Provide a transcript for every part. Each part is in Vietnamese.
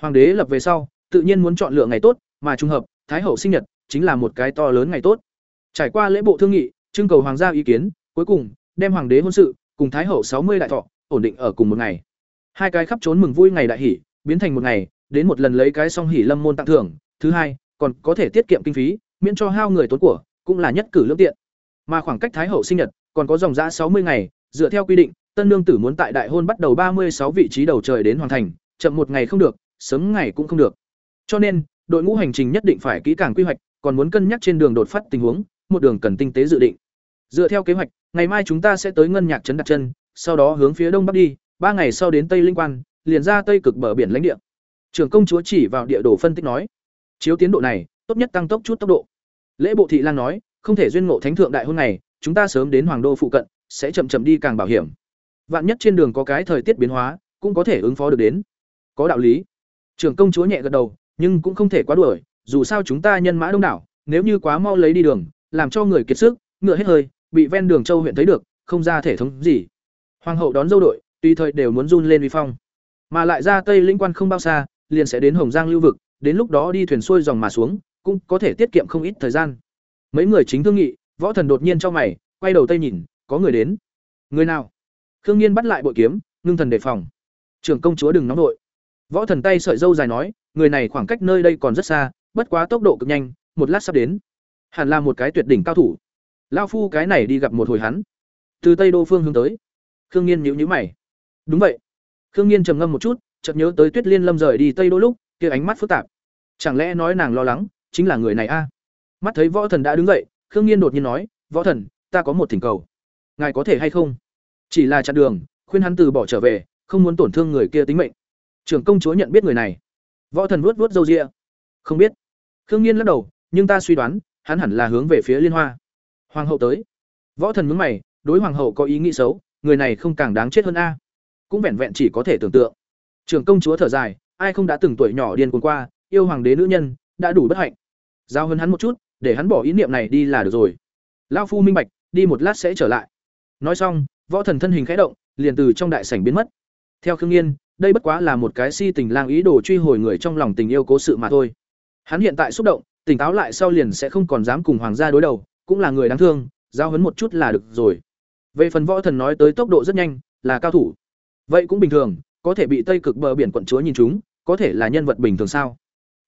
Hoàng đế lập về sau, tự nhiên muốn chọn lựa ngày tốt, mà trùng hợp, thái hậu sinh nhật chính là một cái to lớn ngày tốt. Trải qua lễ bộ thương nghị, trưng cầu hoàng gia ý kiến, cuối cùng đem hoàng đế hôn sự cùng thái hậu sáu mươi đại thọ ổn định ở cùng một ngày. Hai cái khắp trốn mừng vui ngày đại hỷ, biến thành một ngày, đến một lần lấy cái song hỷ lâm môn tặng thưởng, thứ hai, còn có thể tiết kiệm kinh phí, miễn cho hao người tốn của, cũng là nhất cử lưỡng tiện. Mà khoảng cách thái hậu sinh nhật còn có dòng dã sáu mươi ngày, dựa theo quy định, tân nương tử muốn tại đại hôn bắt đầu ba mươi sáu vị trí đầu trời đến hoàn thành, chậm một ngày không được, sớm ngày cũng không được. Cho nên, đội ngũ hành trình nhất định phải kỹ càng quy hoạch, còn muốn cân nhắc trên đường đột phát tình huống, một đường cần tinh tế dự định. Dựa theo kế hoạch, ngày mai chúng ta sẽ tới ngân nhạc trấn đặt chân, sau đó hướng phía đông bắc đi, ba ngày sau đến Tây Linh Quan, liền ra Tây cực bờ biển lãnh địa. Trưởng công chúa chỉ vào địa đồ phân tích nói, chiếu tiến độ này, tốt nhất tăng tốc chút tốc độ. Lễ bộ thị lang nói, không thể duyên ngộ thánh thượng đại hôn này, chúng ta sớm đến hoàng đô phụ cận, sẽ chậm chậm đi càng bảo hiểm. Vạn nhất trên đường có cái thời tiết biến hóa, cũng có thể ứng phó được đến. Có đạo lý. Trưởng công chúa nhẹ gật đầu, nhưng cũng không thể quá đuổi, dù sao chúng ta nhân mã đông đảo, nếu như quá mau lấy đi đường, làm cho người kiệt sức, ngựa hết hơi, bị ven đường châu huyện thấy được, không ra thể thống gì. Hoàng hậu đón dâu đội, tùy thời đều muốn run lên uy phong. Mà lại ra Tây Linh quan không bao xa, liền sẽ đến Hồng Giang lưu vực, đến lúc đó đi thuyền xuôi dòng mà xuống, cũng có thể tiết kiệm không ít thời gian. Mấy người chính thương nghị, Võ Thần đột nhiên cho mày, quay đầu tây nhìn, có người đến. Người nào? Khương Nhiên bắt lại bội kiếm, ngưng thần đề phòng. Trưởng công chúa đừng nóng nội. Võ Thần tay sợi dâu dài nói, người này khoảng cách nơi đây còn rất xa, bất quá tốc độ cực nhanh, một lát sắp đến. Hẳn là một cái tuyệt đỉnh cao thủ. Lão phu cái này đi gặp một hồi hắn. Từ Tây Đô phương hướng tới. Khương Nghiên nhíu nhíu mày. Đúng vậy. Khương Nghiên trầm ngâm một chút, chợt nhớ tới Tuyết Liên Lâm rời đi Tây Đô lúc, kia ánh mắt phức tạp. Chẳng lẽ nói nàng lo lắng, chính là người này a? Mắt thấy Võ Thần đã đứng dậy, Khương Nghiên đột nhiên nói, "Võ Thần, ta có một thỉnh cầu. Ngài có thể hay không? Chỉ là chặn đường, khuyên hắn từ bỏ trở về, không muốn tổn thương người kia tính mệnh." Trưởng công chúa nhận biết người này. Võ Thần vuốt vuốt râu ria. "Không biết." Khương Nhiên lắc đầu, "Nhưng ta suy đoán, hắn hẳn là hướng về phía Liên Hoa." Hoàng hậu tới. Võ Thần mướn mày, đối hoàng hậu có ý nghĩ xấu, người này không càng đáng chết hơn a? Cũng vẹn vẹn chỉ có thể tưởng tượng. Trưởng công chúa thở dài, ai không đã từng tuổi nhỏ điên cuồng qua, yêu hoàng đế nữ nhân, đã đủ bất hạnh. Giao hơn hắn một chút, để hắn bỏ ý niệm này đi là được rồi. lao phu minh bạch, đi một lát sẽ trở lại. Nói xong, võ thần thân hình khẽ động, liền từ trong đại sảnh biến mất. Theo Khương Nghiên, đây bất quá là một cái si tình lang ý đồ truy hồi người trong lòng tình yêu cố sự mà thôi. Hắn hiện tại xúc động, tỉnh táo lại sau liền sẽ không còn dám cùng hoàng gia đối đầu, cũng là người đáng thương, giao hấn một chút là được rồi. Về phần võ thần nói tới tốc độ rất nhanh, là cao thủ. Vậy cũng bình thường, có thể bị Tây Cực bờ biển quận chúa nhìn chúng, có thể là nhân vật bình thường sao?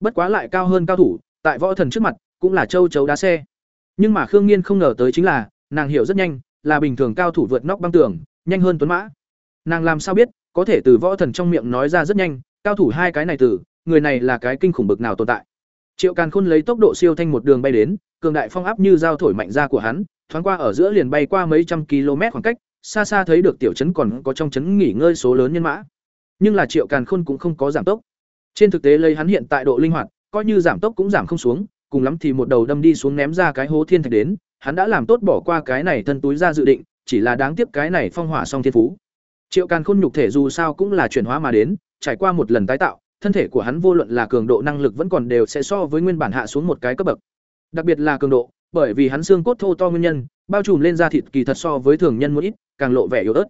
Bất quá lại cao hơn cao thủ, tại võ thần trước mặt, cũng là châu chấu đá xe. Nhưng mà Khương Nghiên không ngờ tới chính là, nàng hiểu rất nhanh, là bình thường cao thủ vượt nóc băng tường, nhanh hơn tuấn mã. Nàng làm sao biết, có thể từ võ thần trong miệng nói ra rất nhanh, cao thủ hai cái này từ, người này là cái kinh khủng bực nào tồn tại. Triệu Càn Khôn lấy tốc độ siêu thanh một đường bay đến, cường đại phong áp như dao thổi mạnh ra của hắn, thoáng qua ở giữa liền bay qua mấy trăm km khoảng cách, xa xa thấy được tiểu trấn còn có trong trấn nghỉ ngơi số lớn nhân mã. Nhưng là Triệu Càn Khôn cũng không có giảm tốc. Trên thực tế lấy hắn hiện tại độ linh hoạt, coi như giảm tốc cũng giảm không xuống, cùng lắm thì một đầu đâm đi xuống ném ra cái hố thiên thạch đến, hắn đã làm tốt bỏ qua cái này thân túi ra dự định, chỉ là đáng tiếc cái này phong hỏa song thiên phú. Triệu Càn Khôn nhục thể dù sao cũng là chuyển hóa mà đến, trải qua một lần tái tạo, thân thể của hắn vô luận là cường độ năng lực vẫn còn đều sẽ so với nguyên bản hạ xuống một cái cấp bậc. Đặc biệt là cường độ, bởi vì hắn xương cốt thô to nguyên nhân, bao trùm lên da thịt kỳ thật so với thường nhân một ít, càng lộ vẻ yếu ớt.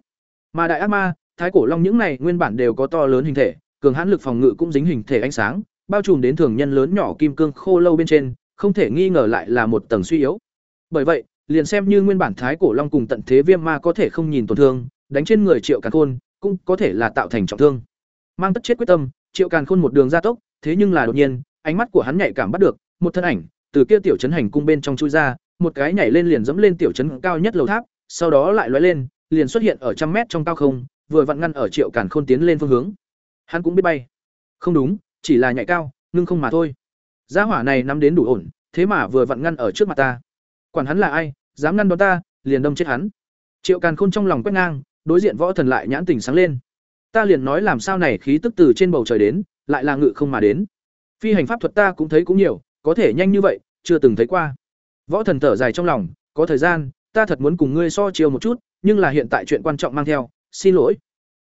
Mà đại ác ma, thái cổ long những này nguyên bản đều có to lớn hình thể, cường hãn lực phòng ngự cũng dính hình thể ánh sáng, bao trùm đến thường nhân lớn nhỏ kim cương khô lâu bên trên, không thể nghi ngờ lại là một tầng suy yếu. Bởi vậy, liền xem như nguyên bản thái cổ long cùng tận thế viêm ma có thể không nhìn tổn thương, đánh trên người Triệu Càn Khôn, cũng có thể là tạo thành trọng thương. Mang tất chết quyết tâm, Triệu Càn Khôn một đường gia tốc, thế nhưng là đột nhiên, ánh mắt của hắn nhạy cảm bắt được, một thân ảnh từ kia tiểu trấn hành cung bên trong chui ra, một cái nhảy lên liền dẫm lên tiểu trấn cao nhất lầu tháp, sau đó lại lóe lên, liền xuất hiện ở trăm mét trong cao không, vừa vặn ngăn ở Triệu Càn Khôn tiến lên phương hướng. Hắn cũng biết bay. Không đúng, chỉ là nhảy cao, nhưng không mà thôi. Gia hỏa này nắm đến đủ ổn, thế mà vừa vặn ngăn ở trước mặt ta. Quản hắn là ai, dám ngăn đón ta, liền đâm chết hắn. Triệu Càn Khôn trong lòng quét ngang, đối diện võ thần lại nhãn tình sáng lên. Ta liền nói làm sao này khí tức từ trên bầu trời đến, lại là ngự không mà đến. Phi hành pháp thuật ta cũng thấy cũng nhiều, có thể nhanh như vậy, chưa từng thấy qua. Võ thần thở dài trong lòng, có thời gian, ta thật muốn cùng ngươi so chiều một chút, nhưng là hiện tại chuyện quan trọng mang theo, xin lỗi.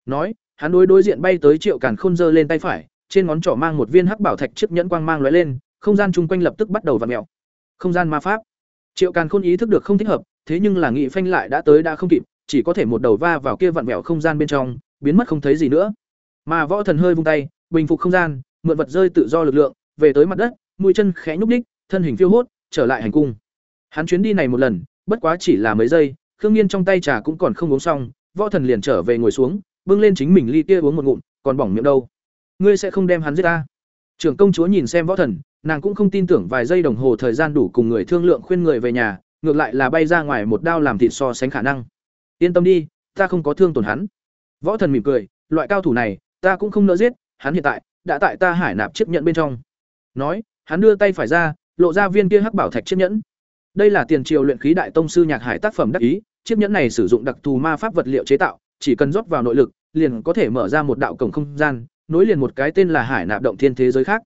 Nói, hắn đối đối diện bay tới Triệu Càn Khôn giơ lên tay phải, trên ngón trỏ mang một viên hắc bảo thạch chiếc nhẫn quang mang lóe lên, không gian chung quanh lập tức bắt đầu vặn mẹo Không gian ma pháp. Triệu Càn Khôn ý thức được không thích hợp, thế nhưng là nghị phanh lại đã tới đã không kịp, chỉ có thể một đầu va vào kia vặn vẹo không gian bên trong, biến mất không thấy gì nữa. Mà võ thần hơi vung tay, bình phục không gian, mượn vật rơi tự do lực lượng, về tới mặt đất, mũi chân khẽ nhúc nhích, thân hình phiêu hốt, trở lại hành cung. Hắn chuyến đi này một lần, bất quá chỉ là mấy giây, Khương Nghiên trong tay trà cũng còn không uống xong, Võ Thần liền trở về ngồi xuống, bưng lên chính mình ly kia uống một ngụm, còn bỏng miệng đâu. Ngươi sẽ không đem hắn giết ta? Trưởng công chúa nhìn xem Võ Thần, nàng cũng không tin tưởng vài giây đồng hồ thời gian đủ cùng người thương lượng khuyên người về nhà, ngược lại là bay ra ngoài một đao làm thịt so sánh khả năng. Yên tâm đi, ta không có thương tổn hắn. Võ Thần mỉm cười, loại cao thủ này, ta cũng không nỡ giết, hắn hiện tại đã tại ta hải nạp chiếc nhẫn bên trong. Nói, hắn đưa tay phải ra, lộ ra viên kia hắc bảo thạch chiếc nhẫn. Đây là tiền triều luyện khí đại tông sư nhạc hải tác phẩm đắc ý, chiếc nhẫn này sử dụng đặc thù ma pháp vật liệu chế tạo, chỉ cần rót vào nội lực, liền có thể mở ra một đạo cổng không gian, nối liền một cái tên là Hải Nạp động thiên thế giới khác.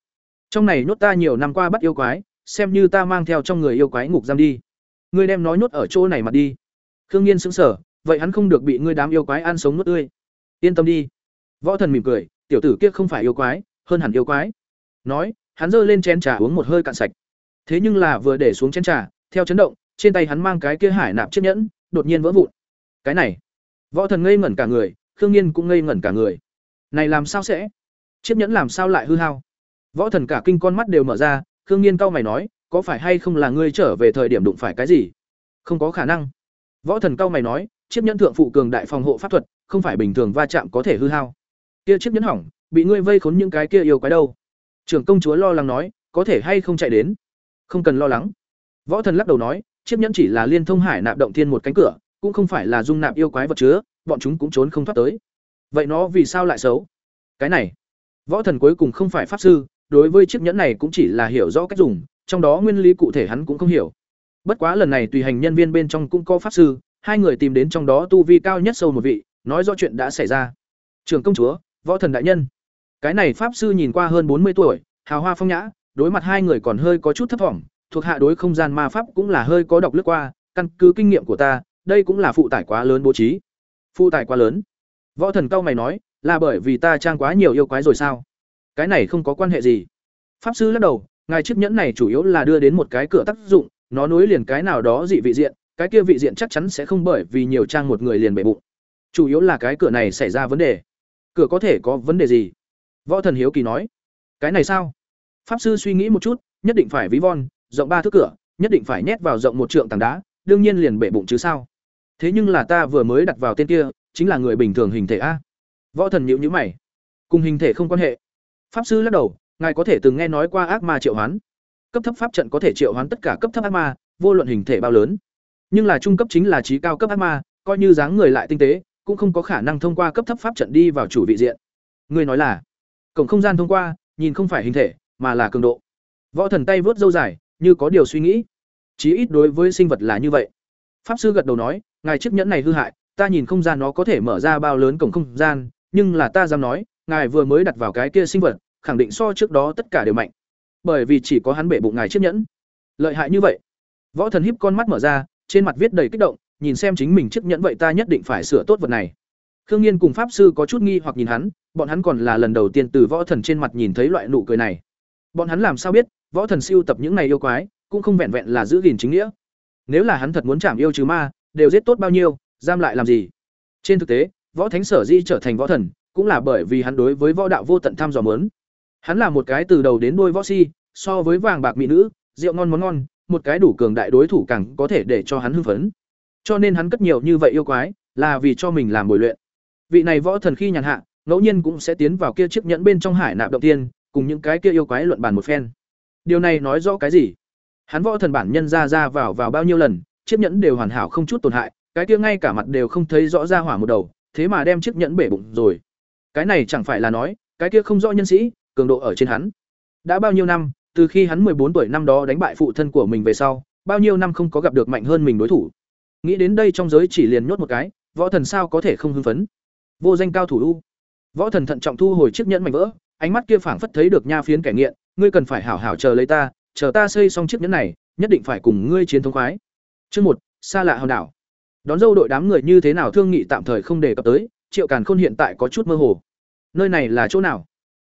Trong này nhốt ta nhiều năm qua bắt yêu quái, xem như ta mang theo trong người yêu quái ngục giam đi. Ngươi đem nói nhốt ở chỗ này mà đi. Khương Nhiên sững sờ, vậy hắn không được bị ngươi đám yêu quái ăn sống nuốt tươi. Yên tâm đi. Võ Thần mỉm cười, tiểu tử kia không phải yêu quái, hơn hẳn yêu quái. Nói, hắn giơ lên chén trà uống một hơi cạn sạch. Thế nhưng là vừa để xuống chén trà, theo chấn động, trên tay hắn mang cái kia hải nạp chiếc nhẫn, đột nhiên vỡ vụn. Cái này, Võ Thần ngây ngẩn cả người, Khương Nhiên cũng ngây ngẩn cả người. Này làm sao sẽ? Chiếc nhẫn làm sao lại hư hao? Võ Thần cả kinh con mắt đều mở ra, Khương Nhiên cau mày nói, có phải hay không là ngươi trở về thời điểm đụng phải cái gì? Không có khả năng. Võ Thần cau mày nói, chiếc nhẫn thượng phụ cường đại phòng hộ pháp thuật, không phải bình thường va chạm có thể hư hao. Kia chiếc nhẫn hỏng, bị ngươi vây khốn những cái kia yêu quái đâu? Trưởng công chúa lo lắng nói, có thể hay không chạy đến? Không cần lo lắng. Võ Thần lắc đầu nói, chiếc nhẫn chỉ là liên thông hải nạp động thiên một cánh cửa, cũng không phải là dung nạp yêu quái vật chứa, bọn chúng cũng trốn không thoát tới. Vậy nó vì sao lại xấu? Cái này, Võ Thần cuối cùng không phải pháp sư, đối với chiếc nhẫn này cũng chỉ là hiểu rõ cách dùng, trong đó nguyên lý cụ thể hắn cũng không hiểu. Bất quá lần này tùy hành nhân viên bên trong cũng có pháp sư, hai người tìm đến trong đó tu vi cao nhất sâu một vị, nói rõ chuyện đã xảy ra. Trưởng công chúa, Võ Thần đại nhân. Cái này pháp sư nhìn qua hơn bốn mươi tuổi, hào hoa phong nhã, đối mặt hai người còn hơi có chút thấp vọng, thuộc hạ đối không gian ma pháp cũng là hơi có độc lướt qua, căn cứ kinh nghiệm của ta, đây cũng là phụ tải quá lớn bố trí. Phụ tải quá lớn. Võ thần cao mày nói, là bởi vì ta trang quá nhiều yêu quái rồi sao? Cái này không có quan hệ gì. Pháp sư lắc đầu, ngài chiếc nhẫn này chủ yếu là đưa đến một cái cửa tác dụng, nó nối liền cái nào đó dị vị diện, cái kia vị diện chắc chắn sẽ không bởi vì nhiều trang một người liền bể bụng. Chủ yếu là cái cửa này xảy ra vấn đề. Cửa có thể có vấn đề gì? Võ thần hiếu kỳ nói. Cái này sao? Pháp sư suy nghĩ một chút, nhất định phải ví von, rộng ba thước cửa, nhất định phải nhét vào rộng một trượng tảng đá, đương nhiên liền bể bụng chứ sao? Thế nhưng là ta vừa mới đặt vào tên kia, chính là người bình thường hình thể a. Võ thần nhíu nhữ mày. Cùng hình thể không quan hệ. Pháp sư lắc đầu, ngài có thể từng nghe nói qua ác ma triệu hoán. Cấp thấp pháp trận có thể triệu hoán tất cả cấp thấp ác ma, vô luận hình thể bao lớn. Nhưng là trung cấp chính là trí cao cấp ác ma, coi như dáng người lại tinh tế, cũng không có khả năng thông qua cấp thấp pháp trận đi vào chủ vị diện. người nói là, cổng không gian thông qua, nhìn không phải hình thể, mà là cường độ. Võ thần tay vớt dâu dài, như có điều suy nghĩ. Chí ít đối với sinh vật là như vậy. Pháp sư gật đầu nói, ngài chiếc nhẫn này hư hại, ta nhìn không gian nó có thể mở ra bao lớn cổng không gian, nhưng là ta dám nói, ngài vừa mới đặt vào cái kia sinh vật, khẳng định so trước đó tất cả đều mạnh. Bởi vì chỉ có hắn bể bụng ngài chiếc nhẫn. Lợi hại như vậy. Võ thần híp con mắt mở ra, trên mặt viết đầy kích động, nhìn xem chính mình chiếc nhẫn vậy ta nhất định phải sửa tốt vật này. Khương Nhiên cùng pháp sư có chút nghi hoặc nhìn hắn, bọn hắn còn là lần đầu tiên từ võ thần trên mặt nhìn thấy loại nụ cười này. Bọn hắn làm sao biết, võ thần siêu tập những này yêu quái, cũng không vẹn vẹn là giữ gìn chính nghĩa. Nếu là hắn thật muốn chạm yêu trừ ma, đều giết tốt bao nhiêu, giam lại làm gì? Trên thực tế, võ thánh sở di trở thành võ thần, cũng là bởi vì hắn đối với võ đạo vô tận tham dò muốn. Hắn là một cái từ đầu đến đuôi võ si, so với vàng bạc mỹ nữ, rượu ngon món ngon, một cái đủ cường đại đối thủ càng có thể để cho hắn hưng phấn. Cho nên hắn cất nhiều như vậy yêu quái, là vì cho mình làm bồi luyện. Vị này võ thần khi nhàn hạ, ngẫu nhiên cũng sẽ tiến vào kia chiếc nhẫn bên trong hải nạp động tiên, cùng những cái kia yêu quái luận bàn một phen. Điều này nói rõ cái gì? Hắn võ thần bản nhân ra ra vào vào bao nhiêu lần, chiếc nhẫn đều hoàn hảo không chút tổn hại, cái kia ngay cả mặt đều không thấy rõ ra hỏa một đầu, thế mà đem chiếc nhẫn bể bụng rồi. Cái này chẳng phải là nói, cái kia không rõ nhân sĩ, cường độ ở trên hắn. Đã bao nhiêu năm, từ khi hắn bốn tuổi năm đó đánh bại phụ thân của mình về sau, bao nhiêu năm không có gặp được mạnh hơn mình đối thủ. Nghĩ đến đây trong giới chỉ liền nhốt một cái, võ thần sao có thể không hưng phấn. Vô danh cao thủ u. Võ thần thận trọng thu hồi chiếc nhẫn mảnh vỡ, ánh mắt kia phảng phất thấy được nha phiến kẻ nghiện, ngươi cần phải hảo hảo chờ lấy ta, chờ ta xây xong chiếc nhẫn này, nhất định phải cùng ngươi chiến thống khoái. Chương một, xa lạ hòn đảo. Đón dâu đội đám người như thế nào thương nghị tạm thời không đề cập tới, Triệu Càn Khôn hiện tại có chút mơ hồ. Nơi này là chỗ nào?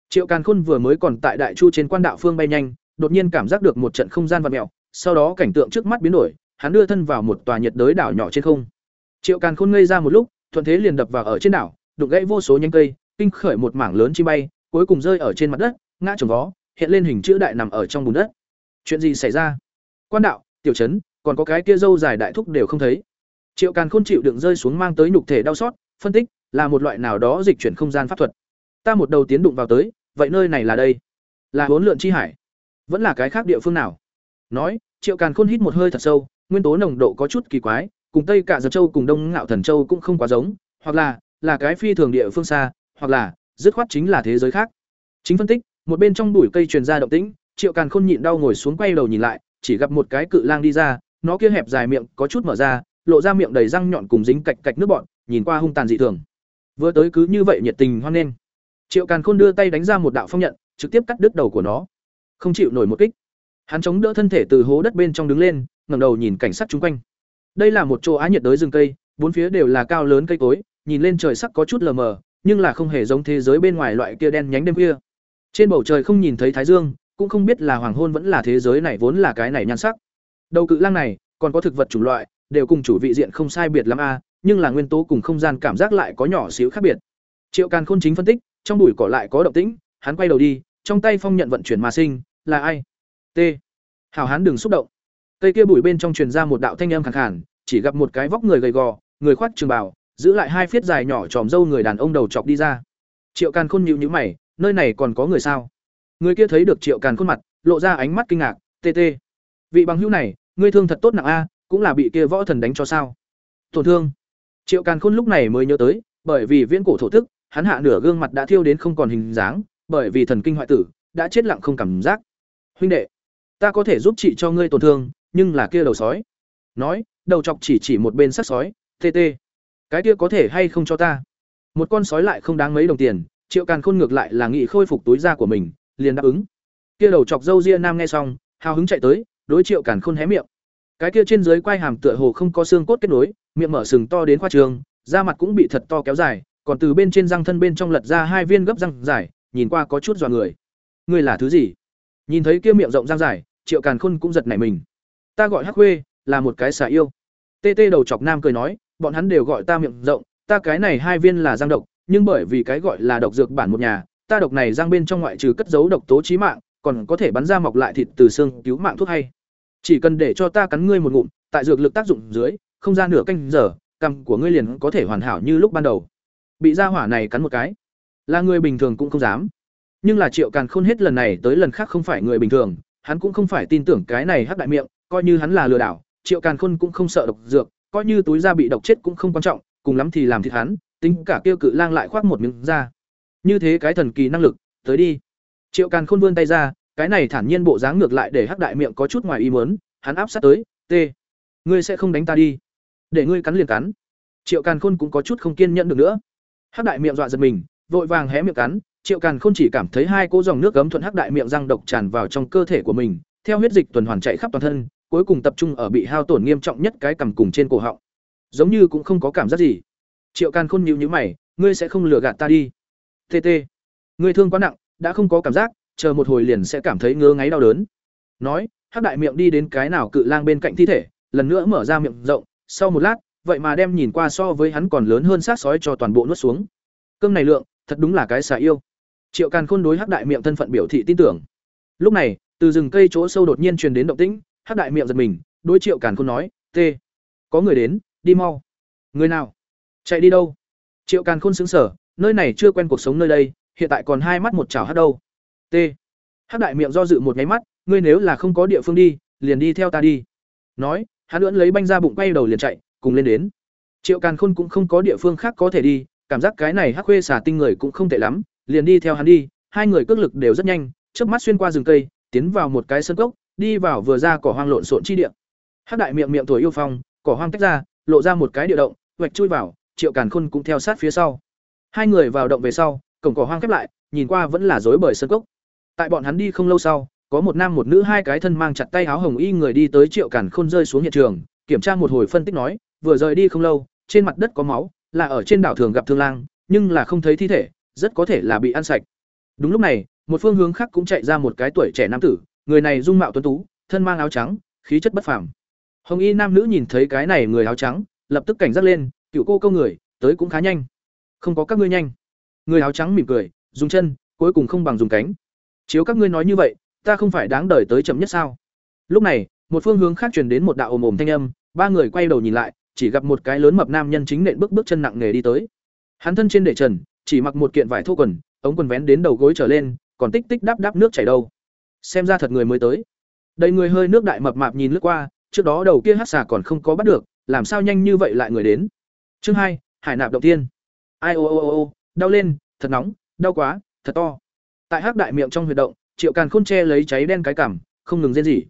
Triệu Càn Khôn vừa mới còn tại Đại Chu trên quan đạo phương bay nhanh, đột nhiên cảm giác được một trận không gian vặn mèo, sau đó cảnh tượng trước mắt biến đổi, hắn đưa thân vào một tòa nhiệt đới đảo nhỏ trên không. Triệu Càn Khôn ngây ra một lúc, thuận thế liền đập vào ở trên đảo, đụng gãy vô số nhánh cây, kinh khởi một mảng lớn chim bay, cuối cùng rơi ở trên mặt đất, ngã trồng vó hiện lên hình chữ đại nằm ở trong bùn đất. Chuyện gì xảy ra? Quan đạo tiểu trấn còn có cái kia dâu dài đại thúc đều không thấy. Triệu càn khôn chịu đựng rơi xuống mang tới nhục thể đau xót phân tích là một loại nào đó dịch chuyển không gian pháp thuật. Ta một đầu tiến đụng vào tới vậy nơi này là đây? Là huấn lượn chi hải. Vẫn là cái khác địa phương nào? Nói, triệu càn khôn hít một hơi thật sâu, nguyên tố nồng độ có chút kỳ quái, cùng tây cả dập châu cùng đông ngạo thần châu cũng không quá giống, hoặc là là cái phi thường địa phương xa, hoặc là, dứt khoát chính là thế giới khác. Chính phân tích, một bên trong bụi cây truyền ra động tĩnh, triệu càn khôn nhịn đau ngồi xuống quay đầu nhìn lại, chỉ gặp một cái cự lang đi ra, nó kia hẹp dài miệng có chút mở ra, lộ ra miệng đầy răng nhọn cùng dính cạch cạch nước bọn nhìn qua hung tàn dị thường. Vừa tới cứ như vậy nhiệt tình hoan nghênh triệu càn khôn đưa tay đánh ra một đạo phong nhận, trực tiếp cắt đứt đầu của nó. Không chịu nổi một kích. Hắn chống đỡ thân thể từ hố đất bên trong đứng lên, ngẩng đầu nhìn cảnh sát chung quanh. Đây là một chỗ á nhiệt đới rừng cây, bốn phía đều là cao lớn cây cối, nhìn lên trời sắc có chút lờ mờ, nhưng là không hề giống thế giới bên ngoài loại kia đen nhánh đêm khuya. Trên bầu trời không nhìn thấy thái dương, cũng không biết là hoàng hôn vẫn là thế giới này vốn là cái này nhan sắc. Đầu cự lang này, còn có thực vật chủng loại, đều cùng chủ vị diện không sai biệt lắm a, nhưng là nguyên tố cùng không gian cảm giác lại có nhỏ xíu khác biệt. Triệu càn khôn chính phân tích trong bụi cỏ lại có động tĩnh, hắn quay đầu đi, trong tay phong nhận vận chuyển mà sinh, là ai? T. Hào hán đừng xúc động. Cây kia bụi bên trong truyền ra một đạo thanh âm khẳng khản chỉ gặp một cái vóc người gầy gò, người khoác trường bào, giữ lại hai phiết dài nhỏ tròm râu người đàn ông đầu chọc đi ra. Triệu càn khôn nhịu nhữ mày, nơi này còn có người sao? Người kia thấy được triệu càn khuôn mặt, lộ ra ánh mắt kinh ngạc tt vị bằng hữu này, ngươi thương thật tốt nặng a, cũng là bị kia võ thần đánh cho sao? Tổn thương. Triệu càn khôn lúc này mới nhớ tới, bởi vì viễn cổ thổ thức hắn hạ nửa gương mặt đã thiêu đến không còn hình dáng, bởi vì thần kinh hoại tử, đã chết lặng không cảm giác. Huynh đệ, ta có thể giúp chị cho ngươi tổn thương, nhưng là kia đầu sói. Nói, đầu chọc chỉ chỉ một bên sắc sói tt cái kia có thể hay không cho ta? Một con sói lại không đáng mấy đồng tiền, triệu càn khôn ngược lại là nghị khôi phục túi da của mình, liền đáp ứng. Kia đầu chọc dâu ria nam nghe xong, hào hứng chạy tới, đối triệu càn khôn hé miệng. Cái kia trên dưới quai hàm tựa hồ không có xương cốt kết nối, miệng mở sừng to đến khoa trường, da mặt cũng bị thật to kéo dài còn từ bên trên răng thân bên trong lật ra hai viên gấp răng dài nhìn qua có chút dọa người ngươi là thứ gì nhìn thấy kia miệng rộng răng dài triệu càn khôn cũng giật nảy mình ta gọi hắc khuê là một cái xà yêu tê tê đầu chọc nam cười nói bọn hắn đều gọi ta miệng rộng ta cái này hai viên là răng độc nhưng bởi vì cái gọi là độc dược bản một nhà, ta độc này răng bên trong ngoại trừ cất giấu độc tố chí mạng, còn có thể bắn ra mọc lại thịt từ xương cứu mạng thuốc hay. Chỉ cần để cho ta cắn ngươi một ngụm, tại dược lực tác dụng dưới, không ra nửa canh giờ, cằm của ngươi liền có thể hoàn hảo như lúc ban đầu. Bị ra hỏa này cắn một cái, là người bình thường cũng không dám. Nhưng là Triệu Càn Khôn hết lần này tới lần khác không phải người bình thường, hắn cũng không phải tin tưởng cái này hắc đại miệng, coi như hắn là lừa đảo, Triệu Càn Khôn cũng không sợ độc dược, coi như túi da bị độc chết cũng không quan trọng, cùng lắm thì làm thịt hắn, tính cả kêu cự lang lại khoác một miếng da. Như thế cái thần kỳ năng lực tới đi. Triệu càn khôn vươn tay ra cái này thản nhiên bộ dáng ngược lại để hắc đại miệng có chút ngoài ý muốn hắn áp sát tới t ngươi sẽ không đánh ta đi. Để ngươi cắn liền cắn. Triệu càn khôn cũng có chút không kiên nhẫn được nữa hắc đại miệng dọa giật mình, vội vàng hé miệng cắn, triệu càn khôn chỉ cảm thấy hai cỗ dòng nước cấm thuận hắc đại miệng răng độc tràn vào trong cơ thể của mình, theo huyết dịch tuần hoàn chạy khắp toàn thân, cuối cùng tập trung ở bị hao tổn nghiêm trọng nhất cái cằm cùng trên cổ họng. Giống như cũng không có cảm giác gì. Triệu càn khôn nhịu nhữ mày, ngươi sẽ không lừa gạt ta đi. Tt ngươi thương quá nặng, đã không có cảm giác, chờ một hồi liền sẽ cảm thấy ngứa ngáy đau đớn. Nói, hắc đại miệng đi đến cái nào cự lang bên cạnh thi thể, lần nữa mở ra miệng rộng, sau một lát vậy mà đem nhìn qua so với hắn còn lớn hơn sát sói cho toàn bộ nuốt xuống. Cơm này lượng, thật đúng là cái xà yêu. Triệu càn khôn đối hắc đại miệng thân phận biểu thị tin tưởng. Lúc này, từ rừng cây chỗ sâu đột nhiên truyền đến động tĩnh, hắc đại miệng giật mình, đối triệu càn khôn nói, t, có người đến, đi mau. Người nào? Chạy đi đâu? Triệu càn khôn xứng sở nơi này chưa quen cuộc sống nơi đây, hiện tại còn hai mắt một chảo hắt đâu. T. Hắc đại miệng do dự một nháy mắt, ngươi nếu là không có địa phương đi, liền đi theo ta đi. Nói, hắn lưỡn lấy banh ra bụng quay đầu liền chạy cùng lên đến. Triệu càn khôn cũng không có địa phương khác có thể đi, cảm giác cái này hắc khuê xả tinh người cũng không tệ lắm, liền đi theo hắn đi, hai người cước lực đều rất nhanh trước mắt xuyên qua rừng cây, tiến vào một cái sân cốc, đi vào vừa ra cỏ hoang lộn xộn chi địa. Hắc đại miệng miệng tuổi yêu phong, cỏ hoang tách ra, lộ ra một cái địa động hoạch chui vào, triệu càn khôn cũng theo sát phía sau. Hai người vào động về sau, cổng cỏ hoang khép lại, nhìn qua vẫn là dối bởi sân cốc. Tại bọn hắn đi không lâu sau, có một nam một nữ hai cái thân mang chặt tay áo hồng y người đi tới triệu càn khôn rơi xuống hiện trường, kiểm tra một hồi phân tích nói vừa rời đi không lâu, trên mặt đất có máu, là ở trên đảo thường gặp thương lang, nhưng là không thấy thi thể, rất có thể là bị ăn sạch. Đúng lúc này, một phương hướng khác cũng chạy ra một cái tuổi trẻ nam tử, người này dung mạo tuấn tú, thân mang áo trắng, khí chất bất phàm. Hồng y nam nữ nhìn thấy cái này người áo trắng, lập tức cảnh giác lên, cựu cô câu người, tới cũng khá nhanh. Không có các ngươi nhanh. Người áo trắng mỉm cười, dùng chân, cuối cùng không bằng dùng cánh. Chiếu các ngươi nói như vậy, ta không phải đáng đời tới chậm nhất sao? Lúc này, một phương hướng khác truyền đến một đạo ồm ồm thanh âm, ba người quay đầu nhìn lại chỉ gặp một cái lớn mập nam nhân chính nện bước bước chân nặng nề đi tới. Hắn thân trên để trần, chỉ mặc một kiện vải thô quần, ống quần vén đến đầu gối trở lên, còn tích tích đáp đáp nước chảy đâu. Xem ra thật người mới tới. Đầy người hơi nước đại mập mạp nhìn lướt qua, trước đó đầu kia hát xà còn không có bắt được, làm sao nhanh như vậy lại người đến. Chương hai, hải nạp động tiên ai ô ô ô ô, đau lên, thật nóng, đau quá, thật to. Tại hắc đại miệng trong huyệt động, triệu càn khôn che lấy cháy đen cái cảm, không ngừng rên gì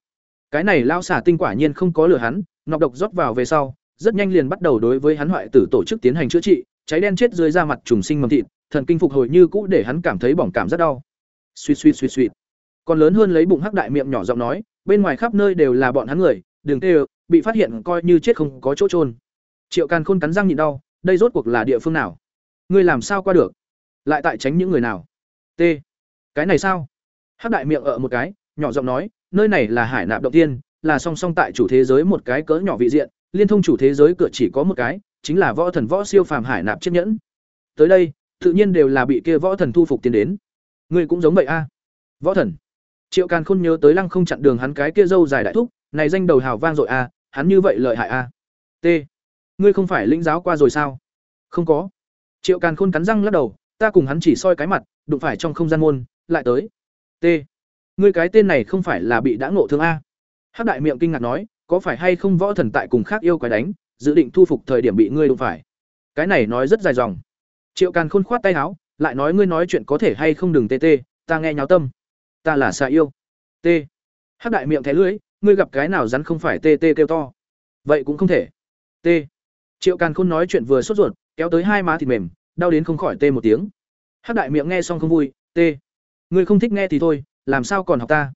cái này lao xả tinh quả nhiên không có lửa hắn nọc độc rót vào về sau rất nhanh liền bắt đầu đối với hắn hoại tử tổ chức tiến hành chữa trị, cháy đen chết dưới da mặt trùng sinh mầm thịt, thần kinh phục hồi như cũ để hắn cảm thấy bỏng cảm rất đau. Suy suy suy suy còn lớn hơn lấy bụng hắc đại miệng nhỏ giọng nói, bên ngoài khắp nơi đều là bọn hắn người đường tê bị phát hiện coi như chết không có chỗ trôn triệu càn khôn cắn răng nhịn đau, đây rốt cuộc là địa phương nào? Ngươi làm sao qua được? Lại tại tránh những người nào? T cái này sao? Hắc đại miệng ở một cái, nhỏ giọng nói, nơi này là hải nạp động tiên là song song tại chủ thế giới một cái cỡ nhỏ vị diện liên thông chủ thế giới cửa chỉ có một cái, chính là võ thần võ siêu phàm hải nạp chiếc nhẫn. Tới đây, tự nhiên đều là bị kia võ thần thu phục tiến đến. Ngươi cũng giống vậy a. Võ thần. Triệu càn khôn nhớ tới lăng không chặn đường hắn cái kia dâu dài đại thúc, này danh đầu hào vang dội a, hắn như vậy lợi hại a. T. Ngươi không phải lĩnh giáo qua rồi sao? Không có. Triệu càn khôn cắn răng lắc đầu, ta cùng hắn chỉ soi cái mặt, đụng phải trong không gian môn, lại tới. T. Ngươi cái tên này không phải là bị đã ngộ thương a. Hắc đại miệng kinh ngạc nói có phải hay không võ thần tại cùng khác yêu quái đánh, dự định thu phục thời điểm bị ngươi đụng phải? Cái này nói rất dài dòng. Triệu càn khôn khoát tay áo, lại nói ngươi nói chuyện có thể hay không đừng tê tê, ta nghe nháo tâm. Ta là xà yêu. T. Hắc đại miệng thẻ lưỡi, ngươi gặp cái nào rắn không phải tê tê kêu to? Vậy cũng không thể. T. Triệu càn khôn nói chuyện vừa sốt ruột, kéo tới hai má thịt mềm, đau đến không khỏi tê một tiếng. Hắc đại miệng nghe xong không vui, t, ngươi không thích nghe thì thôi, làm sao còn học ta?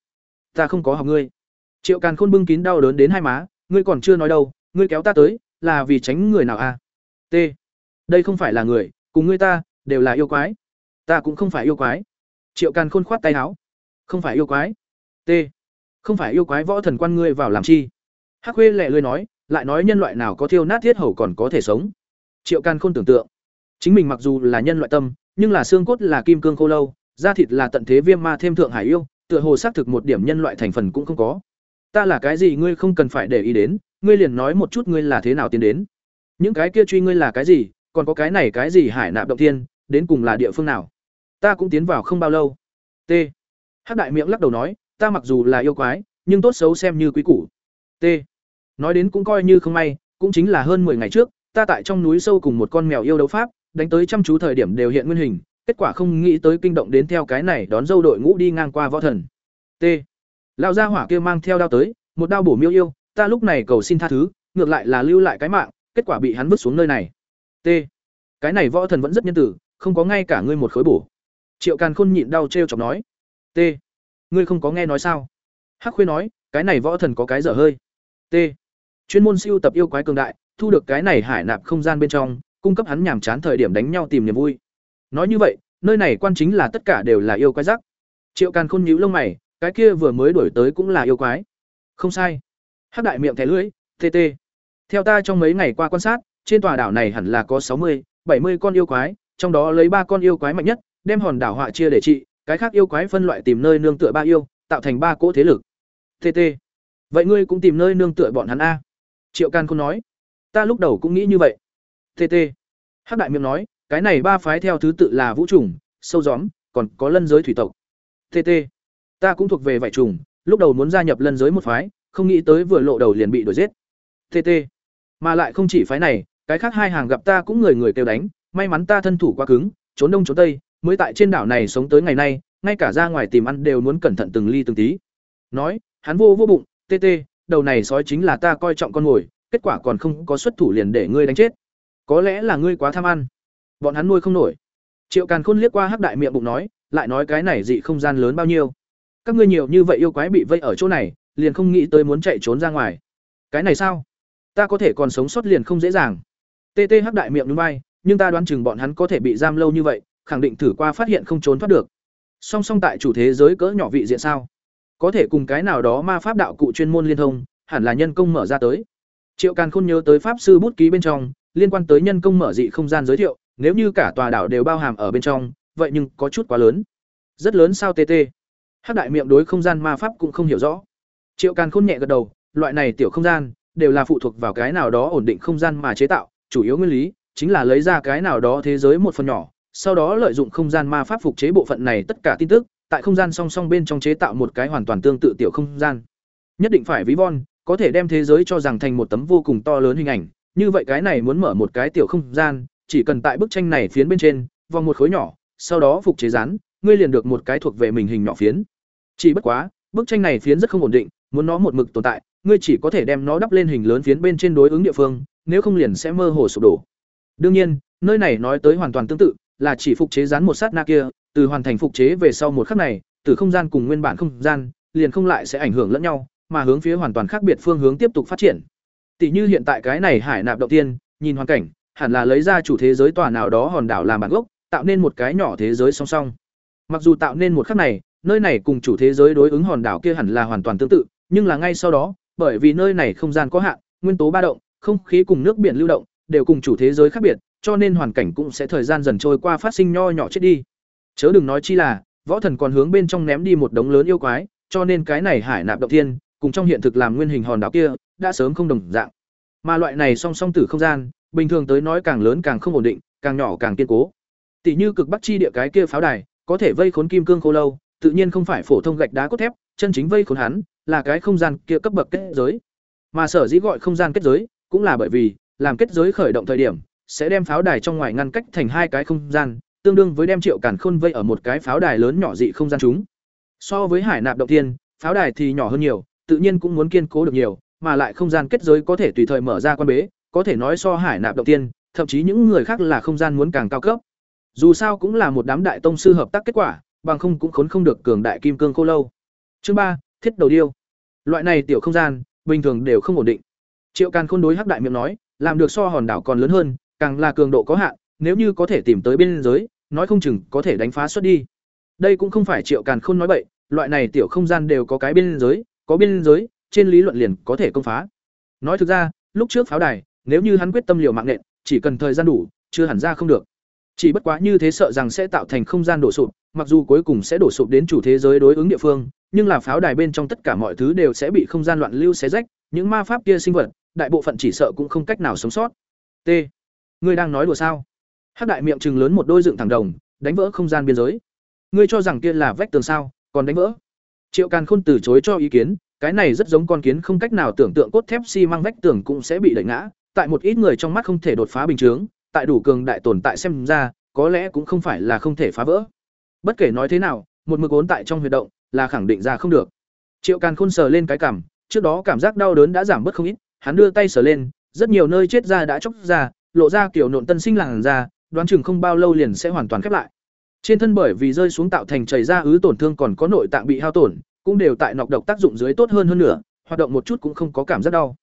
Ta không có học ngươi triệu càn khôn bưng kín đau đớn đến hai má, ngươi còn chưa nói đâu, ngươi kéo ta tới, là vì tránh người nào à? T. Đây không phải là người, cùng ngươi ta, đều là yêu quái. Ta cũng không phải yêu quái. Triệu càn khôn khoát tay áo. Không phải yêu quái. T. Không phải yêu quái võ thần quan ngươi vào làm chi? Hắc khuê lẹ lươi nói, lại nói nhân loại nào có thiêu nát thiết hầu còn có thể sống. Triệu càn khôn tưởng tượng. Chính mình mặc dù là nhân loại tâm, nhưng là xương cốt là kim cương khô lâu, da thịt là tận thế viêm ma thêm thượng hải yêu, tựa hồ xác thực một điểm nhân loại thành phần cũng không có ta là cái gì ngươi không cần phải để ý đến, ngươi liền nói một chút ngươi là thế nào tiến đến. Những cái kia truy ngươi là cái gì, còn có cái này cái gì hải nạp động thiên, đến cùng là địa phương nào? Ta cũng tiến vào không bao lâu. T. Hắc đại miệng lắc đầu nói, ta mặc dù là yêu quái, nhưng tốt xấu xem như quý củ. T. Nói đến cũng coi như không may, cũng chính là hơn 10 ngày trước, ta tại trong núi sâu cùng một con mèo yêu đấu pháp, đánh tới chăm chú thời điểm đều hiện nguyên hình, kết quả không nghĩ tới kinh động đến theo cái này đón dâu đội ngũ đi ngang qua võ thần. T lão gia hỏa kia mang theo đao tới, một đao bổ miêu yêu, ta lúc này cầu xin tha thứ, ngược lại là lưu lại cái mạng, kết quả bị hắn vứt xuống nơi này. T. Cái này võ thần vẫn rất nhân tử, không có ngay cả ngươi một khối bổ. Triệu càn khôn nhịn đau t chọc nói. T. Ngươi không có nghe nói sao? Hắc khuê nói, cái này võ thần có cái dở hơi. T. Chuyên môn siêu tập yêu quái cường đại, thu được cái này hải nạp không gian bên trong, cung cấp hắn nhàm chán thời điểm đánh nhau tìm niềm vui. Nói như vậy, nơi này quan chính là tất cả đều là yêu quái rắc triệu càn khôn nhíu lông mày cái kia vừa mới đổi tới cũng là yêu quái. Không sai. Hắc đại miệng thẻ lưỡi tt theo ta trong mấy ngày qua quan sát, trên tòa đảo này hẳn là có sáu mươi, bảy mươi con yêu quái, trong đó lấy ba con yêu quái mạnh nhất, đem hòn đảo họa chia để trị, cái khác yêu quái phân loại tìm nơi nương tựa ba yêu, tạo thành ba cỗ thế lực. Tt vậy ngươi cũng tìm nơi nương tựa bọn hắn a. Triệu can không nói. Ta lúc đầu cũng nghĩ như vậy. Tt hắc đại miệng nói, cái này ba phái theo thứ tự là vũ trùng, sâu gióm, còn có lân giới thủy tộc. Tt ta cũng thuộc về vải trùng, lúc đầu muốn gia nhập lân giới một phái, không nghĩ tới vừa lộ đầu liền bị đuổi giết. Tt mà lại không chỉ phái này, cái khác hai hàng gặp ta cũng người người kêu đánh, may mắn ta thân thủ quá cứng, trốn đông trốn tây, mới tại trên đảo này sống tới ngày nay, ngay cả ra ngoài tìm ăn đều muốn cẩn thận từng ly từng tí. Nói, hắn vô vô bụng, tê tê, đầu này sói chính là ta coi trọng con mồi, kết quả còn không có xuất thủ liền để ngươi đánh chết. Có lẽ là ngươi quá tham ăn. Bọn hắn nuôi không nổi. Triệu càn khôn liếc qua hắc đại miệng bụng nói, lại nói cái này dị không gian lớn bao nhiêu các ngươi nhiều như vậy yêu quái bị vây ở chỗ này, liền không nghĩ tới muốn chạy trốn ra ngoài. Cái này sao? Ta có thể còn sống sót liền không dễ dàng. Tt hắc đại miệng núi bay nhưng ta đoán chừng bọn hắn có thể bị giam lâu như vậy, khẳng định thử qua phát hiện không trốn thoát được. Song song tại chủ thế giới cỡ nhỏ vị diện sao? Có thể cùng cái nào đó ma pháp đạo cụ chuyên môn liên thông, hẳn là nhân công mở ra tới. Triệu càn khôn nhớ tới pháp sư bút ký bên trong, liên quan tới nhân công mở dị không gian giới thiệu, nếu như cả tòa đảo đều bao hàm ở bên trong, vậy nhưng có chút quá lớn. Rất lớn sao tt Hắc đại miệng đối không gian ma pháp cũng không hiểu rõ. Triệu Càn Khôn nhẹ gật đầu, loại này tiểu không gian đều là phụ thuộc vào cái nào đó ổn định không gian mà chế tạo, chủ yếu nguyên lý chính là lấy ra cái nào đó thế giới một phần nhỏ, sau đó lợi dụng không gian ma pháp phục chế bộ phận này tất cả tin tức, tại không gian song song bên trong chế tạo một cái hoàn toàn tương tự tiểu không gian. Nhất định phải ví von, có thể đem thế giới cho rằng thành một tấm vô cùng to lớn hình ảnh, như vậy cái này muốn mở một cái tiểu không gian, chỉ cần tại bức tranh này phiến bên trên, vòng một khối nhỏ, sau đó phục chế dán, ngươi liền được một cái thuộc về mình hình nhỏ phiến. Chỉ bất quá, bức tranh này phiến rất không ổn định, muốn nó một mực tồn tại, ngươi chỉ có thể đem nó đắp lên hình lớn phiến bên trên đối ứng địa phương, nếu không liền sẽ mơ hồ sụp đổ. Đương nhiên, nơi này nói tới hoàn toàn tương tự, là chỉ phục chế dán một sát na kia, từ hoàn thành phục chế về sau một khắc này, từ không gian cùng nguyên bản không gian, liền không lại sẽ ảnh hưởng lẫn nhau, mà hướng phía hoàn toàn khác biệt phương hướng tiếp tục phát triển. Tỷ như hiện tại cái này hải nạp động tiên, nhìn hoàn cảnh, hẳn là lấy ra chủ thế giới tòa nào đó hòn đảo làm bản gốc, tạo nên một cái nhỏ thế giới song song. Mặc dù tạo nên một khắc này, nơi này cùng chủ thế giới đối ứng hòn đảo kia hẳn là hoàn toàn tương tự, nhưng là ngay sau đó, bởi vì nơi này không gian có hạn, nguyên tố ba động, không khí cùng nước biển lưu động đều cùng chủ thế giới khác biệt, cho nên hoàn cảnh cũng sẽ thời gian dần trôi qua phát sinh nho nhỏ chết đi. Chớ đừng nói chi là, võ thần còn hướng bên trong ném đi một đống lớn yêu quái, cho nên cái này hải nạp động thiên, cùng trong hiện thực làm nguyên hình hòn đảo kia, đã sớm không đồng dạng. Mà loại này song song tử không gian, bình thường tới nói càng lớn càng không ổn định, càng nhỏ càng kiên cố. Tỷ như cực bắc chi địa cái kia pháo đài, có thể vây khốn kim cương khô lâu, tự nhiên không phải phổ thông gạch đá cốt thép, chân chính vây khốn hắn, là cái không gian kia cấp bậc kết giới. Mà sở dĩ gọi không gian kết giới, cũng là bởi vì, làm kết giới khởi động thời điểm, sẽ đem pháo đài trong ngoài ngăn cách thành hai cái không gian, tương đương với đem Triệu Càn Khôn vây ở một cái pháo đài lớn nhỏ dị không gian chúng. So với Hải Nạp động thiên, pháo đài thì nhỏ hơn nhiều, tự nhiên cũng muốn kiên cố được nhiều, mà lại không gian kết giới có thể tùy thời mở ra quan bế, có thể nói so Hải Nạp động thiên, thậm chí những người khác là không gian muốn càng cao cấp. Dù sao cũng là một đám đại tông sư hợp tác kết quả, bằng không cũng khốn không được cường đại kim cương khô lâu. Chương ba, thiết đầu điêu. Loại này tiểu không gian, bình thường đều không ổn định. Triệu Càn Khôn đối Hắc Đại Miệng nói, làm được so hòn đảo còn lớn hơn, càng là cường độ có hạn, nếu như có thể tìm tới biên giới, nói không chừng có thể đánh phá xuất đi. Đây cũng không phải Triệu Càn Khôn nói bậy, loại này tiểu không gian đều có cái biên giới, có biên giới, trên lý luận liền có thể công phá. Nói thực ra, lúc trước pháo đài, nếu như hắn quyết tâm liều mạng nện, chỉ cần thời gian đủ, chưa hẳn ra không được. Chỉ bất quá như thế sợ rằng sẽ tạo thành không gian đổ sụp, mặc dù cuối cùng sẽ đổ sụp đến chủ thế giới đối ứng địa phương, nhưng là pháo đài bên trong tất cả mọi thứ đều sẽ bị không gian loạn lưu xé rách, những ma pháp kia sinh vật, đại bộ phận chỉ sợ cũng không cách nào sống sót. T. Ngươi đang nói đùa sao? Hắc đại miệng trừng lớn một đôi dựng thẳng đồng, đánh vỡ không gian biên giới. Ngươi cho rằng kia là vách tường sao, còn đánh vỡ? Triệu Càn Khôn từ chối cho ý kiến, cái này rất giống con kiến không cách nào tưởng tượng cốt thép xi măng vách tường cũng sẽ bị đẩy ngã, tại một ít người trong mắt không thể đột phá bình chướng, tại đủ cường đại tồn tại xem ra, có lẽ cũng không phải là không thể phá vỡ. Bất kể nói thế nào, một mực ốn tại trong huy động, là khẳng định ra không được. Triệu Càn Khôn sờ lên cái cằm, trước đó cảm giác đau đớn đã giảm bớt không ít, hắn đưa tay sờ lên, rất nhiều nơi chết da đã chóc ra, lộ ra kiểu nộn tân sinh làn ra, đoán chừng không bao lâu liền sẽ hoàn toàn khép lại. Trên thân bởi vì rơi xuống tạo thành chảy ra ứ tổn thương còn có nội tạng bị hao tổn, cũng đều tại nọc độc tác dụng dưới tốt hơn hơn nữa, hoạt động một chút cũng không có cảm giác đau.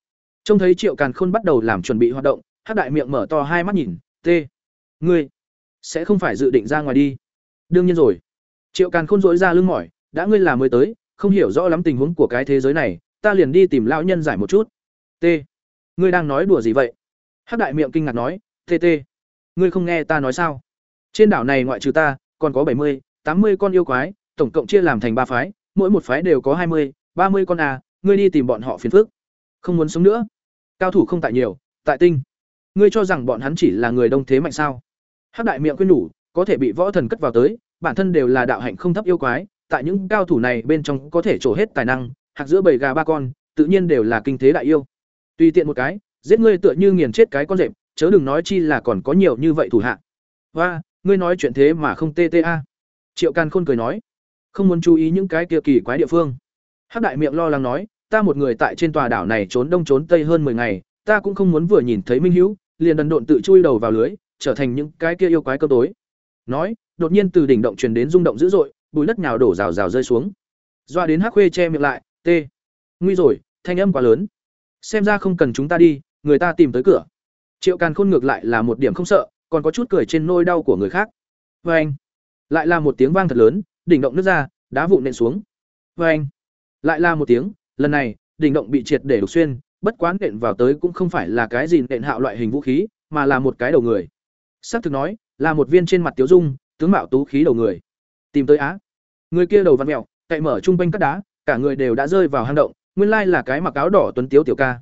Trông thấy Triệu Càn Khôn bắt đầu làm chuẩn bị hoạt động, Hắc đại miệng mở to hai mắt nhìn, "Tê, ngươi sẽ không phải dự định ra ngoài đi?" "Đương nhiên rồi." Triệu Càn Khôn dỗi ra lưng mỏi, "Đã ngươi là mới tới, không hiểu rõ lắm tình huống của cái thế giới này, ta liền đi tìm lão nhân giải một chút." "T, ngươi đang nói đùa gì vậy?" Hắc đại miệng kinh ngạc nói, "Tê tê, ngươi không nghe ta nói sao? Trên đảo này ngoại trừ ta, còn có bảy mươi, tám mươi con yêu quái, tổng cộng chia làm thành ba phái, mỗi một phái đều có hai mươi, ba mươi con à, ngươi đi tìm bọn họ phiền phức. Không muốn sống nữa. Cao thủ không tại nhiều, tại tinh. Ngươi cho rằng bọn hắn chỉ là người đông thế mạnh sao? Hắc đại miệng quên nhủ, có thể bị võ thần cất vào tới, bản thân đều là đạo hạnh không thấp yêu quái, tại những cao thủ này bên trong có thể trổ hết tài năng, hạc giữa bầy gà ba con, tự nhiên đều là kinh thế đại yêu. Tùy tiện một cái, giết ngươi tựa như nghiền chết cái con rệp, chớ đừng nói chi là còn có nhiều như vậy thủ hạ. Hoa, ngươi nói chuyện thế mà không tê tê a. Triệu Càn Khôn cười nói, không muốn chú ý những cái kia kỳ quái địa phương. Hắc đại miệng lo lắng nói, ta một người tại trên tòa đảo này trốn đông trốn tây hơn 10 ngày, ta cũng không muốn vừa nhìn thấy Minh Hữu, liền đần độn tự chui đầu vào lưới, trở thành những cái kia yêu quái cơ tối. Nói, đột nhiên từ đỉnh động truyền đến rung động dữ dội, bùi đất nhào đổ rào rào rơi xuống. Doa đến Hắc Khuê che miệng lại, t nguy rồi, thanh âm quá lớn. Xem ra không cần chúng ta đi, người ta tìm tới cửa." Triệu Càn Khôn ngược lại là một điểm không sợ, còn có chút cười trên nỗi đau của người khác. vê anh, lại là một tiếng vang thật lớn, đỉnh động nước ra, đá vụn nện xuống. vê anh, lại là một tiếng, lần này, đỉnh động bị triệt để đục xuyên, bất quán nện vào tới cũng không phải là cái gì nện hạo loại hình vũ khí, mà là một cái đầu người. Sắc thực nói, là một viên trên mặt tiểu dung, tướng mạo tú khí đầu người. Tìm tới á. Người kia đầu văn mèo, cậy mở trung quanh các đá cả người đều đã rơi vào hang động nguyên lai là cái mặc áo đỏ tuấn tiếu tiểu ca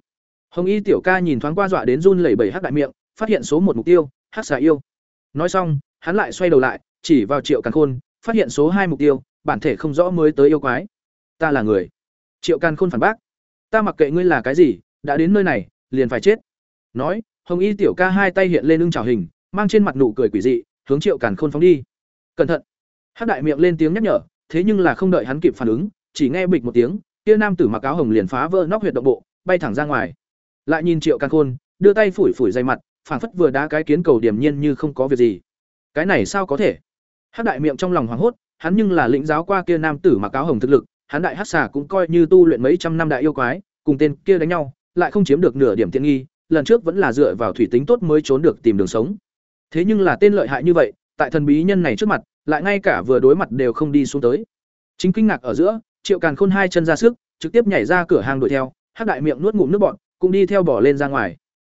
hồng y tiểu ca nhìn thoáng qua dọa đến run lẩy bẩy hắc đại miệng phát hiện số một mục tiêu hắc xà yêu nói xong hắn lại xoay đầu lại chỉ vào triệu càn khôn phát hiện số hai mục tiêu bản thể không rõ mới tới yêu quái ta là người triệu càn khôn phản bác ta mặc kệ ngươi là cái gì đã đến nơi này, liền phải chết. Nói, hồng y tiểu ca hai tay hiện lên lưng trào hình, mang trên mặt nụ cười quỷ dị, hướng triệu càn khôn phóng đi. Cẩn thận. Hắc đại miệng lên tiếng nhắc nhở, thế nhưng là không đợi hắn kịp phản ứng, chỉ nghe bịch một tiếng, kia nam tử mặc áo hồng liền phá vỡ nóc huyệt động bộ, bay thẳng ra ngoài. Lại nhìn triệu càn khôn, đưa tay phủi phủi dày mặt, phảng phất vừa đá cái kiến cầu điểm nhiên như không có việc gì. Cái này sao có thể? Hắc đại miệng trong lòng hoảng hốt, hắn nhưng là lĩnh giáo qua kia nam tử mặc áo hồng thực lực, hắn đại hắc xà cũng coi như tu luyện mấy trăm năm đại yêu quái, cùng tên kia đánh nhau lại không chiếm được nửa điểm tiện nghi, lần trước vẫn là dựa vào thủy tính tốt mới trốn được tìm đường sống. Thế nhưng là tên lợi hại như vậy, tại thần bí nhân này trước mặt, lại ngay cả vừa đối mặt đều không đi xuống tới. Chính kinh ngạc ở giữa, triệu càn khôn hai chân ra sức, trực tiếp nhảy ra cửa hàng đuổi theo, hắc đại miệng nuốt ngụm nước bọt, cũng đi theo bỏ lên ra ngoài.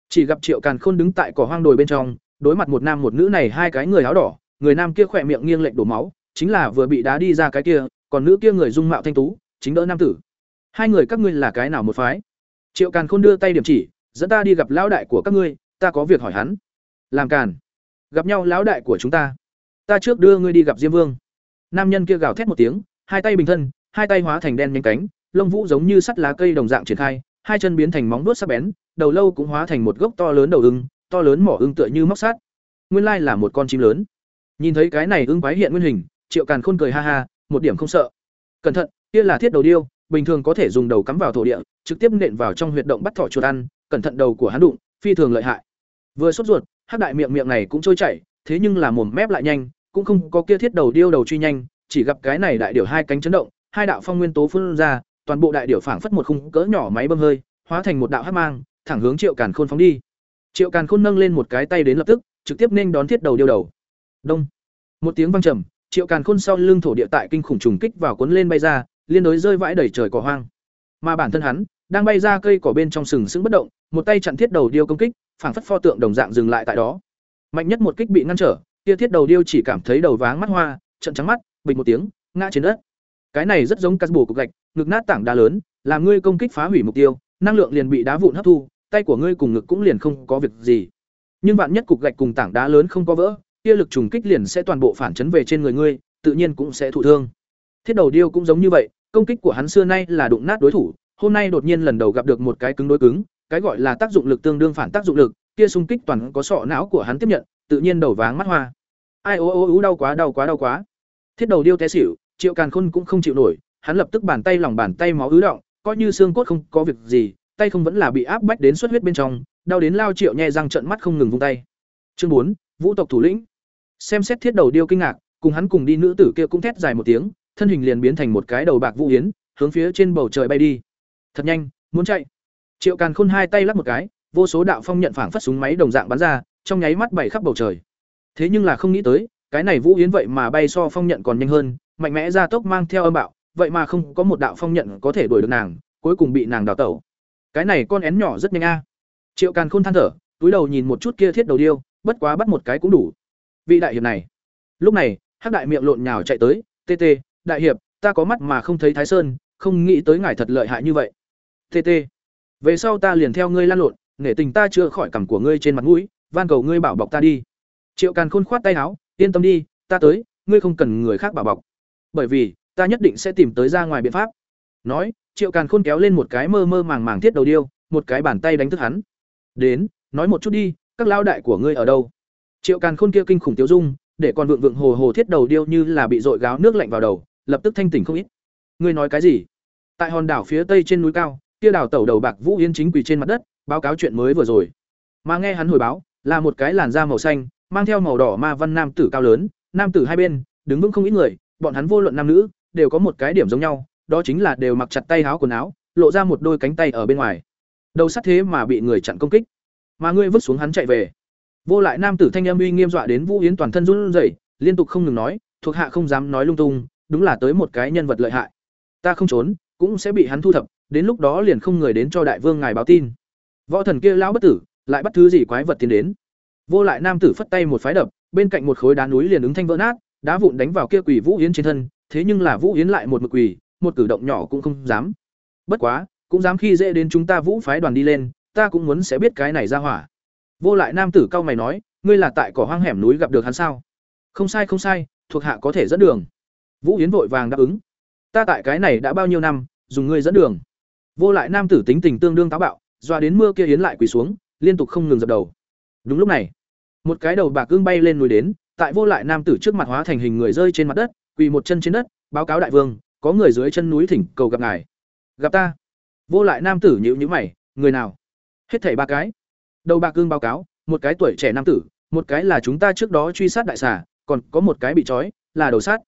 Chỉ gặp triệu càn khôn đứng tại cỏ hoang đồi bên trong, đối mặt một nam một nữ này hai cái người áo đỏ, người nam kia khỏe miệng nghiêng lệch đổ máu, chính là vừa bị đá đi ra cái kia, còn nữ kia người dung mạo thanh tú, chính đỡ nam tử. Hai người các ngươi là cái nào một phái? Triệu càn khôn đưa tay điểm chỉ, dẫn ta đi gặp lão đại của các ngươi, ta có việc hỏi hắn. Làm càn, gặp nhau lão đại của chúng ta. Ta trước đưa ngươi đi gặp diêm vương. Nam nhân kia gào thét một tiếng, hai tay bình thân, hai tay hóa thành đen nhánh cánh, lông vũ giống như sắt lá cây đồng dạng triển khai, hai chân biến thành móng vuốt sắc bén, đầu lâu cũng hóa thành một gốc to lớn đầu ưng, to lớn mỏ ưng tựa như móc sát. Nguyên lai là một con chim lớn. Nhìn thấy cái này ưng quái hiện nguyên hình, triệu càn khôn cười ha ha, một điểm không sợ. Cẩn thận, kia là thiết đầu điêu bình thường có thể dùng đầu cắm vào thổ địa, trực tiếp nện vào trong huyệt động bắt thỏ chuột ăn, cẩn thận đầu của hắn đụng, phi thường lợi hại. Vừa sốt ruột, hắc đại miệng miệng này cũng trôi chảy, thế nhưng là mồm mép lại nhanh, cũng không có kia thiết đầu điêu đầu truy nhanh, chỉ gặp cái này đại điểu hai cánh chấn động, hai đạo phong nguyên tố phun ra, toàn bộ đại điểu phảng phất một khung cỡ nhỏ máy bơm hơi, hóa thành một đạo hắc mang, thẳng hướng triệu càn khôn phóng đi. Triệu càn khôn nâng lên một cái tay đến lập tức, trực tiếp nên đón thiết đầu điêu đầu. Đông. Một tiếng vang trầm, triệu càn khôn sau lưng thổ địa tại kinh khủng trùng kích vào cuốn lên bay ra liên đối rơi vãi đầy trời cỏ hoang. Mà bản thân hắn, đang bay ra cây cỏ bên trong sừng sững bất động, một tay chặn thiết đầu điêu công kích, phảng phất pho tượng đồng dạng dừng lại tại đó. Mạnh nhất một kích bị ngăn trở, kia thiết đầu điêu chỉ cảm thấy đầu váng mắt hoa, trận trắng mắt bình một tiếng, ngã trên đất. Cái này rất giống cắt bổ cục gạch, ngực nát tảng đá lớn, làm ngươi công kích phá hủy mục tiêu, năng lượng liền bị đá vụn hấp thu, tay của ngươi cùng ngực cũng liền không có việc gì. Nhưng vạn nhất cục gạch cùng tảng đá lớn không có vỡ, kia lực trùng kích liền sẽ toàn bộ phản chấn về trên người ngươi, tự nhiên cũng sẽ thụ thương. Thiết đầu điêu cũng giống như vậy công kích của hắn xưa nay là đụng nát đối thủ, hôm nay đột nhiên lần đầu gặp được một cái cứng đối cứng, cái gọi là tác dụng lực tương đương phản tác dụng lực, kia xung kích toàn có sọ não của hắn tiếp nhận, tự nhiên đầu váng mắt hoa. Ai ô ô ú đau quá đau quá đau quá. Thiết đầu điêu té xỉu, triệu càn khôn cũng không chịu nổi, hắn lập tức bàn tay lòng bàn tay máu ứ động, coi như xương cốt không có việc gì, tay không vẫn là bị áp bách đến xuất huyết bên trong, đau đến lao triệu nhẹ răng trợn mắt không ngừng vung tay. Chương bốn, vũ tộc thủ lĩnh. Xem xét thiết đầu điêu kinh ngạc, cùng hắn cùng đi nữ tử kia cũng thét dài một tiếng thân hình liền biến thành một cái đầu bạc vũ yến, hướng phía trên bầu trời bay đi. Thật nhanh, muốn chạy. Triệu càn khôn hai tay lắc một cái, vô số đạo phong nhận phảng phất súng máy đồng dạng bắn ra, trong nháy mắt bay khắp bầu trời. Thế nhưng là không nghĩ tới, cái này vũ yến vậy mà bay so phong nhận còn nhanh hơn, mạnh mẽ ra tốc mang theo âm bạo, vậy mà không có một đạo phong nhận có thể đuổi được nàng, cuối cùng bị nàng đào tẩu. Cái này con én nhỏ rất nhanh a. Triệu càn khôn than thở, túi đầu nhìn một chút kia thiết đầu điêu, bất quá bắt một cái cũng đủ. Vị đại hiệp này. Lúc này, hắc đại miệng lộn nhào chạy tới, tê tê đại hiệp, ta có mắt mà không thấy thái sơn, không nghĩ tới ngài thật lợi hại như vậy. Tt về sau ta liền theo ngươi lan lộn, nể tình ta chưa khỏi cằm của ngươi trên mặt mũi, van cầu ngươi bảo bọc ta đi. Triệu càn khôn khoát tay áo, yên tâm đi, ta tới, ngươi không cần người khác bảo bọc. Bởi vì, ta nhất định sẽ tìm tới ra ngoài biện pháp. Nói, triệu càn khôn kéo lên một cái mơ mơ màng màng thiết đầu điêu, một cái bàn tay đánh thức hắn. Đến, nói một chút đi, các lao đại của ngươi ở đâu? Triệu càn khôn kia kinh khủng tiêu dung, để còn vượng vượng hồ hồ thiết đầu điêu như là bị dội gáo nước lạnh vào đầu lập tức thanh tỉnh không ít. Ngươi nói cái gì? Tại hòn đảo phía tây trên núi cao, kia đảo tẩu đầu bạc vũ yên chính quỳ trên mặt đất, báo cáo chuyện mới vừa rồi. Mà nghe hắn hồi báo, là một cái làn da màu xanh, mang theo màu đỏ ma văn nam tử cao lớn, nam tử hai bên, đứng vững không ít người, bọn hắn vô luận nam nữ, đều có một cái điểm giống nhau, đó chính là đều mặc chặt tay áo quần áo, lộ ra một đôi cánh tay ở bên ngoài. Đầu sắt thế mà bị người chặn công kích. Mà ngươi vứt xuống hắn chạy về. Vô lại nam tử thanh âm uy nghiêm dọa đến vũ yến toàn thân run rẩy, liên tục không ngừng nói, thuộc hạ không dám nói lung tung đúng là tới một cái nhân vật lợi hại ta không trốn cũng sẽ bị hắn thu thập đến lúc đó liền không người đến cho đại vương ngài báo tin võ thần kia lão bất tử lại bắt thứ gì quái vật tiến đến vô lại nam tử phất tay một phái đập bên cạnh một khối đá núi liền ứng thanh vỡ nát đá vụn đánh vào kia quỷ vũ yến trên thân thế nhưng là Vũ Yến lại một mực quỳ, một cử động nhỏ cũng không dám. Bất quá, cũng dám khi dễ đến chúng ta Vũ phái đoàn đi lên, ta cũng muốn sẽ biết cái này ra hỏa. Vô lại nam tử cao mày nói, ngươi là tại cỏ hoang hẻm núi gặp được hắn sao? Không sai không sai, thuộc hạ có thể dẫn đường. Vũ Yến vội vàng đáp ứng. Ta tại cái này đã bao nhiêu năm, dùng ngươi dẫn đường. Vô lại nam tử tính tình tương đương táo bạo, doa đến mưa kia yến lại quỳ xuống, liên tục không ngừng dập đầu. Đúng lúc này, một cái đầu bạc gương bay lên núi đến, tại vô lại nam tử trước mặt hóa thành hình người rơi trên mặt đất, quỳ một chân trên đất, báo cáo đại vương, có người dưới chân núi thỉnh cầu gặp ngài. Gặp ta? Vô lại nam tử nhíu nhíu mày, người nào? Hết thảy ba cái. Đầu bạc gương báo cáo, một cái tuổi trẻ nam tử, một cái là chúng ta trước đó truy sát đại xà, còn có một cái bị trói, là đầu sát.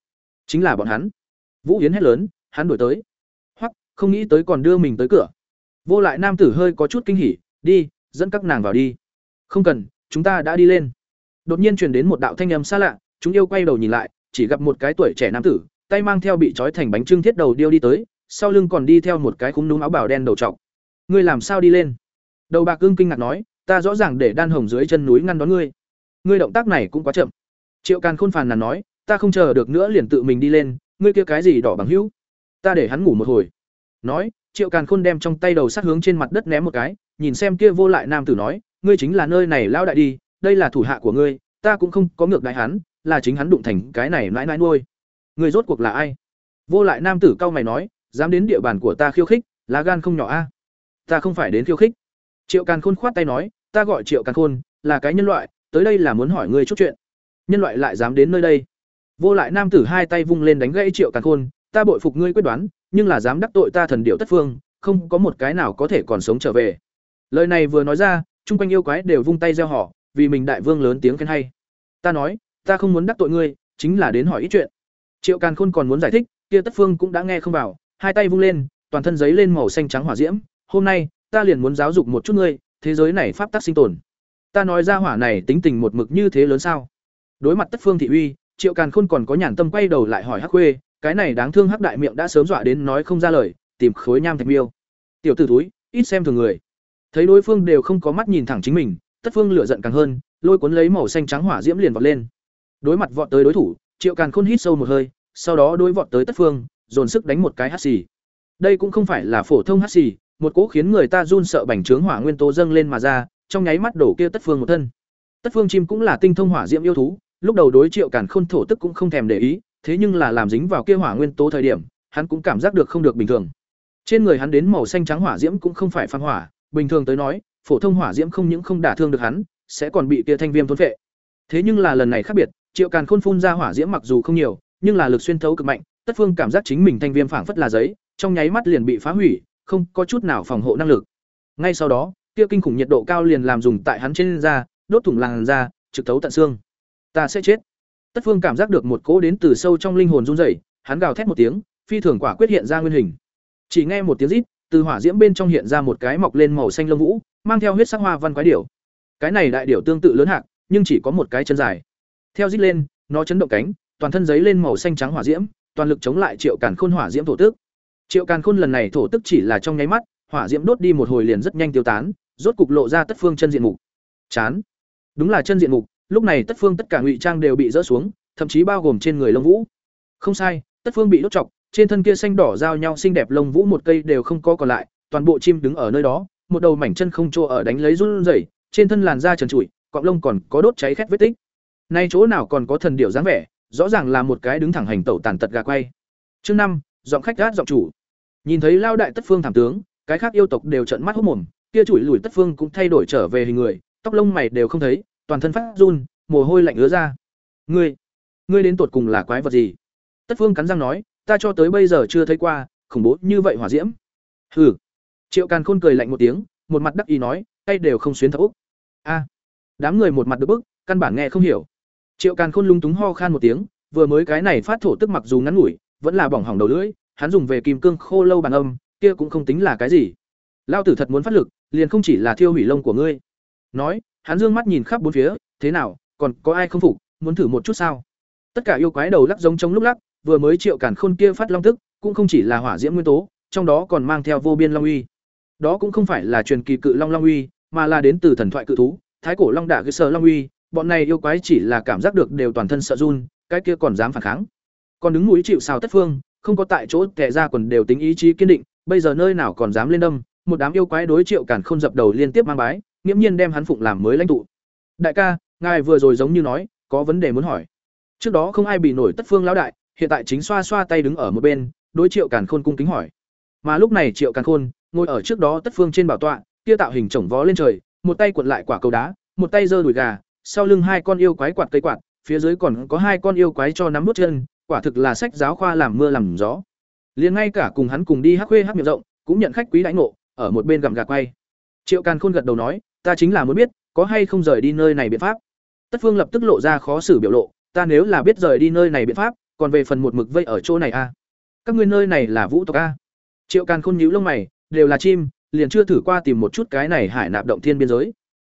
Chính là bọn hắn. Vũ Yến hét lớn, hắn đuổi tới. Hoặc, không nghĩ tới còn đưa mình tới cửa. Vô lại nam tử hơi có chút kinh hỉ, đi, dẫn các nàng vào đi. Không cần, chúng ta đã đi lên. Đột nhiên truyền đến một đạo thanh âm xa lạ, chúng yêu quay đầu nhìn lại, chỉ gặp một cái tuổi trẻ nam tử, tay mang theo bị trói thành bánh trưng thiết đầu điêu đi tới, sau lưng còn đi theo một cái khung núm áo bảo đen đầu trọc. Ngươi làm sao đi lên? Đầu bạc cương kinh ngạc nói, ta rõ ràng để đan hồng dưới chân núi ngăn đón ngươi. Ngươi động tác này cũng quá chậm. Triệu Càn Khôn phàn nàn nói, ta không chờ được nữa liền tự mình đi lên, ngươi kia cái gì đỏ bằng hữu? Ta để hắn ngủ một hồi. Nói, Triệu Càn Khôn đem trong tay đầu sát hướng trên mặt đất ném một cái, nhìn xem kia vô lại nam tử nói, ngươi chính là nơi này lao đại đi, đây là thủ hạ của ngươi, ta cũng không có ngược đại hắn, là chính hắn đụng thành cái này mãi mãi nuôi. Ngươi rốt cuộc là ai? Vô lại nam tử cao mày nói, dám đến địa bàn của ta khiêu khích, lá gan không nhỏ a. Ta không phải đến khiêu khích. Triệu Càn Khôn khoát tay nói, ta gọi Triệu Càn Khôn, là cái nhân loại, tới đây là muốn hỏi ngươi chút chuyện. Nhân loại lại dám đến nơi đây? Vô lại nam tử hai tay vung lên đánh gãy Triệu Càn Khôn, ta bội phục ngươi quyết đoán, nhưng là dám đắc tội ta thần điệu tất phương, không có một cái nào có thể còn sống trở về. Lời này vừa nói ra, chung quanh yêu quái đều vung tay reo hò, vì mình đại vương lớn tiếng khen hay. Ta nói, ta không muốn đắc tội ngươi, chính là đến hỏi ít chuyện. Triệu Càn Khôn còn muốn giải thích, kia Tất Phương cũng đã nghe không vào, hai tay vung lên, toàn thân giấy lên màu xanh trắng hỏa diễm, hôm nay, ta liền muốn giáo dục một chút ngươi, thế giới này pháp tắc sinh tồn. Ta nói ra hỏa này tính tình một mực như thế lớn sao? Đối mặt Tất Phương thị uy, Triệu Càn Khôn còn có nhàn tâm quay đầu lại hỏi Hắc Khuê, cái này đáng thương Hắc đại miệng đã sớm dọa đến nói không ra lời, tìm khối nham thạch miêu. Tiểu tử túi, ít xem thường người. Thấy đối phương đều không có mắt nhìn thẳng chính mình, Tất Phương lửa giận càng hơn, lôi cuốn lấy màu xanh trắng hỏa diễm liền vọt lên. Đối mặt vọt tới đối thủ, Triệu Càn Khôn hít sâu một hơi, sau đó đối vọt tới Tất Phương, dồn sức đánh một cái hắc xì. Đây cũng không phải là phổ thông hắc xì, một cỗ khiến người ta run sợ bành trướng hỏa nguyên tố dâng lên mà ra, trong nháy mắt đổ kia Tất Phương một thân. Tất Phương chim cũng là tinh thông hỏa diễm yêu thú, lúc đầu đối Triệu Càn Khôn thổ tức cũng không thèm để ý, thế nhưng là làm dính vào kia hỏa nguyên tố thời điểm, hắn cũng cảm giác được không được bình thường. Trên người hắn đến màu xanh trắng hỏa diễm cũng không phải phan hỏa, bình thường tới nói, phổ thông hỏa diễm không những không đả thương được hắn, sẽ còn bị kia thanh viêm thốn phệ. Thế nhưng là lần này khác biệt, Triệu Càn Khôn phun ra hỏa diễm mặc dù không nhiều, nhưng là lực xuyên thấu cực mạnh, Tất Phương cảm giác chính mình thanh viêm phảng phất là giấy, trong nháy mắt liền bị phá hủy, không có chút nào phòng hộ năng lực. Ngay sau đó, kia kinh khủng nhiệt độ cao liền làm dùng tại hắn trên da, đốt thủng làn da, trực thấu tận xương. Ta sẽ chết. Tất Phương cảm giác được một cỗ đến từ sâu trong linh hồn run rẩy, hắn gào thét một tiếng, phi thường quả quyết hiện ra nguyên hình. Chỉ nghe một tiếng rít, từ hỏa diễm bên trong hiện ra một cái mọc lên màu xanh lông vũ, mang theo huyết sắc hoa văn quái điểu. Cái này đại điểu tương tự lớn hạc, nhưng chỉ có một cái chân dài. Theo rít lên, nó chấn động cánh, toàn thân giấy lên màu xanh trắng hỏa diễm, toàn lực chống lại Triệu Càn Khôn hỏa diễm thổ tức. Triệu Càn Khôn lần này thổ tức chỉ là trong nháy mắt, hỏa diễm đốt đi một hồi liền rất nhanh tiêu tán, rốt cục lộ ra tất phương chân diện mục. Chán. Đúng là chân diện mục, lúc này tất phương tất cả ngụy trang đều bị rỡ xuống, thậm chí bao gồm trên người lông vũ. Không sai, tất phương bị đốt chọc, trên thân kia xanh đỏ giao nhau xinh đẹp lông vũ một cây đều không có còn lại, toàn bộ chim đứng ở nơi đó, một đầu mảnh chân không chỗ ở đánh lấy run rẩy, trên thân làn da trần trụi, cọng lông còn có đốt cháy khét vết tích. Nay chỗ nào còn có thần điệu dáng vẻ, rõ ràng là một cái đứng thẳng hành tẩu tàn tật gà quay. Chương năm, giọng khách gát giọng chủ. Nhìn thấy lao đại tất phương thảm tướng, cái khác yêu tộc đều trợn mắt hốc mồm, kia chủi lùi tất phương cũng thay đổi trở về hình người, tóc lông mày đều không thấy, toàn thân phát run, mồ hôi lạnh ứa ra. Ngươi, ngươi đến tột cùng là quái vật gì? Tất phương cắn răng nói, ta cho tới bây giờ chưa thấy qua, khủng bố như vậy hỏa diễm. Hừ. Triệu Càn Khôn cười lạnh một tiếng, một mặt đắc ý nói, tay đều không xuyến thấu. A. Đám người một mặt được bức, căn bản nghe không hiểu. Triệu Càn Khôn lung túng ho khan một tiếng, vừa mới cái này phát thổ tức mặc dù ngắn ngủi, vẫn là bỏng hỏng đầu lưỡi, hắn dùng về kim cương khô lâu bàn âm, kia cũng không tính là cái gì. Lao tử thật muốn phát lực, liền không chỉ là thiêu hủy lông của ngươi. Nói, hắn dương mắt nhìn khắp bốn phía, thế nào, còn có ai không phục, muốn thử một chút sao? Tất cả yêu quái đầu lắc giống trong lúc lắc, vừa mới Triệu cản Khôn kia phát long tức, cũng không chỉ là hỏa diễm nguyên tố, trong đó còn mang theo vô biên long uy. Đó cũng không phải là truyền kỳ cự long long uy, mà là đến từ thần thoại cự thú, thái cổ long đả cái sở long uy, bọn này yêu quái chỉ là cảm giác được đều toàn thân sợ run, cái kia còn dám phản kháng. còn đứng mũi chịu sào tất phương không có tại chỗ tệ ra quần đều tính ý chí kiên định bây giờ nơi nào còn dám lên đâm một đám yêu quái đối triệu cản không dập đầu liên tiếp mang bái nghiễm nhiên đem hắn phụng làm mới lãnh tụ. Đại ca, ngài vừa rồi giống như nói, có vấn đề muốn hỏi. Trước đó không ai bị nổi tất phương lão đại, hiện tại chính xoa xoa tay đứng ở một bên, đối triệu càn khôn cung kính hỏi. Mà lúc này triệu càn khôn ngồi ở trước đó tất phương trên bảo tọa, kia tạo hình chổng vó lên trời, một tay cuộn lại quả cầu đá, một tay giơ đùi gà, sau lưng hai con yêu quái quạt cây quạt, phía dưới còn có hai con yêu quái cho nắm bước chân, quả thực là sách giáo khoa làm mưa làm gió. Liền ngay cả cùng hắn cùng đi hắc khuê hắc miệng rộng, cũng nhận khách quý đãi ngộ, ở một bên gặm gạc quay. Triệu càn khôn gật đầu nói ta chính là muốn biết, có hay không rời đi nơi này biện pháp. Tất phương lập tức lộ ra khó xử biểu lộ, ta nếu là biết rời đi nơi này biện pháp, còn về phần một mực vây ở chỗ này a à? các ngươi nơi này là vũ tộc a triệu càn khôn nhíu lông mày, đều là chim, liền chưa thử qua tìm một chút cái này hải nạp động thiên biên giới.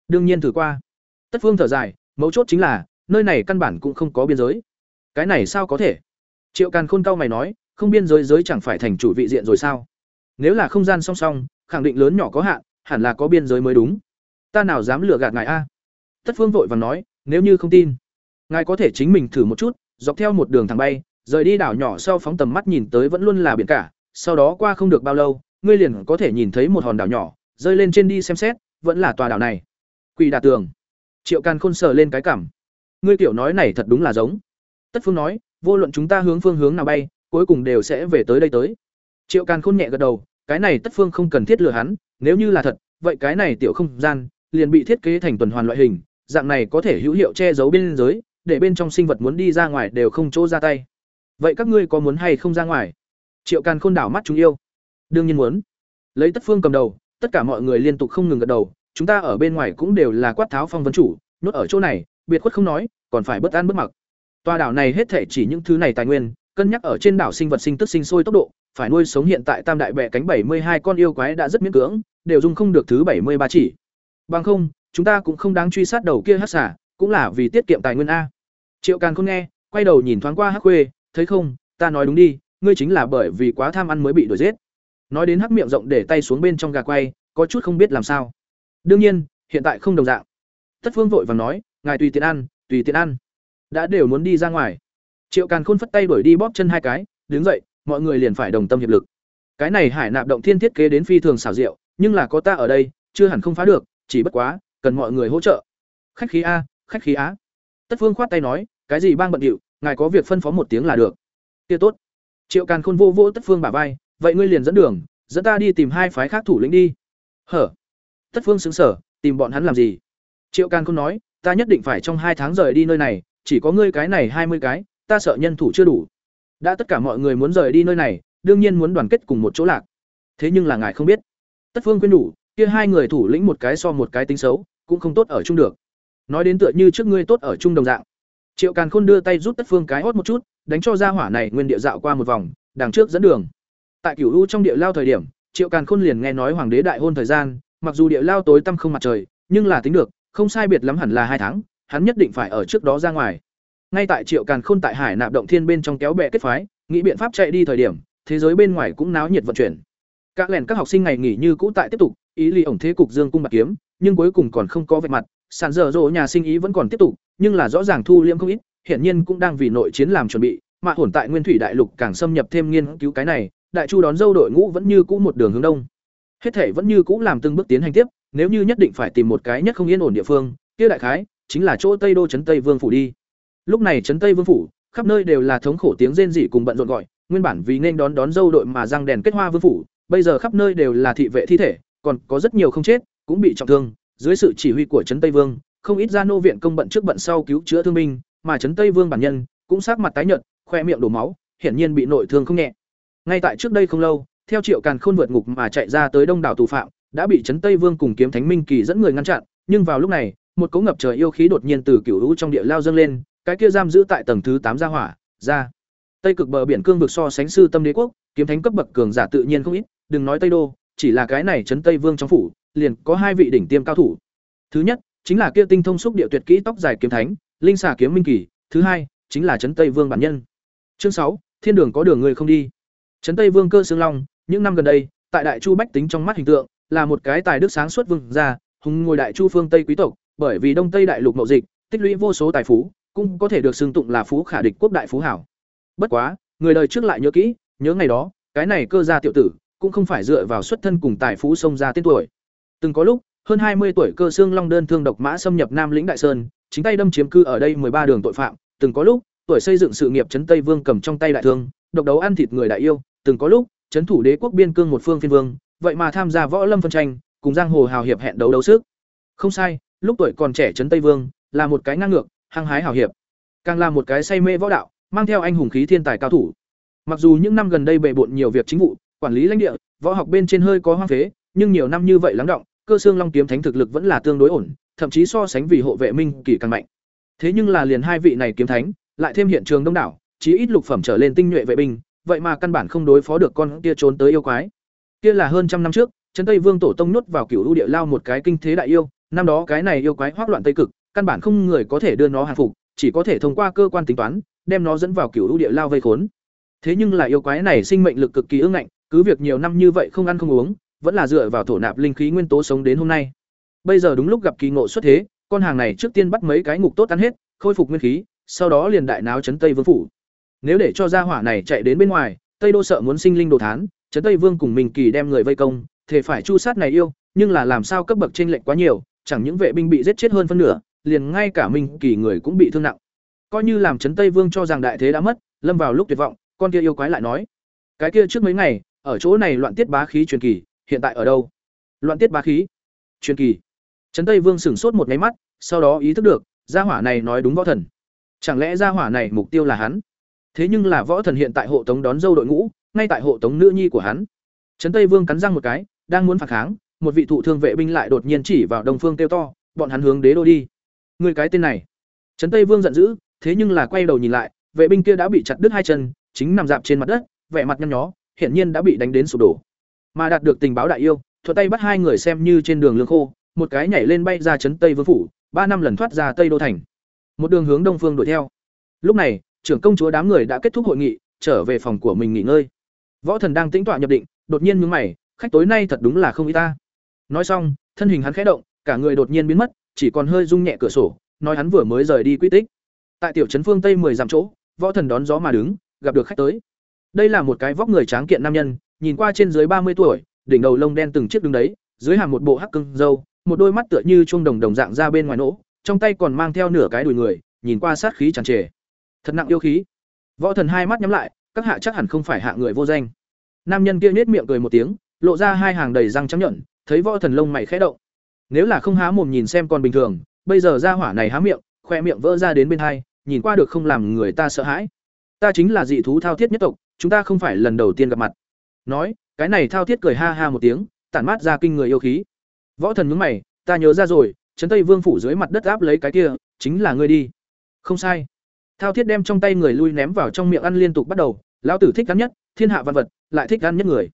Đương nhiên thử qua. Tất phương thở dài, mấu chốt chính là, nơi này căn bản cũng không có biên giới. Cái này sao có thể? Triệu càn khôn cao mày nói, không biên giới giới chẳng phải thành chủ vị diện rồi sao? Nếu là không gian song song, khẳng định lớn nhỏ có hạn, hẳn là có biên giới mới đúng ta nào dám lừa gạt ngài a? Tất phương vội vàng nói, nếu như không tin, ngài có thể chính mình thử một chút, dọc theo một đường thẳng bay, rời đi đảo nhỏ sau phóng tầm mắt nhìn tới vẫn luôn là biển cả, sau đó qua không được bao lâu, ngươi liền có thể nhìn thấy một hòn đảo nhỏ, rơi lên trên đi xem xét, vẫn là tòa đảo này. Quỳ đà tường. Triệu càn khôn sờ lên cái cảm. Ngươi tiểu nói này thật đúng là giống. Tất phương nói, vô luận chúng ta hướng phương hướng nào bay, cuối cùng đều sẽ về tới đây tới. Triệu càn khôn nhẹ gật đầu, cái này tất phương không cần thiết lừa hắn, nếu như là thật, vậy cái này tiểu không gian liền bị thiết kế thành tuần hoàn loại hình, dạng này có thể hữu hiệu che giấu bên giới, để bên trong sinh vật muốn đi ra ngoài đều không chỗ ra tay. Vậy các ngươi có muốn hay không ra ngoài? Triệu càn khôn đảo mắt chúng yêu. Đương nhiên muốn. Lấy tất phương cầm đầu, tất cả mọi người liên tục không ngừng gật đầu, chúng ta ở bên ngoài cũng đều là quát tháo phong vấn chủ, nhốt ở chỗ này, biệt khuất không nói, còn phải bất an bất mặc. Tòa đảo này hết thể chỉ những thứ này tài nguyên, cân nhắc ở trên đảo sinh vật sinh tức sinh sôi tốc độ, phải nuôi sống hiện tại tam đại bệ cánh bảy mươi hai con yêu quái đã rất miễn cưỡng, đều dung không được thứ bảy mươi ba chỉ bằng không, chúng ta cũng không đáng truy sát đầu kia hắc xả cũng là vì tiết kiệm tài nguyên a. Triệu càn không nghe, quay đầu nhìn thoáng qua hắc khuê, thấy không, ta nói đúng đi, ngươi chính là bởi vì quá tham ăn mới bị đuổi giết. Nói đến hắc miệng rộng để tay xuống bên trong gà quay, có chút không biết làm sao. Đương nhiên, hiện tại không đồng dạng. Tất phương vội vàng nói, ngài tùy tiện ăn, tùy tiện ăn. Đã đều muốn đi ra ngoài. Triệu càn khôn phất tay đuổi đi bóp chân hai cái, đứng dậy, mọi người liền phải đồng tâm hiệp lực. Cái này hải nạp động thiên thiết kế đến phi thường xảo diệu, nhưng là có ta ở đây, chưa hẳn không phá được chỉ bất quá, cần mọi người hỗ trợ. Khách khí a, khách khí á. Tất phương khoát tay nói, cái gì bang bận điệu, ngài có việc phân phó một tiếng là được. Kia tốt. Triệu càn khôn vô vô tất phương bả vai, vậy ngươi liền dẫn đường, dẫn ta đi tìm hai phái khác thủ lĩnh đi. Hở? Tất phương xứng sở tìm bọn hắn làm gì? Triệu càn khôn nói, ta nhất định phải trong hai tháng rời đi nơi này, chỉ có ngươi cái này hai mươi cái, ta sợ nhân thủ chưa đủ. Đã tất cả mọi người muốn rời đi nơi này, đương nhiên muốn đoàn kết cùng một chỗ lạc. Thế nhưng là ngài không biết. Tất phương quên đủ kia hai người thủ lĩnh một cái so một cái tính xấu, cũng không tốt ở chung được. Nói đến tựa như trước ngươi tốt ở chung đồng dạng. Triệu càn khôn đưa tay rút tất phương cái hót một chút, đánh cho ra hỏa này nguyên địa dạo qua một vòng, đằng trước dẫn đường. Tại cửu u trong địa lao thời điểm, triệu càn khôn liền nghe nói hoàng đế đại hôn thời gian, mặc dù địa lao tối tăm không mặt trời, nhưng là tính được, không sai biệt lắm hẳn là hai tháng, hắn nhất định phải ở trước đó ra ngoài. Ngay tại triệu càn khôn tại hải nạp động thiên bên trong kéo bè kết phái, nghĩ biện pháp chạy đi thời điểm, thế giới bên ngoài cũng náo nhiệt vận chuyển. Các lẻn các học sinh ngày nghỉ như cũ tại tiếp tục ý ly ổng thế cục dương cung bạc kiếm, nhưng cuối cùng còn không có vạch mặt, sàn dở dỗ nhà sinh ý vẫn còn tiếp tục, nhưng là rõ ràng thu liễm không ít, hiển nhiên cũng đang vì nội chiến làm chuẩn bị, mà hồn tại nguyên thủy đại lục càng xâm nhập thêm nghiên cứu cái này, đại chu đón dâu đội ngũ vẫn như cũ một đường hướng đông. Hết thể vẫn như cũ làm từng bước tiến hành tiếp, nếu như nhất định phải tìm một cái nhất không yên ổn địa phương, kia đại khái chính là chỗ tây đô trấn tây vương phủ đi. Lúc này trấn tây vương phủ, khắp nơi đều là thống khổ tiếng rên rỉ cùng bận rộn gọi, nguyên bản vì nên đón đón dâu đội mà răng đèn kết hoa vương phủ, bây giờ khắp nơi đều là thị vệ thi thể còn có rất nhiều không chết, cũng bị trọng thương. Dưới sự chỉ huy của trấn tây vương, không ít gia nô viện công bận trước bận sau cứu chữa thương binh, mà trấn tây vương bản nhân cũng sắc mặt tái nhợt, khoe miệng đổ máu, hiển nhiên bị nội thương không nhẹ. Ngay tại trước đây không lâu, theo triệu càn khôn vượt ngục mà chạy ra tới đông đảo tù phạm, đã bị trấn tây vương cùng kiếm thánh minh kỳ dẫn người ngăn chặn, nhưng vào lúc này, một cỗ ngập trời yêu khí đột nhiên từ cửu lũ trong địa lao dâng lên, cái kia giam giữ tại tầng thứ tám gia hỏa, ra. Tây cực bờ biển cương vực so sánh sư tâm đế quốc, kiếm thánh cấp bậc cường giả tự nhiên không ít, đừng nói tây đô chỉ là cái này trấn tây vương trong phủ, liền có hai vị đỉnh tiêm cao thủ. Thứ nhất, chính là kia tinh thông xúc địa tuyệt kỹ tóc dài kiếm thánh, linh xà kiếm minh kỳ. Thứ hai, chính là trấn tây vương bản nhân. Chương sáu, thiên đường có đường người không đi. Trấn tây vương cơ xương long, những năm gần đây, tại đại chu bách tính trong mắt hình tượng, là một cái tài đức sáng suốt vương gia, hùng ngồi đại chu phương tây quý tộc, bởi vì đông tây đại lục mậu dịch, tích lũy vô số tài phú, cũng có thể được xưng tụng là phú khả địch quốc đại phú hảo. Bất quá, người đời trước lại nhớ kỹ, nhớ ngày đó, cái này cơ gia tiểu tử cũng không phải dựa vào xuất thân cùng tài phú sông ra tên tuổi. Từng có lúc, hơn hai mươi tuổi cơ xương long đơn thương độc mã xâm nhập nam lĩnh đại sơn, chính tay đâm chiếm cư ở đây ba đường tội phạm. Từng có lúc, tuổi xây dựng sự nghiệp trấn tây vương cầm trong tay đại thương, độc đấu ăn thịt người đại yêu. Từng có lúc trấn thủ đế quốc biên cương một phương phiên vương, vậy mà tham gia võ lâm phân tranh, cùng giang hồ hào hiệp hẹn đấu đấu sức. Không sai, lúc tuổi còn trẻ trấn tây vương, là một cái ngang ngược, hăng hái hào hiệp. Càng là một cái say mê võ đạo, mang theo anh hùng khí thiên tài cao thủ. Mặc dù những năm gần đây bệ bội nhiều việc chính vụ quản lý lãnh địa, võ học bên trên hơi có hoang phế, nhưng nhiều năm như vậy lắng động, cơ xương long kiếm thánh thực lực vẫn là tương đối ổn, thậm chí so sánh vì hộ vệ minh kỳ càng mạnh. Thế nhưng là liền hai vị này kiếm thánh, lại thêm hiện trường đông đảo, chí ít lục phẩm trở lên tinh nhuệ vệ binh, vậy mà căn bản không đối phó được con kia trốn tới yêu quái. Kia là hơn trăm năm trước, trấn tây vương tổ tông nhốt vào cửu lưu địa lao một cái kinh thế đại yêu, năm đó cái này yêu quái hoác loạn tây cực, căn bản không người có thể đưa nó hàng phục, chỉ có thể thông qua cơ quan tính toán, đem nó dẫn vào cửu lưu địa lao vây khốn. Thế nhưng là yêu quái này sinh mệnh lực cực kỳ ương ngạnh cứ việc nhiều năm như vậy không ăn không uống, vẫn là dựa vào thổ nạp linh khí nguyên tố sống đến hôm nay. Bây giờ đúng lúc gặp kỳ ngộ xuất thế, con hàng này trước tiên bắt mấy cái ngục tốt ăn hết, khôi phục nguyên khí, sau đó liền đại náo chấn tây vương phủ. Nếu để cho gia hỏa này chạy đến bên ngoài, tây đô sợ muốn sinh linh đồ thán, chấn tây vương cùng mình kỳ đem người vây công thể phải chu sát này yêu, nhưng là làm sao cấp bậc trên lệnh quá nhiều, chẳng những vệ binh bị giết chết hơn phân nửa, liền ngay cả mình kỳ người cũng bị thương nặng. Coi như làm chấn tây vương cho rằng đại thế đã mất, lâm vào lúc tuyệt vọng, con kia yêu quái lại nói. Cái kia trước mấy ngày ở chỗ này loạn tiết bá khí truyền kỳ, hiện tại ở đâu? Loạn tiết bá khí truyền kỳ. Trấn tây vương sửng sốt một nháy mắt, sau đó ý thức được, gia hỏa này nói đúng võ thần. Chẳng lẽ gia hỏa này mục tiêu là hắn? Thế nhưng là võ thần hiện tại hộ tống đón dâu đội ngũ, ngay tại hộ tống nữ nhi của hắn. Trấn tây vương cắn răng một cái, đang muốn phản kháng, một vị thụ thương vệ binh lại đột nhiên chỉ vào đông phương kêu to, bọn hắn hướng đế đô đi. Người cái tên này. Trấn tây vương giận dữ, thế nhưng là quay đầu nhìn lại, vệ binh kia đã bị chặt đứt hai chân, chính nằm dạp trên mặt đất, vẻ mặt nhăn nhó hiển nhiên đã bị đánh đến sụp đổ. Mà đạt được tình báo đại yêu, thuận tay bắt hai người xem như trên đường lương khô, một cái nhảy lên bay ra trấn tây vương phủ, ba năm lần thoát ra tây đô thành. Một đường hướng đông phương đuổi theo. Lúc này, trưởng công chúa đám người đã kết thúc hội nghị, trở về phòng của mình nghỉ ngơi. Võ thần đang tĩnh tọa nhập định, đột nhiên nhướng mày, khách tối nay thật đúng là không ý ta. Nói xong, thân hình hắn khẽ động, cả người đột nhiên biến mất, chỉ còn hơi rung nhẹ cửa sổ, nói hắn vừa mới rời đi quy tích. Tại tiểu trấn phương tây mười dặm chỗ, võ thần đón gió mà đứng, gặp được khách tới đây là một cái vóc người tráng kiện nam nhân, nhìn qua trên dưới ba mươi tuổi, đỉnh đầu lông đen từng chiếc đứng đấy, dưới hàm một bộ hắc cưng dâu một đôi mắt tựa như chuông đồng đồng dạng ra bên ngoài nỗ, trong tay còn mang theo nửa cái đùi người, nhìn qua sát khí tràn trề. Thật nặng yêu khí. Võ thần hai mắt nhắm lại, các hạ chắc hẳn không phải hạ người vô danh. Nam nhân kia nhếch miệng cười một tiếng, lộ ra hai hàng đầy răng trắng nhợn thấy võ thần lông mày khẽ động. Nếu là không há mồm nhìn xem còn bình thường, bây giờ ra hỏa này há miệng, khoe miệng vỡ ra đến bên hai, nhìn qua được không làm người ta sợ hãi ta chính là dị thú thao thiết nhất tộc, chúng ta không phải lần đầu tiên gặp mặt. Nói, cái này thao thiết cười ha ha một tiếng, tản mát ra kinh người yêu khí. Võ thần nhướng mày, ta nhớ ra rồi, trấn tây vương phủ dưới mặt đất áp lấy cái kia, chính là ngươi đi. Không sai. Thao thiết đem trong tay người lui ném vào trong miệng ăn liên tục bắt đầu, lão tử thích ăn nhất, thiên hạ văn vật, lại thích ăn nhất người.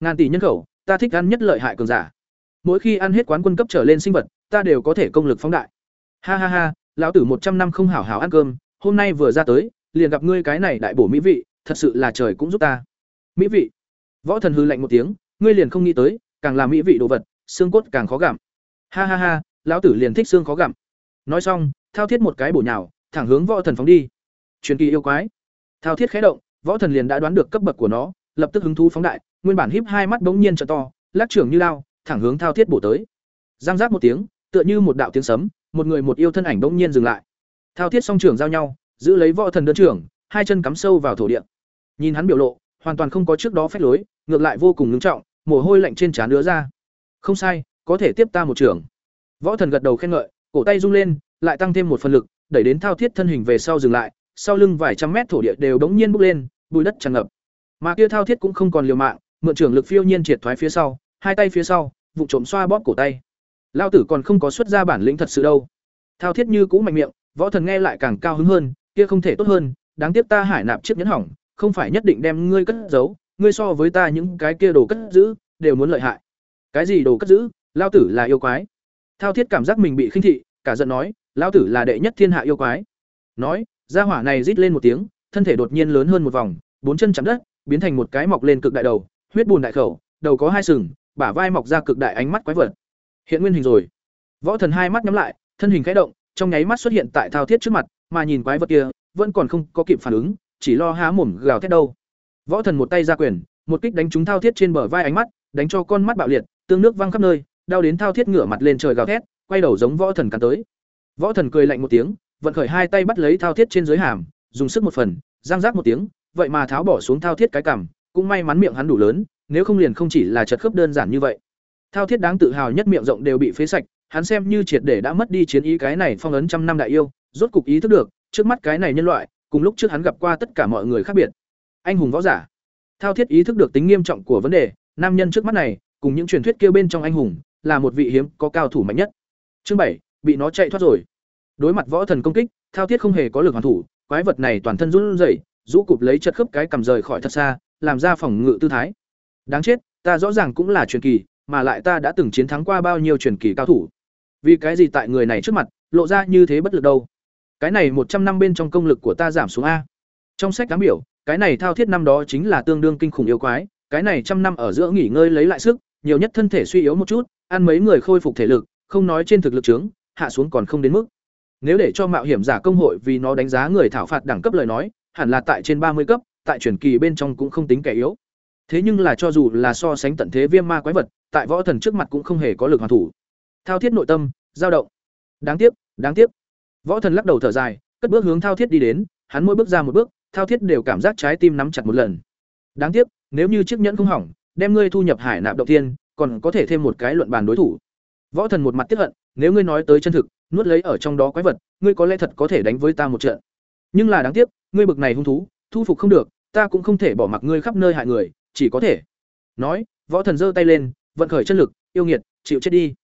Ngàn tỷ nhân khẩu, ta thích ăn nhất lợi hại cường giả. Mỗi khi ăn hết quán quân cấp trở lên sinh vật, ta đều có thể công lực phóng đại. Ha ha ha, lão tử một trăm năm không hảo hảo ăn cơm, hôm nay vừa ra tới liền gặp ngươi cái này đại bổ mỹ vị, thật sự là trời cũng giúp ta. Mỹ vị. Võ thần hư lạnh một tiếng, ngươi liền không nghĩ tới, càng là mỹ vị đồ vật, xương cốt càng khó gặm. Ha ha ha, lão tử liền thích xương khó gặm. Nói xong, thao thiết một cái bổ nhào, thẳng hướng võ thần phóng đi. Truyền kỳ yêu quái. Thao thiết khé động, võ thần liền đã đoán được cấp bậc của nó, lập tức hứng thú phóng đại, nguyên bản híp hai mắt bỗng nhiên trợ to, lắc trưởng như lao, thẳng hướng thao thiết bổ tới. Giang giác một tiếng, tựa như một đạo tiếng sấm, một người một yêu thân ảnh bỗng nhiên dừng lại. Thao thiết song trưởng giao nhau giữ lấy võ thần đơn trưởng, hai chân cắm sâu vào thổ địa. Nhìn hắn biểu lộ, hoàn toàn không có trước đó phép lối, ngược lại vô cùng ngưng trọng, mồ hôi lạnh trên trán đứa ra. Không sai, có thể tiếp ta một trưởng. Võ thần gật đầu khen ngợi, cổ tay rung lên, lại tăng thêm một phần lực, đẩy đến thao thiết thân hình về sau dừng lại, sau lưng vài trăm mét thổ địa đều đống nhiên bốc lên, bùi đất tràn ngập. Mà kia thao thiết cũng không còn liều mạng, mượn trưởng lực phiêu nhiên triệt thoái phía sau, hai tay phía sau, vụ trộm xoa bóp cổ tay. Lao tử còn không có xuất ra bản lĩnh thật sự đâu. Thao thiết như cũ mạnh miệng, võ thần nghe lại càng cao hứng hơn kia không thể tốt hơn, đáng tiếc ta hải nạp chiếc nhẫn hỏng, không phải nhất định đem ngươi cất giấu, ngươi so với ta những cái kia đồ cất giữ, đều muốn lợi hại. Cái gì đồ cất giữ? Lao tử là yêu quái. Thao thiết cảm giác mình bị khinh thị, cả giận nói, lao tử là đệ nhất thiên hạ yêu quái. Nói, gia hỏa này rít lên một tiếng, thân thể đột nhiên lớn hơn một vòng, bốn chân chạm đất, biến thành một cái mọc lên cực đại đầu, huyết bùn đại khẩu, đầu có hai sừng, bả vai mọc ra cực đại ánh mắt quái vật. Hiện nguyên hình rồi. Võ thần hai mắt nhắm lại, thân hình khẽ động, trong nháy mắt xuất hiện tại thao thiết trước mặt mà nhìn quái vật kia vẫn còn không có kịp phản ứng chỉ lo há mồm gào thét đâu. Võ thần một tay ra quyền, một kích đánh trúng thao thiết trên bờ vai ánh mắt, đánh cho con mắt bạo liệt, tương nước văng khắp nơi, đau đến thao thiết ngửa mặt lên trời gào thét, quay đầu giống võ thần cắn tới. Võ thần cười lạnh một tiếng, vận khởi hai tay bắt lấy thao thiết trên dưới hàm, dùng sức một phần, giang rác một tiếng, vậy mà tháo bỏ xuống thao thiết cái cằm, cũng may mắn miệng hắn đủ lớn, nếu không liền không chỉ là chật khớp đơn giản như vậy. Thao thiết đáng tự hào nhất miệng rộng đều bị phế sạch, hắn xem như triệt để đã mất đi chiến ý cái này phong ấn trăm năm đại yêu, rốt cục ý thức được, trước mắt cái này nhân loại, cùng lúc trước hắn gặp qua tất cả mọi người khác biệt. Anh hùng võ giả. Thao thiết ý thức được tính nghiêm trọng của vấn đề, nam nhân trước mắt này, cùng những truyền thuyết kia bên trong anh hùng, là một vị hiếm có cao thủ mạnh nhất. Chương bảy bị nó chạy thoát rồi. Đối mặt võ thần công kích, Thao thiết không hề có lực hoàn thủ, quái vật này toàn thân run rẩy, rũ cụp lấy chật khớp cái cầm rời khỏi thật xa, làm ra phòng ngự tư thái. Đáng chết, ta rõ ràng cũng là truyền kỳ, mà lại ta đã từng chiến thắng qua bao nhiêu truyền kỳ cao thủ. Vì cái gì tại người này trước mặt, lộ ra như thế bất lực đâu? Cái này một trăm năm bên trong công lực của ta giảm xuống a. Trong sách cám biểu, cái này thao thiết năm đó chính là tương đương kinh khủng yêu quái, cái này trăm năm ở giữa nghỉ ngơi lấy lại sức, nhiều nhất thân thể suy yếu một chút, ăn mấy người khôi phục thể lực, không nói trên thực lực trướng, hạ xuống còn không đến mức. Nếu để cho mạo hiểm giả công hội vì nó đánh giá người thảo phạt đẳng cấp lời nói, hẳn là tại trên ba mươi cấp, tại truyền kỳ bên trong cũng không tính kẻ yếu. Thế nhưng là cho dù là so sánh tận thế viêm ma quái vật, tại võ thần trước mặt cũng không hề có lực hoàn thủ. Thao thiết nội tâm, dao động. Đáng tiếc, đáng tiếc. Võ thần lắc đầu thở dài, cất bước hướng thao thiết đi đến, hắn mỗi bước ra một bước, thao thiết đều cảm giác trái tim nắm chặt một lần. Đáng tiếc, nếu như chiếc nhẫn không hỏng, đem ngươi thu nhập hải nạp động thiên, còn có thể thêm một cái luận bàn đối thủ. Võ thần một mặt tiếc hận, nếu ngươi nói tới chân thực, nuốt lấy ở trong đó quái vật, ngươi có lẽ thật có thể đánh với ta một trận. Nhưng là đáng tiếc, ngươi bực này hung thú, thu phục không được, ta cũng không thể bỏ mặc ngươi khắp nơi hại người, chỉ có thể. Nói, võ thần giơ tay lên, vận khởi chân lực, yêu nghiệt, chịu chết đi.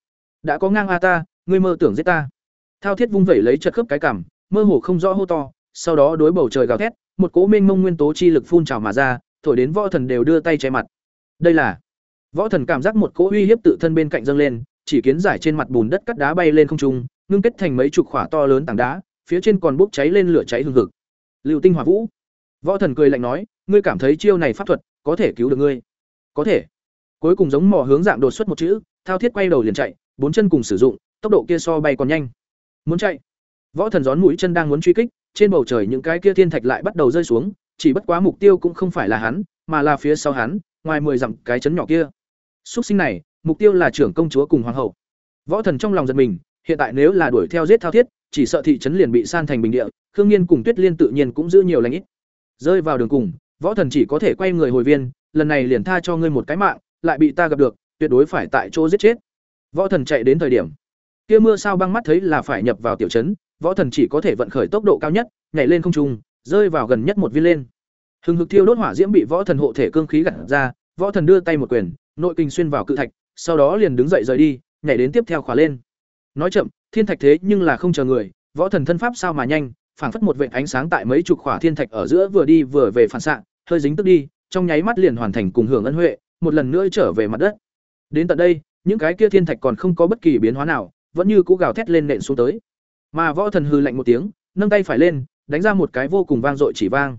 Đã có ngang a ta, ngươi mơ tưởng giết ta. Thao Thiết vung vẩy lấy chật khớp cái cằm, mơ hồ không rõ hô to, sau đó đối bầu trời gào thét, một cỗ mênh mông nguyên tố chi lực phun trào mà ra, thổi đến võ thần đều đưa tay che mặt. Đây là Võ thần cảm giác một cỗ uy hiếp tự thân bên cạnh dâng lên, chỉ kiến giải trên mặt bùn đất cắt đá bay lên không trung, ngưng kết thành mấy chục khỏa to lớn tảng đá, phía trên còn bốc cháy lên lửa cháy hừng hực. Liệu Tinh Hỏa Vũ. Võ thần cười lạnh nói, ngươi cảm thấy chiêu này pháp thuật có thể cứu được ngươi? Có thể. Cuối cùng giống mò hướng dạng đột xuất một chữ, thao thiết quay đầu liền chạy, bốn chân cùng sử dụng, tốc độ kia so bay còn nhanh. Muốn chạy. Võ thần gión mũi chân đang muốn truy kích, trên bầu trời những cái kia thiên thạch lại bắt đầu rơi xuống, chỉ bất quá mục tiêu cũng không phải là hắn, mà là phía sau hắn, ngoài mười dặm cái chấn nhỏ kia. Xuất sinh này, mục tiêu là trưởng công chúa cùng hoàng hậu. Võ thần trong lòng giật mình, hiện tại nếu là đuổi theo giết thao thiết, chỉ sợ thị trấn liền bị san thành bình địa, Khương Nghiên cùng Tuyết Liên tự nhiên cũng giữ nhiều lành ít. Rơi vào đường cùng, võ thần chỉ có thể quay người hồi viên, lần này liền tha cho ngươi một cái mạng, lại bị ta gặp được, tuyệt đối phải tại chỗ giết chết. Võ thần chạy đến thời điểm, kia mưa sao băng mắt thấy là phải nhập vào tiểu trấn, võ thần chỉ có thể vận khởi tốc độ cao nhất, nhảy lên không trung, rơi vào gần nhất một viên lên. Hừng hực thiêu đốt hỏa diễm bị võ thần hộ thể cương khí gặt ra, võ thần đưa tay một quyền, nội kinh xuyên vào cự thạch, sau đó liền đứng dậy rời đi, nhảy đến tiếp theo khóa lên. Nói chậm, thiên thạch thế nhưng là không chờ người, võ thần thân pháp sao mà nhanh, phảng phất một vệt ánh sáng tại mấy chục khỏa thiên thạch ở giữa vừa đi vừa về phản xạ, hơi dính tức đi, trong nháy mắt liền hoàn thành cùng hưởng ân huệ, một lần nữa trở về mặt đất. Đến tận đây, những cái kia thiên thạch còn không có bất kỳ biến hóa nào, vẫn như cũ gào thét lên nện xuống tới. Mà võ thần hừ lạnh một tiếng, nâng tay phải lên, đánh ra một cái vô cùng vang dội chỉ vang.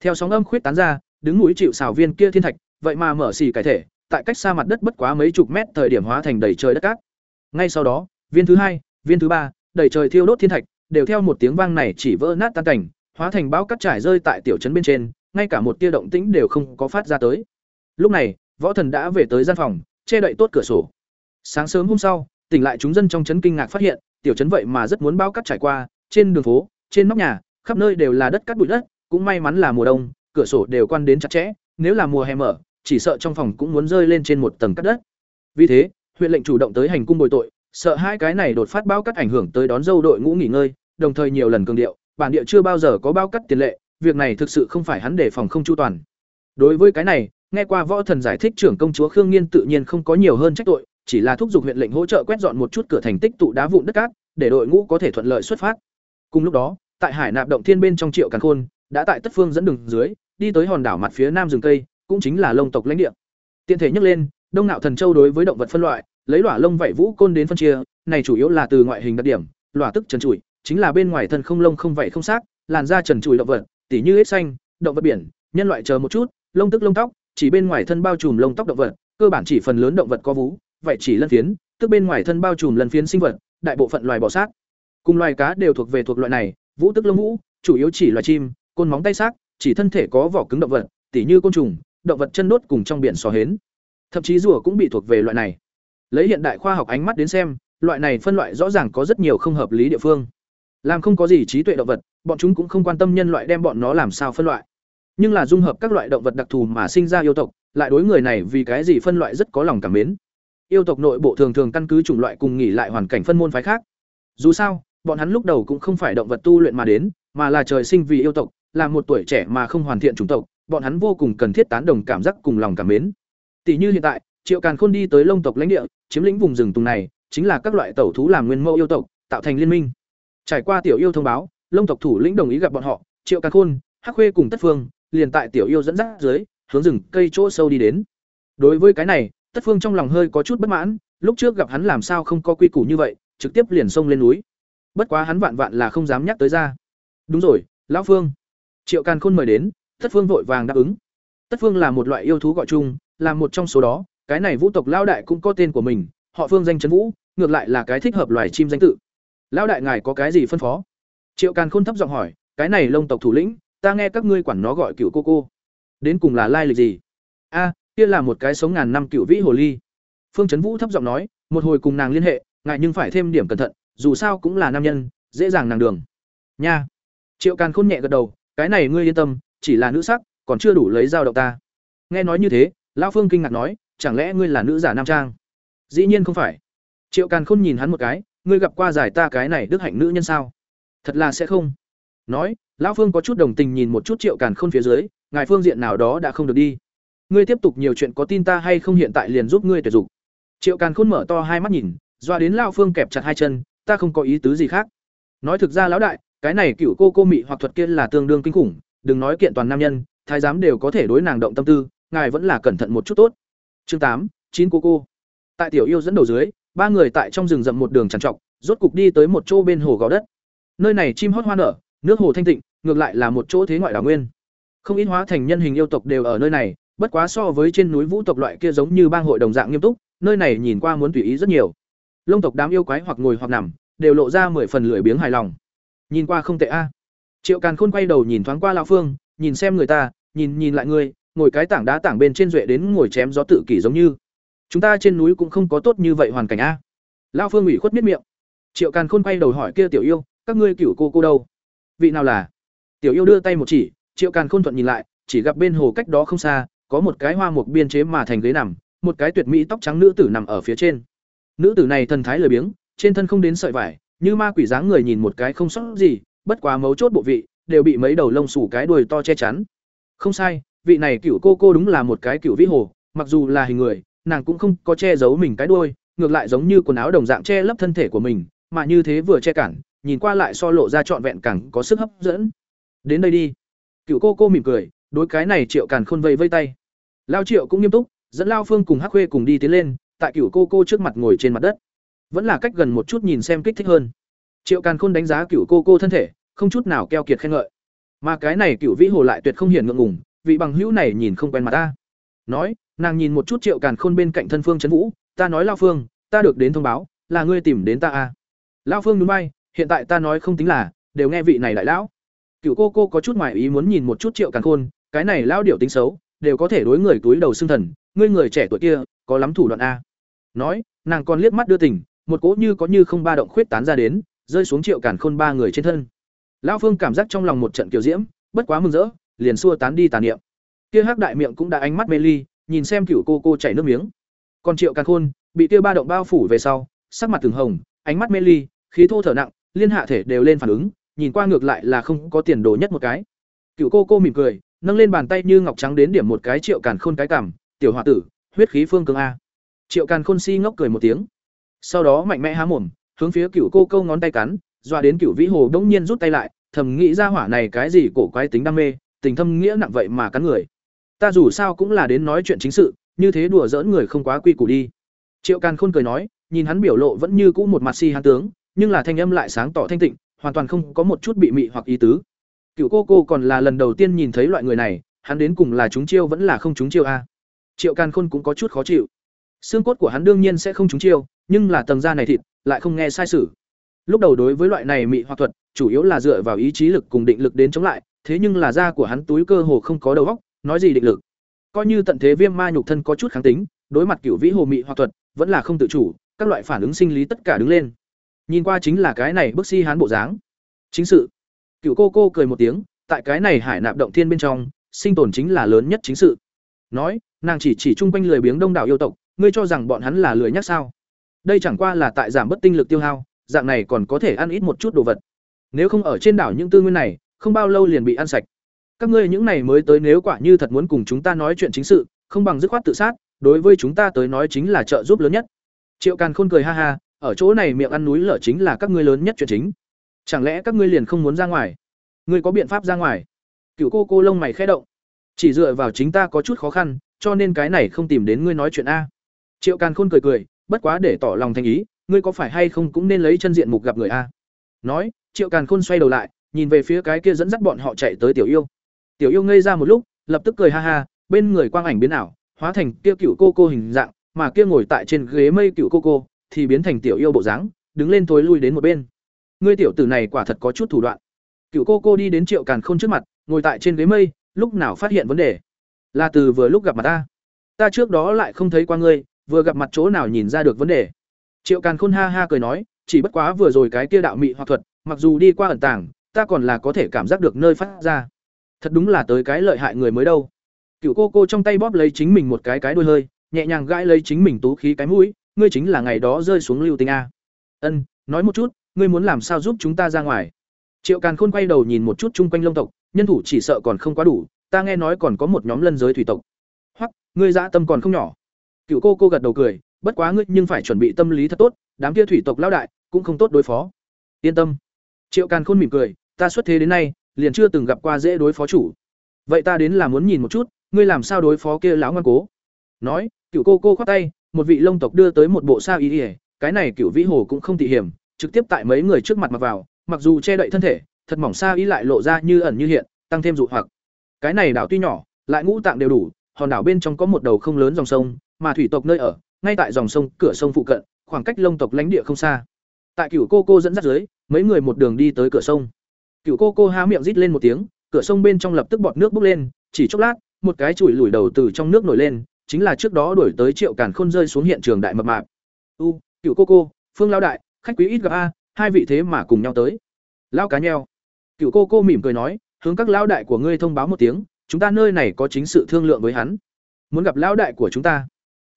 Theo sóng âm khuyết tán ra, đứng núi chịu xào viên kia thiên thạch, vậy mà mở xì cái thể, tại cách xa mặt đất bất quá mấy chục mét thời điểm hóa thành đầy trời đất cát. Ngay sau đó, viên thứ hai, viên thứ ba, đầy trời thiêu đốt thiên thạch, đều theo một tiếng vang này chỉ vỡ nát tan cảnh, hóa thành bão cát trải rơi tại tiểu trấn bên trên, ngay cả một tia động tĩnh đều không có phát ra tới. Lúc này, võ thần đã về tới gian phòng, che đậy tốt cửa sổ. Sáng sớm hôm sau, tỉnh lại chúng dân trong trấn kinh ngạc phát hiện, tiểu trấn vậy mà rất muốn bao cắt trải qua, trên đường phố, trên nóc nhà, khắp nơi đều là đất cát bụi đất, cũng may mắn là mùa đông, cửa sổ đều quan đến chặt chẽ, nếu là mùa hè mở, chỉ sợ trong phòng cũng muốn rơi lên trên một tầng cát đất. Vì thế, huyện lệnh chủ động tới hành cung bồi tội, sợ hai cái này đột phát bao cắt ảnh hưởng tới đón dâu đội ngũ nghỉ ngơi, đồng thời nhiều lần cường điệu, bản địa chưa bao giờ có bao cắt tiền lệ, việc này thực sự không phải hắn đề phòng không chu toàn. Đối với cái này, nghe qua võ thần giải thích trưởng công chúa Khương Nghiên tự nhiên không có nhiều hơn trách tội, chỉ là thúc giục huyện lệnh hỗ trợ quét dọn một chút cửa thành tích tụ đá vụn đất cát, để đội ngũ có thể thuận lợi xuất phát. Cùng lúc đó, tại Hải Nạp động thiên bên trong Triệu Càn Khôn, đã tại Tất Phương dẫn đường dưới, đi tới hòn đảo mặt phía nam rừng cây, cũng chính là lông tộc lãnh địa. Tiện thể nhắc lên, Đông Nạo Thần Châu đối với động vật phân loại, lấy lỏa lông vảy vũ côn đến phân chia, này chủ yếu là từ ngoại hình đặc điểm, lỏa tức trần trụi, chính là bên ngoài thân không lông không vảy không xác, làn da trần trụi động vật, tỉ như hết xanh, động vật biển, nhân loại chờ một chút, lông tức lông tóc, chỉ bên ngoài thân bao trùm lông tóc động vật, cơ bản chỉ phần lớn động vật có vú, vậy chỉ lân phiến, tức bên ngoài thân bao trùm lân phiến sinh vật, đại bộ phận loài bò sát. Cùng loài cá đều thuộc về thuộc loại này, vũ tức lông vũ, chủ yếu chỉ loài chim, côn móng tay xác, chỉ thân thể có vỏ cứng động vật, tỉ như côn trùng, động vật chân đốt cùng trong biển sò hến. Thậm chí rùa cũng bị thuộc về loại này. Lấy hiện đại khoa học ánh mắt đến xem, loại này phân loại rõ ràng có rất nhiều không hợp lý địa phương. Làm không có gì trí tuệ động vật, bọn chúng cũng không quan tâm nhân loại đem bọn nó làm sao phân loại. Nhưng là dung hợp các loại động vật đặc thù mà sinh ra yêu tộc, lại đối người này vì cái gì phân loại rất có lòng cảm mến. Yêu tộc nội bộ thường thường căn cứ chủng loại cùng nghỉ lại hoàn cảnh phân môn phái khác. Dù sao, bọn hắn lúc đầu cũng không phải động vật tu luyện mà đến, mà là trời sinh vì yêu tộc, là một tuổi trẻ mà không hoàn thiện chủng tộc, bọn hắn vô cùng cần thiết tán đồng cảm giác cùng lòng cảm mến. Tỷ như hiện tại, Triệu Càn Khôn đi tới Long tộc lãnh địa, chiếm lĩnh vùng rừng tùng này, chính là các loại tẩu thú làm nguyên mẫu yêu tộc, tạo thành liên minh. Trải qua tiểu yêu thông báo, Long tộc thủ lĩnh đồng ý gặp bọn họ, Triệu Càn Khôn, Hắc Khuê cùng Tất Phương, liền tại tiểu yêu dẫn dắt dưới, hướng rừng cây chỗ sâu đi đến. Đối với cái này, Tất Phương trong lòng hơi có chút bất mãn, lúc trước gặp hắn làm sao không có quy củ như vậy, trực tiếp liền xông lên núi. Bất quá hắn vạn vạn là không dám nhắc tới ra. Đúng rồi, lão Phương. Triệu Càn Khôn mời đến, Tất Phương vội vàng đáp ứng. Tất Phương là một loại yêu thú gọi chung, là một trong số đó, cái này Vũ tộc lão đại cũng có tên của mình, họ Phương danh trấn Vũ, ngược lại là cái thích hợp loài chim danh tự. Lão đại ngài có cái gì phân phó? Triệu Càn Khôn thấp giọng hỏi, cái này Long tộc thủ lĩnh, ta nghe các ngươi quản nó gọi cựu cô cô. Đến cùng là lai lịch gì? A, kia là một cái sống ngàn năm cựu vĩ hồ ly. Phương Trấn Vũ thấp giọng nói, một hồi cùng nàng liên hệ, ngại nhưng phải thêm điểm cẩn thận, dù sao cũng là nam nhân, dễ dàng nàng đường. Nha. Triệu Càn Khôn nhẹ gật đầu, cái này ngươi yên tâm, chỉ là nữ sắc, còn chưa đủ lấy dao động ta. Nghe nói như thế, lão Phương kinh ngạc nói, chẳng lẽ ngươi là nữ giả nam trang? Dĩ nhiên không phải. Triệu Càn Khôn nhìn hắn một cái, ngươi gặp qua giải ta cái này đức hạnh nữ nhân sao? Thật là sẽ không. Nói, lão Phương có chút đồng tình nhìn một chút Triệu Càn Khôn phía dưới, ngài phương diện nào đó đã không được đi. Ngươi tiếp tục nhiều chuyện có tin ta hay không hiện tại liền giúp ngươi tuyệt dục. Triệu Càn Khôn mở to hai mắt nhìn, doa đến lão Phương kẹp chặt hai chân, ta không có ý tứ gì khác. Nói thực ra lão đại, cái này cựu cô cô mị hoặc thuật kia là tương đương kinh khủng, đừng nói kiện toàn nam nhân, thái giám đều có thể đối nàng động tâm tư, ngài vẫn là cẩn thận một chút tốt. Chương tám, chín cô cô. Tại tiểu yêu dẫn đầu dưới, ba người tại trong rừng rậm một đường trằn trọc, rốt cục đi tới một chỗ bên hồ gò đất. Nơi này chim hót hoa nở, nước hồ thanh tịnh, ngược lại là một chỗ thế ngoại đảo nguyên. Không ít hóa thành nhân hình yêu tộc đều ở nơi này, bất quá so với trên núi vũ tộc loại kia giống như bang hội đồng dạng nghiêm túc, nơi này nhìn qua muốn tùy ý rất nhiều. Long tộc đám yêu quái hoặc ngồi hoặc nằm, đều lộ ra mười phần lười biếng hài lòng. Nhìn qua không tệ a. Triệu Càn Khôn quay đầu nhìn thoáng qua lão Phương, nhìn xem người ta, nhìn nhìn lại ngươi, ngồi cái tảng đá tảng bên trên duệ đến ngồi chém gió tự kỷ giống như. Chúng ta trên núi cũng không có tốt như vậy hoàn cảnh a. Lão Phương ủy khuất miết miệng. Triệu Càn Khôn quay đầu hỏi kia tiểu yêu, các ngươi cửu cô cô đâu? Vị nào là? Tiểu yêu đưa tay một chỉ, Triệu Càn Khôn thuận nhìn lại, chỉ gặp bên hồ cách đó không xa, có một cái hoa mục biên chế mà thành ghế nằm, một cái tuyệt mỹ tóc trắng nữ tử nằm ở phía trên. Nữ tử này thần thái lười biếng, trên thân không đến sợi vải, như ma quỷ dáng người nhìn một cái không sót gì, bất quá mấu chốt bộ vị đều bị mấy đầu lông xù cái đuôi to che chắn. Không sai, vị này cựu cô cô đúng là một cái cựu vĩ hồ, mặc dù là hình người, nàng cũng không có che giấu mình cái đuôi, ngược lại giống như quần áo đồng dạng che lấp thân thể của mình, mà như thế vừa che cản, nhìn qua lại so lộ ra trọn vẹn càng có sức hấp dẫn. Đến đây đi. Cựu cô cô mỉm cười, đối cái này Triệu Càn Khôn vây vây tay. Lao Triệu cũng nghiêm túc, dẫn Lao Phương cùng Hắc Khuê cùng đi tiến lên, tại cựu cô cô trước mặt ngồi trên mặt đất. Vẫn là cách gần một chút nhìn xem kích thích hơn. Triệu Càn Khôn đánh giá cựu cô cô thân thể, không chút nào keo kiệt khen ngợi. Mà cái này cựu vĩ hồ lại tuyệt không hiển ngượng ngùng, vị bằng hữu này nhìn không quen mặt ta. Nói, nàng nhìn một chút Triệu Càn Khôn bên cạnh thân Phương Trấn Vũ, ta nói Lao Phương, ta được đến thông báo, là ngươi tìm đến ta à? Lao Phương núi bay, hiện tại ta nói không tính là, đều nghe vị này đại lão. Cựu cô cô có chút ngoài ý muốn nhìn một chút Triệu Càn Khôn, cái này lão điệu tính xấu, đều có thể đối người túi đầu xương thần, ngươi người trẻ tuổi kia, có lắm thủ đoạn a. Nói, nàng còn liếc mắt đưa tình, một cỗ như có như không ba động khuyết tán ra đến, rơi xuống Triệu Càn Khôn ba người trên thân. Lão Phương cảm giác trong lòng một trận kiểu diễm, bất quá mừng rỡ, liền xua tán đi tà niệm. Kia hắc đại miệng cũng đã ánh mắt mê ly, nhìn xem cựu cô cô chảy nước miếng. Còn Triệu Càn Khôn, bị kia ba động bao phủ về sau, sắc mặt từng hồng, ánh mắt mê ly, khí thô thở nặng, liên hạ thể đều lên phản ứng, nhìn qua ngược lại là không có tiền đồ nhất một cái. Cựu cô cô mỉm cười, nâng lên bàn tay như ngọc trắng đến điểm một cái Triệu Càn Khôn cái cảm, "Tiểu hòa tử, huyết khí phương cường a." Triệu Càn Khôn si ngốc cười một tiếng. Sau đó mạnh mẽ há mồm, hướng phía Cựu cô câu ngón tay cắn, doa đến Cựu Vĩ Hồ đống nhiên rút tay lại, thầm nghĩ ra hỏa này cái gì cổ quái tính đam mê, tình thâm nghĩa nặng vậy mà cắn người. Ta dù sao cũng là đến nói chuyện chính sự, như thế đùa giỡn người không quá quy củ đi. Triệu Càn Khôn cười nói, nhìn hắn biểu lộ vẫn như cũ một mặt si hán tướng, nhưng là thanh âm lại sáng tỏ thanh tịnh, hoàn toàn không có một chút bị mị hoặc ý tứ. Cựu cô cô còn là lần đầu tiên nhìn thấy loại người này, hắn đến cùng là chúng chiêu vẫn là không chúng chiêu a. Triệu Càn Khôn cũng có chút khó chịu. Xương cốt của hắn đương nhiên sẽ không chúng chiêu, nhưng là tầng da này thịt, lại không nghe sai sử. Lúc đầu đối với loại này mị hoặc thuật, chủ yếu là dựa vào ý chí lực cùng định lực đến chống lại, thế nhưng là da của hắn túi cơ hồ không có đầu óc, nói gì định lực. Coi như tận thế viêm ma nhục thân có chút kháng tính, đối mặt cửu vĩ hồ mị hoặc thuật, vẫn là không tự chủ, các loại phản ứng sinh lý tất cả đứng lên. Nhìn qua chính là cái này bức si hán bộ dáng. Chính sự cựu cô cô cười một tiếng, tại cái này hải nạp động thiên bên trong, sinh tồn chính là lớn nhất chính sự. Nói, nàng chỉ chỉ chung quanh lười biếng đông đảo yêu tộc, ngươi cho rằng bọn hắn là lười nhắc sao? Đây chẳng qua là tại giảm bất tinh lực tiêu hao, dạng này còn có thể ăn ít một chút đồ vật. Nếu không ở trên đảo những tư nguyên này, không bao lâu liền bị ăn sạch. Các ngươi những này mới tới nếu quả như thật muốn cùng chúng ta nói chuyện chính sự, không bằng dứt khoát tự sát, đối với chúng ta tới nói chính là trợ giúp lớn nhất. Triệu Càn Khôn cười ha ha, ở chỗ này miệng ăn núi lở chính là các ngươi lớn nhất chuyện chính. Chẳng lẽ các ngươi liền không muốn ra ngoài? Ngươi có biện pháp ra ngoài? Cựu cô cô lông mày khẽ động. Chỉ dựa vào chính ta có chút khó khăn, cho nên cái này không tìm đến ngươi nói chuyện a. Triệu Càn Khôn cười cười, bất quá để tỏ lòng thành ý, ngươi có phải hay không cũng nên lấy chân diện mục gặp người a. Nói, Triệu Càn Khôn xoay đầu lại, nhìn về phía cái kia dẫn dắt bọn họ chạy tới Tiểu Yêu. Tiểu Yêu ngây ra một lúc, lập tức cười ha ha, bên người quang ảnh biến ảo, hóa thành kia cựu cô cô hình dạng, mà kia ngồi tại trên ghế mây cựu cô cô thì biến thành Tiểu Yêu bộ dáng, đứng lên thối lui đến một bên. Ngươi tiểu tử này quả thật có chút thủ đoạn. Cựu cô cô đi đến Triệu Càn Khôn trước mặt, ngồi tại trên ghế mây, lúc nào phát hiện vấn đề? Là từ vừa lúc gặp mặt ta. Ta trước đó lại không thấy qua ngươi, vừa gặp mặt chỗ nào nhìn ra được vấn đề. Triệu Càn Khôn ha ha cười nói, chỉ bất quá vừa rồi cái kia đạo mị hoặc thuật, mặc dù đi qua ẩn tàng, ta còn là có thể cảm giác được nơi phát ra. Thật đúng là tới cái lợi hại người mới đâu. Cựu cô cô trong tay bóp lấy chính mình một cái cái đuôi hơi, nhẹ nhàng gãi lấy chính mình tú khí cái mũi, ngươi chính là ngày đó rơi xuống lưu tinh a. Ân, nói một chút, ngươi muốn làm sao giúp chúng ta ra ngoài? Triệu Càn Khôn quay đầu nhìn một chút chung quanh Long tộc, nhân thủ chỉ sợ còn không quá đủ, ta nghe nói còn có một nhóm lân giới thủy tộc. Hoặc, ngươi dạ tâm còn không nhỏ. Cựu cô cô gật đầu cười, bất quá ngươi nhưng phải chuẩn bị tâm lý thật tốt, đám kia thủy tộc lão đại cũng không tốt đối phó. Yên tâm. Triệu Càn Khôn mỉm cười, ta xuất thế đến nay, liền chưa từng gặp qua dễ đối phó chủ. Vậy ta đến là muốn nhìn một chút, ngươi làm sao đối phó kia lão ngoan cố. Nói, cựu cô cô khoát tay, một vị long tộc đưa tới một bộ sa y, cái này cựu vĩ hồ cũng không tỉ hiểm, trực tiếp tại mấy người trước mặt mặc vào, mặc dù che đậy thân thể, thật mỏng xa ý lại lộ ra như ẩn như hiện, tăng thêm dụ hoặc. Cái này đảo tuy nhỏ, lại ngũ tạng đều đủ, hòn đảo bên trong có một đầu không lớn dòng sông, mà thủy tộc nơi ở, ngay tại dòng sông, cửa sông phụ cận, khoảng cách long tộc lãnh địa không xa. Tại cựu cô cô dẫn dắt dưới, mấy người một đường đi tới cửa sông. Cựu cô cô há miệng rít lên một tiếng, cửa sông bên trong lập tức bọt nước bốc lên, chỉ chốc lát, một cái chùi lùi đầu từ trong nước nổi lên, chính là trước đó đuổi tới Triệu Càn Khôn rơi xuống hiện trường đại mập mạp. "U, Cựu cô cô, Phương lão đại, khách quý ít gặp a, hai vị thế mà cùng nhau tới." Lão cá nheo. Cựu cô cô mỉm cười nói, hướng các lão đại của ngươi thông báo một tiếng, chúng ta nơi này có chính sự thương lượng với hắn. Muốn gặp lão đại của chúng ta.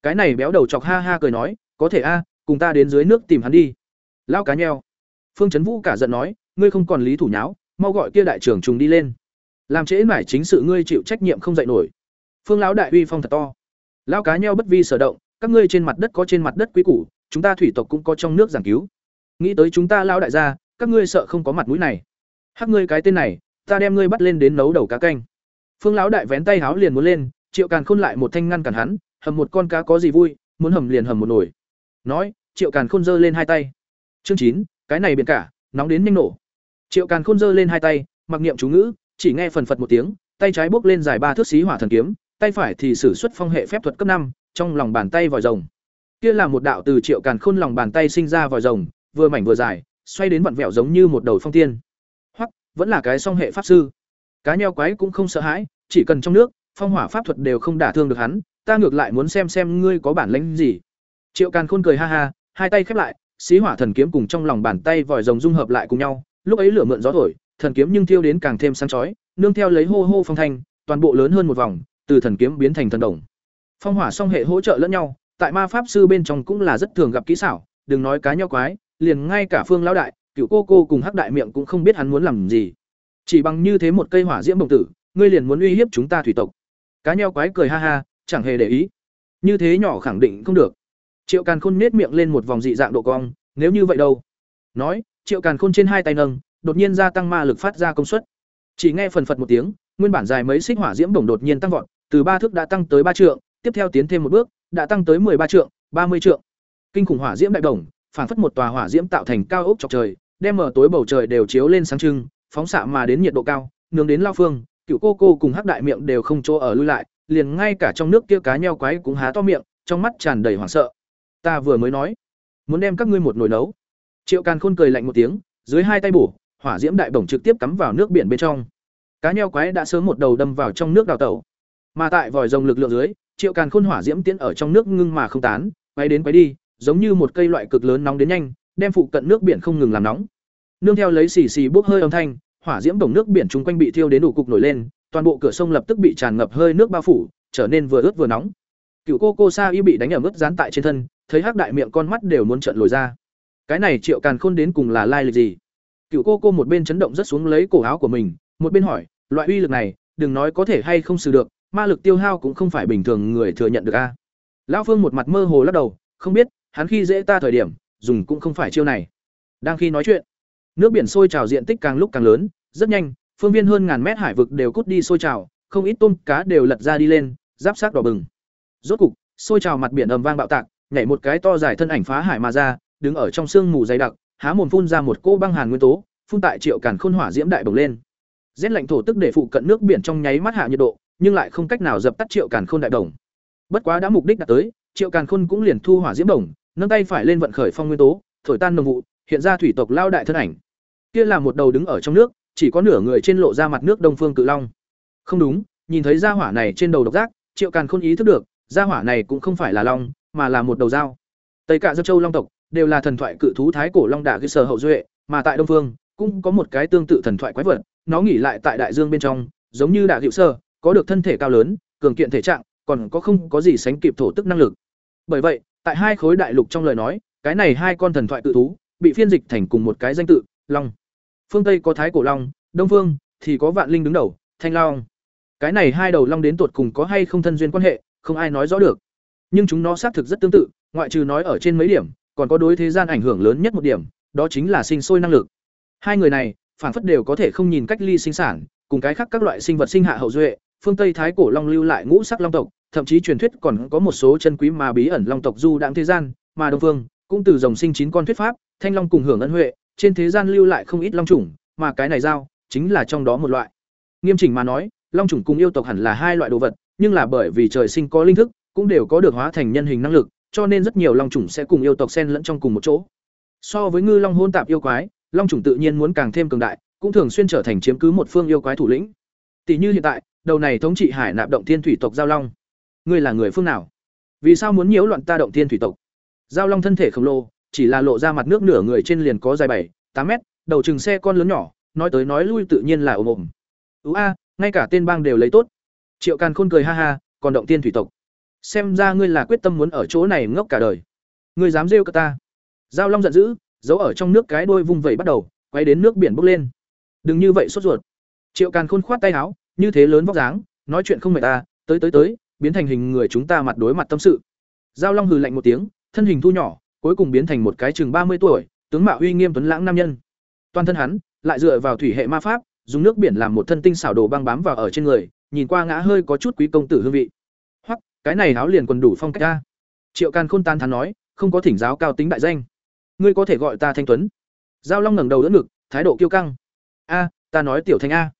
Cái này béo đầu chọc ha ha cười nói, có thể a, cùng ta đến dưới nước tìm hắn đi. Lão cá nheo. Phương Chấn Vũ cả giận nói, ngươi không còn lý thủ nháo, mau gọi kia đại trưởng trùng đi lên. Làm trễ mải chính sự ngươi chịu trách nhiệm không dậy nổi. Phương lão đại uy phong thật to. Lão cá nheo bất vi sở động, các ngươi trên mặt đất có trên mặt đất quý củ, chúng ta thủy tộc cũng có trong nước giảng cứu. Nghĩ tới chúng ta lão đại gia, các ngươi sợ không có mặt mũi này. Hắc ngươi cái tên này, ta đem ngươi bắt lên đến nấu đầu cá canh. Phương lão đại vén tay háo liền muốn lên, Triệu Càn Khôn lại một thanh ngăn cản hắn, hầm một con cá có gì vui, muốn hầm liền hầm một nồi. Nói, Triệu Càn Khôn giơ lên hai tay. Chương chín, cái này biển cả, nóng đến nhanh nổ. Triệu Càn Khôn giơ lên hai tay, mặc niệm chú ngữ, chỉ nghe phần phật một tiếng, tay trái bốc lên dài ba thước xí hỏa thần kiếm, tay phải thì sử xuất phong hệ phép thuật cấp năm, trong lòng bàn tay vòi rồng. Kia là một đạo từ Triệu Càn Khôn lòng bàn tay sinh ra vòi rồng, vừa mảnh vừa dài, xoay đến vặn vẹo giống như một đầu phong tiên. Hoặc, vẫn là cái song hệ pháp sư. Cá nheo quái cũng không sợ hãi, chỉ cần trong nước, phong hỏa pháp thuật đều không đả thương được hắn, ta ngược lại muốn xem xem ngươi có bản lĩnh gì. Triệu Càn Khôn cười ha ha, hai tay khép lại, xí hỏa thần kiếm cùng trong lòng bàn tay vòi rồng dung hợp lại cùng nhau, lúc ấy lửa mượn gió thổi, thần kiếm nhưng thiêu đến càng thêm sáng chói, nương theo lấy hô hô phong thanh, toàn bộ lớn hơn một vòng, từ thần kiếm biến thành thần đồng. Phong hỏa song hệ hỗ trợ lẫn nhau, tại ma pháp sư bên trong cũng là rất thường gặp kỹ xảo, đừng nói cá nhau quái, liền ngay cả Phương lão đại, cựu cô cô cùng hắc đại miệng cũng không biết hắn muốn làm gì. Chỉ bằng như thế một cây hỏa diễm bổng tử, ngươi liền muốn uy hiếp chúng ta thủy tộc. Cá nheo quái cười ha ha, chẳng hề để ý. Như thế nhỏ khẳng định không được. Triệu Càn Khôn nhếch miệng lên một vòng dị dạng độ cong, nếu như vậy đâu? Nói, Triệu Càn Khôn trên hai tay nâng, đột nhiên gia tăng ma lực phát ra công suất. Chỉ nghe phần phật một tiếng, nguyên bản dài mấy xích hỏa diễm bồng đột nhiên tăng vọt, từ ba thước đã tăng tới ba trượng, tiếp theo tiến thêm một bước, đã tăng tới ba trượng, ba mươi trượng. Kinh khủng hỏa diễm đại đồng, Phảng phất một tòa hỏa diễm tạo thành cao ốc chọc trời, đem mở tối bầu trời đều chiếu lên sáng trưng, phóng xạ mà đến nhiệt độ cao, nướng đến lao phương, cựu cô cô cùng hắc đại miệng đều không chỗ ở lui lại, liền ngay cả trong nước kia cá nheo quái cũng há to miệng, trong mắt tràn đầy hoảng sợ. Ta vừa mới nói, muốn đem các ngươi một nồi nấu. Triệu Càn Khôn cười lạnh một tiếng, dưới hai tay bổ, hỏa diễm đại bổng trực tiếp cắm vào nước biển bên trong. cá nheo quái đã sớm một đầu đâm vào trong nước đào tẩu mà tại vòi rồng lực lượng dưới triệu càn khôn hỏa diễm tiến ở trong nước ngưng mà không tán quay đến quay đi giống như một cây loại cực lớn nóng đến nhanh, đem phụ cận nước biển không ngừng làm nóng. Nương theo lấy xì xì bốc hơi âm thanh, hỏa diễm bổng nước biển chung quanh bị thiêu đến đủ cục nổi lên, toàn bộ cửa sông lập tức bị tràn ngập hơi nước bao phủ, trở nên vừa ướt vừa nóng. Cựu cô cô sa y bị đánh ở mức dán tại trên thân, thấy hắc đại miệng con mắt đều muốn trợn lồi ra. Cái này triệu càn khôn đến cùng là lai lịch gì? Cựu cô cô một bên chấn động rất xuống lấy cổ áo của mình, một bên hỏi, loại uy lực này, đừng nói có thể hay không xử được, ma lực tiêu hao cũng không phải bình thường người thừa nhận được a. Lão phương một mặt mơ hồ lắc đầu, không biết hắn khi dễ ta thời điểm, dùng cũng không phải chiêu này. Đang khi nói chuyện, nước biển sôi trào diện tích càng lúc càng lớn, rất nhanh, phương viên hơn ngàn mét hải vực đều cút đi sôi trào, không ít tôm cá đều lật ra đi lên, giáp sát đỏ bừng. Rốt cục, sôi trào mặt biển ầm vang bạo tạc, nhảy một cái to dài thân ảnh phá hải mà ra, đứng ở trong sương mù dày đặc, há mồm phun ra một cô băng hàn nguyên tố, phun tại triệu càn khôn hỏa diễm đại bồng lên. Rét lạnh thổ tức để phụ cận nước biển trong nháy mắt hạ nhiệt độ, nhưng lại không cách nào dập tắt triệu càn khôn đại đồng bất quá đã mục đích đạt tới, triệu càn khôn cũng liền thu hỏa diễm đồng nâng tay phải lên vận khởi phong nguyên tố, thổi tan nồng vụ, hiện ra thủy tộc lao đại thân ảnh. Kia là một đầu đứng ở trong nước, chỉ có nửa người trên lộ ra mặt nước đông phương cự long. Không đúng, nhìn thấy gia hỏa này trên đầu độc giác, triệu càn không ý thức được, gia hỏa này cũng không phải là long, mà là một đầu dao. Tây cả dơ châu long tộc đều là thần thoại cự thú thái cổ long đà cơ sở hậu duệ, mà tại đông phương cũng có một cái tương tự thần thoại quái vật, nó nghỉ lại tại đại dương bên trong, giống như đạ hữu sơ, có được thân thể cao lớn, cường kiện thể trạng, còn có không có gì sánh kịp thổ tức năng lực. Bởi vậy tại hai khối đại lục trong lời nói, cái này hai con thần thoại tự thú, bị phiên dịch thành cùng một cái danh tự, long. Phương tây có thái cổ long, đông phương thì có vạn linh đứng đầu, thanh long. Cái này hai đầu long đến tột cùng có hay không thân duyên quan hệ, không ai nói rõ được. Nhưng chúng nó xác thực rất tương tự, ngoại trừ nói ở trên mấy điểm, còn có đối thế gian ảnh hưởng lớn nhất một điểm, đó chính là sinh sôi năng lực. Hai người này phản phất đều có thể không nhìn cách ly sinh sản, cùng cái khác các loại sinh vật sinh hạ hậu duệ, phương tây thái cổ long lưu lại ngũ sắc long tộc thậm chí truyền thuyết còn có một số chân quý mà bí ẩn long tộc du đạm thế gian, mà đông phương cũng từ dòng sinh chín con thuyết pháp, thanh long cùng hưởng ân huệ, trên thế gian lưu lại không ít long chủng, mà cái này giao chính là trong đó một loại. Nghiêm chỉnh mà nói, long chủng cùng yêu tộc hẳn là hai loại đồ vật, nhưng là bởi vì trời sinh có linh thức, cũng đều có được hóa thành nhân hình năng lực, cho nên rất nhiều long chủng sẽ cùng yêu tộc xen lẫn trong cùng một chỗ. So với ngư long hôn tạp yêu quái, long chủng tự nhiên muốn càng thêm cường đại, cũng thường xuyên trở thành chiếm cứ một phương yêu quái thủ lĩnh. Tỷ như hiện tại, đầu này thống trị hải nạp động thiên thủy tộc giao long ngươi là người phương nào? Vì sao muốn nhiễu loạn ta động thiên thủy tộc? Giao long thân thể khổng lồ, chỉ là lộ ra mặt nước nửa người trên liền có dài bảy, tám mét, đầu chừng xe con lớn nhỏ, nói tới nói lui tự nhiên là ồm ồm. Ứ a, ngay cả tên bang đều lấy tốt. Triệu càn khôn cười ha ha, còn động tiên thủy tộc. Xem ra ngươi là quyết tâm muốn ở chỗ này ngốc cả đời. Ngươi dám rêu cả ta. Giao long giận dữ, giấu ở trong nước cái đôi vung vẩy bắt đầu, quay đến nước biển bốc lên. Đừng như vậy sốt ruột. Triệu càn khôn khoát tay áo, như thế lớn vóc dáng, nói chuyện không mệt ta, tới tới tới biến thành hình người chúng ta mặt đối mặt tâm sự. Giao long hừ lạnh một tiếng, thân hình thu nhỏ, cuối cùng biến thành một cái chừng ba mươi tuổi, tướng mạo uy nghiêm tuấn lãng nam nhân. Toàn thân hắn lại dựa vào thủy hệ ma pháp, dùng nước biển làm một thân tinh xảo đồ băng bám vào ở trên người, nhìn qua ngã hơi có chút quý công tử hương vị. Hoặc cái này áo liền quần đủ phong cách a. Triệu càn khôn tan thán nói, không có thỉnh giáo cao tính đại danh. Ngươi có thể gọi ta thanh tuấn. Giao long ngẩng đầu đỡ ngực, thái độ kiêu căng. A, ta nói tiểu thanh a.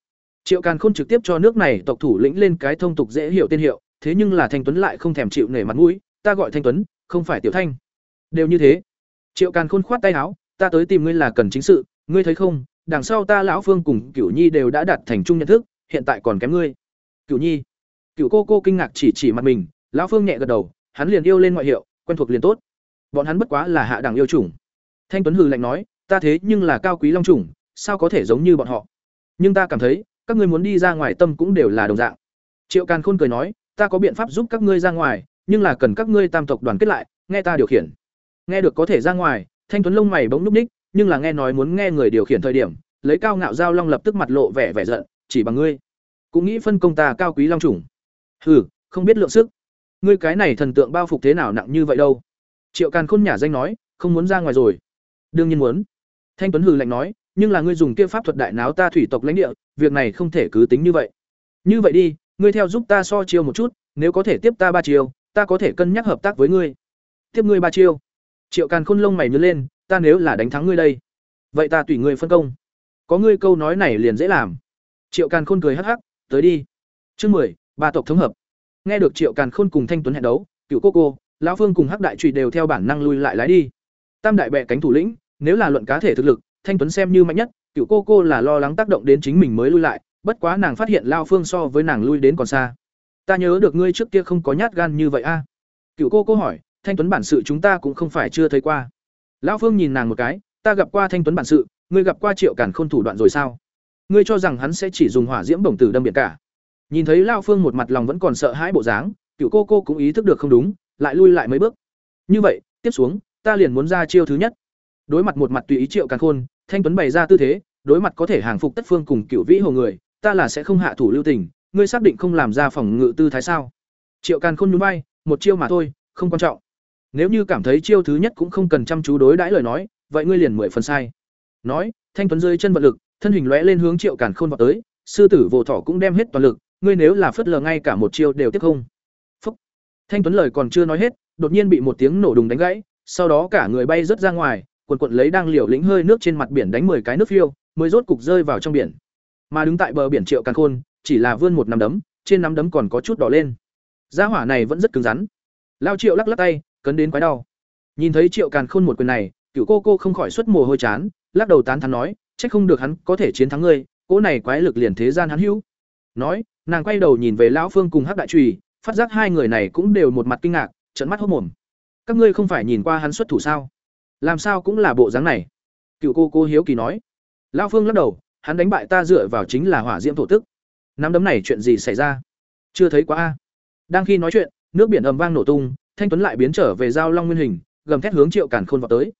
Triệu càn khôn trực tiếp cho nước này tộc thủ lĩnh lên cái thông tục dễ hiểu tên hiệu thế nhưng là thanh tuấn lại không thèm chịu nể mặt mũi, ta gọi thanh tuấn, không phải tiểu thanh. Đều như thế. Triệu càn khôn khoát tay áo, ta tới tìm ngươi là cần chính sự, ngươi thấy không, đằng sau ta lão phương cùng cửu nhi đều đã đạt thành chung nhận thức, hiện tại còn kém ngươi. Cửu nhi? Cửu cô cô kinh ngạc chỉ chỉ mặt mình, lão phương nhẹ gật đầu, hắn liền yêu lên ngoại hiệu, quen thuộc liền tốt. Bọn hắn bất quá là hạ đẳng yêu chủng. Thanh tuấn hừ lạnh nói, ta thế nhưng là cao quý long chủng, sao có thể giống như bọn họ? Nhưng ta cảm thấy, các ngươi muốn đi ra ngoài tâm cũng đều là đồng dạng. Triệu càn khôn cười nói ta có biện pháp giúp các ngươi ra ngoài, nhưng là cần các ngươi tam tộc đoàn kết lại, nghe ta điều khiển. Nghe được có thể ra ngoài, thanh tuấn lông mày bỗng lúc ních nhưng là nghe nói muốn nghe người điều khiển thời điểm, lấy cao ngạo giao long lập tức mặt lộ vẻ vẻ giận, chỉ bằng ngươi. Cũng nghĩ phân công ta cao quý long chủng. Hừ, không biết lượng sức. Ngươi cái này thần tượng bao phục thế nào nặng như vậy đâu? Triệu càn khôn nhả danh nói, không muốn ra ngoài rồi. Đương nhiên muốn. Thanh tuấn hừ lạnh nói, nhưng là ngươi dùng kia pháp thuật đại náo ta thủy tộc lãnh địa, việc này không thể cứ tính như vậy. Như vậy đi ngươi theo giúp ta so chiêu một chút, nếu có thể tiếp ta ba chiêu, ta có thể cân nhắc hợp tác với ngươi. Tiếp ngươi ba chiêu. Triệu càn khôn lông mày nhướng lên, ta nếu là đánh thắng ngươi đây, vậy ta tùy ngươi phân công. Có ngươi câu nói này liền dễ làm. Triệu càn khôn cười hắc hắc, tới đi. Chương mười, ba tộc thống hợp. Nghe được triệu càn khôn cùng thanh tuấn hẹn đấu cựu cô cô, lão phương cùng hắc đại trụy đều theo bản năng lui lại lái đi. Tam đại bệ cánh thủ lĩnh, nếu là luận cá thể thực lực, thanh tuấn xem như mạnh nhất cựu cô cô là lo lắng tác động đến chính mình mới lui lại bất quá nàng phát hiện lao phương so với nàng lui đến còn xa. Ta nhớ được ngươi trước kia không có nhát gan như vậy a. Cựu cô cô hỏi, thanh tuấn bản sự chúng ta cũng không phải chưa thấy qua. Lão phương nhìn nàng một cái, ta gặp qua thanh tuấn bản sự, ngươi gặp qua triệu cản khôn thủ đoạn rồi sao? Ngươi cho rằng hắn sẽ chỉ dùng hỏa diễm bổng tử đâm biển cả. Nhìn thấy lao phương một mặt lòng vẫn còn sợ hãi bộ dáng, cựu cô cô cũng ý thức được không đúng, lại lui lại mấy bước. Như vậy, tiếp xuống, ta liền muốn ra chiêu thứ nhất. Đối mặt một mặt tùy ý triệu càn khôn, thanh tuấn bày ra tư thế, đối mặt có thể hàng phục tất phương cùng cựu vĩ hồ người ta là sẽ không hạ thủ lưu tình, ngươi xác định không làm ra phòng ngự tư thái sao? Triệu càn khôn nhún vai, một chiêu mà thôi, không quan trọng. Nếu như cảm thấy chiêu thứ nhất cũng không cần chăm chú đối đãi lời nói, vậy ngươi liền mười phần sai. Nói, thanh tuấn rơi chân vật lực, thân hình lóe lên hướng triệu càn khôn vào tới, sư tử vô thỏ cũng đem hết toàn lực, ngươi nếu là phất lờ ngay cả một chiêu đều tiếp không. Phúc. thanh tuấn lời còn chưa nói hết, đột nhiên bị một tiếng nổ đùng đánh gãy, sau đó cả người bay rớt ra ngoài, quần quận lấy đang liều lĩnh hơi nước trên mặt biển đánh mười cái nước phiêu, mới rốt cục rơi vào trong biển mà đứng tại bờ biển triệu càn khôn, chỉ là vươn một nắm đấm, trên nắm đấm còn có chút đỏ lên. Gia hỏa này vẫn rất cứng rắn. Lao triệu lắc lắc tay, cấn đến quái đau. Nhìn thấy triệu càn khôn một quyền này, cựu cô cô không khỏi xuất mồ hôi chán, lắc đầu tán thắn nói trách không được hắn có thể chiến thắng ngươi, cỗ này quái lực liền thế gian hắn hữu. Nói, nàng quay đầu nhìn về lão phương cùng hắc đại trùy, phát giác hai người này cũng đều một mặt kinh ngạc trận mắt hốc mồm. Các ngươi không phải nhìn qua hắn xuất thủ sao? Làm sao cũng là bộ dáng này? Cựu cô cô hiếu kỳ nói. Lão phương lắc đầu hắn đánh bại ta dựa vào chính là hỏa diễm thổ tức. Nắm đấm này chuyện gì xảy ra? Chưa thấy quá a. Đang khi nói chuyện, nước biển ầm vang nổ tung, thanh tuấn lại biến trở về giao long nguyên hình, gầm thét hướng triệu càn khôn vào tới.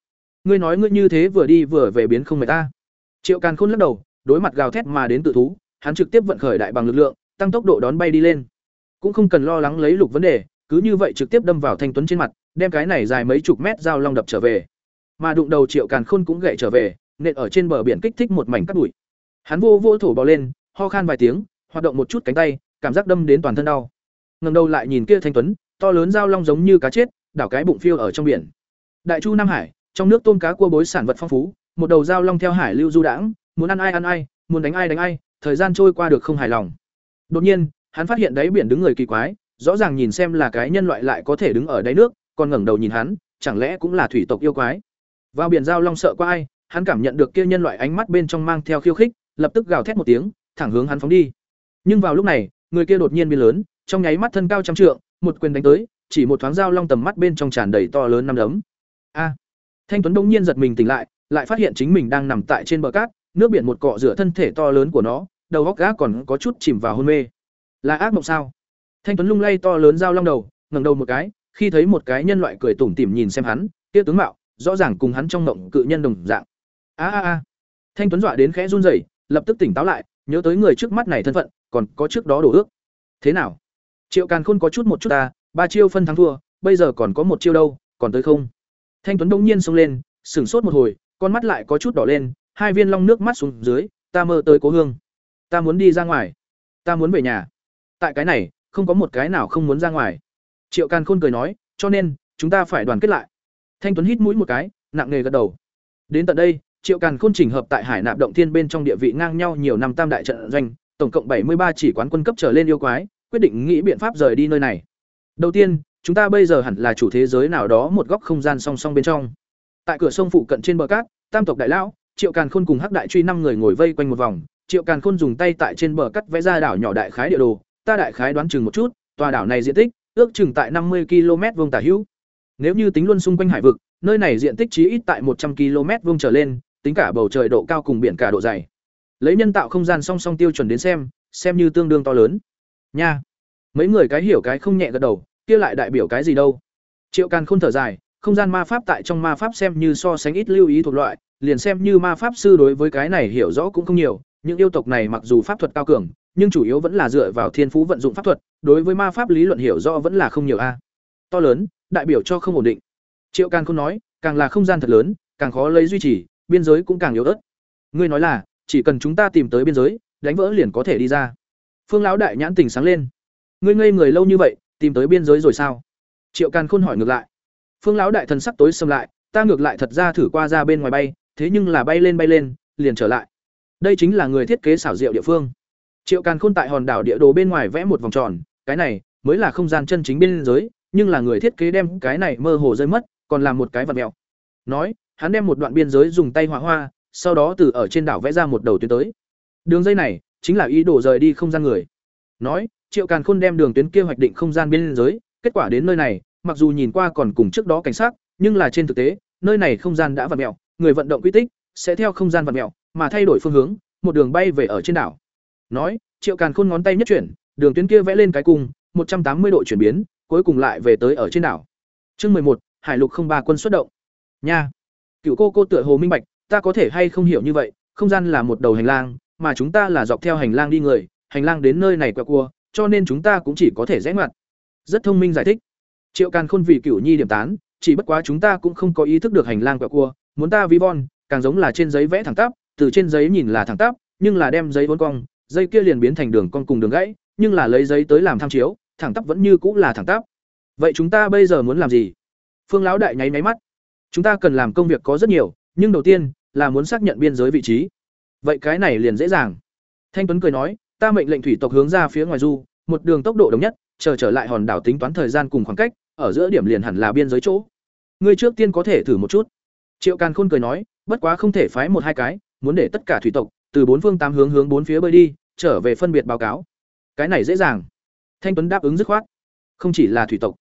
Ngươi nói ngươi như thế vừa đi vừa về biến không mệt ta. Triệu càn khôn lắc đầu, đối mặt gào thét mà đến tự thú, hắn trực tiếp vận khởi đại bằng lực lượng, tăng tốc độ đón bay đi lên. Cũng không cần lo lắng lấy lục vấn đề, cứ như vậy trực tiếp đâm vào thanh tuấn trên mặt, đem cái này dài mấy chục mét giao long đập trở về. Mà đụng đầu triệu càn khôn cũng gậy trở về, nện ở trên bờ biển kích thích một mảnh cắt bụi hắn vô vô thổ bò lên, ho khan vài tiếng, hoạt động một chút cánh tay, cảm giác đâm đến toàn thân đau. Ngầm đầu lại nhìn kia thanh tuấn, to lớn dao long giống như cá chết, đảo cái bụng phiêu ở trong biển. Đại chu nam hải, trong nước tôm cá cua bối sản vật phong phú, một đầu dao long theo hải lưu du đãng, muốn ăn ai ăn ai, muốn đánh ai đánh ai, thời gian trôi qua được không hài lòng. Đột nhiên, hắn phát hiện đáy biển đứng người kỳ quái, rõ ràng nhìn xem là cái nhân loại lại có thể đứng ở đáy nước, còn ngẩng đầu nhìn hắn, chẳng lẽ cũng là thủy tộc yêu quái. Vào biển giao long sợ qua ai, hắn cảm nhận được kia nhân loại ánh mắt bên trong mang theo khiêu khích lập tức gào thét một tiếng, thẳng hướng hắn phóng đi. Nhưng vào lúc này, người kia đột nhiên biến lớn, trong nháy mắt thân cao trăm trượng, một quyền đánh tới, chỉ một thoáng dao long tầm mắt bên trong tràn đầy to lớn năm đấm. A! Thanh tuấn đông nhiên giật mình tỉnh lại lại phát hiện chính mình đang nằm tại trên bờ cát, nước biển một cọ rửa thân thể to lớn của nó, đầu góc gác còn có chút chìm vào hôn mê. Là ác mộng sao? Thanh tuấn lung lay to lớn dao long đầu, ngẩng đầu một cái, khi thấy một cái nhân loại cười tủm tỉm nhìn xem hắn, kia tướng mạo, rõ ràng cùng hắn trong mộng cự nhân đồng dạng. A a a! Thanh tuấn dọa đến khẽ run rẩy lập tức tỉnh táo lại, nhớ tới người trước mắt này thân phận, còn có trước đó đổ ước. Thế nào? Triệu càn khôn có chút một chút ta, ba chiêu phân thắng thua, bây giờ còn có một chiêu đâu, còn tới không? Thanh tuấn đông nhiên xông lên, sửng sốt một hồi, con mắt lại có chút đỏ lên, hai viên long nước mắt xuống dưới, ta mơ tới cố hương. Ta muốn đi ra ngoài. Ta muốn về nhà. Tại cái này, không có một cái nào không muốn ra ngoài. Triệu càn khôn cười nói, cho nên, chúng ta phải đoàn kết lại. Thanh tuấn hít mũi một cái, nặng nề gật đầu. Đến tận đây triệu càn khôn chỉnh hợp tại hải nạp động thiên bên trong địa vị ngang nhau nhiều năm tam đại trận doanh, tổng cộng bảy mươi ba chỉ quán quân cấp trở lên yêu quái, quyết định nghĩ biện pháp rời đi nơi này. Đầu tiên, chúng ta bây giờ hẳn là chủ thế giới nào đó một góc không gian song song bên trong. Tại cửa sông phụ cận trên bờ cát, tam tộc đại lão, triệu càn khôn cùng hắc đại truy năm người ngồi vây quanh một vòng. Triệu càn khôn dùng tay tại trên bờ cắt vẽ ra đảo nhỏ đại khái địa đồ. Ta đại khái đoán chừng một chút, tòa đảo này diện tích ước chừng tại năm mươi km vuông tả hữu. Nếu như tính luôn xung quanh hải vực, nơi này diện tích chí ít tại một trăm km vuông trở lên tính cả bầu trời độ cao cùng biển cả độ dày. Lấy nhân tạo không gian song song tiêu chuẩn đến xem xem như tương đương to lớn. Nha. Mấy người cái hiểu cái không nhẹ gật đầu, kia lại đại biểu cái gì đâu? Triệu càn khôn thở dài, không gian ma pháp tại trong ma pháp xem như so sánh ít lưu ý thuộc loại, liền xem như ma pháp sư đối với cái này hiểu rõ cũng không nhiều, những yêu tộc này mặc dù pháp thuật cao cường, nhưng chủ yếu vẫn là dựa vào thiên phú vận dụng pháp thuật, đối với ma pháp lý luận hiểu rõ vẫn là không nhiều a. To lớn, đại biểu cho không ổn định. Triệu càn không nói, càng là không gian thật lớn, càng khó lấy duy trì biên giới cũng càng yếu ớt. Ngươi nói là, chỉ cần chúng ta tìm tới biên giới, đánh vỡ liền có thể đi ra. Phương lão đại nhãn tình sáng lên. Ngươi ngây người lâu như vậy, tìm tới biên giới rồi sao? Triệu càn khôn hỏi ngược lại. Phương lão đại thần sắc tối xâm lại, ta ngược lại thật ra thử qua ra bên ngoài bay, thế nhưng là bay lên bay lên, liền trở lại. Đây chính là người thiết kế xảo diệu địa phương. Triệu càn khôn tại hòn đảo địa đồ bên ngoài vẽ một vòng tròn, cái này mới là không gian chân chính biên giới, nhưng là người thiết kế đem cái này mơ hồ rơi mất, còn làm một cái vật mèo. Nói hắn đem một đoạn biên giới dùng tay hỏa hoa sau đó từ ở trên đảo vẽ ra một đầu tuyến tới đường dây này chính là ý đồ rời đi không gian người. Nói, Triệu Càn Khôn đem đường tuyến kia hoạch định không gian biên giới, kết quả đến nơi này, mặc dù nhìn qua còn cùng trước đó cảnh sát, nhưng là trên thực tế, nơi này không gian đã vặn mèo, người vận động quy tích sẽ theo không gian vặn mèo mà thay đổi phương hướng, một đường bay về ở trên đảo. Nói, Triệu Càn Khôn ngón tay nhất chuyển, đường tuyến kia vẽ lên cái cung, một trăm tám mươi độ chuyển biến, cuối cùng lại về tới ở trên đảo. Chương một, Hải Lục không ba quân xuất động. Nha. Cựu cô cô tựa hồ minh bạch, ta có thể hay không hiểu như vậy, không gian là một đầu hành lang, mà chúng ta là dọc theo hành lang đi người, hành lang đến nơi này quẹo cua, cho nên chúng ta cũng chỉ có thể rẽ ngoặt. Rất thông minh giải thích. Triệu Càn Khôn vì Cửu Nhi điểm tán, chỉ bất quá chúng ta cũng không có ý thức được hành lang quẹo cua, muốn ta ví von, càng giống là trên giấy vẽ thẳng tắp, từ trên giấy nhìn là thẳng tắp, nhưng là đem giấy uốn cong, dây kia liền biến thành đường cong cùng đường gãy, nhưng là lấy giấy tới làm tham chiếu, thẳng tắp vẫn như cũng là thẳng tắp. Vậy chúng ta bây giờ muốn làm gì? Phương lão đại nháy nháy mắt. Chúng ta cần làm công việc có rất nhiều, nhưng đầu tiên là muốn xác nhận biên giới vị trí. Vậy cái này liền dễ dàng. Thanh Tuấn cười nói, ta mệnh lệnh thủy tộc hướng ra phía ngoài du, một đường tốc độ đồng nhất, chờ trở lại hòn đảo tính toán thời gian cùng khoảng cách, ở giữa điểm liền hẳn là biên giới chỗ. Ngươi trước tiên có thể thử một chút. Triệu Càn Khôn cười nói, bất quá không thể phái một hai cái, muốn để tất cả thủy tộc từ bốn phương tám hướng hướng bốn phía bơi đi, trở về phân biệt báo cáo. Cái này dễ dàng. Thanh Tuấn đáp ứng dứt khoát. Không chỉ là thủy tộc.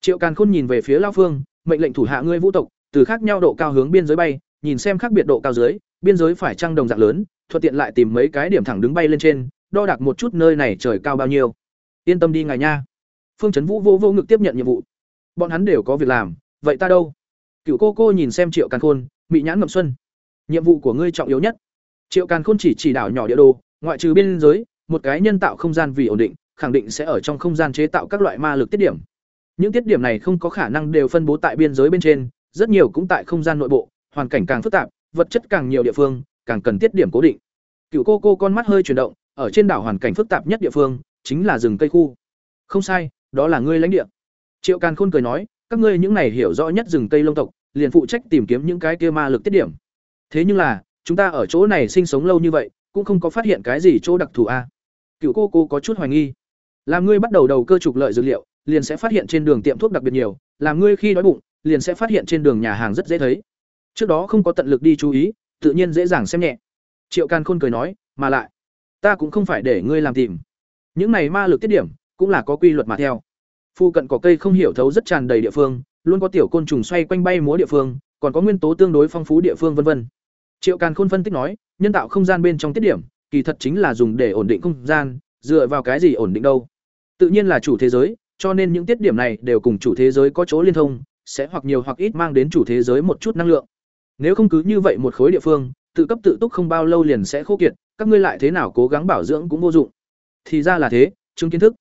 Triệu Càn Khôn nhìn về phía lao Phương, mệnh lệnh thủ hạ ngươi vũ tộc, từ khác nhau độ cao hướng biên giới bay, nhìn xem khác biệt độ cao dưới, biên giới phải trăng đồng dạng lớn, thuận tiện lại tìm mấy cái điểm thẳng đứng bay lên trên, đo đạc một chút nơi này trời cao bao nhiêu. Yên tâm đi ngài nha. Phương Chấn Vũ vô vô ngực tiếp nhận nhiệm vụ. Bọn hắn đều có việc làm, vậy ta đâu? Cựu cô cô nhìn xem Triệu Càn Khôn, mị nhãn ngậm xuân. Nhiệm vụ của ngươi trọng yếu nhất. Triệu Càn Khôn chỉ chỉ đảo nhỏ địa đồ, ngoại trừ biên giới, một cái nhân tạo không gian vì ổn định, khẳng định sẽ ở trong không gian chế tạo các loại ma lực tiết điểm. Những tiết điểm này không có khả năng đều phân bố tại biên giới bên trên, rất nhiều cũng tại không gian nội bộ, hoàn cảnh càng phức tạp, vật chất càng nhiều địa phương, càng cần tiết điểm cố định. Cựu cô cô con mắt hơi chuyển động, ở trên đảo hoàn cảnh phức tạp nhất địa phương chính là rừng cây khu. Không sai, đó là ngươi lãnh địa. Triệu Càn Khôn cười nói, các ngươi những này hiểu rõ nhất rừng cây lông tộc, liền phụ trách tìm kiếm những cái kia ma lực tiết điểm. Thế nhưng là, chúng ta ở chỗ này sinh sống lâu như vậy, cũng không có phát hiện cái gì chỗ đặc thù a. Cựu cô cô có chút hoài nghi. Làm ngươi bắt đầu đầu cơ trục lợi dữ liệu, liền sẽ phát hiện trên đường tiệm thuốc đặc biệt nhiều, làm ngươi khi đói bụng, liền sẽ phát hiện trên đường nhà hàng rất dễ thấy. Trước đó không có tận lực đi chú ý, tự nhiên dễ dàng xem nhẹ. Triệu Càn Khôn cười nói, mà lại, ta cũng không phải để ngươi làm tìm. Những này ma lực tiết điểm, cũng là có quy luật mà theo. Phu cận có cây không hiểu thấu rất tràn đầy địa phương, luôn có tiểu côn trùng xoay quanh bay múa địa phương, còn có nguyên tố tương đối phong phú địa phương vân vân. Triệu Càn Khôn phân tích nói, nhân tạo không gian bên trong tiết điểm, kỳ thật chính là dùng để ổn định không gian, dựa vào cái gì ổn định đâu? Tự nhiên là chủ thế giới, cho nên những tiết điểm này đều cùng chủ thế giới có chỗ liên thông, sẽ hoặc nhiều hoặc ít mang đến chủ thế giới một chút năng lượng. Nếu không cứ như vậy một khối địa phương, tự cấp tự túc không bao lâu liền sẽ khô kiệt, các ngươi lại thế nào cố gắng bảo dưỡng cũng vô dụng. Thì ra là thế, chứng kiến thức.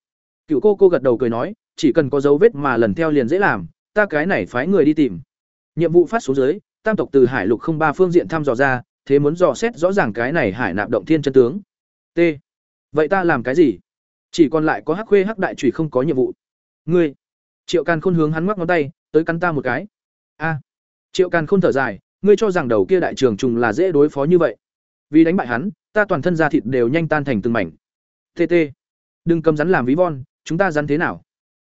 Cựu cô cô gật đầu cười nói, chỉ cần có dấu vết mà lần theo liền dễ làm, ta cái này phái người đi tìm. Nhiệm vụ phát xuống dưới, tam tộc từ hải lục không ba phương diện thăm dò ra, thế muốn dò xét rõ ràng cái này hải nạp động thiên chân tướng. T. Vậy ta làm cái gì? Chỉ còn lại có Hắc Khuê Hắc Đại Chủy không có nhiệm vụ. Ngươi. Triệu Càn Khôn hướng hắn ngoắc ngón tay, tới cắn ta một cái. A. Triệu Càn Khôn thở dài, ngươi cho rằng đầu kia đại trường trùng là dễ đối phó như vậy? Vì đánh bại hắn, ta toàn thân da thịt đều nhanh tan thành từng mảnh. TT. Đừng cầm rắn làm ví von, chúng ta rắn thế nào?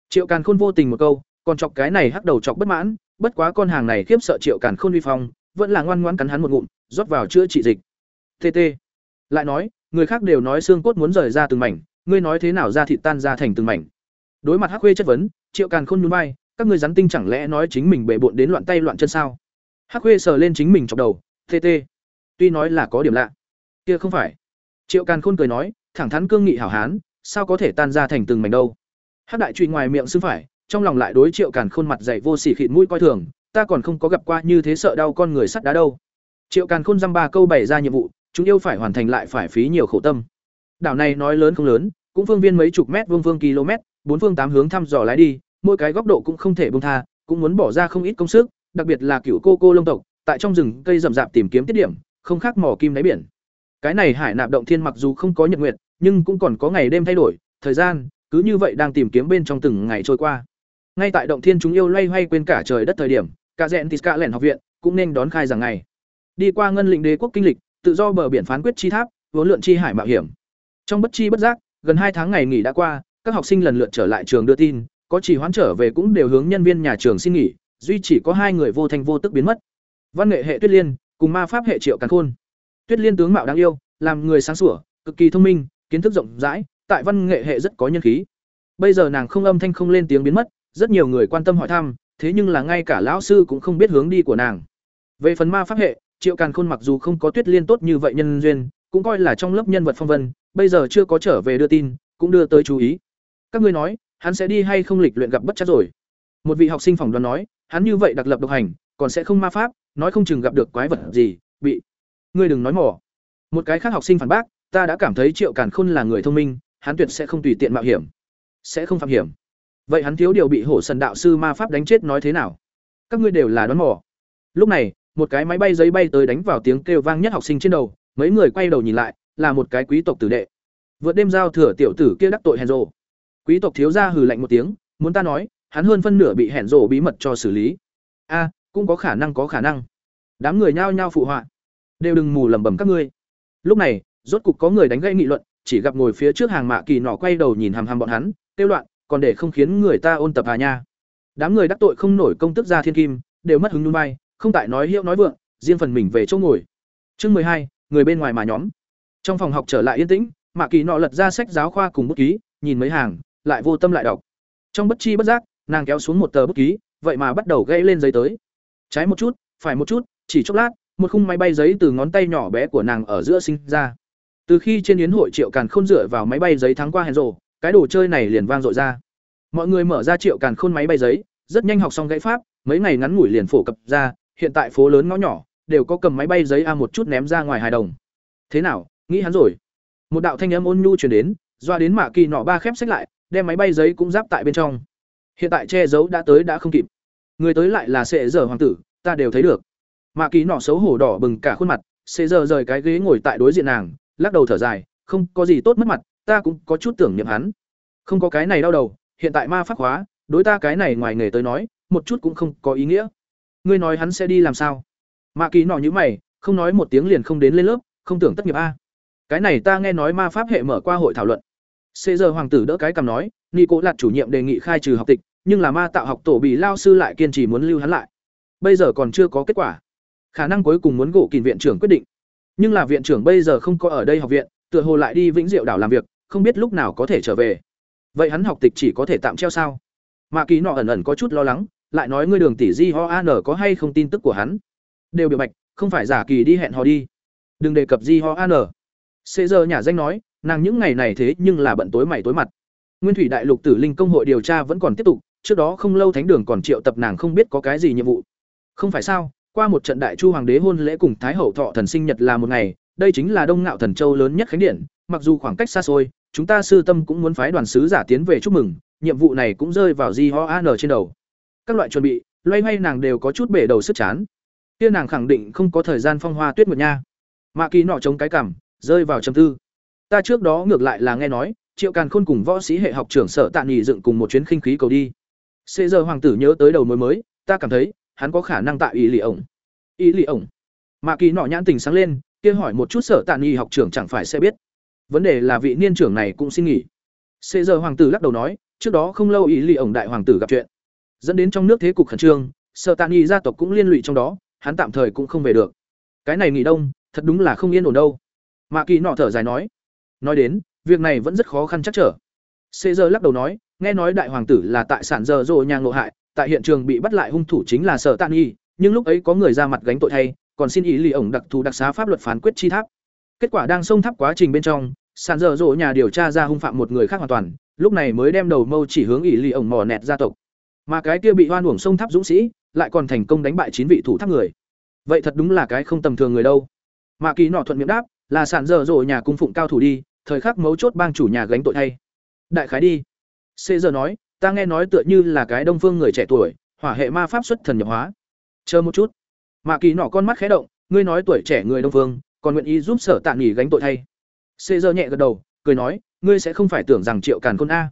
Triệu Càn Khôn vô tình một câu, còn chọc cái này hắc đầu chọc bất mãn, bất quá con hàng này khiếp sợ Triệu Càn Khôn uy phong, vẫn là ngoan ngoãn cắn hắn một ngụm, rót vào chữa trị dịch. TT. Lại nói, người khác đều nói xương cốt muốn rời ra từng mảnh, ngươi nói thế nào ra thịt tan ra thành từng mảnh. Đối mặt Hắc Khuê chất vấn, Triệu Càn Khôn nhún vai, các ngươi rắn tinh chẳng lẽ nói chính mình bệ bội đến loạn tay loạn chân sao? Hắc Khuê sờ lên chính mình chọc đầu, TT. Tuy nói là có điểm lạ, kia không phải. Triệu Càn Khôn cười nói, thẳng thắn cương nghị hảo hán, sao có thể tan ra thành từng mảnh đâu? Hắc đại truy ngoài miệng xưng phải, trong lòng lại đối Triệu Càn Khôn mặt dày vô sỉ khịt mũi coi thường, ta còn không có gặp qua như thế sợ đau con người sắt đá đâu. Triệu Càn Khôn dăm ba câu bày ra nhiệm vụ, chúng yêu phải hoàn thành lại phải phí nhiều khổ tâm. Đảo này nói lớn không lớn, cũng phương viên mấy chục mét vuông phương km, bốn phương tám hướng thăm dò lái đi, mỗi cái góc độ cũng không thể buông tha, cũng muốn bỏ ra không ít công sức, đặc biệt là cựu cô cô lông tộc, tại trong rừng cây rậm rạp tìm kiếm tiết điểm, không khác mỏ kim đáy biển. Cái này Hải Nạp động thiên mặc dù không có nhật nguyệt, nhưng cũng còn có ngày đêm thay đổi, thời gian cứ như vậy đang tìm kiếm bên trong từng ngày trôi qua. Ngay tại động thiên chúng yêu loay hoay quên cả trời đất thời điểm, cả rèn tít cả lẻn học viện cũng nên đón khai rằng ngày. Đi qua ngân lĩnh đế quốc kinh lịch, tự do bờ biển phán quyết chi tháp, vốn lượn chi hải mạo hiểm. Trong bất chi bất giác, gần hai tháng ngày nghỉ đã qua, các học sinh lần lượt trở lại trường đưa tin, có chỉ hoán trở về cũng đều hướng nhân viên nhà trường xin nghỉ, duy chỉ có hai người vô thành vô tức biến mất. Văn nghệ hệ Tuyết Liên, cùng ma pháp hệ Triệu Càn Khôn. Tuyết Liên tướng mạo đáng yêu, làm người sáng sủa, cực kỳ thông minh, kiến thức rộng rãi tại văn nghệ hệ rất có nhân khí bây giờ nàng không âm thanh không lên tiếng biến mất rất nhiều người quan tâm hỏi thăm thế nhưng là ngay cả lão sư cũng không biết hướng đi của nàng về phần ma pháp hệ triệu càn khôn mặc dù không có tuyết liên tốt như vậy nhân duyên cũng coi là trong lớp nhân vật phong vân bây giờ chưa có trở về đưa tin cũng đưa tới chú ý các ngươi nói hắn sẽ đi hay không lịch luyện gặp bất chắc rồi. Một vị học sinh phỏng đoán nói, hắn như vậy đặc lập độc hành, còn sẽ không ma pháp, nói không chừng gặp được quái vật gì, bị ngươi đừng nói mỏ một cái khác học sinh phản bác, ta đã cảm thấy triệu càn khôn là người thông minh, hắn tuyệt sẽ không tùy tiện mạo hiểm, sẽ không phạm hiểm. Vậy hắn thiếu điều bị hổ sần đạo sư ma pháp đánh chết nói thế nào? Các ngươi đều là đoán mỏ lúc này, một cái máy bay giấy bay tới đánh vào tiếng kêu vang nhất học sinh trên đầu, mấy người quay đầu nhìn lại, là một cái quý tộc tử đệ. Vượt đêm giao thừa tiểu tử kia đắc tội hèn rộ quý tộc thiếu gia hừ lạnh một tiếng, muốn ta nói, hắn hơn phân nửa bị hẹn rổ bí mật cho xử lý. A, cũng có khả năng, có khả năng. Đám người nhao nhao phụ họa. Đều đừng mù lẩm bẩm các ngươi. Lúc này, rốt cục có người đánh gây nghị luận, chỉ gặp ngồi phía trước hàng mạ kỳ nọ quay đầu nhìn hàm hàm bọn hắn tiêu loạn, còn để không khiến người ta ôn tập à nha. Đám người đắc tội không nổi công tức gia thiên kim, đều mất hứng núi bay, không tại nói hiệu nói vượng, riêng phần mình về chỗ ngồi. Chương mười hai, người bên ngoài mà nhóm. Trong phòng học trở lại yên tĩnh, mạ kỳ nọ lật ra sách giáo khoa cùng bút ký, nhìn mấy hàng lại vô tâm lại đọc. Trong bất chi bất giác, nàng kéo xuống một tờ bút ký, vậy mà bắt đầu gãy lên giấy tới. Trái một chút, phải một chút, chỉ chốc lát, một khung máy bay giấy từ ngón tay nhỏ bé của nàng ở giữa sinh ra. Từ khi trên yến hội triệu càn khôn dựa vào máy bay giấy thắng qua hèn rồ cái đồ chơi này liền vang dội ra. Mọi người mở ra triệu càn khôn máy bay giấy, rất nhanh học xong gãy pháp, mấy ngày ngắn ngủi liền phổ cập ra, hiện tại phố lớn ngõ nhỏ, đều có cầm máy bay giấy a một chút ném ra ngoài hài đồng. Thế nào, nghĩ hắn rồi. Một đạo thanh âm ôn nhu truyền đến, doa đến mạ kỳ nọ ba khép sách lại đem máy bay giấy cũng giáp tại bên trong. Hiện tại che giấu đã tới đã không kịp. Người tới lại là sệ giờ hoàng tử, ta đều thấy được. Mạ kỳ nọ xấu hổ đỏ bừng cả khuôn mặt, sệ giờ rời cái ghế ngồi tại đối diện nàng, lắc đầu thở dài, không có gì tốt mất mặt, ta cũng có chút tưởng niệm hắn. Không có cái này đau đầu, hiện tại ma pháp hóa, đối ta cái này ngoài nghề tới nói, một chút cũng không có ý nghĩa. Ngươi nói hắn sẽ đi làm sao? Mạ kỳ nọ như mày, không nói một tiếng liền không đến lên lớp, không tưởng tất nghiệp a. Cái này ta nghe nói ma pháp hệ mở qua hội thảo luận xê giờ hoàng tử đỡ cái cầm nói nghị cố lạt chủ nhiệm đề nghị khai trừ học tịch, nhưng là ma tạo học tổ bị lao sư lại kiên trì muốn lưu hắn lại. Bây giờ còn chưa có kết quả. Khả năng cuối cùng muốn gỗ kìm viện trưởng quyết định. Nhưng là viện trưởng bây giờ không có ở đây học viện, tựa hồ lại đi vĩnh diệu đảo làm việc, không biết lúc nào có thể trở về. Vậy hắn học tịch chỉ có thể tạm treo sao? Mạ kỳ nọ ẩn ẩn có chút lo lắng, lại nói, ngươi đường tỷ di ho an có hay không tin tức của hắn? Đều biểu bạch, không phải giả kỳ đi hẹn hò đi. Đừng đề cập di ho an xê giờ nhà danh nói nàng những ngày này thế nhưng là bận tối mày tối mặt. Nguyên thủy đại lục tử linh công hội điều tra vẫn còn tiếp tục, trước đó không lâu thánh đường còn triệu tập nàng không biết có cái gì nhiệm vụ. Không phải sao, qua một trận đại chu hoàng đế hôn lễ cùng thái hậu thọ thần sinh nhật là một ngày, đây chính là đông ngạo thần châu lớn nhất khánh điện, mặc dù khoảng cách xa xôi, chúng ta sư tâm cũng muốn phái đoàn sứ giả tiến về chúc mừng, nhiệm vụ này cũng rơi vào di ho an trên đầu. Các loại chuẩn bị, loay hoay nàng đều có chút bể đầu sức chán. Kia nàng khẳng định không có thời gian phong hoa tuyết nguyệt nha. Mạ kỳ nọ chống cái cảm rơi vào trầm tư ta trước đó ngược lại là nghe nói, triệu càn khôn cùng võ sĩ hệ học trưởng sở tạ nghỉ dựng cùng một chuyến khinh khí cầu đi. Xế giờ hoàng tử nhớ tới đầu mới mới, ta cảm thấy, hắn có khả năng tại ý lì ổng. Ý lì ổng. Mạ kỳ nọ nhãn tình sáng lên, kia hỏi một chút sở tạ nghỉ học trưởng chẳng phải sẽ biết. Vấn đề là vị niên trưởng này cũng xin nghỉ. Xế giờ hoàng tử lắc đầu nói, trước đó không lâu ý lì ổng đại hoàng tử gặp chuyện. Dẫn đến trong nước thế cục khẩn trương, sở tạ nghỉ gia tộc cũng liên lụy trong đó, hắn tạm thời cũng không về được. Cái này nghỉ đông, thật đúng là không yên ổn đâu. Mạ kỳ nọ thở dài nói nói đến, việc này vẫn rất khó khăn chắc trở. Xê giờ lắc đầu nói, nghe nói đại hoàng tử là tại sản giờ rộ nhà ngộ hại, tại hiện trường bị bắt lại hung thủ chính là sở tạ nghi nhưng lúc ấy có người ra mặt gánh tội thay, còn xin ý lì ổng đặc thù đặc xá pháp luật phán quyết chi tháp. Kết quả đang xông tháp quá trình bên trong, sản giờ rộ nhà điều tra ra hung phạm một người khác hoàn toàn, lúc này mới đem đầu mâu chỉ hướng ý lì ổng mò nẹt gia tộc. Mà cái kia bị hoan uổng sông tháp dũng sĩ, lại còn thành công đánh bại chín vị thủ tháp người. Vậy thật đúng là cái không tầm thường người đâu. Mà kỳ nọ thuận miệng đáp, là sản dở dội nhà cung phụng cao thủ đi thời khắc mấu chốt bang chủ nhà gánh tội thay. Đại khái đi. Xê giờ nói, ta nghe nói tựa như là cái đông phương người trẻ tuổi, hỏa hệ ma pháp xuất thần nhập hóa. Chờ một chút. Mạ kỳ nọ con mắt khé động, ngươi nói tuổi trẻ người đông phương, còn nguyện ý giúp sở tạ nghỉ gánh tội thay. Xê giờ nhẹ gật đầu, cười nói, ngươi sẽ không phải tưởng rằng triệu càn côn a.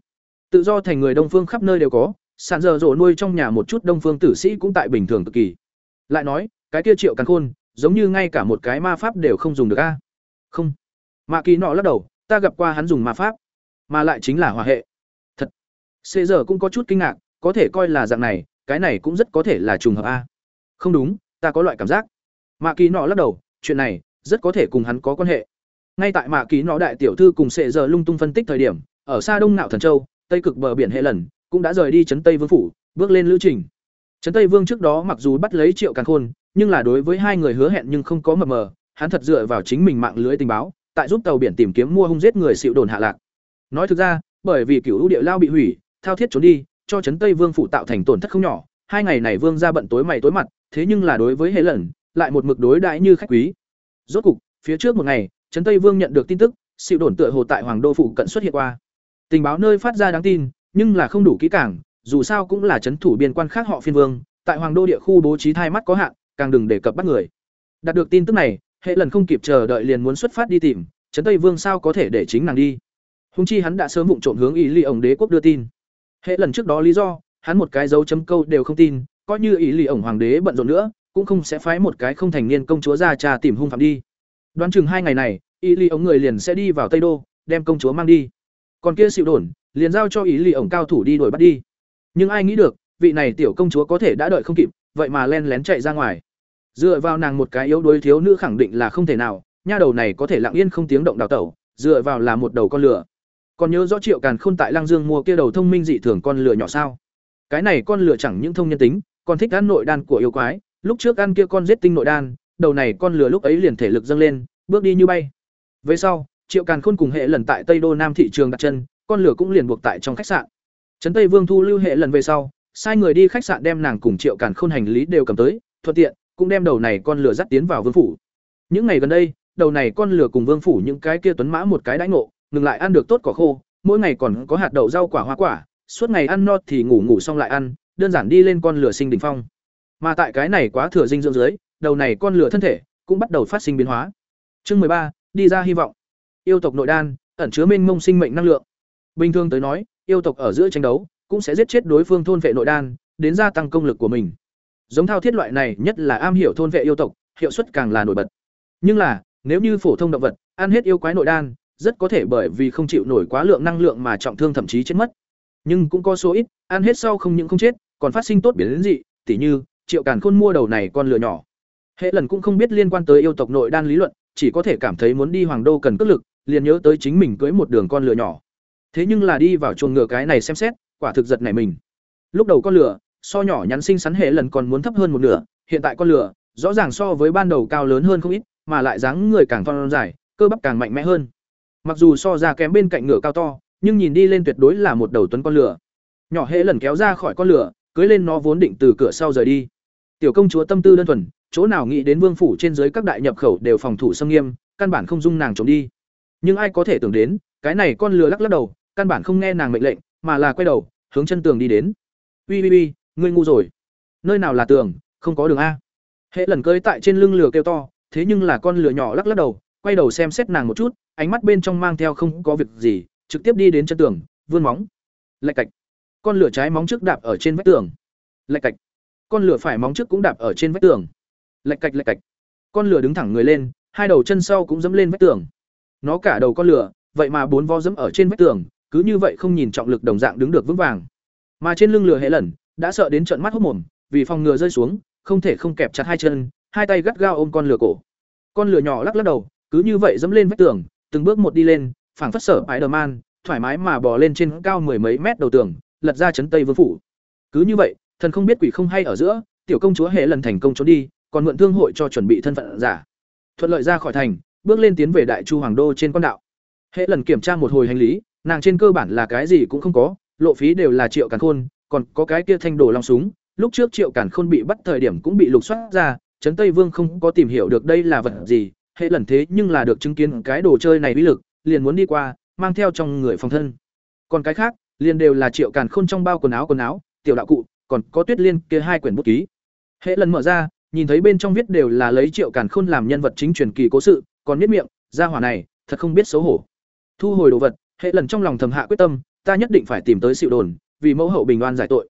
Tự do thành người đông phương khắp nơi đều có, sàn giờ dỗ nuôi trong nhà một chút đông phương tử sĩ cũng tại bình thường cực kỳ. Lại nói, cái kia triệu càn khôn, giống như ngay cả một cái ma pháp đều không dùng được a. Không. Mạ kỳ nọ lắc đầu ta gặp qua hắn dùng ma pháp, mà lại chính là hòa hệ. Thật, xê giờ cũng có chút kinh ngạc, có thể coi là dạng này, cái này cũng rất có thể là trùng hợp a. Không đúng, ta có loại cảm giác. Mạ kỳ nọ lắc đầu, chuyện này, rất có thể cùng hắn có quan hệ. Ngay tại mạ ký nọ đại tiểu thư cùng sệ giờ lung tung phân tích thời điểm, ở xa đông nạo thần châu, tây cực bờ biển hệ lần, cũng đã rời đi trấn tây vương phủ, bước lên lữ trình. Trấn tây vương trước đó mặc dù bắt lấy triệu càn khôn, nhưng là đối với hai người hứa hẹn nhưng không có mập mờ, hắn thật dựa vào chính mình mạng lưới tình báo tại giúp tàu biển tìm kiếm mua hung giết người xịu đồn hạ lạc. Nói thực ra bởi vì cựu địa lao bị hủy thao thiết trốn đi cho trấn tây vương phủ tạo thành tổn thất không nhỏ hai ngày này vương gia bận tối mày tối mặt thế nhưng là đối với hệ lẩn, lại một mực đối đãi như khách quý. Rốt cục phía trước một ngày trấn tây vương nhận được tin tức xịu đồn tựa hồ tại hoàng đô phủ cận xuất hiện qua. Tình báo nơi phát ra đáng tin nhưng là không đủ kỹ càng dù sao cũng là trấn thủ biên quan khác họ phiên vương tại hoàng đô địa khu bố trí thai mắt có hạn càng đừng đề cập bắt người. Đạt được tin tức này hệ lần không kịp chờ đợi liền muốn xuất phát đi tìm, trấn tây vương sao có thể để chính nàng đi? Húng chi hắn đã sớm vụng trộm hướng ý ly ổng đế quốc đưa tin. Hệ lần trước đó lý do, hắn một cái dấu chấm câu đều không tin, coi như ý ly ổng hoàng đế bận rộn nữa, cũng không sẽ phái một cái không thành niên công chúa ra trà tìm hung phạm đi. Đoán chừng hai ngày này ý ly ổng người liền sẽ đi vào tây đô, đem công chúa mang đi. Còn kia xịu đồn liền giao cho ý ly ổng cao thủ đi đuổi bắt đi. Nhưng ai nghĩ được, vị này tiểu công chúa có thể đã đợi không kịp, vậy mà len lén chạy ra ngoài dựa vào nàng một cái yếu đuối thiếu nữ khẳng định là không thể nào, nha đầu này có thể lặng yên không tiếng động đào tẩu, dựa vào là một đầu con lửa. Còn nhớ rõ triệu càn khôn tại lang dương mua kia đầu thông minh dị thường con lửa nhỏ sao? Cái này con lửa chẳng những thông nhân tính, còn thích ăn nội đan của yêu quái. Lúc trước ăn kia con giết tinh nội đan, đầu này con lửa lúc ấy liền thể lực dâng lên, bước đi như bay. Về sau, triệu càn khôn cùng hệ lần tại tây đô nam thị trường đặt chân, con lửa cũng liền buộc tại trong khách sạn. Trấn tây vương thu lưu hệ lần về sau, sai người đi khách sạn đem nàng cùng triệu càn khôn hành lý đều cầm tới, thuận tiện cũng đem đầu này con lửa dắt tiến vào vương phủ. Những ngày gần đây, đầu này con lửa cùng vương phủ những cái kia tuấn mã một cái đãi ngộ, ngừng lại ăn được tốt cỏ khô, mỗi ngày còn có hạt đậu rau quả hoa quả, suốt ngày ăn no thì ngủ ngủ xong lại ăn, đơn giản đi lên con lửa sinh đỉnh phong. Mà tại cái này quá thừa dinh dưỡng dưới, đầu này con lửa thân thể cũng bắt đầu phát sinh biến hóa. Chương mười ba, đi ra hy vọng. Yêu tộc nội đan, ẩn chứa mênh mông sinh mệnh năng lượng. Bình thường tới nói, yêu tộc ở giữa tranh đấu cũng sẽ giết chết đối phương thôn vệ nội đan, đến gia tăng công lực của mình giống thao thiết loại này nhất là am hiểu thôn vệ yêu tộc, hiệu suất càng là nổi bật. Nhưng là, nếu như phổ thông động vật, ăn hết yêu quái nội đan, rất có thể bởi vì không chịu nổi quá lượng năng lượng mà trọng thương thậm chí chết mất. Nhưng cũng có số ít, ăn hết sau không những không chết, còn phát sinh tốt biến đến dị, tỉ như, triệu càn khôn mua đầu này con lừa nhỏ. Hệ lần cũng không biết liên quan tới yêu tộc nội đan lý luận, chỉ có thể cảm thấy muốn đi hoàng đô cần cất lực, liền nhớ tới chính mình cưới một đường con lừa nhỏ. Thế nhưng là đi vào chuồng ngựa cái này xem xét, quả thực giật này mình. Lúc đầu con lừa so nhỏ nhắn sinh sắn hệ lần còn muốn thấp hơn một nửa, hiện tại con lừa rõ ràng so với ban đầu cao lớn hơn không ít, mà lại dáng người càng thon dài, cơ bắp càng mạnh mẽ hơn. Mặc dù so ra kém bên cạnh ngựa cao to, nhưng nhìn đi lên tuyệt đối là một đầu tuấn con lửa. Nhỏ hệ lần kéo ra khỏi con lửa, cưới lên nó vốn định từ cửa sau rời đi. Tiểu công chúa tâm tư đơn thuần, chỗ nào nghĩ đến vương phủ trên dưới các đại nhập khẩu đều phòng thủ xâm nghiêm, căn bản không dung nàng trốn đi. Nhưng ai có thể tưởng đến, cái này con lừa lắc lắc đầu, căn bản không nghe nàng mệnh lệnh, mà là quay đầu, hướng chân tường đi đến. Uy uy uy ngươi ngu rồi. Nơi nào là tường, không có đường a. Hệ lần cưới tại trên lưng lừa kêu to, thế nhưng là con lừa nhỏ lắc lắc đầu, quay đầu xem xét nàng một chút, ánh mắt bên trong mang theo không có việc gì, trực tiếp đi đến chân tường, vươn móng. Lạch cạch. Con lửa trái móng trước đạp ở trên vách tường. Lạch cạch. Con lửa phải móng trước cũng đạp ở trên vách tường. Lạch cạch lạch cạch. Con lửa đứng thẳng người lên, hai đầu chân sau cũng dẫm lên vách tường. Nó cả đầu con lửa, vậy mà bốn vo dẫm ở trên vách tường, cứ như vậy không nhìn trọng lực đồng dạng đứng được vững vàng. Mà trên lưng lửa hệ lần đã sợ đến trận mắt hốc mồm vì phòng ngừa rơi xuống không thể không kẹp chặt hai chân hai tay gắt gao ôm con lửa cổ con lửa nhỏ lắc lắc đầu cứ như vậy dẫm lên vách tường từng bước một đi lên phảng phất sở Spider-Man, thoải mái mà bò lên trên cao mười mấy mét đầu tường, lật ra chấn Tây Vương phủ. Cứ như vậy, thần không biết quỷ không hay ở giữa, tiểu công chúa hệ lần thành công trốn đi, còn mượn thương hội cho chuẩn bị thân phận giả. Thuận lợi ra khỏi thành, bước lên tiến về Đại Chu Hoàng đô trên con đạo. Hệ lần kiểm tra một hồi hành lý, nàng trên cơ bản là cái gì cũng không có, lộ phí đều là triệu càn khôn, còn có cái kia thanh đồ long súng, lúc trước triệu cản khôn bị bắt thời điểm cũng bị lục soát ra, trấn Tây Vương không có tìm hiểu được đây là vật gì, hệ lần thế nhưng là được chứng kiến cái đồ chơi này uy lực, liền muốn đi qua, mang theo trong người phòng thân. Còn cái khác, liền đều là Triệu cản Khôn trong bao quần áo quần áo, tiểu đạo cụ, còn có Tuyết Liên kia hai quyển bút ký. Hệ lần mở ra, nhìn thấy bên trong viết đều là lấy Triệu cản Khôn làm nhân vật chính truyền kỳ cố sự, còn biết miệng, gia hỏa này, thật không biết xấu hổ. Thu hồi đồ vật, hệ lần trong lòng thầm hạ quyết tâm, ta nhất định phải tìm tới Sĩu Đồn, vì mẫu hậu bình oan giải tội.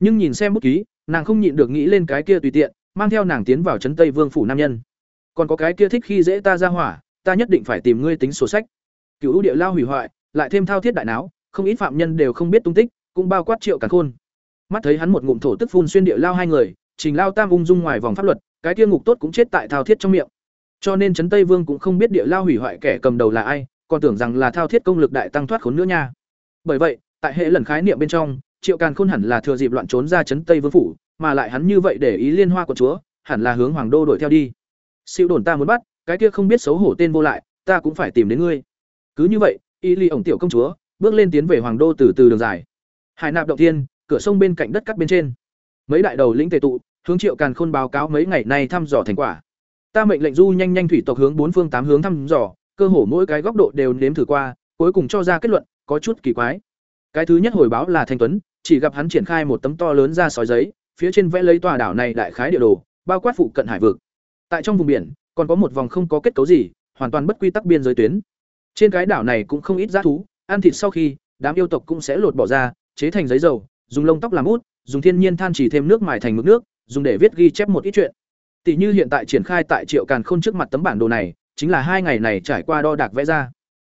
Nhưng nhìn xem bút ký, nàng không nhịn được nghĩ lên cái kia tùy tiện, mang theo nàng tiến vào trấn Tây Vương phủ nam nhân. Còn có cái kia thích khi dễ ta ra hỏa, ta nhất định phải tìm ngươi tính sổ sách. Cửu địa lao hủy hoại, lại thêm thao thiết đại náo, không ít phạm nhân đều không biết tung tích, cũng bao quát Triệu cả Khôn. Mắt thấy hắn một ngụm thổ tức phun xuyên địa lao hai người, Trình Lao Tam ung dung ngoài vòng pháp luật, cái kia ngục tốt cũng chết tại thao thiết trong miệng. cho nên trấn tây vương cũng không biết địa lao hủy hoại kẻ cầm đầu là ai còn tưởng rằng là thao thiết công lực đại tăng thoát khốn nữa nha bởi vậy tại hệ lần khái niệm bên trong, triệu càn khôn hẳn là thừa dịp loạn trốn ra trấn tây vương phủ, mà lại hắn như vậy để ý liên hoa của chúa, hẳn là hướng hoàng đô đuổi theo đi. Siêu đồn ta muốn bắt, cái kia không biết xấu hổ tên vô lại, ta cũng phải tìm đến ngươi. Cứ như vậy, y ly ổng tiểu công chúa, bước lên tiến về hoàng đô từ từ đường dài. Hải nạp động thiên, cửa sông bên cạnh đất cắt bên trên. Mấy đại đầu lĩnh tề tụ, hướng triệu càn khôn báo cáo mấy ngày nay thăm dò thành quả. Ta mệnh lệnh du nhanh nhanh thủy tộc hướng bốn phương tám hướng thăm dò, cơ hồ mỗi cái góc độ đều nếm thử qua, cuối cùng cho ra kết luận, có chút kỳ quái cái thứ nhất hồi báo là thanh tuấn, chỉ gặp hắn triển khai một tấm to lớn ra sói giấy, phía trên vẽ lấy tòa đảo này đại khái địa đồ, bao quát phụ cận hải vực. Tại trong vùng biển, còn có một vòng không có kết cấu gì, hoàn toàn bất quy tắc biên giới tuyến. Trên cái đảo này cũng không ít g thú, ăn thịt sau khi, đám yêu tộc cũng sẽ lột bỏ ra, chế thành giấy dầu, dùng lông tóc làm út, dùng thiên nhiên than chỉ thêm nước mài thành mực nước, dùng để viết ghi chép một ít chuyện. Tỷ như hiện tại triển khai tại triệu càn khôn trước mặt tấm bản đồ này, chính là hai ngày này trải qua đo đạc vẽ ra.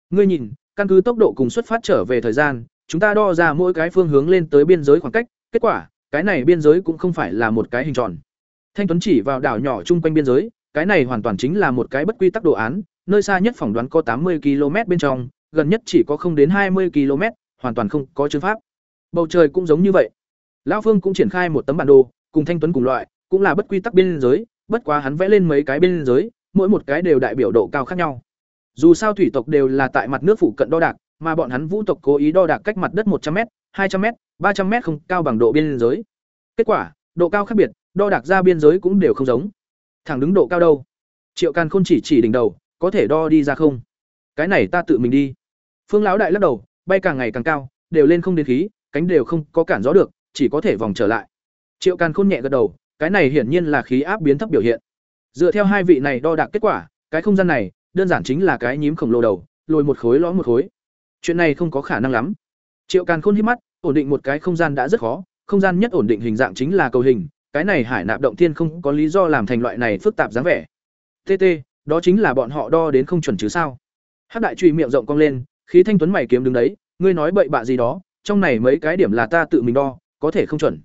Ngươi nhìn, căn cứ tốc độ cùng xuất phát trở về thời gian chúng ta đo ra mỗi cái phương hướng lên tới biên giới khoảng cách, kết quả, cái này biên giới cũng không phải là một cái hình tròn. Thanh tuấn chỉ vào đảo nhỏ chung quanh biên giới, cái này hoàn toàn chính là một cái bất quy tắc đồ án, nơi xa nhất phỏng đoán có tám mươi km bên trong, gần nhất chỉ có không đến hai mươi km, hoàn toàn không có chứng pháp. Bầu trời cũng giống như vậy. Lão phương cũng triển khai một tấm bản đồ, cùng thanh tuấn cùng loại, cũng là bất quy tắc biên giới, bất quá hắn vẽ lên mấy cái biên giới, mỗi một cái đều đại biểu độ cao khác nhau. Dù sao thủy tộc đều là tại mặt nước phụ cận đo đạc mà bọn hắn vũ tộc cố ý đo đạc cách mặt đất một trăm m hai trăm m ba trăm m không cao bằng độ biên giới. Kết quả, độ cao khác biệt, đo đạc ra biên giới cũng đều không giống. Thẳng đứng độ cao đâu? Triệu càn không chỉ chỉ đỉnh đầu, có thể đo đi ra không? Cái này ta tự mình đi. Phương lão đại lắc đầu, bay càng ngày càng cao, đều lên không đến khí, cánh đều không có cản gió được, chỉ có thể vòng trở lại. Triệu càn khôn nhẹ gật đầu, cái này hiển nhiên là khí áp biến thấp biểu hiện. Dựa theo hai vị này đo đạc kết quả, cái không gian này, đơn giản chính là cái nhím khổng lồ đầu, lồi một khối lõm một khối chuyện này không có khả năng lắm. Triệu càn khôn hít mắt, ổn định một cái không gian đã rất khó, không gian nhất ổn định hình dạng chính là cầu hình, cái này hải nạp động thiên không có lý do làm thành loại này phức tạp dáng vẻ. Tt đó chính là bọn họ đo đến không chuẩn chứ sao? Hát đại truy miệng rộng cong lên, khí thanh tuấn mày kiếm đứng đấy, ngươi nói bậy bạ gì đó, trong này mấy cái điểm là ta tự mình đo, có thể không chuẩn.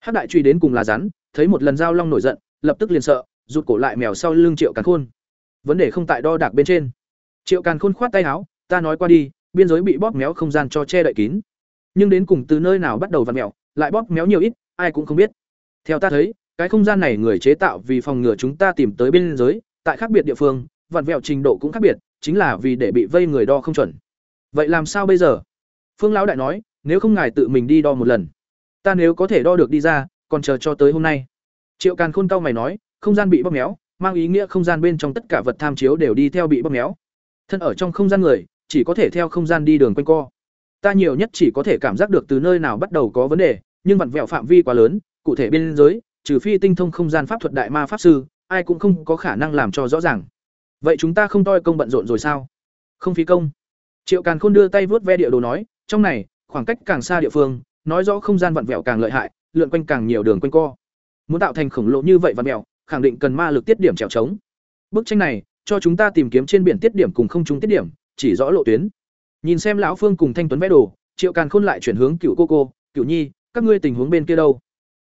Hát đại truy đến cùng là rắn, thấy một lần giao long nổi giận, lập tức liền sợ, rụt cổ lại mèo sau lưng triệu càn khôn. Vấn đề không tại đo đạc bên trên. Triệu càn khôn khoát tay áo, ta nói qua đi biên giới bị bóp méo không gian cho che đậy kín. Nhưng đến cùng từ nơi nào bắt đầu vặn mèo lại bóp méo nhiều ít, ai cũng không biết. Theo ta thấy, cái không gian này người chế tạo vì phòng ngừa chúng ta tìm tới biên giới, tại khác biệt địa phương, vặn vẹo trình độ cũng khác biệt, chính là vì để bị vây người đo không chuẩn. Vậy làm sao bây giờ? Phương lão đại nói, nếu không ngài tự mình đi đo một lần. Ta nếu có thể đo được đi ra, còn chờ cho tới hôm nay. Triệu càn khôn cao mày nói, không gian bị bóp méo, mang ý nghĩa không gian bên trong tất cả vật tham chiếu đều đi theo bị bóp méo. Thân ở trong không gian người chỉ có thể theo không gian đi đường quanh co. Ta nhiều nhất chỉ có thể cảm giác được từ nơi nào bắt đầu có vấn đề, nhưng vặn vẹo phạm vi quá lớn, cụ thể biên giới, trừ phi tinh thông không gian pháp thuật đại ma pháp sư, ai cũng không có khả năng làm cho rõ ràng. Vậy chúng ta không toi công bận rộn rồi sao? Không phí công. Triệu càn khôn đưa tay vớt ve địa đồ nói, trong này, khoảng cách càng xa địa phương, nói rõ không gian vặn vẹo càng lợi hại, lượn quanh càng nhiều đường quanh co. Muốn tạo thành khổng lồ như vậy vặn vẹo, khẳng định cần ma lực tiết điểm trèo trống. Bức tranh này, cho chúng ta tìm kiếm trên biển tiết điểm cùng không trung tiết điểm chỉ rõ lộ tuyến. Nhìn xem lão phương cùng thanh tuấn vẽ đồ, triệu càn khôn lại chuyển hướng cựu cô cô cựu nhi, các ngươi tình huống bên kia đâu?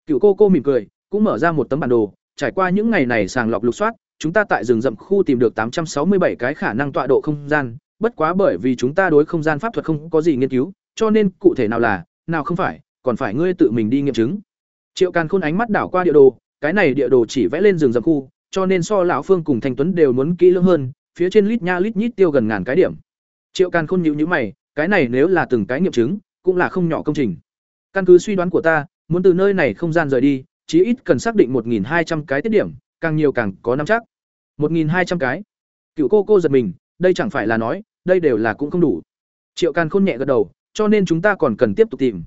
Cựu cô cô mỉm cười, cũng mở ra một tấm bản đồ, trải qua những ngày này sàng lọc lục soát, chúng ta tại rừng rậm khu tìm được tám trăm sáu mươi bảy cái khả năng tọa độ không gian, bất quá bởi vì chúng ta đối không gian pháp thuật không có gì nghiên cứu, cho nên cụ thể nào là, nào không phải, còn phải ngươi tự mình đi nghiệm chứng. Triệu càn khôn ánh mắt đảo qua địa đồ, cái này địa đồ chỉ vẽ lên rừng rậm khu, cho nên so lão phương cùng thanh tuấn đều muốn kỹ lưỡng hơn phía trên lít nha lít nhít tiêu gần ngàn cái điểm. Triệu càn khôn nhíu nhíu mày, cái này nếu là từng cái nghiệm chứng, cũng là không nhỏ công trình. Căn cứ suy đoán của ta, muốn từ nơi này không gian rời đi, chí ít cần xác định một hai trăm cái tiết điểm, càng nhiều càng có năm chắc. Một hai trăm cái. Cựu cô cô giật mình, đây chẳng phải là nói, đây đều là cũng không đủ. Triệu càn khôn nhẹ gật đầu, cho nên chúng ta còn cần tiếp tục tìm.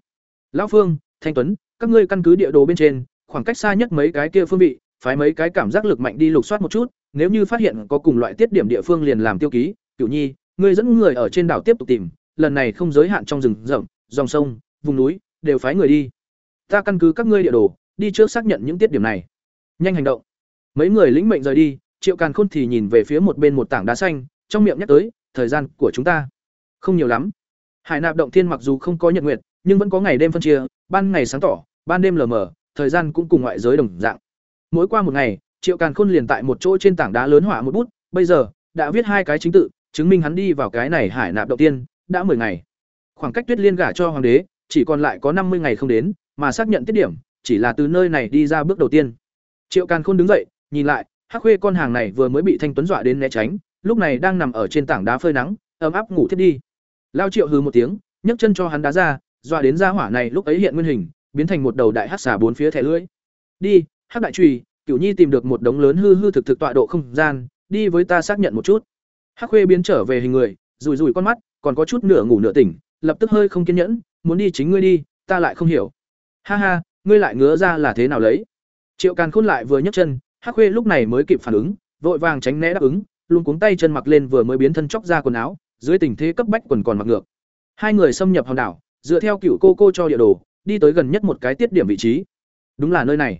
Lão phương, thanh tuấn, các ngươi căn cứ địa đồ bên trên, khoảng cách xa nhất mấy cái kia phương vị, phái mấy cái cảm giác lực mạnh đi lục soát một chút nếu như phát hiện có cùng loại tiết điểm địa phương liền làm tiêu ký cựu nhi, ngươi dẫn người ở trên đảo tiếp tục tìm, lần này không giới hạn trong rừng rậm, dòng sông, vùng núi, đều phái người đi. Ta căn cứ các ngươi địa đồ, đi trước xác nhận những tiết điểm này. Nhanh hành động. Mấy người lĩnh mệnh rời đi, triệu càn khôn thì nhìn về phía một bên một tảng đá xanh, trong miệng nhắc tới, thời gian của chúng ta. Không nhiều lắm. Hải nạp động thiên mặc dù không có nhật nguyệt, nhưng vẫn có ngày đêm phân chia, ban ngày sáng tỏ, ban đêm lờ mờ, thời gian cũng cùng ngoại giới đồng dạng. Mỗi qua một ngày triệu càn khôn liền tại một chỗ trên tảng đá lớn hỏa một bút bây giờ đã viết hai cái chính tự, chứng minh hắn đi vào cái này hải nạp đầu tiên, đã 10 ngày. Khoảng cách Tuyết Liên gả cho hoàng đế, chỉ còn lại có năm mươi ngày không đến, mà xác nhận tiết điểm, chỉ là từ nơi này đi ra bước đầu tiên. Triệu Càn Khôn đứng dậy, nhìn lại, Hắc Khuê con hàng này vừa mới bị Thanh Tuấn dọa đến né tránh, lúc này đang nằm ở trên tảng đá phơi nắng, ấm áp ngủ thiết đi. Lao Triệu hừ một tiếng, nhấc chân cho hắn đá ra, dọa đến ra hỏa này lúc ấy hiện nguyên hình, biến thành một đầu đại hắc xà bốn phía thẻ lưỡi. Đi, Hắc đại trùy Cửu Nhi tìm được một đống lớn hư hư thực thực tọa độ không gian, đi với ta xác nhận một chút. Hắc Khuê biến trở về hình người, rủi rủi con mắt, còn có chút nửa ngủ nửa tỉnh, lập tức hơi không kiên nhẫn, muốn đi chính ngươi đi, ta lại không hiểu. Ha ha, ngươi lại ngứa ra là thế nào lấy? Triệu Càn Khôn lại vừa nhấc chân, Hắc Khuê lúc này mới kịp phản ứng, vội vàng tránh né đáp ứng, luôn cuống tay chân mặc lên vừa mới biến thân chóc ra quần áo, dưới tình thế cấp bách quần còn mặc ngược. Hai người xâm nhập hòn đảo, dựa theo cựu cô cô cho địa đồ, đi tới gần nhất một cái tiết điểm vị trí. Đúng là nơi này.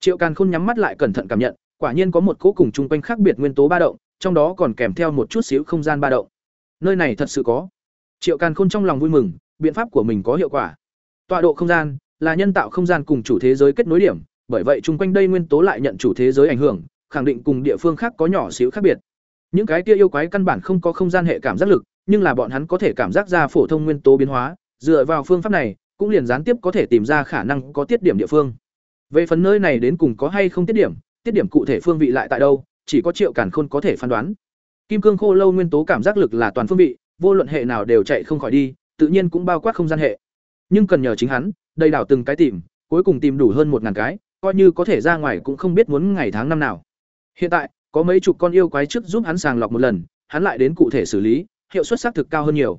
Triệu Càn Khôn nhắm mắt lại cẩn thận cảm nhận, quả nhiên có một cỗ cùng chung quanh khác biệt nguyên tố ba động, trong đó còn kèm theo một chút xíu không gian ba động. Nơi này thật sự có. Triệu Càn Khôn trong lòng vui mừng, biện pháp của mình có hiệu quả. Tọa độ không gian là nhân tạo không gian cùng chủ thế giới kết nối điểm, bởi vậy chung quanh đây nguyên tố lại nhận chủ thế giới ảnh hưởng, khẳng định cùng địa phương khác có nhỏ xíu khác biệt. Những cái kia yêu quái căn bản không có không gian hệ cảm giác lực, nhưng là bọn hắn có thể cảm giác ra phổ thông nguyên tố biến hóa, dựa vào phương pháp này, cũng liền gián tiếp có thể tìm ra khả năng có tiết điểm địa phương. Về phần nơi này đến cùng có hay không tiết điểm, tiết điểm cụ thể phương vị lại tại đâu, chỉ có Triệu Càn Khôn có thể phán đoán. Kim cương khô lâu nguyên tố cảm giác lực là toàn phương vị, vô luận hệ nào đều chạy không khỏi đi, tự nhiên cũng bao quát không gian hệ. Nhưng cần nhờ chính hắn, đầy đảo từng cái tìm, cuối cùng tìm đủ hơn một ngàn cái, coi như có thể ra ngoài cũng không biết muốn ngày tháng năm nào. Hiện tại, có mấy chục con yêu quái trước giúp hắn sàng lọc một lần, hắn lại đến cụ thể xử lý, hiệu suất xác thực cao hơn nhiều.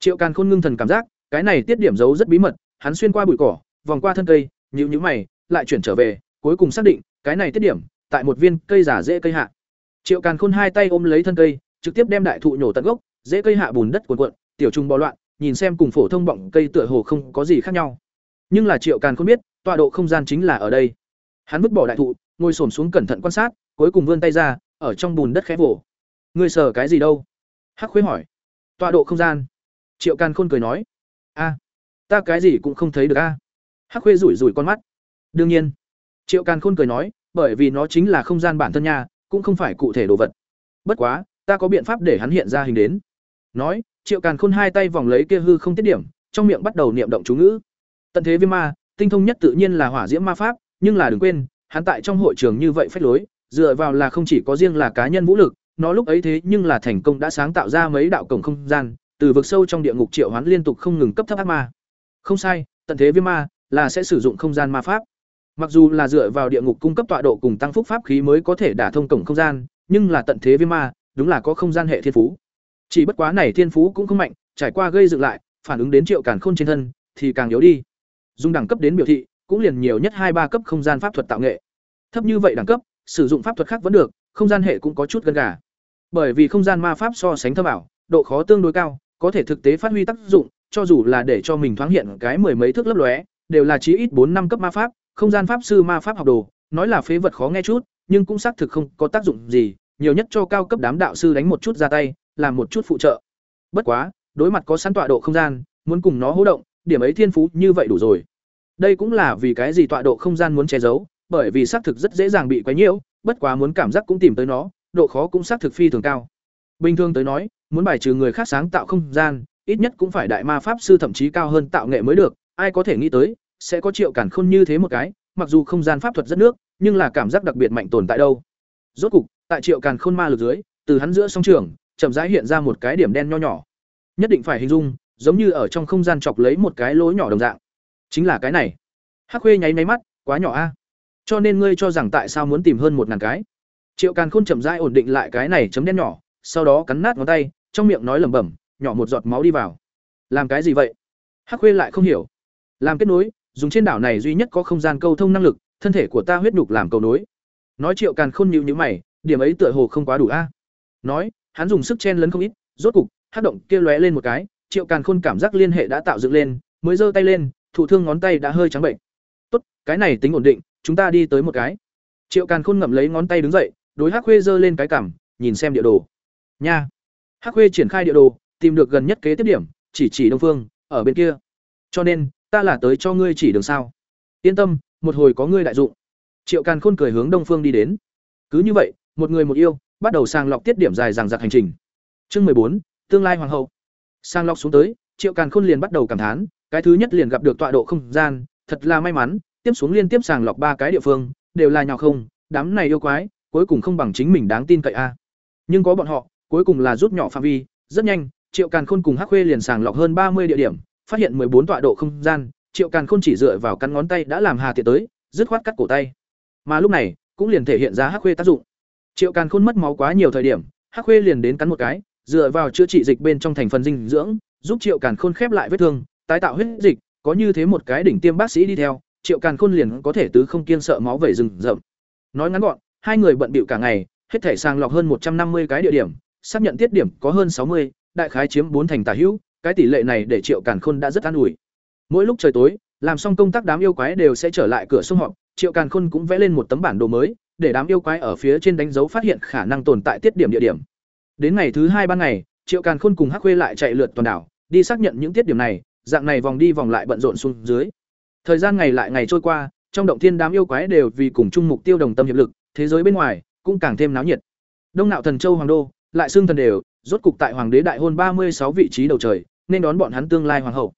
Triệu Càn Khôn ngưng thần cảm giác, cái này tiết điểm giấu rất bí mật, hắn xuyên qua bụi cỏ, vòng qua thân cây, nhíu nhíu mày, lại chuyển trở về, cuối cùng xác định, cái này tiết điểm tại một viên cây giả dễ cây hạ. Triệu Càn Khôn hai tay ôm lấy thân cây, trực tiếp đem đại thụ nhổ tận gốc, dễ cây hạ bùn đất cuộn cuộn, tiểu trùng bò loạn, nhìn xem cùng phổ thông bọng cây tựa hồ không có gì khác nhau. Nhưng là Triệu Càn Khôn biết, tọa độ không gian chính là ở đây. Hắn vứt bỏ đại thụ, ngồi xổm xuống cẩn thận quan sát, cuối cùng vươn tay ra, ở trong bùn đất khẽ vồ Ngươi sờ cái gì đâu? Hắc Khuê hỏi. Tọa độ không gian. Triệu Càn Khôn cười nói, "A, ta cái gì cũng không thấy được a." Hắc Khuê rủi rủi con mắt. Đương nhiên. Triệu Càn Khôn cười nói, bởi vì nó chính là không gian bản thân nha, cũng không phải cụ thể đồ vật. Bất quá, ta có biện pháp để hắn hiện ra hình đến. Nói, Triệu Càn Khôn hai tay vòng lấy kia hư không tiết điểm, trong miệng bắt đầu niệm động chú ngữ. Tận thế viêm ma, tinh thông nhất tự nhiên là hỏa diễm ma pháp, nhưng là đừng quên, hắn tại trong hội trường như vậy phách lối, dựa vào là không chỉ có riêng là cá nhân vũ lực, nó lúc ấy thế nhưng là thành công đã sáng tạo ra mấy đạo cổng không gian, từ vực sâu trong địa ngục triệu hoán liên tục không ngừng cấp thấp ác ma. Không sai, tận thế viêm ma là sẽ sử dụng không gian ma pháp. Mặc dù là dựa vào địa ngục cung cấp tọa độ cùng tăng phúc pháp khí mới có thể đả thông cổng không gian, nhưng là tận thế viêm ma, đúng là có không gian hệ thiên phú. Chỉ bất quá này thiên phú cũng không mạnh, trải qua gây dựng lại, phản ứng đến triệu càn khôn trên thân thì càng yếu đi. Dùng đẳng cấp đến biểu thị, cũng liền nhiều nhất hai ba cấp không gian pháp thuật tạo nghệ. Thấp như vậy đẳng cấp, sử dụng pháp thuật khác vẫn được, không gian hệ cũng có chút gần gà. Bởi vì không gian ma pháp so sánh thâm ảo, độ khó tương đối cao, có thể thực tế phát huy tác dụng, cho dù là để cho mình thoáng hiện cái mười mấy thước lấp lóe, đều là chí ít bốn năm cấp ma pháp, không gian pháp sư ma pháp học đồ, nói là phế vật khó nghe chút, nhưng cũng xác thực không có tác dụng gì, nhiều nhất cho cao cấp đám đạo sư đánh một chút ra tay, làm một chút phụ trợ. Bất quá, đối mặt có sẵn tọa độ không gian, muốn cùng nó hô động, điểm ấy thiên phú như vậy đủ rồi. Đây cũng là vì cái gì tọa độ không gian muốn che giấu, bởi vì xác thực rất dễ dàng bị quấy nhiễu, bất quá muốn cảm giác cũng tìm tới nó, độ khó cũng xác thực phi thường cao. Bình thường tới nói, muốn bài trừ người khác sáng tạo không gian, ít nhất cũng phải đại ma pháp sư thậm chí cao hơn tạo nghệ mới được, ai có thể nghĩ tới, sẽ có triệu cản khôn như thế một cái, mặc dù không gian pháp thuật rất nước, nhưng là cảm giác đặc biệt mạnh tồn tại đâu. Rốt cục, tại triệu càn khôn ma lực dưới, từ hắn giữa song trường, chậm rãi hiện ra một cái điểm đen nho nhỏ. Nhất định phải hình dung, giống như ở trong không gian chọc lấy một cái lỗ nhỏ đồng dạng. Chính là cái này. Hắc Khuê nháy máy mắt, quá nhỏ a. Cho nên ngươi cho rằng tại sao muốn tìm hơn một ngàn cái? Triệu Càn Khôn chậm rãi ổn định lại cái này chấm đen nhỏ, sau đó cắn nát ngón tay, trong miệng nói lẩm bẩm, nhỏ một giọt máu đi vào. Làm cái gì vậy? Hắc Khuê lại không hiểu. Làm kết nối, dùng trên đảo này duy nhất có không gian câu thông năng lực, thân thể của ta huyết nhục làm cầu nối. Nói Triệu Càn Khôn nhịu nhữ mày, điểm ấy tựa hồ không quá đủ a. Nói, hắn dùng sức chen lấn không ít, rốt cục, hát động kia lóe lên một cái, Triệu Càn Khôn cảm giác liên hệ đã tạo dựng lên, mới giơ tay lên, thụ thương ngón tay đã hơi trắng bệnh. Tốt, cái này tính ổn định, chúng ta đi tới một cái. Triệu Càn Khôn ngậm lấy ngón tay đứng dậy, đối Hắc Khuê giơ lên cái cảm nhìn xem địa đồ. Nha. Hắc Khuê triển khai địa đồ, tìm được gần nhất kế tiếp điểm, chỉ chỉ đông phương, ở bên kia. Cho nên, ta là tới cho ngươi chỉ đường sao? Yên tâm, một hồi có ngươi đại dụng. Triệu Càn Khôn cười hướng đông phương đi đến. Cứ như vậy, một người một yêu, bắt đầu sàng lọc tiết điểm dài dằng dặc hành trình. Chương mười bốn tương lai hoàng hậu. Sàng lọc xuống tới, Triệu Càn Khôn liền bắt đầu cảm thán, cái thứ nhất liền gặp được tọa độ không gian, thật là may mắn, tiếp xuống liên tiếp sàng lọc ba cái địa phương, đều là nhỏ không, đám này yêu quái, cuối cùng không bằng chính mình đáng tin cậy a. Nhưng có bọn họ, cuối cùng là rút nhỏ phạm vi, rất nhanh, Triệu Càn Khôn cùng Hắc Khuê liền sàng lọc hơn ba mươi địa điểm, phát hiện bốn tọa độ không gian, Triệu Càn Khôn chỉ dựa vào cắn ngón tay đã làm hà tiện tới, dứt khoát cắt cổ tay. Mà lúc này, cũng liền thể hiện ra Hắc Khuê tác dụng. Triệu Càn Khôn mất máu quá nhiều thời điểm, Hắc Khuê liền đến cắn một cái, dựa vào chữa trị dịch bên trong thành phần dinh dưỡng, giúp Triệu Càn Khôn khép lại vết thương, tái tạo huyết dịch, có như thế một cái đỉnh tiêm bác sĩ đi theo, Triệu Càn Khôn liền có thể tứ không kiên sợ máu vẩy rừng rậm. Nói ngắn gọn, hai người bận bịu cả ngày, hết thể sàng lọc hơn một trăm năm mươi cái địa điểm, xác nhận tiết điểm có hơn sáu mươi, đại khái chiếm bốn thành tả hữu, cái tỷ lệ này để Triệu Càn Khôn đã rất an ủi. Mỗi lúc trời tối, làm xong công tác đám yêu quái đều sẽ trở lại cửa sông họp, Triệu Càn Khôn cũng vẽ lên một tấm bản đồ mới, để đám yêu quái ở phía trên đánh dấu phát hiện khả năng tồn tại tiết điểm địa điểm. Đến ngày thứ hai ban ngày, Triệu Càn Khôn cùng Hắc Khuê lại chạy lượt toàn đảo, đi xác nhận những tiết điểm này, dạng này vòng đi vòng lại bận rộn xuống dưới. Thời gian ngày lại ngày trôi qua, trong động thiên đám yêu quái đều vì cùng chung mục tiêu đồng tâm hiệp lực, thế giới bên ngoài cũng càng thêm náo nhiệt. Đông Nạo Thần Châu Hoàng đô, lại xương thần đều, rốt cục tại Hoàng đế đại hôn ba mươi sáu vị trí đầu trời, nên đón bọn hắn tương lai hoàng hậu.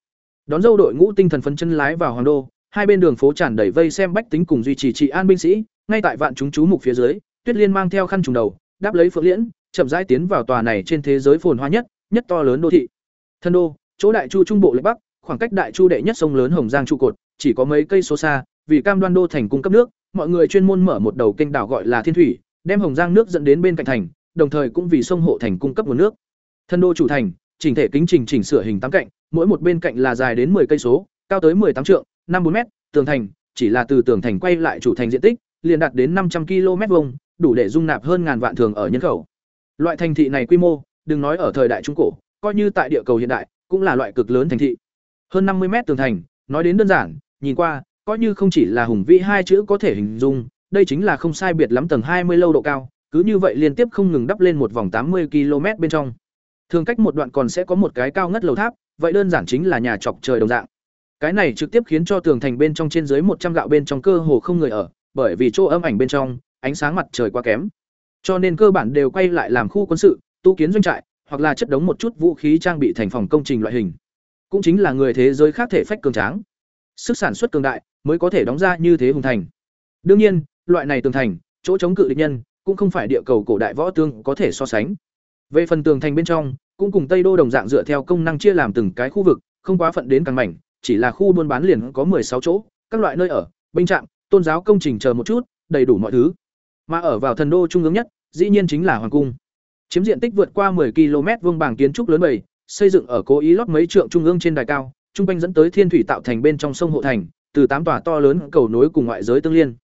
Đón dâu đội ngũ tinh thần phấn chân lái vào Hoàng đô, hai bên đường phố tràn đầy vây xem bách tính cùng duy trì trị an binh sĩ, ngay tại vạn chúng chú mục phía dưới, Tuyết Liên mang theo khăn trùng đầu, đáp lấy phượng liễn, chậm rãi tiến vào tòa này trên thế giới phồn hoa nhất, nhất to lớn đô thị. Thân đô, chỗ đại chu trung bộ lệ bắc, khoảng cách đại chu đệ nhất sông lớn Hồng Giang trụ cột, chỉ có mấy cây số xa, vì cam đoan đô thành cung cấp nước, mọi người chuyên môn mở một đầu kênh đảo gọi là Thiên Thủy, đem Hồng Giang nước dẫn đến bên cạnh thành, đồng thời cũng vì sông hộ thành cung cấp nguồn nước. Thân đô chủ thành, chỉnh thể kính trình chỉnh sửa hình tám cạnh, mỗi một bên cạnh là dài đến 10 cây số, cao tới 18 trượng, 5 4 mét, tường thành, chỉ là từ tường thành quay lại chủ thành diện tích, liền đạt đến 500 km vuông, đủ để dung nạp hơn ngàn vạn thường ở nhân khẩu. Loại thành thị này quy mô, đừng nói ở thời đại trung cổ, coi như tại địa cầu hiện đại, cũng là loại cực lớn thành thị. Hơn 50 mét tường thành, nói đến đơn giản, nhìn qua, coi như không chỉ là hùng vĩ hai chữ có thể hình dung, đây chính là không sai biệt lắm tầng 20 lâu độ cao, cứ như vậy liên tiếp không ngừng đắp lên một vòng 80 km bên trong. Thường cách một đoạn còn sẽ có một cái cao ngất lầu tháp, vậy đơn giản chính là nhà chọc trời đồng dạng. Cái này trực tiếp khiến cho tường thành bên trong trên dưới 100 gạo bên trong cơ hồ không người ở, bởi vì chỗ âm ảnh bên trong, ánh sáng mặt trời quá kém. Cho nên cơ bản đều quay lại làm khu quân sự, tu kiến doanh trại, hoặc là chất đống một chút vũ khí trang bị thành phòng công trình loại hình. Cũng chính là người thế giới khác thể phách cường tráng. Sức sản xuất cường đại mới có thể đóng ra như thế hùng thành. Đương nhiên, loại này tường thành, chỗ chống cự địch nhân, cũng không phải địa cầu cổ đại võ tương có thể so sánh. Về phần tường thành bên trong, cũng cùng Tây Đô đồng dạng dựa theo công năng chia làm từng cái khu vực, không quá phận đến càng mảnh, chỉ là khu buôn bán liền có sáu chỗ, các loại nơi ở, binh trạm, tôn giáo công trình chờ một chút, đầy đủ mọi thứ. Mà ở vào thần đô trung ương nhất, dĩ nhiên chính là hoàng cung. Chiếm diện tích vượt qua 10 km vuông bảng kiến trúc lớn bầy, xây dựng ở cố ý lót mấy trượng trung ương trên đài cao, trung quanh dẫn tới thiên thủy tạo thành bên trong sông hộ thành, từ tám tòa to lớn cầu nối cùng ngoại giới tương liên.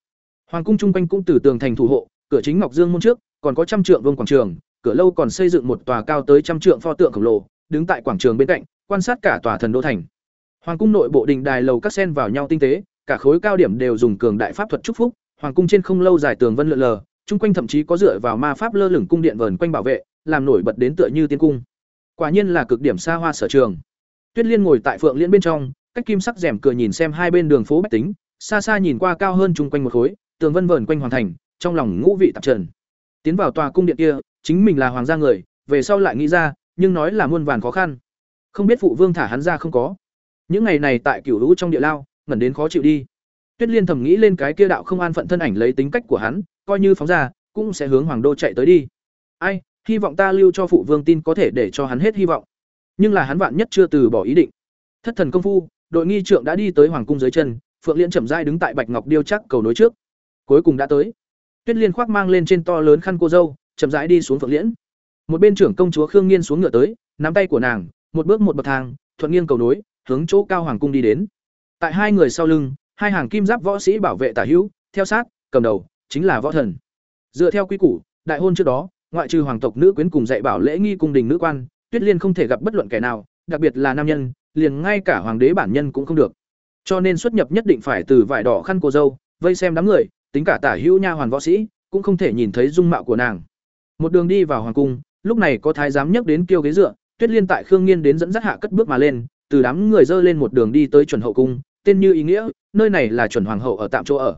Hoàng cung trung quanh cũng từ tường thành thủ hộ, cửa chính Ngọc Dương môn trước, còn có trăm trượng vương quảng trường, cửa lâu còn xây dựng một tòa cao tới trăm trượng pho tượng khổng lồ, đứng tại quảng trường bên cạnh, quan sát cả tòa thần đô thành. Hoàng cung nội bộ đình đài lầu các sen vào nhau tinh tế, cả khối cao điểm đều dùng cường đại pháp thuật chúc phúc, hoàng cung trên không lâu dài tường vân lượn lờ, chung quanh thậm chí có dựa vào ma pháp lơ lửng cung điện vờn quanh bảo vệ, làm nổi bật đến tựa như tiên cung. Quả nhiên là cực điểm xa hoa sở trường. Tuyết Liên ngồi tại phượng liễn bên trong, cách kim sắc rèm cửa nhìn xem hai bên đường phố bách tính, xa xa nhìn qua cao hơn chung quanh một khối, tường vân vờn quanh hoàng thành, trong lòng ngũ vị tạp trần. Tiến vào tòa cung điện kia, chính mình là hoàng gia người, về sau lại nghĩ ra, nhưng nói là muôn vàn khó khăn. Không biết phụ vương thả hắn ra không có. Những ngày này tại cửu lũ trong địa lao, ngẩn đến khó chịu đi. Tuyết Liên thầm nghĩ lên cái kia đạo không an phận thân ảnh lấy tính cách của hắn, coi như phóng ra, cũng sẽ hướng hoàng đô chạy tới đi. Ai, hy vọng ta lưu cho phụ vương tin có thể để cho hắn hết hy vọng. Nhưng là hắn vạn nhất chưa từ bỏ ý định. Thất thần công phu, đội nghi trượng đã đi tới hoàng cung dưới chân, Phượng Liên chậm rãi đứng tại Bạch Ngọc điêu chắc cầu nối trước. Cuối cùng đã tới. Tuyết Liên khoác mang lên trên to lớn khăn cô dâu, chậm rãi đi xuống Phượng Liễn. Một bên trưởng công chúa Khương Nghiên xuống ngựa tới, nắm tay của nàng, một bước một bậc thang, thuận nghiêng cầu nối, hướng chỗ cao hoàng cung đi đến. Tại hai người sau lưng, hai hàng kim giáp võ sĩ bảo vệ tả hữu, theo sát, cầm đầu chính là võ thần. Dựa theo quy củ, đại hôn trước đó, ngoại trừ hoàng tộc nữ quyến cùng dạy bảo lễ nghi cung đình nữ quan, Tuyết Liên không thể gặp bất luận kẻ nào, đặc biệt là nam nhân, liền ngay cả hoàng đế bản nhân cũng không được. Cho nên xuất nhập nhất định phải từ vải đỏ khăn cô dâu, vây xem đám người, tính cả tả hữu nha hoàn võ sĩ, cũng không thể nhìn thấy dung mạo của nàng. Một đường đi vào hoàng cung, lúc này có thái giám nhấc đến kiêu ghế dựa, Tuyết Liên tại Khương Nghiên đến dẫn dắt hạ cất bước mà lên, từ đám người dơ lên một đường đi tới chuẩn hậu cung, tên như ý nghĩa, nơi này là chuẩn hoàng hậu ở tạm chỗ ở.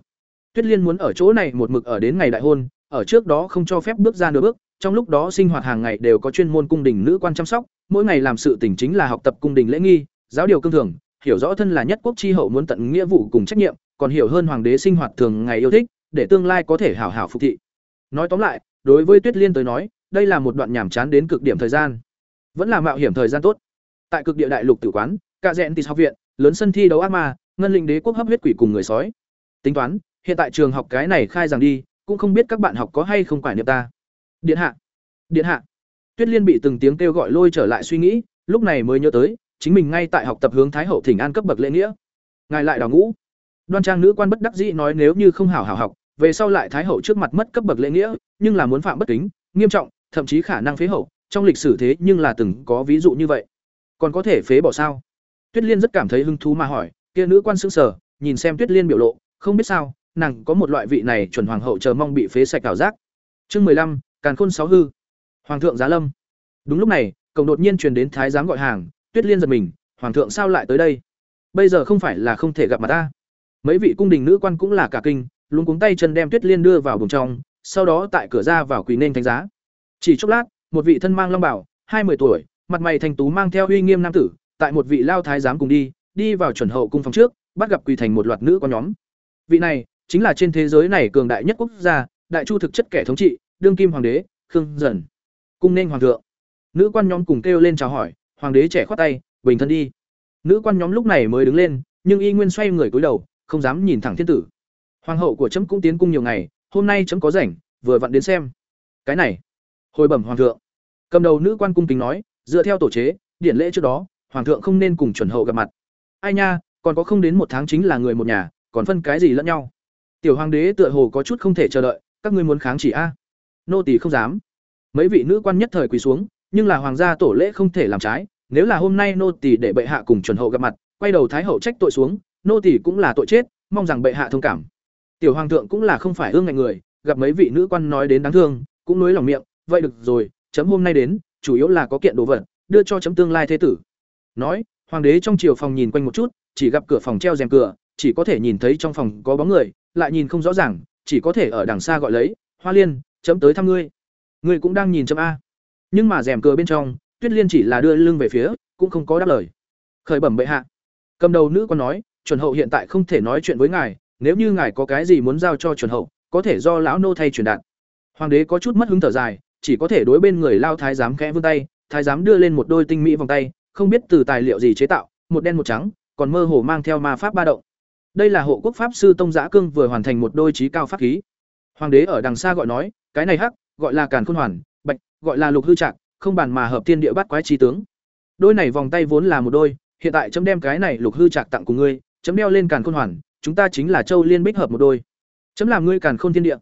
Tuyết Liên muốn ở chỗ này một mực ở đến ngày đại hôn, ở ở trước đó không cho phép bước ra nửa bước, trong lúc đó sinh hoạt hàng ngày đều có chuyên môn cung đình nữ quan chăm sóc, mỗi ngày làm sự tình chính là học tập cung đình lễ nghi, giáo điều cương thường, hiểu rõ thân là nhất quốc chi hậu muốn tận nghĩa vụ cùng trách nhiệm, còn hiểu hơn hoàng đế sinh hoạt thường ngày yêu thích, để tương lai có thể hảo hảo phục thị. Nói tóm lại, đối với Tuyết Liên tới nói, đây là một đoạn nhàm chán đến cực điểm thời gian. Vẫn là mạo hiểm thời gian tốt. Tại cực địa đại lục tử quán, cả rèn tịt học viện, lớn sân thi đấu ác ma, ngân linh đế quốc hấp huyết quỷ cùng người sói. Tính toán, hiện tại trường học cái này khai giảng đi, cũng không biết các bạn học có hay không phải niệm ta. Điện hạ, điện hạ. Tuyết Liên bị từng tiếng kêu gọi lôi trở lại suy nghĩ, lúc này mới nhớ tới, chính mình ngay tại học tập hướng thái hậu thỉnh an cấp bậc lễ nghĩa. Ngài lại đào ngũ. Đoan trang nữ quan bất đắc dĩ nói nếu như không hảo hảo học, về sau lại thái hậu trước mặt mất cấp bậc lễ nghĩa, nhưng là muốn phạm bất kính, nghiêm trọng, thậm chí khả năng phế hậu, trong lịch sử thế nhưng là từng có ví dụ như vậy. Còn có thể phế bỏ sao? Tuyết Liên rất cảm thấy hứng thú mà hỏi, kia nữ quan sững sờ, nhìn xem Tuyết Liên biểu lộ, không biết sao, nàng có một loại vị này chuẩn hoàng hậu chờ mong bị phế sạch cảm giác. Chương mười lăm, Càn Khôn sáu hư. Hoàng thượng giá lâm. Đúng lúc này, cổng đột nhiên truyền đến thái giám gọi hàng, Tuyết Liên giật mình, hoàng thượng sao lại tới đây? Bây giờ không phải là không thể gặp mặt ta. Mấy vị cung đình nữ quan cũng là cả kinh, luống cuống tay chân đem Tuyết Liên đưa vào buồng trong, sau đó tại cửa ra vào quỳ nên thánh giá. Chỉ chốc lát, một vị thân mang long bảo, hai mươi tuổi, mặt mày thành tú mang theo uy nghiêm nam tử, tại một vị lao thái giám cùng đi, đi vào chuẩn hậu cung phòng trước, bắt gặp quỳ thành một loạt nữ con nhóm. Vị này chính là trên thế giới này cường đại nhất quốc gia, đại chu thực chất kẻ thống trị, đương kim hoàng đế, Khương Dần. Cung nên hoàng thượng. Nữ quan nhóm cùng kêu lên chào hỏi, hoàng đế trẻ khoát tay, bình thân đi. Nữ quan nhóm lúc này mới đứng lên, nhưng y nguyên xoay người cúi đầu, không dám nhìn thẳng thiên tử. Hoàng hậu của chấm cũng tiến cung nhiều ngày, hôm nay chấm có rảnh, vừa vặn đến xem. Cái này, hồi bẩm hoàng thượng. Cầm đầu nữ quan cung kính nói, dựa theo tổ chế, điển lễ trước đó, hoàng thượng không nên cùng chuẩn hậu gặp mặt. Ai nha, còn có không đến một tháng chính là người một nhà, còn phân cái gì lẫn nhau. Tiểu hoàng đế tựa hồ có chút không thể chờ đợi, các ngươi muốn kháng chỉ a? Nô tỳ không dám. Mấy vị nữ quan nhất thời quỳ xuống, nhưng là hoàng gia tổ lễ không thể làm trái, nếu là hôm nay nô tỳ để bệ hạ cùng chuẩn hậu gặp mặt, quay đầu thái hậu trách tội xuống, nô tỳ cũng là tội chết, mong rằng bệ hạ thông cảm. Tiểu hoàng thượng cũng là không phải ương ngạnh người, gặp mấy vị nữ quan nói đến đáng thương, cũng nuối lòng miệng, vậy được rồi, chấm hôm nay đến, chủ yếu là có kiện đồ vật, đưa cho chấm tương lai thế tử. Nói, hoàng đế trong triều phòng nhìn quanh một chút, chỉ gặp cửa phòng treo rèm cửa, chỉ có thể nhìn thấy trong phòng có bóng người, lại nhìn không rõ ràng, chỉ có thể ở đằng xa gọi lấy, "Hoa Liên, chấm tới thăm ngươi." Ngươi cũng đang nhìn chấm a. Nhưng mà rèm cửa bên trong, Tuyết Liên chỉ là đưa lưng về phía, cũng không có đáp lời. Khởi bẩm bệ hạ. Cầm đầu nữ quan nói, chuẩn hậu hiện tại không thể nói chuyện với ngài, nếu như ngài có cái gì muốn giao cho chuẩn hậu, có thể do lão nô thay truyền đạt. Hoàng đế có chút mất hứng thở dài, chỉ có thể đối bên người lao thái giám khẽ vươn tay, thái giám đưa lên một đôi tinh mỹ vòng tay, không biết từ tài liệu gì chế tạo, một đen một trắng, còn mơ hồ mang theo ma pháp ba động. Đây là hộ quốc pháp sư Tông Giã Cương vừa hoàn thành một đôi trí cao pháp khí. Hoàng đế ở đằng xa gọi nói, cái này hắc, gọi là Càn Khôn Hoàn, bạch, gọi là Lục Hư Trạc, không bàn mà hợp thiên địa bắt quái chi tướng. Đôi này vòng tay vốn là một đôi, hiện tại chấm đem cái này Lục Hư Trạc tặng của ngươi, chấm đeo lên Càn Khôn Hoàn, chúng ta chính là Châu Liên Bích hợp một đôi. Chấm làm ngươi Càn Khôn thiên địa.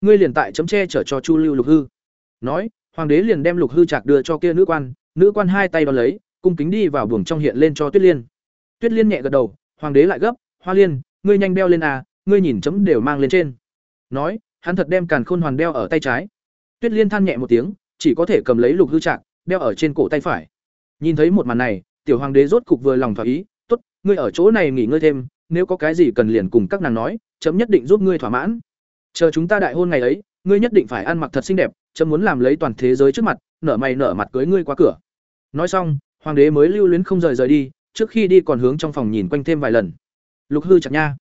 Ngươi liền tại chấm che chở cho Chu Lưu Lục Hư. Nói, hoàng đế liền đem Lục Hư Trạc đưa cho kia nữ quan, nữ quan hai tay đón lấy, cung kính đi vào buồng trong hiện lên cho Tuyết Liên. Tuyết Liên nhẹ gật đầu, hoàng đế lại gấp, "Hoa Liên, ngươi nhanh đeo lên à, ngươi nhìn chấm đều mang lên trên." Nói, hắn thật đem Càn Khôn hoàn đeo ở tay trái. Tuyết Liên than nhẹ một tiếng, chỉ có thể cầm lấy Lục Hư Trạc, đeo ở trên cổ tay phải. Nhìn thấy một màn này, tiểu hoàng đế rốt cục vừa lòng thỏa ý, "Tốt, ngươi ở chỗ này nghỉ ngơi thêm, nếu có cái gì cần liền cùng các nàng nói, chấm nhất định giúp ngươi thỏa mãn. Chờ chúng ta đại hôn ngày ấy, ngươi nhất định phải ăn mặc thật xinh đẹp, chấm muốn làm lấy toàn thế giới trước mặt, nở mày nở mặt cưới ngươi qua cửa." Nói xong, hoàng đế mới lưu luyến không rời rời đi, trước khi đi còn hướng trong phòng nhìn quanh thêm vài lần. Lục hư chặt nha.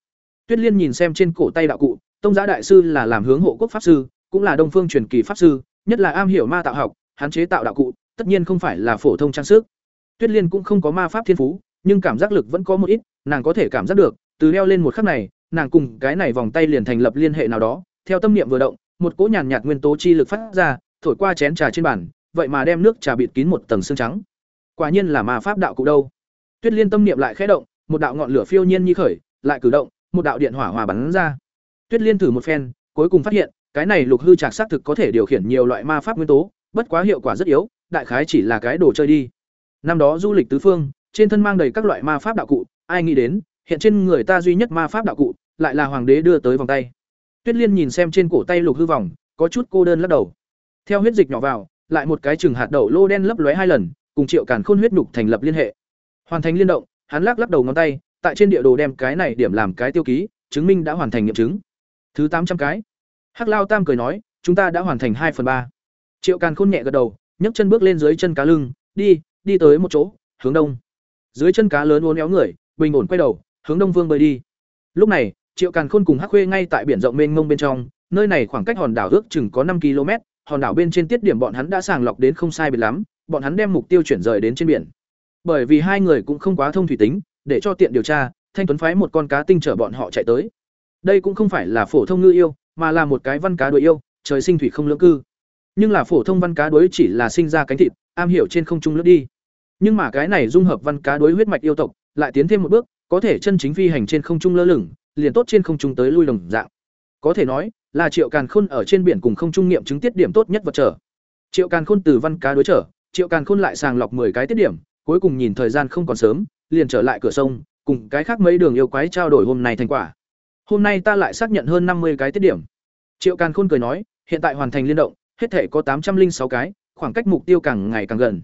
Tuyết Liên nhìn xem trên cổ tay đạo cụ, tông giá đại sư là làm hướng hộ quốc pháp sư, cũng là đông phương truyền kỳ pháp sư, nhất là am hiểu ma tạo học, hắn chế tạo đạo cụ, tất nhiên không phải là phổ thông trang sức. Tuyết Liên cũng không có ma pháp thiên phú, nhưng cảm giác lực vẫn có một ít, nàng có thể cảm giác được, từ đeo lên một khắc này, nàng cùng cái này vòng tay liền thành lập liên hệ nào đó, theo tâm niệm vừa động, một cỗ nhàn nhạt nguyên tố chi lực phát ra, thổi qua chén trà trên bàn, vậy mà đem nước trà bịt kín một tầng xương trắng. Quả nhiên là ma pháp đạo cụ đâu. Tuyết Liên tâm niệm lại khẽ động, một đạo ngọn lửa phiêu nhiên như khởi, lại cử động, một đạo điện hỏa hòa bắn ra. Tuyết Liên thử một phen, cuối cùng phát hiện, cái này lục hư trạc xác thực có thể điều khiển nhiều loại ma pháp nguyên tố, bất quá hiệu quả rất yếu, đại khái chỉ là cái đồ chơi đi. Năm đó du lịch tứ phương, trên thân mang đầy các loại ma pháp đạo cụ, ai nghĩ đến, hiện trên người ta duy nhất ma pháp đạo cụ, lại là hoàng đế đưa tới vòng tay. Tuyết Liên nhìn xem trên cổ tay lục hư vòng, có chút cô đơn lắc đầu. Theo huyết dịch nhỏ vào, lại một cái chừng hạt đậu lô đen lấp lóe hai lần, cùng Triệu Càn Khôn huyết nục thành lập liên hệ. Hoàn thành liên động, hắn lắc lắc đầu ngón tay, tại trên địa đồ đem cái này điểm làm cái tiêu ký, chứng minh đã hoàn thành nghiệm chứng. Thứ tám trăm cái. Hắc Lao Tam cười nói, chúng ta đã hoàn thành hai phần ba triệu càn khôn nhẹ gật đầu nhấc chân bước lên dưới chân cá lưng đi đi tới một chỗ hướng đông dưới chân cá lớn uốn éo người, bình ổn quay đầu, hướng đông vương bơi đi. Lúc này, triệu càn khôn cùng hắc khuê ngay tại biển rộng mênh mông bên trong, nơi này khoảng cách hòn đảo ước chừng có năm km, hòn đảo bên trên tiết điểm bọn hắn đã sàng lọc đến không sai biệt lắm, bọn hắn đem mục tiêu chuyển rời đến trên biển. Bởi vì hai người cũng không quá thông thủy tính, để cho tiện điều tra, thanh tuấn phái một con cá tinh chở bọn họ chạy tới. Đây cũng không phải là phổ thông ngư yêu, mà là một cái văn cá đuổi yêu, trời sinh thủy không lưỡng cư. Nhưng là phổ thông văn cá đuối chỉ là sinh ra cánh thịt, am hiểu trên không trung lướt đi nhưng mà cái này dung hợp văn cá đuối huyết mạch yêu tộc, lại tiến thêm một bước, có thể chân chính phi hành trên không trung lơ lửng, liền tốt trên không trung tới lui đồng dạng. Có thể nói, là triệu càn khôn ở trên biển cùng không trung nghiệm chứng tiết điểm tốt nhất vật trở. Triệu càn khôn từ văn cá đối trở, triệu càn khôn lại sàng lọc 10 cái tiết điểm, cuối cùng nhìn thời gian không còn sớm, liền trở lại cửa sông, cùng cái khác mấy đường yêu quái trao đổi hôm nay thành quả. Hôm nay ta lại xác nhận hơn năm mươi cái tiết điểm. Triệu càn khôn cười nói, hiện tại hoàn thành liên động, hết thể có tám trăm linh sáu cái, khoảng cách mục tiêu càng ngày càng gần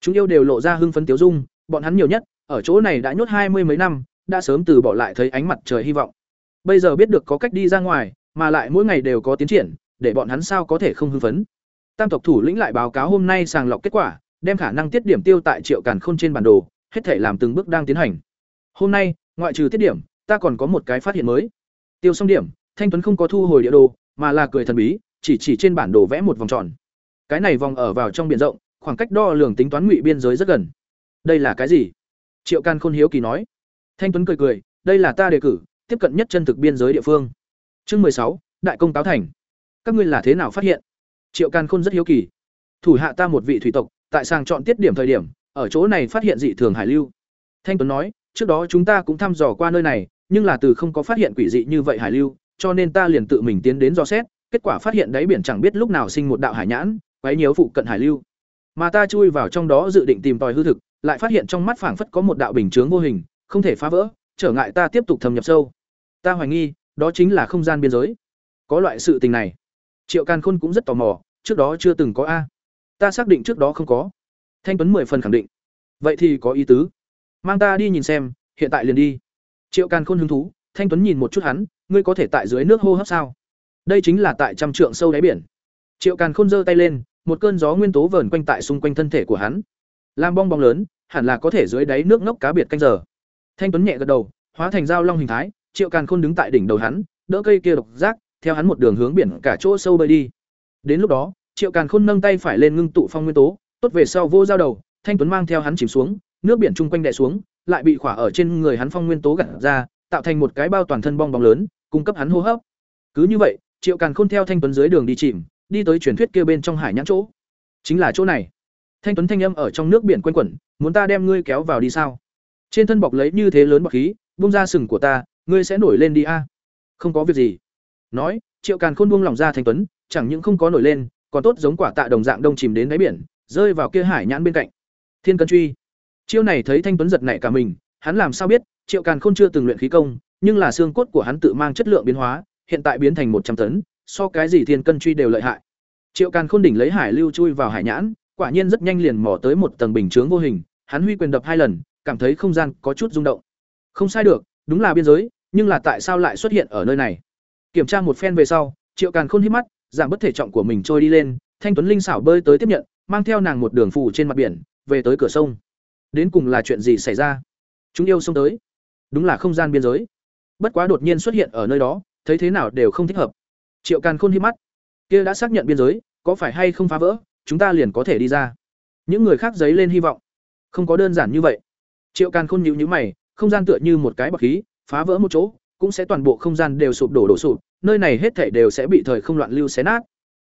chúng yêu đều lộ ra hưng phấn tiếu dung, bọn hắn nhiều nhất, ở chỗ này đã nhốt hai mươi mấy năm, đã sớm từ bỏ lại thấy ánh mặt trời hy vọng. Bây giờ biết được có cách đi ra ngoài, mà lại mỗi ngày đều có tiến triển, để bọn hắn sao có thể không hưng phấn. Tam tộc thủ lĩnh lại báo cáo hôm nay sàng lọc kết quả, đem khả năng tiết điểm tiêu tại triệu càn khôn trên bản đồ, hết thể làm từng bước đang tiến hành. Hôm nay, ngoại trừ tiết điểm, ta còn có một cái phát hiện mới. Tiêu xong điểm, thanh tuấn không có thu hồi địa đồ, mà là cười thần bí, chỉ chỉ trên bản đồ vẽ một vòng tròn. Cái này vòng ở vào trong biển rộng khoảng cách đo lường tính toán ngụy biên giới rất gần. Đây là cái gì? Triệu can khôn hiếu kỳ nói. Thanh tuấn cười cười, đây là ta đề cử, tiếp cận nhất chân thực biên giới địa phương. Chương mười sáu, đại công táo thành. Các ngươi là thế nào phát hiện? Triệu can khôn rất hiếu kỳ. Thủ hạ ta một vị thủy tộc, tại sàng chọn tiết điểm thời điểm, ở chỗ này phát hiện dị thường hải lưu. Thanh tuấn nói, trước đó chúng ta cũng thăm dò qua nơi này, nhưng là từ không có phát hiện quỷ dị như vậy hải lưu, cho nên ta liền tự mình tiến đến dò xét, kết quả phát hiện đáy biển chẳng biết lúc nào sinh một đạo hải nhãn, quấy nhiễu phụ cận hải lưu mà ta chui vào trong đó dự định tìm tòi hư thực, lại phát hiện trong mắt phảng phất có một đạo bình chướng vô hình, không thể phá vỡ, trở ngại ta tiếp tục thâm nhập sâu. Ta hoài nghi, đó chính là không gian biên giới. Có loại sự tình này. Triệu càn khôn cũng rất tò mò, trước đó chưa từng có a. Ta xác định trước đó không có. Thanh tuấn mười phần khẳng định. Vậy thì có ý tứ. Mang ta đi nhìn xem, hiện tại liền đi. Triệu càn khôn hứng thú, thanh tuấn nhìn một chút hắn, ngươi có thể tại dưới nước hô hấp sao? Đây chính là tại trăm trượng sâu đáy biển. Triệu càn khôn giơ tay lên một cơn gió nguyên tố vờn quanh tại xung quanh thân thể của hắn. Làm bong bóng lớn, hẳn là có thể dưới đáy nước ngốc cá biệt canh giờ. Thanh tuấn nhẹ gật đầu, hóa thành dao long hình thái, triệu càn khôn đứng tại đỉnh đầu hắn, đỡ cây kia độc giác, theo hắn một đường hướng biển cả chỗ sâu bơi đi. Đến lúc đó, triệu càn khôn nâng tay phải lên ngưng tụ phong nguyên tố, tốt về sau vô dao đầu, thanh tuấn mang theo hắn chìm xuống, nước biển chung quanh đè xuống, lại bị khỏa ở trên người hắn phong nguyên tố gặt ra, tạo thành một cái bao toàn thân bong bóng lớn, cung cấp hắn hô hấp. Cứ như vậy, triệu càn khôn theo thanh tuấn dưới đường đi chìm đi tới truyền thuyết kia bên trong hải nhãn chỗ. Chính là chỗ này. Thanh tuấn thanh âm ở trong nước biển quanh quẩn, muốn ta đem ngươi kéo vào đi sao? Trên thân bọc lấy như thế lớn bọc khí bung ra sừng của ta, ngươi sẽ nổi lên đi a. Không có việc gì. Nói, triệu càn khôn buông lỏng ra thanh tuấn, chẳng những không có nổi lên, còn tốt giống quả tạ đồng dạng đông chìm đến đáy biển, rơi vào kia hải nhãn bên cạnh. Thiên cân truy. Chiêu này thấy thanh tuấn giật nảy cả mình, hắn làm sao biết, triệu càn khôn chưa từng luyện khí công, nhưng là xương cốt của hắn tự mang chất lượng biến hóa, hiện tại biến thành một trăm tấn so cái gì thiên cân truy đều lợi hại. Triệu càn khôn đỉnh lấy hải lưu chui vào hải nhãn, quả nhiên rất nhanh liền mò tới một tầng bình chướng vô hình, hắn huy quyền đập hai lần, cảm thấy không gian có chút rung động. Không sai được, đúng là biên giới, nhưng là tại sao lại xuất hiện ở nơi này? Kiểm tra một phen về sau, triệu càn khôn hít mắt, giảm bất thể trọng của mình trôi đi lên, thanh tuấn linh xảo bơi tới tiếp nhận, mang theo nàng một đường phù trên mặt biển, về tới cửa sông. Đến cùng là chuyện gì xảy ra? Chúng yêu xông tới. Đúng là không gian biên giới. Bất quá đột nhiên xuất hiện ở nơi đó, thấy thế nào đều không thích hợp triệu càn khôn hiếp mắt. Kia đã xác nhận biên giới, có phải hay không phá vỡ, chúng ta liền có thể đi ra. Những người khác dấy lên hy vọng. Không có đơn giản như vậy. Triệu càn khôn nhịu nhữ mày, không gian tựa như một cái bọc khí, phá vỡ một chỗ, cũng sẽ toàn bộ không gian đều sụp đổ đổ sụp, nơi này hết thể đều sẽ bị thời không loạn lưu xé nát.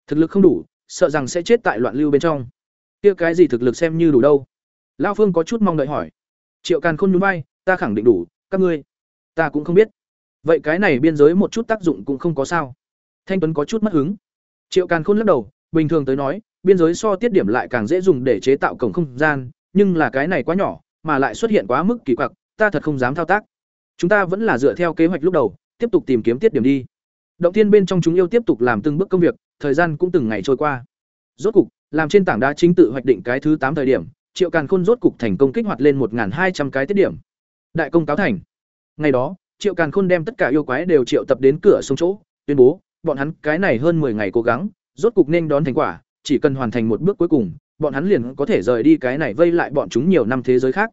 Thực lực không đủ, sợ rằng sẽ chết tại loạn lưu bên trong. Kia cái gì thực lực xem như đủ đâu? Lao phương có chút mong đợi hỏi. Triệu càn khôn nhún bay ta khẳng định đủ, các ngươi, ta cũng không biết. Vậy cái này biên giới một chút tác dụng cũng không có sao thanh tuấn có chút mất hứng. Triệu càn khôn lắc đầu, bình thường tới nói, biên giới so tiết điểm lại càng dễ dùng để chế tạo cổng không gian, nhưng là cái này quá nhỏ, mà lại xuất hiện quá mức kỳ quặc, ta thật không dám thao tác. Chúng ta vẫn là dựa theo kế hoạch lúc đầu, tiếp tục tìm kiếm tiết điểm đi. Động Thiên bên trong chúng yêu tiếp tục làm từng bước công việc, thời gian cũng từng ngày trôi qua. Rốt cục, làm trên tảng đá chính tự hoạch định cái thứ tám thời điểm, triệu càn khôn rốt cục thành công kích hoạt lên một hai trăm cái tiết điểm. Đại công cáo thành. Ngày đó, triệu càn khôn đem tất cả yêu quái đều triệu tập đến cửa sông chỗ, tuyên bố bọn hắn cái này hơn 10 ngày cố gắng, rốt cục nên đón thành quả, chỉ cần hoàn thành một bước cuối cùng, bọn hắn liền có thể rời đi cái này vây lại bọn chúng nhiều năm thế giới khác.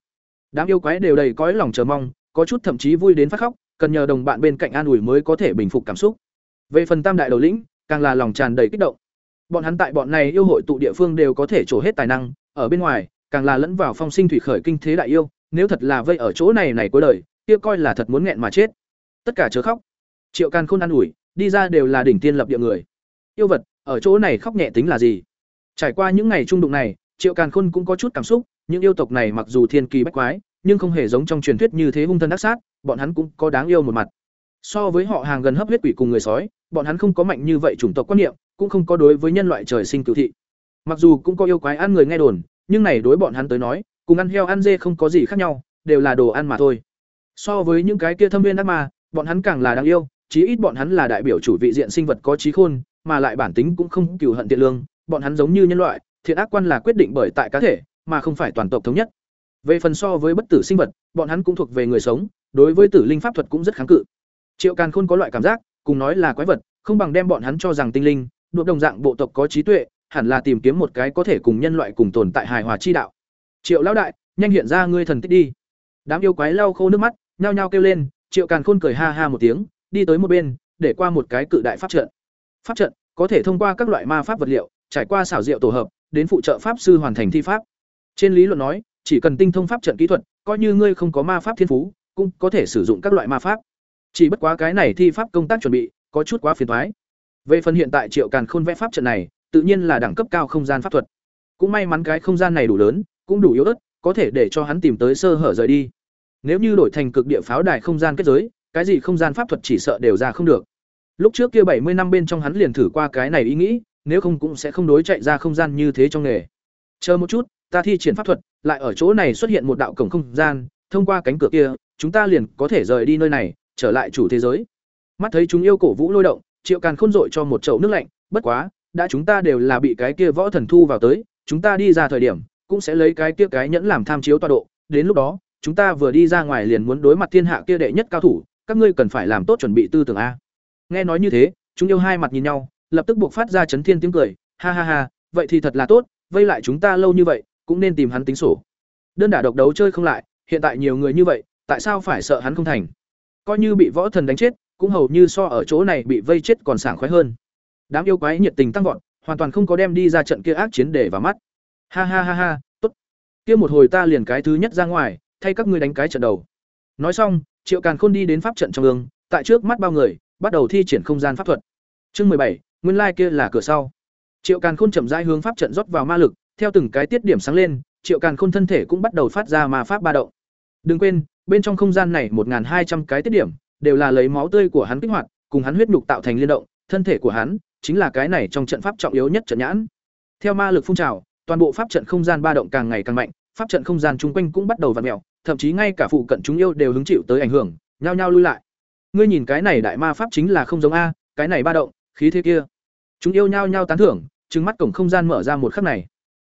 Đám yêu quái đều đầy cõi lòng chờ mong, có chút thậm chí vui đến phát khóc, cần nhờ đồng bạn bên cạnh an ủi mới có thể bình phục cảm xúc. Về phần tam đại đầu lĩnh, càng là lòng tràn đầy kích động. Bọn hắn tại bọn này yêu hội tụ địa phương đều có thể trổ hết tài năng, ở bên ngoài, càng là lẫn vào phong sinh thủy khởi kinh thế đại yêu, nếu thật là vây ở chỗ này này cuối đời, kia coi là thật muốn nghẹn mà chết. Tất cả chớ khóc. Triệu can khôn an ủi đi ra đều là đỉnh tiên lập địa người. Yêu vật, ở chỗ này khóc nhẹ tính là gì? Trải qua những ngày trung đụng này, triệu càn khôn cũng có chút cảm xúc, những yêu tộc này mặc dù thiên kỳ bách quái, nhưng không hề giống trong truyền thuyết như thế hung thân ác sát, bọn hắn cũng có đáng yêu một mặt. So với họ hàng gần hấp huyết quỷ cùng người sói, bọn hắn không có mạnh như vậy chủng tộc quan niệm, cũng không có đối với nhân loại trời sinh cựu thị. Mặc dù cũng có yêu quái ăn người nghe đồn, nhưng này đối bọn hắn tới nói, cùng ăn heo ăn dê không có gì khác nhau, đều là đồ ăn mà thôi. So với những cái kia thâm viên ác ma, bọn hắn càng là đáng yêu chí ít bọn hắn là đại biểu chủ vị diện sinh vật có trí khôn, mà lại bản tính cũng không cừu hận thiện lương, bọn hắn giống như nhân loại, thiện ác quan là quyết định bởi tại cá thể, mà không phải toàn tộc thống nhất. Về phần so với bất tử sinh vật, bọn hắn cũng thuộc về người sống, đối với tử linh pháp thuật cũng rất kháng cự. Triệu càn khôn có loại cảm giác, cùng nói là quái vật, không bằng đem bọn hắn cho rằng tinh linh đột đồng dạng bộ tộc có trí tuệ, hẳn là tìm kiếm một cái có thể cùng nhân loại cùng tồn tại hài hòa chi đạo. Triệu lão đại, nhanh hiện ra ngươi thần tích đi. Đám yêu quái lau khô nước mắt, nhao nhao kêu lên, triệu càn khôn cười ha ha một tiếng đi tới một bên, để qua một cái cự đại pháp trận. Pháp trận có thể thông qua các loại ma pháp vật liệu, trải qua xảo diệu tổ hợp, đến phụ trợ pháp sư hoàn thành thi pháp. Trên lý luận nói, chỉ cần tinh thông pháp trận kỹ thuật, coi như ngươi không có ma pháp thiên phú, cũng có thể sử dụng các loại ma pháp. Chỉ bất quá cái này thi pháp công tác chuẩn bị, có chút quá phiền toái. về phần hiện tại triệu càn khôn vẽ pháp trận này, tự nhiên là đẳng cấp cao không gian pháp thuật. Cũng may mắn cái không gian này đủ lớn, cũng đủ yếu ớt, có thể để cho hắn tìm tới sơ hở rời đi. Nếu như đổi thành cực địa pháo đài không gian kết giới cái gì không gian pháp thuật chỉ sợ đều ra không được. Lúc trước kia bảy mươi năm bên trong hắn liền thử qua cái này ý nghĩ, nếu không cũng sẽ không đối chạy ra không gian như thế trong nghề. Chờ một chút, ta thi triển pháp thuật, lại ở chỗ này xuất hiện một đạo cổng không gian, thông qua cánh cửa kia, chúng ta liền có thể rời đi nơi này, trở lại chủ thế giới. Mắt thấy chúng yêu cổ vũ lôi động, triệu càn khôn dội cho một chậu nước lạnh, bất quá, đã chúng ta đều là bị cái kia võ thần thu vào tới, chúng ta đi ra thời điểm, cũng sẽ lấy cái kia cái nhẫn làm tham chiếu tọa độ, đến lúc đó, chúng ta vừa đi ra ngoài liền muốn đối mặt thiên hạ kia đệ nhất cao thủ các ngươi cần phải làm tốt chuẩn bị tư tưởng a. Nghe nói như thế, chúng yêu hai mặt nhìn nhau, lập tức buộc phát ra chấn thiên tiếng cười, ha ha ha, vậy thì thật là tốt, vây lại chúng ta lâu như vậy, cũng nên tìm hắn tính sổ. Đơn đả độc đấu chơi không lại, hiện tại nhiều người như vậy, tại sao phải sợ hắn không thành? Coi như bị võ thần đánh chết, cũng hầu như so ở chỗ này bị vây chết còn sảng khoái hơn. Đám yêu quái nhiệt tình tăng vọt, hoàn toàn không có đem đi ra trận kia ác chiến để vào mắt. Ha ha ha ha, tốt. Kia một hồi ta liền cái thứ nhất ra ngoài, thay các ngươi đánh cái trận đầu. Nói xong triệu càn khôn đi đến pháp trận trong ương, tại trước mắt bao người, bắt đầu thi triển không gian pháp thuật. Chương mười bảy, nguyên lai kia là cửa sau. Triệu càn khôn chậm rãi hướng pháp trận rót vào ma lực, theo từng cái tiết điểm sáng lên, triệu càn khôn thân thể cũng bắt đầu phát ra ma pháp ba động. Đừng quên, bên trong không gian này một hai trăm cái tiết điểm, đều là lấy máu tươi của hắn kích hoạt, cùng hắn huyết nhục tạo thành liên động, thân thể của hắn chính là cái này trong trận pháp trọng yếu nhất trận nhãn. Theo ma lực phun trào, toàn bộ pháp trận không gian ba động càng ngày càng mạnh, pháp trận không gian chung quanh cũng bắt đầu vặn mèo thậm chí ngay cả phụ cận chúng yêu đều hứng chịu tới ảnh hưởng, nhao nhao lui lại. Ngươi nhìn cái này đại ma pháp chính là không giống a, cái này ba động, khí thế kia. Chúng yêu nhao nhao tán thưởng, trừng mắt cổng không gian mở ra một khắc này.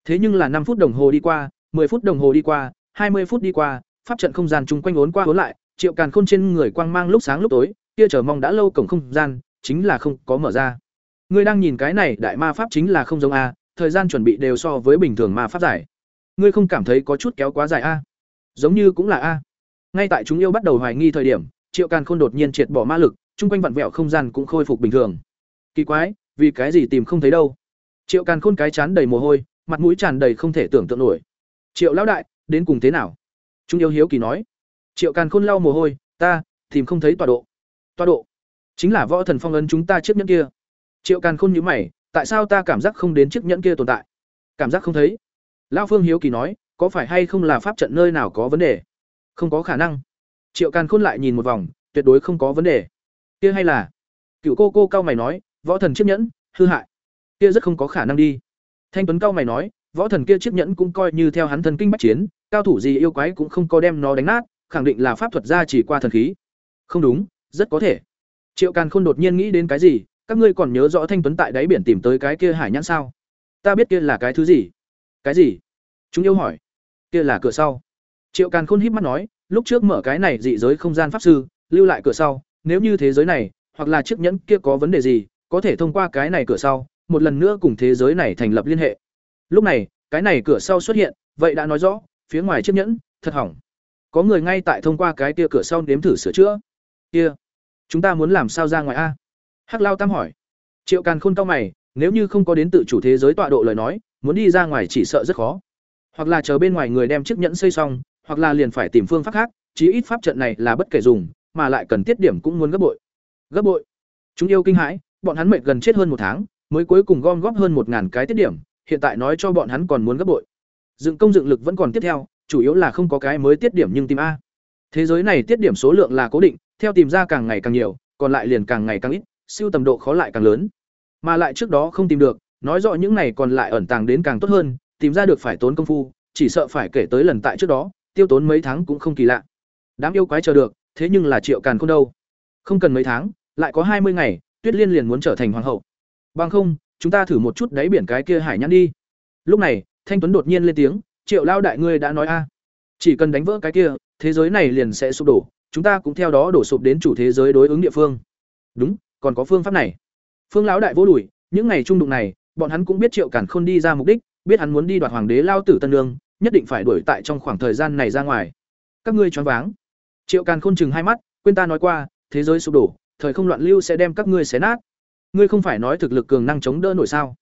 Thế nhưng là năm phút đồng hồ đi qua 10 phút đồng hồ đi qua 20 phút đi qua, pháp trận không gian chung quanh uốn qua uốn lại, triệu càn khôn trên người quang mang lúc sáng lúc tối, kia chờ mong đã lâu cổng không gian, chính là không có mở ra. Ngươi đang nhìn cái này đại ma pháp chính là không giống a, thời gian chuẩn bị đều so với bình thường ma pháp giải. Ngươi không cảm thấy có chút kéo quá dài a? Giống như cũng là a. Ngay tại chúng yêu bắt đầu hoài nghi thời điểm, triệu càn khôn đột nhiên triệt bỏ ma lực, chung quanh vặn vẹo không gian cũng khôi phục bình thường. Kỳ quái, vì cái gì tìm không thấy đâu? Triệu càn khôn cái chán đầy mồ hôi, mặt mũi tràn đầy không thể tưởng tượng nổi. Triệu lão đại, đến cùng thế nào? Chúng yêu hiếu kỳ nói. Triệu càn khôn lau mồ hôi, ta, tìm không thấy tọa độ. Tọa độ? Chính là võ thần phong ấn chúng ta chiếc nhẫn kia. Triệu càn khôn nhíu mày, tại sao ta cảm giác không đến chiếc nhẫn kia tồn tại? Cảm giác không thấy. Lão phương hiếu kỳ nói có phải hay không là pháp trận nơi nào có vấn đề? Không có khả năng. Triệu càn khôn lại nhìn một vòng, tuyệt đối không có vấn đề. Kia hay là? Cựu cô cô cao mày nói, võ thần chiếc nhẫn, hư hại. Kia rất không có khả năng đi. Thanh tuấn cao mày nói, võ thần kia chiếc nhẫn cũng coi như theo hắn thần kinh bách chiến, cao thủ gì yêu quái cũng không có đem nó đánh nát, khẳng định là pháp thuật gia chỉ qua thần khí. Không đúng, rất có thể. Triệu càn khôn đột nhiên nghĩ đến cái gì, các ngươi còn nhớ rõ thanh tuấn tại đáy biển tìm tới cái kia hải nhãn sao? Ta biết kia là cái thứ gì. Cái gì? Chúng yêu hỏi kia là cửa sau triệu càn khôn híp mắt nói lúc trước mở cái này dị giới không gian pháp sư lưu lại cửa sau nếu như thế giới này hoặc là chiếc nhẫn kia có vấn đề gì có thể thông qua cái này cửa sau một lần nữa cùng thế giới này thành lập liên hệ. Lúc này, cái này cửa sau xuất hiện, vậy đã nói rõ, phía ngoài chiếc nhẫn thật hỏng. Có người ngay tại thông qua cái kia cửa sau nếm thử sửa chữa. Kia, chúng ta muốn làm sao ra ngoài a? Hắc Lao Tam hỏi. Triệu Càn Khôn cao mày, nếu như không có đến tự chủ thế giới tọa độ lời nói, muốn đi ra ngoài chỉ sợ rất khó. Hoặc là chờ bên ngoài người đem chiếc nhẫn xây xong, hoặc là liền phải tìm phương pháp khác, chí ít pháp trận này là bất kể dùng, mà lại cần tiết điểm cũng muốn gấp bội. Gấp bội. Chúng yêu kinh hãi, bọn hắn mệt gần chết hơn một tháng, mới cuối cùng gom góp hơn một ngàn cái tiết điểm, hiện tại nói cho bọn hắn còn muốn gấp bội. Dựng công dựng lực vẫn còn tiếp theo, chủ yếu là không có cái mới tiết điểm nhưng tìm a. Thế giới này tiết điểm số lượng là cố định, theo tìm ra càng ngày càng nhiều, còn lại liền càng ngày càng ít, siêu tầm độ khó lại càng lớn. Mà lại trước đó không tìm được, nói rõ những này còn lại ẩn tàng đến càng tốt hơn, tìm ra được phải tốn công phu, chỉ sợ phải kể tới lần tại trước đó, tiêu tốn mấy tháng cũng không kỳ lạ. Đám yêu quái chờ được, thế nhưng là Triệu Càn không đâu? Không cần mấy tháng, lại có hai mươi ngày, Tuyết Liên liền muốn trở thành hoàng hậu. Bằng không, chúng ta thử một chút đáy biển cái kia hải nhãn đi. Lúc này, Thanh Tuấn đột nhiên lên tiếng, "Triệu lao đại ngươi đã nói a, chỉ cần đánh vỡ cái kia, thế giới này liền sẽ sụp đổ, chúng ta cũng theo đó đổ sụp đến chủ thế giới đối ứng địa phương." Đúng, còn có phương pháp này. Phương lão đại vô đuổi, những ngày trung đụng này, bọn hắn cũng biết Triệu Càn Khôn đi ra mục đích, biết hắn muốn đi đoạt hoàng đế lao tử tân lương, nhất định phải đuổi tại trong khoảng thời gian này ra ngoài. Các ngươi choáng váng. Triệu Càn Khôn chừng hai mắt, quên ta nói qua, thế giới sụp đổ, thời không loạn lưu sẽ đem các ngươi xé nát. Ngươi không phải nói thực lực cường năng chống đỡ nổi sao?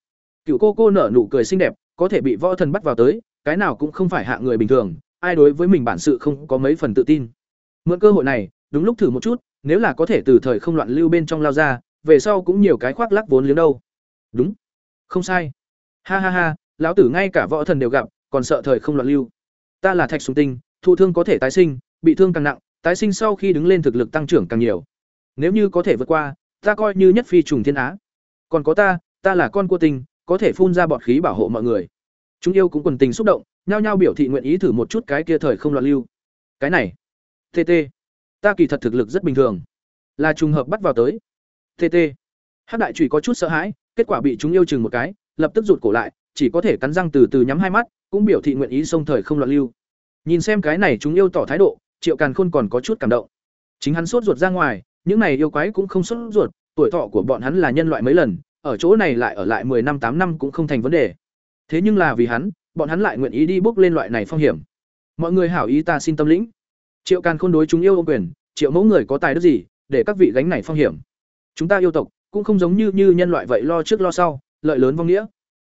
Cựu cô cô nở nụ cười xinh đẹp, có thể bị võ thần bắt vào tới, cái nào cũng không phải hạ người bình thường, ai đối với mình bản sự không có mấy phần tự tin. Mượn cơ hội này, đúng lúc thử một chút, nếu là có thể từ thời không loạn lưu bên trong lao ra, về sau cũng nhiều cái khoác lác vốn liếng đâu. Đúng, không sai. Ha ha ha, lão tử ngay cả võ thần đều gặp, còn sợ thời không loạn lưu. Ta là Thạch Sùng Tinh, thụ thương có thể tái sinh, bị thương càng nặng, tái sinh sau khi đứng lên thực lực tăng trưởng càng nhiều. Nếu như có thể vượt qua, ta coi như nhất phi trùng thiên á. Còn có ta, ta là con cua tinh, có thể phun ra bọt khí bảo hộ mọi người. Chúng yêu cũng quần tình xúc động, nhao nhao biểu thị nguyện ý thử một chút cái kia thời không loạn lưu. Cái này, TT, ta kỳ thật thực lực rất bình thường, là trùng hợp bắt vào tới. TT. Hát đại trùy có chút sợ hãi, kết quả bị chúng yêu chừng một cái, lập tức rụt cổ lại, chỉ có thể cắn răng từ từ nhắm hai mắt, cũng biểu thị nguyện ý xông thời không loạn lưu. Nhìn xem cái này chúng yêu tỏ thái độ, Triệu Càn Khôn còn có chút cảm động. Chính hắn sốt ruột ra ngoài, những này yêu quái cũng không sốt ruột, tuổi thọ của bọn hắn là nhân loại mấy lần, ở chỗ này lại ở lại 10 năm 8 năm cũng không thành vấn đề. Thế nhưng là vì hắn, bọn hắn lại nguyện ý đi bước lên loại này phong hiểm. Mọi người hảo ý ta xin tâm lĩnh. Triệu Càn Khôn đối chúng yêu ôm quyền, Triệu mẫu người có tài đức gì, để các vị gánh này phong hiểm. Chúng ta yêu tộc cũng không giống như như nhân loại vậy lo trước lo sau, lợi lớn vong nghĩa.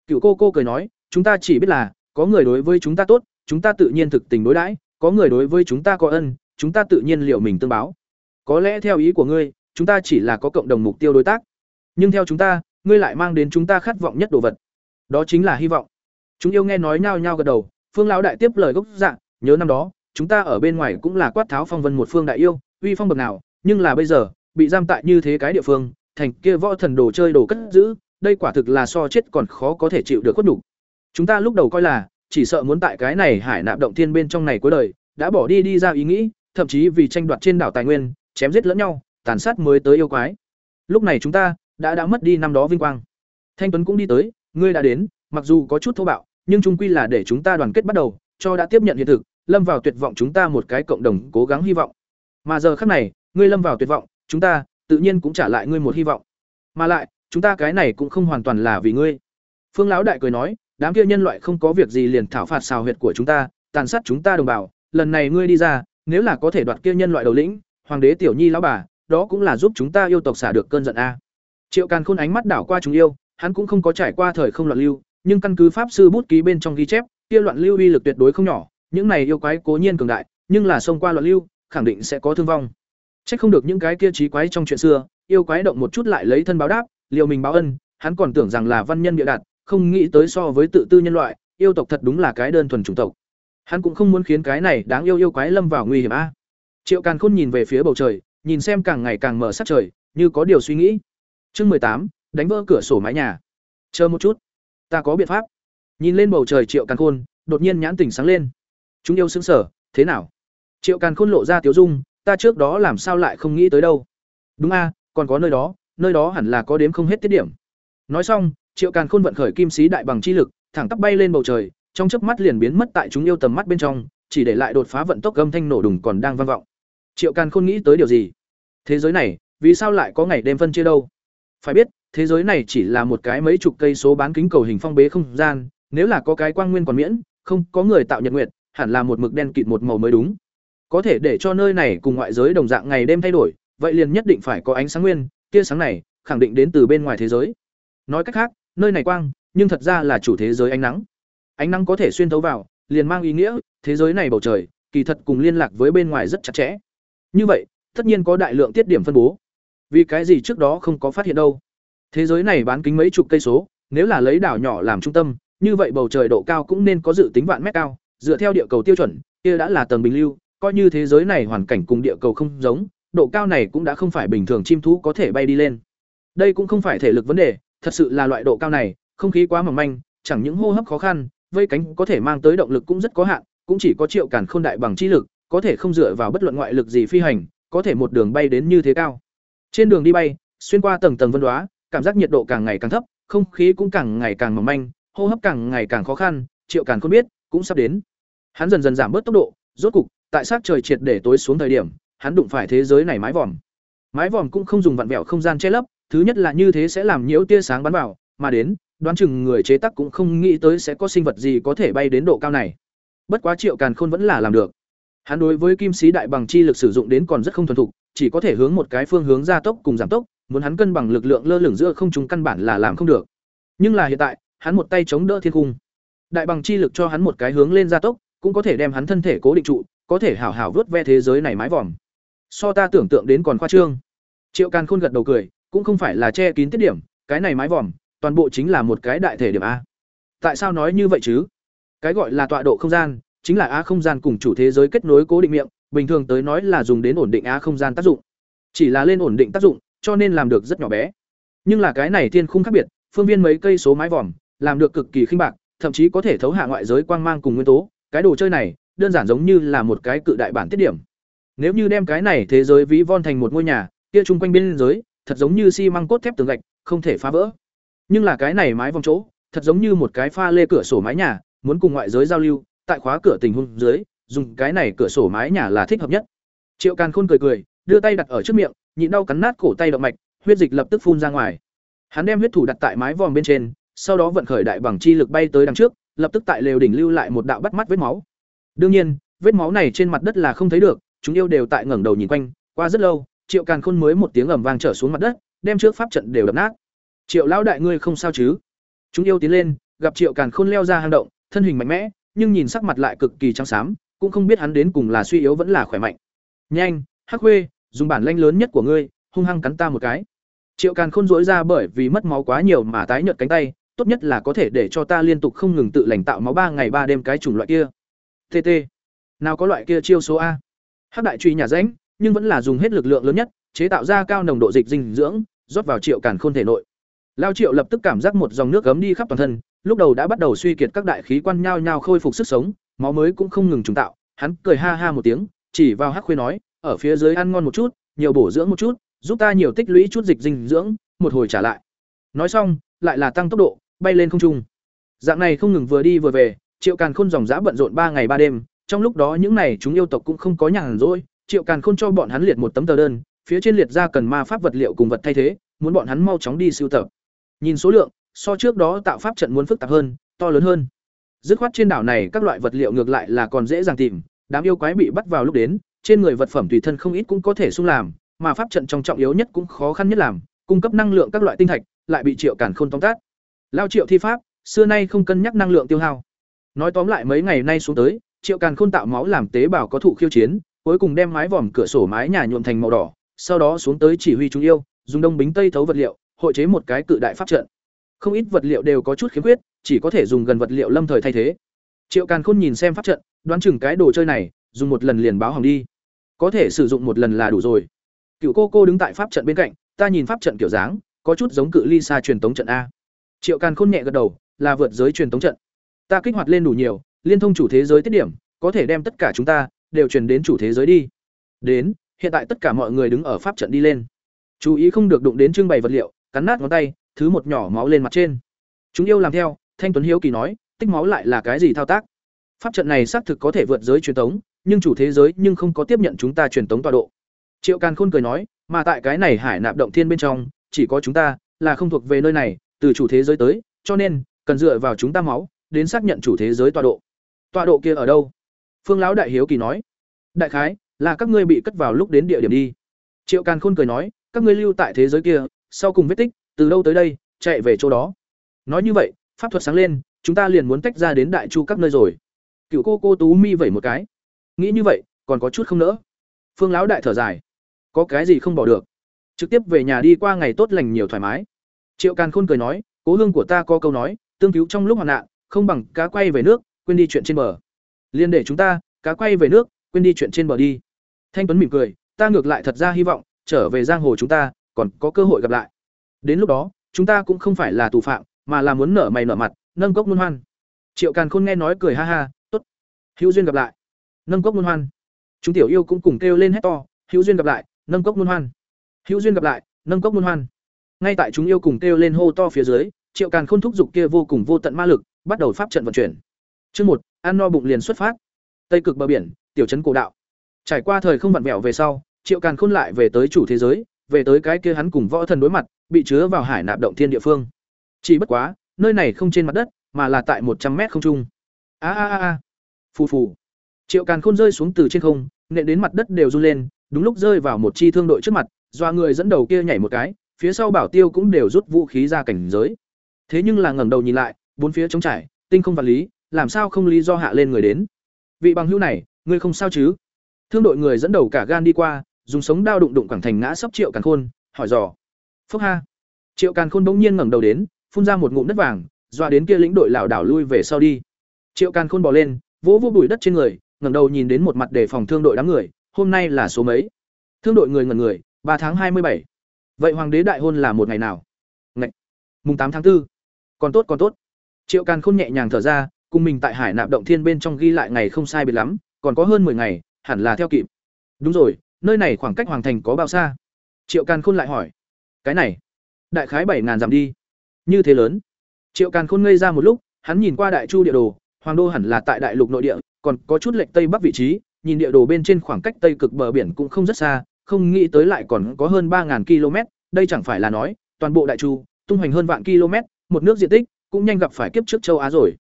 Cựu cô cô cười nói, chúng ta chỉ biết là có người đối với chúng ta tốt, chúng ta tự nhiên thực tình đối đãi, có người đối với chúng ta có ân, chúng ta tự nhiên liệu mình tương báo. Có lẽ theo ý của ngươi, chúng ta chỉ là có cộng đồng mục tiêu đối tác, nhưng theo chúng ta, ngươi lại mang đến chúng ta khát vọng nhất đồ vật. Đó chính là hy vọng. Chúng yêu nghe nói nhao nhao gật đầu, Phương lão đại tiếp lời gốc dạng, nhớ năm đó, chúng ta ở bên ngoài cũng là quát tháo phong vân một phương đại yêu, uy phong bậc nào, nhưng là bây giờ, bị giam tại như thế cái địa phương, thành kia võ thần đồ chơi đồ cất giữ, đây quả thực là so chết còn khó có thể chịu được khuất đủ. Chúng ta lúc đầu coi là, chỉ sợ muốn tại cái này hải nạp động thiên bên trong này cuối đời, đã bỏ đi đi ra ý nghĩ, thậm chí vì tranh đoạt trên đảo tài nguyên, chém giết lẫn nhau, tàn sát mới tới yêu quái. Lúc này chúng ta đã đã mất đi năm đó vinh quang. Thanh Tuấn cũng đi tới, ngươi đã đến, mặc dù có chút thô bạo, nhưng chung quy là để chúng ta đoàn kết bắt đầu, cho đã tiếp nhận hiện thực, lâm vào tuyệt vọng chúng ta một cái cộng đồng cố gắng hy vọng. Mà giờ khắc này, ngươi lâm vào tuyệt vọng, chúng ta tự nhiên cũng trả lại ngươi một hy vọng. Mà lại, chúng ta cái này cũng không hoàn toàn là vì ngươi. Phương lão đại cười nói, đám kia nhân loại không có việc gì liền thảo phạt xào huyệt của chúng ta, tàn sát chúng ta đồng bào, lần này ngươi đi ra, nếu là có thể đoạt kia nhân loại đầu lĩnh, hoàng đế tiểu nhi lão bà, đó cũng là giúp chúng ta yêu tộc xả được cơn giận a. Triệu Càn Khôn ánh mắt đảo qua chúng yêu, hắn cũng không có trải qua thời không loạn lưu, nhưng căn cứ pháp sư bút ký bên trong ghi chép, kia loạn lưu uy lực tuyệt đối không nhỏ, những này yêu quái cố nhiên cường đại, nhưng là xông qua loạn lưu, khẳng định sẽ có thương vong. trách không được những cái kia trí quái trong chuyện xưa, yêu quái động một chút lại lấy thân báo đáp, liều mình báo ân, hắn còn tưởng rằng là văn nhân địa đạt, không nghĩ tới so với tự tư nhân loại, yêu tộc thật đúng là cái đơn thuần chủng tộc. Hắn cũng không muốn khiến cái này đáng yêu yêu quái lâm vào nguy hiểm a. Triệu Càn Khôn nhìn về phía bầu trời, nhìn xem càng ngày càng mở sắc trời, như có điều suy nghĩ. Chương mười tám, đánh vỡ cửa sổ mái nhà. Chờ một chút, ta có biện pháp. Nhìn lên bầu trời Triệu Càn Khôn, đột nhiên nhãn tỉnh sáng lên. Chúng yêu xứng sở, thế nào? Triệu Càn Khôn lộ ra tiếu dung, ta trước đó làm sao lại không nghĩ tới đâu. Đúng a, còn có nơi đó, nơi đó hẳn là có đếm không hết tiết điểm. Nói xong, Triệu Càn Khôn vận khởi kim sĩ đại bằng chi lực, thẳng tắp bay lên bầu trời, trong chớp mắt liền biến mất tại chúng yêu tầm mắt bên trong, chỉ để lại đột phá vận tốc âm thanh nổ đùng còn đang vang vọng. Triệu Càn Khôn nghĩ tới điều gì? Thế giới này, vì sao lại có ngày đêm phân chia đâu? Phải biết, thế giới này chỉ là một cái mấy chục cây số bán kính cầu hình phong bế không gian, nếu là có cái quang nguyên còn miễn, không, có người tạo nhật nguyệt, hẳn là một mực đen kịt một màu mới đúng. Có thể để cho nơi này cùng ngoại giới đồng dạng ngày đêm thay đổi, vậy liền nhất định phải có ánh sáng nguyên, tia sáng này khẳng định đến từ bên ngoài thế giới. Nói cách khác, nơi này quang, nhưng thật ra là chủ thế giới ánh nắng. Ánh nắng có thể xuyên thấu vào, liền mang ý nghĩa thế giới này bầu trời kỳ thật cùng liên lạc với bên ngoài rất chặt chẽ. Như vậy, tất nhiên có đại lượng tiết điểm phân bố. Vì cái gì trước đó không có phát hiện đâu? Thế giới này bán kính mấy chục cây số, nếu là lấy đảo nhỏ làm trung tâm, như vậy bầu trời độ cao cũng nên có dự tính vạn mét cao, dựa theo địa cầu tiêu chuẩn, kia đã là tầng bình lưu, coi như thế giới này hoàn cảnh cùng địa cầu không giống, độ cao này cũng đã không phải bình thường chim thú có thể bay đi lên. Đây cũng không phải thể lực vấn đề, thật sự là loại độ cao này, không khí quá mỏng manh, chẳng những hô hấp khó khăn, vây cánh có thể mang tới động lực cũng rất có hạn, cũng chỉ có triệu cản khôn đại bằng chi lực, có thể không dựa vào bất luận ngoại lực gì phi hành, có thể một đường bay đến như thế cao. Trên đường đi bay, xuyên qua tầng tầng vân đóa, cảm giác nhiệt độ càng ngày càng thấp, không khí cũng càng ngày càng mỏng manh, hô hấp càng ngày càng khó khăn, Triệu cản không biết, cũng sắp đến. Hắn dần dần giảm bớt tốc độ, rốt cục, tại sát trời triệt để tối xuống thời điểm, hắn đụng phải thế giới này mái vòm. Mái vòm cũng không dùng vặn vẹo không gian che lấp, thứ nhất là như thế sẽ làm nhiễu tia sáng bắn vào, mà đến, đoán chừng người chế tác cũng không nghĩ tới sẽ có sinh vật gì có thể bay đến độ cao này. Bất quá Triệu Càn Khôn vẫn là làm được. Hắn đối với kim sĩ đại bằng chi lực sử dụng đến còn rất không thuần thục, chỉ có thể hướng một cái phương hướng gia tốc cùng giảm tốc, muốn hắn cân bằng lực lượng lơ lửng giữa không trung căn bản là làm không được. Nhưng là hiện tại, hắn một tay chống đỡ thiên cung. Đại bằng chi lực cho hắn một cái hướng lên gia tốc, cũng có thể đem hắn thân thể cố định trụ, có thể hảo hảo vớt ve thế giới này mái vòm. So ta tưởng tượng đến còn khoa trương. Triệu Càn Khôn gật đầu cười, cũng không phải là che kín tiết điểm, cái này mái vòm, toàn bộ chính là một cái đại thể điểm a. Tại sao nói như vậy chứ? Cái gọi là tọa độ không gian, chính là a không gian cùng chủ thế giới kết nối cố định miệng, bình thường tới nói là dùng đến ổn định a không gian tác dụng. Chỉ là lên ổn định tác dụng, cho nên làm được rất nhỏ bé. Nhưng là cái này thiên khung khác biệt, phương viên mấy cây số mái vòm, làm được cực kỳ khinh bạc, thậm chí có thể thấu hạ ngoại giới quang mang cùng nguyên tố, cái đồ chơi này, đơn giản giống như là một cái cự đại bản tiết điểm. Nếu như đem cái này thế giới ví von thành một ngôi nhà, kia chung quanh biên giới, thật giống như xi măng cốt thép tường gạch, không thể phá vỡ. Nhưng là cái này mái vòng chỗ, thật giống như một cái pha lê cửa sổ mái nhà, muốn cùng ngoại giới giao lưu, tại khóa cửa tình huống dưới, dùng cái này cửa sổ mái nhà là thích hợp nhất. Triệu Càn Khôn cười cười, đưa tay đặt ở trước miệng, nhịn đau cắn nát cổ tay động mạch, huyết dịch lập tức phun ra ngoài. Hắn đem huyết thủ đặt tại mái vòm bên trên, sau đó vận khởi đại bằng chi lực bay tới đằng trước, lập tức tại lều đỉnh lưu lại một đạo bắt mắt vết máu. Đương nhiên, vết máu này trên mặt đất là không thấy được, chúng yêu đều tại ngẩng đầu nhìn quanh, qua rất lâu, Triệu Càn Khôn mới một tiếng ầm vang trở xuống mặt đất, đem trước pháp trận đều đập nát. Triệu lão đại ngươi không sao chứ? Chúng yêu tiến lên, gặp Triệu Càn Khôn leo ra hang động, thân hình mạnh mẽ, nhưng nhìn sắc mặt lại cực kỳ trắng xám, cũng không biết hắn đến cùng là suy yếu vẫn là khỏe mạnh. Nhanh, Hắc Khuê, dùng bản lanh lớn nhất của ngươi, hung hăng cắn ta một cái. Triệu Càn Khôn rũi ra bởi vì mất máu quá nhiều mà tái nhợt cánh tay, tốt nhất là có thể để cho ta liên tục không ngừng tự lành tạo máu ba ngày ba đêm cái chủng loại kia. TT. Nào có loại kia chiêu số a. Hắc đại truy nhà rãnh, nhưng vẫn là dùng hết lực lượng lớn nhất, chế tạo ra cao nồng độ dịch dinh dưỡng, rót vào Triệu Càn Khôn thể nội. Lao Triệu lập tức cảm giác một dòng nước gấm đi khắp toàn thân, lúc đầu đã bắt đầu suy kiệt các đại khí quan nhao nhao khôi phục sức sống, máu mới cũng không ngừng trùng tạo, hắn cười ha ha một tiếng, chỉ vào Hắc Khuê nói, ở phía dưới ăn ngon một chút, nhiều bổ dưỡng một chút, giúp ta nhiều tích lũy chút dịch dinh dưỡng, một hồi trả lại. Nói xong, lại là tăng tốc độ, bay lên không trung. Dạng này không ngừng vừa đi vừa về, Triệu Càn Khôn dòng dã bận rộn ba ngày ba đêm, trong lúc đó những này chúng yêu tộc cũng không có nhàn rỗi, Triệu Càn Khôn cho bọn hắn liệt một tấm tờ đơn, phía trên liệt ra cần ma pháp vật liệu cùng vật thay thế, muốn bọn hắn mau chóng đi sưu tập. Nhìn số lượng, so trước đó tạo pháp trận muốn phức tạp hơn, to lớn hơn. Dứt khoát trên đảo này các loại vật liệu ngược lại là còn dễ dàng tìm, đám yêu quái bị bắt vào lúc đến, trên người vật phẩm tùy thân không ít cũng có thể xung làm, mà pháp trận trong trọng yếu nhất cũng khó khăn nhất làm, cung cấp năng lượng các loại tinh thạch, lại bị Triệu Càn Khôn tóm tắt. Lao Triệu thi pháp, xưa nay không cân nhắc năng lượng tiêu hao. Nói tóm lại mấy ngày nay xuống tới, Triệu Càn Khôn tạo máu làm tế bào có thụ khiêu chiến, cuối cùng đem mái vòm cửa sổ mái nhà nhuộm thành màu đỏ, sau đó xuống tới chỉ huy chúng yêu, dùng đông bính tây thấu vật liệu, hội chế một cái cự đại pháp trận. Không ít vật liệu đều có chút khiếm khuyết, chỉ có thể dùng gần vật liệu lâm thời thay thế. Triệu Càn Khôn nhìn xem pháp trận, đoán chừng cái đồ chơi này, dùng một lần liền báo hỏng đi. Có thể sử dụng một lần là đủ rồi. Cựu cô cô đứng tại pháp trận bên cạnh, ta nhìn pháp trận kiểu dáng, có chút giống cự ly xa truyền tống trận a. Triệu Càn Khôn nhẹ gật đầu, là vượt giới truyền tống trận. Ta kích hoạt lên đủ nhiều, liên thông chủ thế giới tiết điểm, có thể đem tất cả chúng ta đều truyền đến chủ thế giới đi. Đến, hiện tại tất cả mọi người đứng ở pháp trận đi lên. Chú ý không được đụng đến trưng bày vật liệu, cắn nát ngón tay, thứ một nhỏ máu lên mặt trên. Chúng yêu làm theo, Thanh Tuấn Hiếu kỳ nói, tích máu lại là cái gì thao tác? Pháp trận này xác thực có thể vượt giới truyền tống, nhưng chủ thế giới nhưng không có tiếp nhận chúng ta truyền tống tọa độ. Triệu Càn Khôn cười nói, mà tại cái này Hải Nạp động thiên bên trong, chỉ có chúng ta là không thuộc về nơi này, từ chủ thế giới tới, cho nên cần dựa vào chúng ta máu đến xác nhận chủ thế giới tọa độ. Tọa độ kia ở đâu? Phương lão đại hiếu kỳ nói. Đại khái là các ngươi bị cất vào lúc đến địa điểm đi. Triệu Càn Khôn cười nói, các ngươi lưu tại thế giới kia, sau cùng vết tích, từ đâu tới đây, chạy về chỗ đó. Nói như vậy, pháp thuật sáng lên, chúng ta liền muốn tách ra đến đại chu các nơi rồi. Cựu cô cô Tú Mi vẩy một cái. Nghĩ như vậy, còn có chút không nỡ. Phương lão đại thở dài, có cái gì không bỏ được? Trực tiếp về nhà đi qua ngày tốt lành nhiều thoải mái. Triệu Càn Khôn cười nói, cố hương của ta có câu nói, tương cứu trong lúc hoạn nạn, không bằng cá quay về nước, quên đi chuyện trên bờ. Liên để chúng ta, cá quay về nước, quên đi chuyện trên bờ đi. Thanh Tuấn mỉm cười, ta ngược lại thật ra hy vọng, trở về giang hồ chúng ta, còn có cơ hội gặp lại. Đến lúc đó, chúng ta cũng không phải là tù phạm, mà là muốn nở mày nở mặt, nâng cốc muôn hoan. Triệu Càn Khôn nghe nói cười ha ha, tốt. Hữu duyên gặp lại. Nâng cốc muôn hoan. Chúng tiểu yêu cũng cùng kêu lên hét to, hữu duyên gặp lại, nâng cốc muôn hoan. Hữu duyên gặp lại, nâng cốc muôn hoan. Ngay tại chúng yêu cùng kêu lên hô to phía dưới, Triệu Càn Khôn thúc giục kia vô cùng vô tận ma lực, bắt đầu pháp trận vận chuyển. Chương một, ăn no bụng liền xuất phát. Tây cực bờ biển, tiểu trấn cổ đạo. Trải qua thời không vặn vẹo về sau, Triệu Càn Khôn lại về tới chủ thế giới, về tới cái kia hắn cùng võ thần đối mặt, bị chứa vào hải nạp động thiên địa phương. Chỉ bất quá, nơi này không trên mặt đất, mà là tại một trăm mét không trung. A a a a. Phù phù. Triệu Càn Khôn rơi xuống từ trên không, nện đến mặt đất đều run lên, đúng lúc rơi vào một chi thương đội trước mặt, doa người dẫn đầu kia nhảy một cái, phía sau Bảo Tiêu cũng đều rút vũ khí ra cảnh giới. Thế nhưng là ngẩng đầu nhìn lại, bốn phía trống trải, tinh không vật lý, làm sao không lý do hạ lên người đến. Vị bằng hữu này, ngươi không sao chứ? Thương đội người dẫn đầu cả gan đi qua, dùng sống đao đụng đụng quảng thành ngã sấp Triệu Càn Khôn, hỏi dò. phúc ha. Triệu Càn Khôn bỗng nhiên ngẩng đầu đến, phun ra một ngụm đất vàng, dọa đến kia lĩnh đội lảo đảo lui về sau đi. Triệu Càn Khôn bỏ lên, vỗ vô bụi đất trên người, ngẩng đầu nhìn đến một mặt đề phòng thương đội đám người, hôm nay là số mấy? Thương đội người ngẩn người, ba tháng hai mươi bảy. Vậy hoàng đế đại hôn là một ngày nào? Ngày. Mùng tám tháng 4. Còn tốt còn tốt. Triệu Càn Khôn nhẹ nhàng thở ra, cùng mình tại Hải Nạp động thiên bên trong ghi lại ngày không sai biệt lắm, còn có hơn 10 ngày, hẳn là theo kịp. Đúng rồi, nơi này khoảng cách hoàng thành có bao xa? Triệu Càn Khôn lại hỏi. Cái này, đại khái bảy ngàn dặm đi. Như thế lớn. Triệu Càn Khôn ngây ra một lúc, hắn nhìn qua đại chu địa đồ, hoàng đô hẳn là tại đại lục nội địa, còn có chút lệch tây bắc vị trí, nhìn địa đồ bên trên khoảng cách tây cực bờ biển cũng không rất xa, không nghĩ tới lại còn có hơn ba ngàn km, đây chẳng phải là nói, toàn bộ đại chu, tung hoành hơn vạn km, một nước diện tích, cũng nhanh gặp phải kiếp trước châu Á rồi.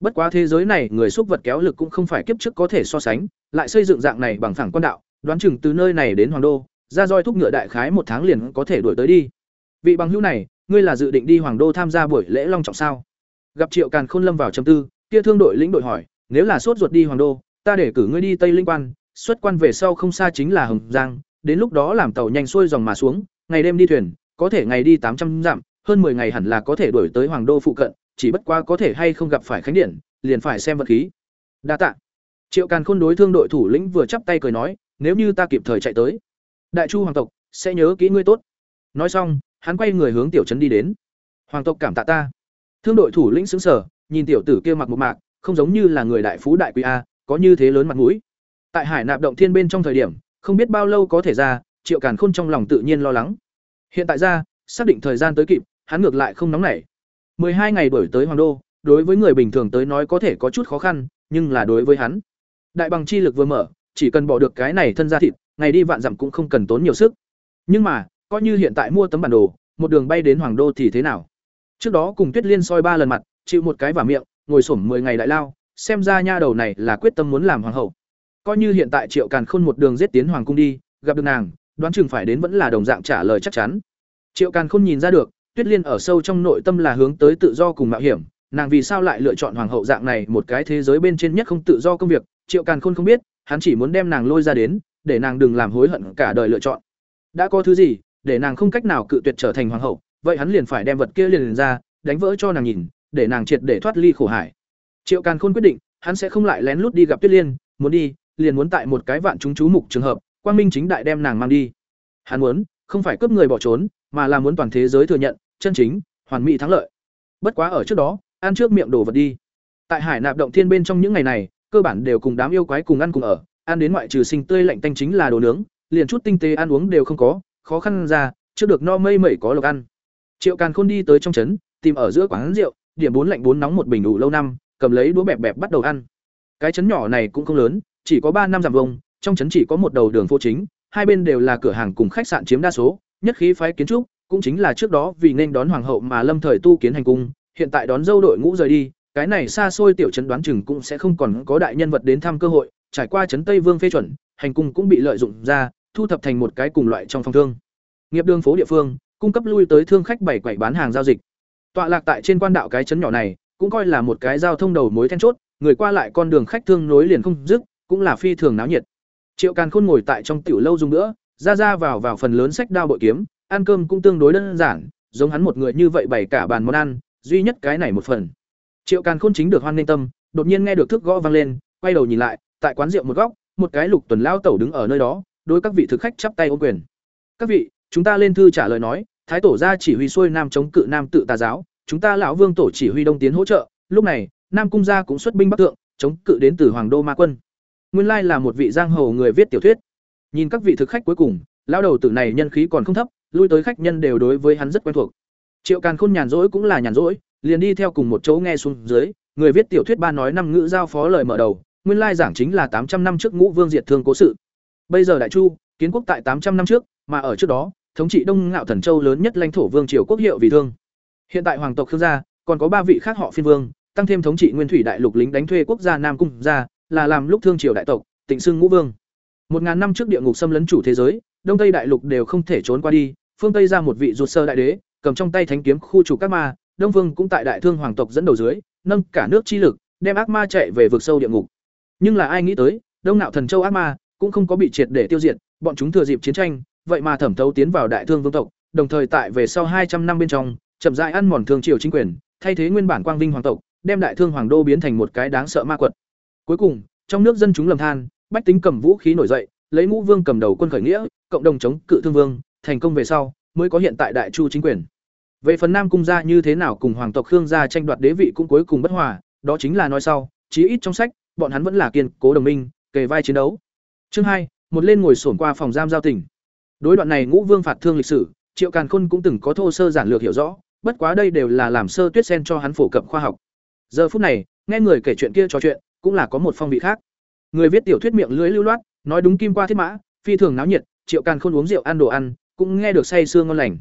Bất quá thế giới này, người xúc vật kéo lực cũng không phải kiếp trước có thể so sánh, lại xây dựng dạng này bằng phẳng quan đạo, đoán chừng từ nơi này đến Hoàng đô, ra roi thúc ngựa đại khái một tháng liền có thể đuổi tới đi. Vị bằng hữu này, ngươi là dự định đi Hoàng đô tham gia buổi lễ long trọng sao? Gặp Triệu Càn Khôn lâm vào trầm tư, kia thương đội lĩnh đội hỏi, nếu là sốt ruột đi Hoàng đô, ta để cử ngươi đi Tây Linh quan, xuất quan về sau không xa chính là Hồng Giang, đến lúc đó làm tàu nhanh xuôi dòng mà xuống, ngày đêm đi thuyền, có thể ngày đi tám trăm dặm, hơn 10 ngày hẳn là có thể đuổi tới Hoàng đô phụ cận, chỉ bất quá có thể hay không gặp phải khánh điển liền phải xem vật khí. Đa tạ. Triệu Càn Khôn đối thương đội thủ lĩnh vừa chắp tay cười nói, nếu như ta kịp thời chạy tới, Đại Chu hoàng tộc sẽ nhớ kỹ ngươi tốt. Nói xong, hắn quay người hướng tiểu trấn đi đến. Hoàng tộc cảm tạ ta. Thương đội thủ lĩnh sững sờ, nhìn tiểu tử kia mặc một mạc, không giống như là người đại phú đại quý a, có như thế lớn mặt mũi. Tại Hải Nạp động thiên bên trong thời điểm, không biết bao lâu có thể ra, Triệu Càn Khôn trong lòng tự nhiên lo lắng. Hiện tại ra, xác định thời gian tới kịp, hắn ngược lại không nóng nảy hai ngày đổi tới Hoàng đô, đối với người bình thường tới nói có thể có chút khó khăn, nhưng là đối với hắn, đại bằng chi lực vừa mở, chỉ cần bỏ được cái này thân ra thịt, ngày đi vạn dặm cũng không cần tốn nhiều sức. Nhưng mà, coi như hiện tại mua tấm bản đồ, một đường bay đến Hoàng đô thì thế nào? Trước đó cùng Tuyết Liên soi ba lần mặt, chịu một cái vào miệng, ngồi xổm 10 ngày đại lao, xem ra nha đầu này là quyết tâm muốn làm hoàng hậu. Coi như hiện tại Triệu Càn Khôn một đường giết tiến hoàng cung đi, gặp được nàng, đoán chừng phải đến vẫn là đồng dạng trả lời chắc chắn. Triệu Càn Khôn nhìn ra được, Tuyết Liên ở sâu trong nội tâm là hướng tới tự do cùng mạo hiểm, nàng vì sao lại lựa chọn hoàng hậu dạng này một cái thế giới bên trên nhất không tự do công việc, Triệu Càn Khôn không biết, hắn chỉ muốn đem nàng lôi ra đến, để nàng đừng làm hối hận cả đời lựa chọn. Đã có thứ gì, để nàng không cách nào cự tuyệt trở thành hoàng hậu, vậy hắn liền phải đem vật kia liền, liền ra, đánh vỡ cho nàng nhìn, để nàng triệt để thoát ly khổ hải. Triệu Càn Khôn quyết định, hắn sẽ không lại lén lút đi gặp Tuyết Liên, muốn đi, liền muốn tại một cái vạn chúng chú mục trường hợp, quang minh chính đại đem nàng mang đi. Hắn muốn, không phải cướp người bỏ trốn, mà là muốn toàn thế giới thừa nhận, chân chính, hoàn mỹ thắng lợi. Bất quá ở trước đó, ăn trước miệng đồ vật đi. Tại Hải Nạp động thiên bên trong những ngày này, cơ bản đều cùng đám yêu quái cùng ăn cùng ở, ăn đến ngoại trừ sinh tươi lạnh tanh chính là đồ nướng, liền chút tinh tế ăn uống đều không có, khó khăn ra, chưa được no mây mẩy có lộc ăn. Triệu Càn Khôn đi tới trong trấn, tìm ở giữa quán rượu, điểm bốn lạnh bốn nóng một bình đủ lâu năm, cầm lấy đũa bẹp bẹp bắt đầu ăn. Cái trấn nhỏ này cũng không lớn, chỉ có ba năm dặm vuông, trong trấn chỉ có một đầu đường phố chính, hai bên đều là cửa hàng cùng khách sạn chiếm đa số, nhất khí phái kiến trúc, cũng chính là trước đó vì nên đón hoàng hậu mà lâm thời tu kiến hành cung, hiện tại đón dâu đội ngũ rời đi, cái này xa xôi tiểu trấn đoán chừng cũng sẽ không còn có đại nhân vật đến thăm cơ hội, trải qua trấn Tây Vương phê chuẩn, hành cung cũng bị lợi dụng ra, thu thập thành một cái cùng loại trong phòng thương. Nghiệp đường phố địa phương, cung cấp lui tới thương khách bảy quầy bán hàng giao dịch. Tọa lạc tại trên quan đạo cái trấn nhỏ này, cũng coi là một cái giao thông đầu mối then chốt, người qua lại con đường khách thương nối liền không dứt, cũng là phi thường náo nhiệt. Triệu Càn Khôn ngồi tại trong tiểu lâu dùng nữa, ra ra vào vào phần lớn sách đao bội kiếm, ăn cơm cũng tương đối đơn giản, giống hắn một người như vậy bày cả bàn món ăn, duy nhất cái này một phần. Triệu Càn Khôn chính được hoan nên tâm, đột nhiên nghe được thức gõ vang lên, quay đầu nhìn lại, tại quán rượu một góc, một cái lục tuần lao tẩu đứng ở nơi đó, đối các vị thực khách chắp tay ôm quyền. "Các vị, chúng ta lên thư trả lời nói, thái tổ gia chỉ huy xuôi nam chống cự nam tự tà giáo, chúng ta lão vương tổ chỉ huy đông tiến hỗ trợ, lúc này, nam cung gia cũng xuất binh bắc thượng, chống cự đến từ hoàng đô ma quân." Nguyên lai là một vị giang hồ người viết tiểu thuyết. Nhìn các vị thực khách cuối cùng, lão đầu tử này nhân khí còn không thấp, lui tới khách nhân đều đối với hắn rất quen thuộc. Triệu Càn Khôn nhàn rỗi cũng là nhàn rỗi, liền đi theo cùng một chỗ nghe xuống dưới, người viết tiểu thuyết ba nói năm ngữ giao phó lời mở đầu, nguyên lai giảng chính là tám trăm năm trước Ngũ Vương diệt thương cố sự. Bây giờ Đại Chu, kiến quốc tại tám trăm năm trước, mà ở trước đó, thống trị Đông Ngạo Thần Châu lớn nhất lãnh thổ vương triều quốc hiệu vì thương. Hiện tại hoàng tộc Khương gia, còn có ba vị khác họ phiên vương, tăng thêm thống trị Nguyên Thủy đại lục lính đánh thuê quốc gia Nam cung gia, là làm lúc thương triều đại tộc, tịnh xưng Ngũ Vương. Một ngàn năm trước địa ngục xâm lấn chủ thế giới, Đông Tây đại lục đều không thể trốn qua đi, phương Tây ra một vị ruột sơ đại đế, cầm trong tay thánh kiếm khu chủ các ma, Đông Vương cũng tại đại thương hoàng tộc dẫn đầu dưới, nâng cả nước chi lực, đem ác ma chạy về vực sâu địa ngục. Nhưng là ai nghĩ tới, Đông Nạo Thần Châu ác ma cũng không có bị triệt để tiêu diệt, bọn chúng thừa dịp chiến tranh, vậy mà thẩm thấu tiến vào đại thương vương tộc, đồng thời tại về sau hai trăm năm bên trong, chậm rãi ăn mòn thương triều chính quyền, thay thế nguyên bản quang vinh hoàng tộc, đem đại thương hoàng đô biến thành một cái đáng sợ ma quật. Cuối cùng, trong nước dân chúng lầm than, bách tính cầm vũ khí nổi dậy, lấy Ngũ Vương cầm đầu quân khởi nghĩa, cộng đồng chống cự Thương Vương, thành công về sau, mới có hiện tại đại chu chính quyền. Về phần Nam cung gia như thế nào cùng hoàng tộc Khương gia tranh đoạt đế vị cũng cuối cùng bất hòa, đó chính là nói sau, chí ít trong sách, bọn hắn vẫn là kiên cố đồng minh, kề vai chiến đấu. Chương hai, một lên ngồi sổn qua phòng giam giao tỉnh. Đối đoạn này Ngũ Vương phạt thương lịch sử, Triệu Càn Khôn cũng từng có thô sơ giản lược hiểu rõ, bất quá đây đều là làm sơ tuyết sen cho hắn phổ cập khoa học. Giờ phút này, nghe người kể chuyện kia trò chuyện, cũng là có một phong vị khác. Người viết tiểu thuyết miệng lưỡi lưu loát, nói đúng kim qua thiết mã, phi thường náo nhiệt, Triệu Càn Khôn uống rượu ăn đồ ăn, cũng nghe được say sương ngon lành.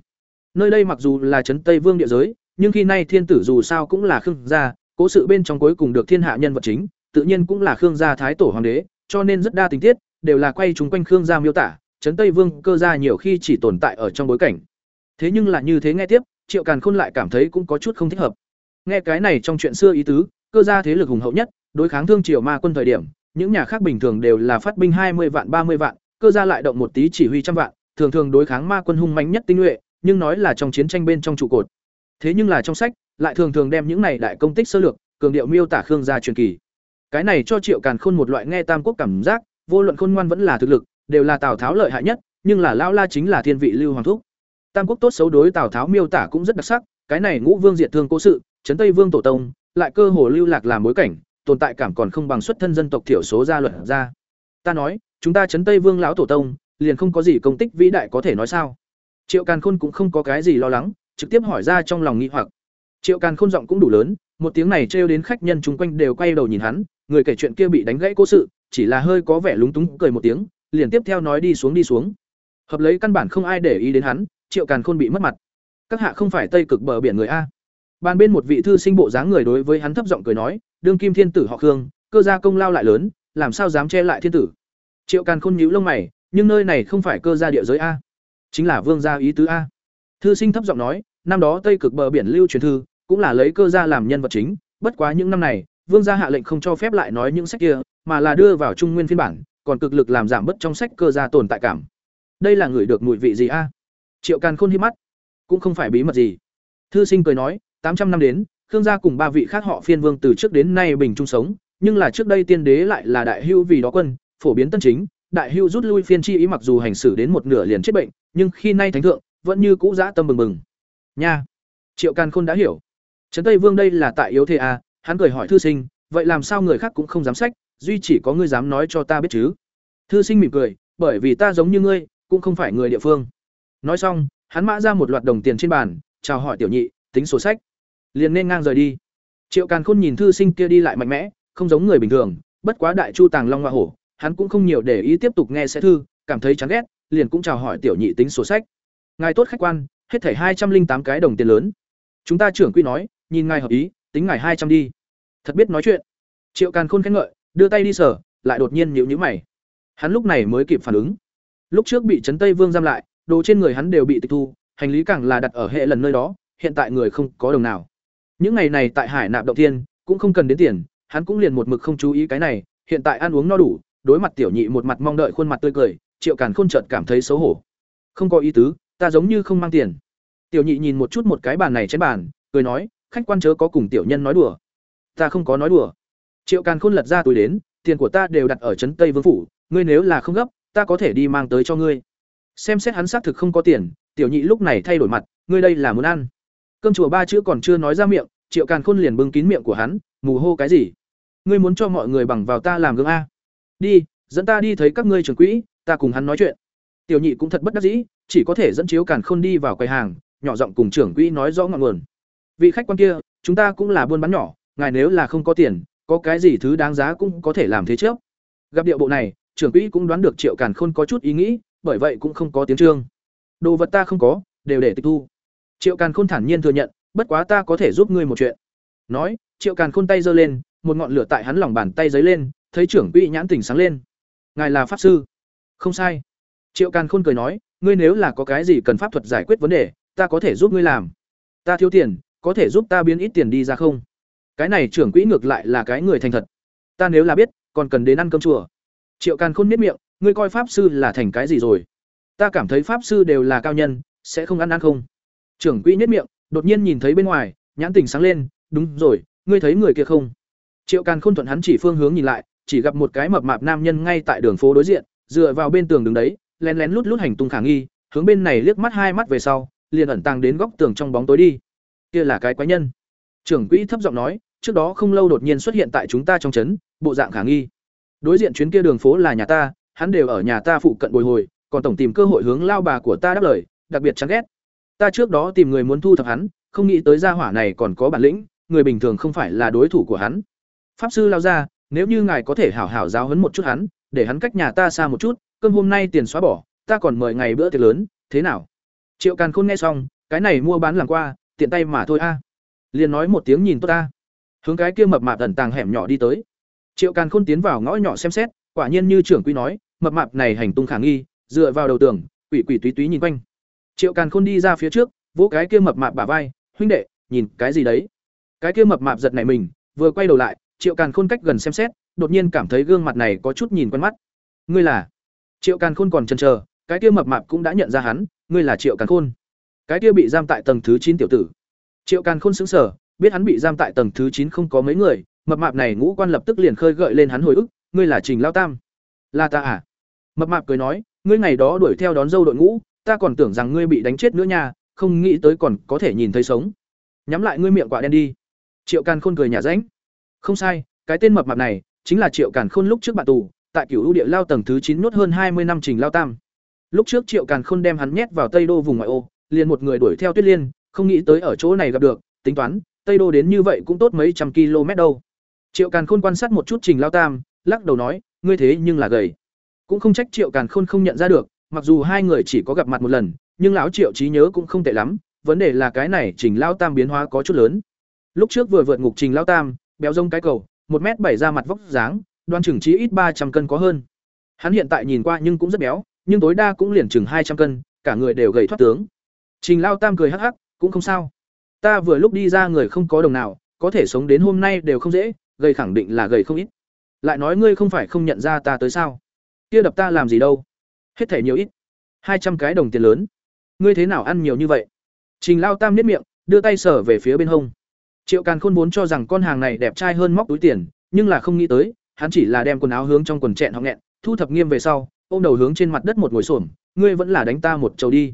Nơi đây mặc dù là trấn Tây Vương địa giới, nhưng khi nay thiên tử dù sao cũng là Khương gia, cố sự bên trong cuối cùng được thiên hạ nhân vật chính, tự nhiên cũng là Khương gia thái tổ hoàng đế, cho nên rất đa tình tiết, đều là quay chúng quanh Khương gia miêu tả, trấn Tây Vương cơ gia nhiều khi chỉ tồn tại ở trong bối cảnh. Thế nhưng là như thế nghe tiếp, Triệu Càn Khôn lại cảm thấy cũng có chút không thích hợp. Nghe cái này trong chuyện xưa ý tứ, cơ gia thế lực hùng hậu nhất, đối kháng thương triều ma quân thời điểm, những nhà khác bình thường đều là phát binh hai mươi vạn ba mươi vạn, cơ gia lại động một tí chỉ huy trăm vạn, thường thường đối kháng ma quân hung mạnh nhất tinh nhuệ, nhưng nói là trong chiến tranh bên trong trụ cột. Thế nhưng là trong sách, lại thường thường đem những này đại công tích sơ lược, cường điệu miêu tả Khương gia truyền kỳ. Cái này cho Triệu Càn Khôn một loại nghe Tam Quốc cảm giác, vô luận khôn ngoan vẫn là thực lực, đều là Tào Tháo lợi hại nhất, nhưng là lão la chính là thiên vị lưu hoàng thúc. Tam Quốc tốt xấu đối Tào Tháo miêu tả cũng rất đặc sắc, cái này Ngũ Vương diệt thương cố sự, trấn Tây Vương tổ tông, lại cơ hồ lưu lạc làm bối cảnh, tồn tại cảm còn không bằng xuất thân dân tộc thiểu số gia luật ra. Ta nói, chúng ta trấn Tây Vương lão tổ tông, liền không có gì công tích vĩ đại có thể nói sao? Triệu Càn Khôn cũng không có cái gì lo lắng, trực tiếp hỏi ra trong lòng nghi hoặc. Triệu Càn Khôn giọng cũng đủ lớn, một tiếng này trêu đến khách nhân chung quanh đều quay đầu nhìn hắn, người kể chuyện kia bị đánh gãy cố sự, chỉ là hơi có vẻ lúng túng cười một tiếng, liền tiếp theo nói đi xuống đi xuống. Hợp lấy căn bản không ai để ý đến hắn, Triệu Càn Khôn bị mất mặt. Các hạ không phải Tây cực bờ biển người a? Bàn bên một vị thư sinh bộ dáng người đối với hắn thấp giọng cười nói, đương kim thiên tử họ Khương, cơ gia công lao lại lớn, làm sao dám che lại thiên tử? Triệu Càn Khôn nhíu lông mày, nhưng nơi này không phải cơ gia địa giới a. Chính là vương gia ý tứ a. Thư sinh thấp giọng nói, năm đó tây cực bờ biển lưu truyền thư, cũng là lấy cơ gia làm nhân vật chính. Bất quá những năm này, vương gia hạ lệnh không cho phép lại nói những sách kia, mà là đưa vào trung nguyên phiên bản, còn cực lực làm giảm bớt trong sách cơ gia tồn tại cảm. Đây là người được mùi vị gì a? Triệu càn khôn hiếp mắt. Cũng không phải bí mật gì. Thư sinh cười nói, tám trăm năm đến, khương gia cùng ba vị khác họ phiên vương từ trước đến nay bình chung sống, nhưng là trước đây tiên đế lại là đại hưu vì đó quân, phổ biến tân chính đại hưu rút lui phiên chi ý mặc dù hành xử đến một nửa liền chết bệnh, nhưng khi nay thánh thượng, vẫn như cũ dã tâm bừng bừng. Nha! Triệu càn khôn đã hiểu. Trấn tây vương đây là tại yếu thế à hắn cười hỏi thư sinh, vậy làm sao người khác cũng không dám sách, duy chỉ có ngươi dám nói cho ta biết chứ? Thư sinh mỉm cười, bởi vì ta giống như ngươi, cũng không phải người địa phương. Nói xong, hắn mã ra một loạt đồng tiền trên bàn, chào hỏi tiểu nhị, tính sổ sách. Liền nên ngang rời đi. Triệu càn khôn nhìn thư sinh kia đi lại mạnh mẽ, không giống người bình thường, bất quá đại chu tàng long hoa hổ hắn cũng không nhiều để ý tiếp tục nghe sẽ thư cảm thấy chán ghét liền cũng chào hỏi tiểu nhị tính sổ sách ngài tốt khách quan hết thảy hai trăm linh tám cái đồng tiền lớn. Chúng ta trưởng quy nói, nhìn ngài hợp ý, tính ngài hai trăm đi. Thật biết nói chuyện. Triệu Càn Khôn khen ngợi, đưa tay đi sở, lại đột nhiên nhíu nhíu mày. Hắn lúc này mới kịp phản ứng. Lúc trước bị trấn Tây Vương giam lại, đồ trên người hắn đều bị tịch thu, hành lý càng là đặt ở hệ lần nơi đó, hiện tại người không có đồng nào. Những ngày này tại Hải Nạp động thiên, cũng không cần đến tiền, hắn cũng liền một mực không chú ý cái này, hiện tại ăn uống no đủ, đối mặt tiểu nhị một mặt mong đợi khuôn mặt tươi cười, Triệu Càn Khôn chợt cảm thấy xấu hổ. Không có ý tứ, ta giống như không mang tiền. Tiểu nhị nhìn một chút một cái bàn này trên bàn, cười nói, khách quan chớ có cùng tiểu nhân nói đùa. Ta không có nói đùa. Triệu Càn Khôn lật ra túi đến, tiền của ta đều đặt ở trấn Tây Vương phủ, ngươi nếu là không gấp, ta có thể đi mang tới cho ngươi. Xem xét hắn xác thực không có tiền, tiểu nhị lúc này thay đổi mặt, ngươi đây là muốn ăn. Cơm chùa ba chữ còn chưa nói ra miệng, Triệu Càn Khôn liền bưng kín miệng của hắn, mù hô cái gì? Ngươi muốn cho mọi người bằng vào ta làm gương a? Đi, dẫn ta đi thấy các ngươi trưởng quỹ, ta cùng hắn nói chuyện. Tiểu nhị cũng thật bất đắc dĩ, chỉ có thể dẫn chiếu Càn Khôn đi vào quầy hàng, nhỏ giọng cùng trưởng quỹ nói rõ ngọn nguồn. Vị khách quan kia, chúng ta cũng là buôn bán nhỏ, ngài nếu là không có tiền, có cái gì thứ đáng giá cũng có thể làm thế trước. Gặp điệu bộ này, trưởng quỹ cũng đoán được Triệu Càn Khôn có chút ý nghĩ, bởi vậy cũng không có tiếng trương. Đồ vật ta không có, đều để tịch thu. Triệu Càn Khôn thản nhiên thừa nhận, bất quá ta có thể giúp ngươi một chuyện. Nói, Triệu Càn Khôn tay giơ lên, một ngọn lửa tại hắn lòng bàn tay giấy lên, thấy trưởng quỹ nhãn tỉnh sáng lên. Ngài là pháp sư? Không sai. Triệu Càn Khôn cười nói, ngươi nếu là có cái gì cần pháp thuật giải quyết vấn đề, ta có thể giúp ngươi làm. Ta thiếu tiền, có thể giúp ta biến ít tiền đi ra không? Cái này trưởng quỹ ngược lại là cái người thành thật. Ta nếu là biết, còn cần đến ăn cơm chùa. Triệu Càn Khôn miết miệng, ngươi coi pháp sư là thành cái gì rồi? Ta cảm thấy pháp sư đều là cao nhân, sẽ không ăn ăn không? Trưởng quỹ nhất miệng, đột nhiên nhìn thấy bên ngoài, nhãn tình sáng lên, đúng rồi, ngươi thấy người kia không? Triệu Càn Khôn thuận hắn chỉ phương hướng nhìn lại, chỉ gặp một cái mập mạp nam nhân ngay tại đường phố đối diện, dựa vào bên tường đứng đấy, lén lén lút lút hành tung khả nghi, hướng bên này liếc mắt hai mắt về sau, liền ẩn tàng đến góc tường trong bóng tối đi. Kia là cái quái nhân. Trưởng quỹ thấp giọng nói, trước đó không lâu đột nhiên xuất hiện tại chúng ta trong trấn, bộ dạng khả nghi. Đối diện chuyến kia đường phố là nhà ta, hắn đều ở nhà ta phụ cận bồi hồi, còn tổng tìm cơ hội hướng lao bà của ta đáp lời, đặc biệt chán ghét. Ta trước đó tìm người muốn thu thập hắn, không nghĩ tới gia hỏa này còn có bản lĩnh, người bình thường không phải là đối thủ của hắn. Pháp sư lao ra, nếu như ngài có thể hảo hảo giáo huấn một chút hắn, để hắn cách nhà ta xa một chút, cơm hôm nay tiền xóa bỏ, ta còn mời ngày bữa tiệc lớn, thế nào? Triệu Càn Khôn nghe xong, cái này mua bán làm qua, tiện tay mà thôi a. Liền nói một tiếng nhìn tốt ta. Hướng cái kia mập mạp ẩn tàng hẻm nhỏ đi tới. Triệu Càn Khôn tiến vào ngõ nhỏ xem xét, quả nhiên như trưởng quý nói, mập mạp này hành tung khả nghi, dựa vào đầu tường, quỷ quỷ túy túy nhìn quanh. Triệu Càn Khôn đi ra phía trước, vỗ cái kia mập mạp bả vai, "Huynh đệ, nhìn cái gì đấy?" Cái kia mập mạp giật nảy mình, vừa quay đầu lại, Triệu Càn Khôn cách gần xem xét, đột nhiên cảm thấy gương mặt này có chút nhìn quen mắt. "Ngươi là?" Triệu Càn Khôn còn chần chờ, cái kia mập mạp cũng đã nhận ra hắn, "Ngươi là Triệu Càn Khôn?" Cái kia bị giam tại tầng thứ chín tiểu tử. Triệu Càn Khôn sững sờ, biết hắn bị giam tại tầng thứ chín không có mấy người, mập mạp này ngũ quan lập tức liền khơi gợi lên hắn hồi ức, "Ngươi là Trình Lao Tam?" "Là ta à?" Mập mạp cười nói, "Ngươi ngày đó đuổi theo đón dâu đội ngũ, ta còn tưởng rằng ngươi bị đánh chết nữa nha, không nghĩ tới còn có thể nhìn thấy sống." Nhắm lại ngươi miệng quả đen đi. Triệu Càn Khôn cười nhả ránh. Không sai, cái tên mập mạp này chính là Triệu Càn Khôn lúc trước bạn tù, tại Cửu Vũ Địa Lao tầng thứ chín nốt hơn hai mươi năm trình lao tam. Lúc trước Triệu Càn Khôn đem hắn nhét vào Tây Đô vùng ngoại ô, liền một người đuổi theo Tuyết Liên, không nghĩ tới ở chỗ này gặp được, tính toán, Tây Đô đến như vậy cũng tốt mấy trăm km đâu. Triệu Càn Khôn quan sát một chút Trình Lao Tam, lắc đầu nói, ngươi thế nhưng là gầy. Cũng không trách Triệu Càn Khôn không nhận ra được, mặc dù hai người chỉ có gặp mặt một lần, nhưng lão Triệu trí nhớ cũng không tệ lắm, vấn đề là cái này Trình Lao Tam biến hóa có chút lớn. Lúc trước vừa vượt ngục Trình Lao Tam, béo rông cái cầu, một m bảy ra mặt vóc dáng, đoan chừng chí ít ba trăm cân có hơn. Hắn hiện tại nhìn qua nhưng cũng rất béo, nhưng tối đa cũng liền chừng hai trăm cân, cả người đều gầy thoát tướng. Trình Lao Tam cười hắc hắc, cũng không sao. Ta vừa lúc đi ra người không có đồng nào, có thể sống đến hôm nay đều không dễ, gầy khẳng định là gầy không ít. Lại nói ngươi không phải không nhận ra ta tới sao? Kia đập ta làm gì đâu? Hết thể nhiều ít. hai trăm cái đồng tiền lớn. Ngươi thế nào ăn nhiều như vậy? Trình Lao Tam niết miệng, đưa tay sở về phía bên hông. Triệu Càn Khôn vốn cho rằng con hàng này đẹp trai hơn móc túi tiền, nhưng là không nghĩ tới, hắn chỉ là đem quần áo hướng trong quần chẹn họng nghẹn, thu thập nghiêm về sau, ôm đầu hướng trên mặt đất một ngồi xổm, ngươi vẫn là đánh ta một trầu đi.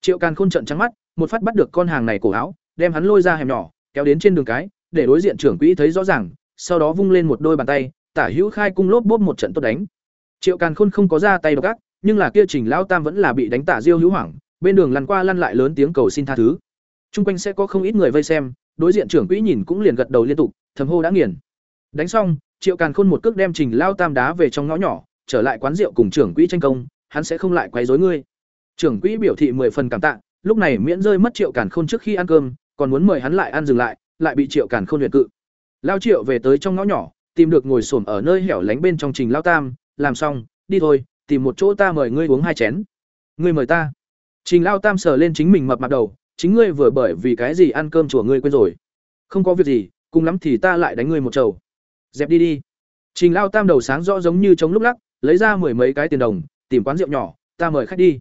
Triệu Càn Khôn trợn trắng mắt, một phát bắt được con hàng này cổ áo, đem hắn lôi ra hẻm nhỏ, kéo đến trên đường cái, để đối diện trưởng quỹ thấy rõ ràng, sau đó vung lên một đôi bàn tay, tả hữu khai cung lốp bốp một trận tốt đánh. Triệu Càn Khôn không có ra tay độc ác, nhưng là kia Trình lão tam vẫn là bị đánh tả diêu hữu hoảng, bên đường lăn qua lăn lại lớn tiếng cầu xin tha thứ. Trung quanh sẽ có không ít người vây xem, đối diện trưởng quỹ nhìn cũng liền gật đầu liên tục, thầm hô đã nghiền. Đánh xong, Triệu Càn Khôn một cước đem Trình lao tam đá về trong ngõ nhỏ, trở lại quán rượu cùng trưởng quỹ tranh công, hắn sẽ không lại quấy rối ngươi. Trưởng quỹ biểu thị mười phần cảm tạ, lúc này miễn rơi mất triệu càn khôn trước khi ăn cơm còn muốn mời hắn lại ăn dừng lại lại bị triệu càn khôn luyện cự lao triệu về tới trong ngõ nhỏ tìm được ngồi xổm ở nơi hẻo lánh bên trong trình lao tam làm xong đi thôi tìm một chỗ ta mời ngươi uống hai chén ngươi mời ta trình lao tam sờ lên chính mình mập mặt đầu chính ngươi vừa bởi vì cái gì ăn cơm chùa ngươi quên rồi? Không có việc gì, cùng lắm thì ta lại đánh ngươi một chầu. Dẹp đi đi. Trình lao tam đầu sáng rõ giống như chống lúc lắc, lấy ra mười mấy cái tiền đồng, tìm quán rượu nhỏ, ta mời khách đi.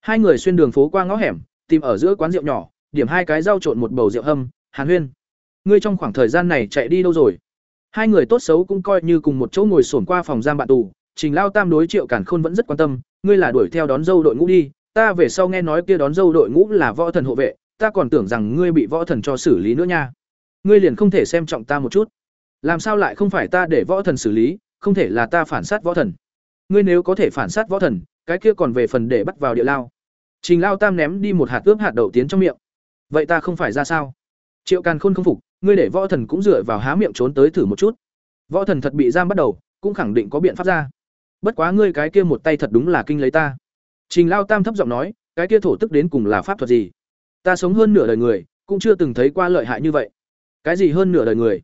Hai người xuyên đường phố qua ngõ hẻm, tìm ở giữa quán rượu nhỏ, điểm hai cái rau trộn một bầu rượu hâm, hàn huyên. Ngươi trong khoảng thời gian này chạy đi đâu rồi? Hai người tốt xấu cũng coi như cùng một chỗ ngồi sổn qua phòng giam bạn tù, trình lao tam đối triệu cản khôn vẫn rất quan tâm, ngươi là đuổi theo đón dâu đội ngũ đi ta về sau nghe nói kia đón dâu đội ngũ là võ thần hộ vệ, ta còn tưởng rằng ngươi bị võ thần cho xử lý nữa nha. Ngươi liền không thể xem trọng ta một chút. Làm sao lại không phải ta để võ thần xử lý, không thể là ta phản sát võ thần. Ngươi nếu có thể phản sát võ thần, cái kia còn về phần để bắt vào địa lao. Trình lao tam ném đi một hạt ướp hạt đậu tiến trong miệng. Vậy ta không phải ra sao? Triệu càn khôn không phục, ngươi để võ thần cũng dựa vào há miệng trốn tới thử một chút. Võ thần thật bị giam bắt đầu, cũng khẳng định có biện pháp ra. Bất quá ngươi cái kia một tay thật đúng là kinh lấy ta trình lao tam thấp giọng nói, cái kia thổ tức đến cùng là pháp thuật gì? Ta sống hơn nửa đời người, cũng chưa từng thấy qua lợi hại như vậy. Cái gì hơn nửa đời người?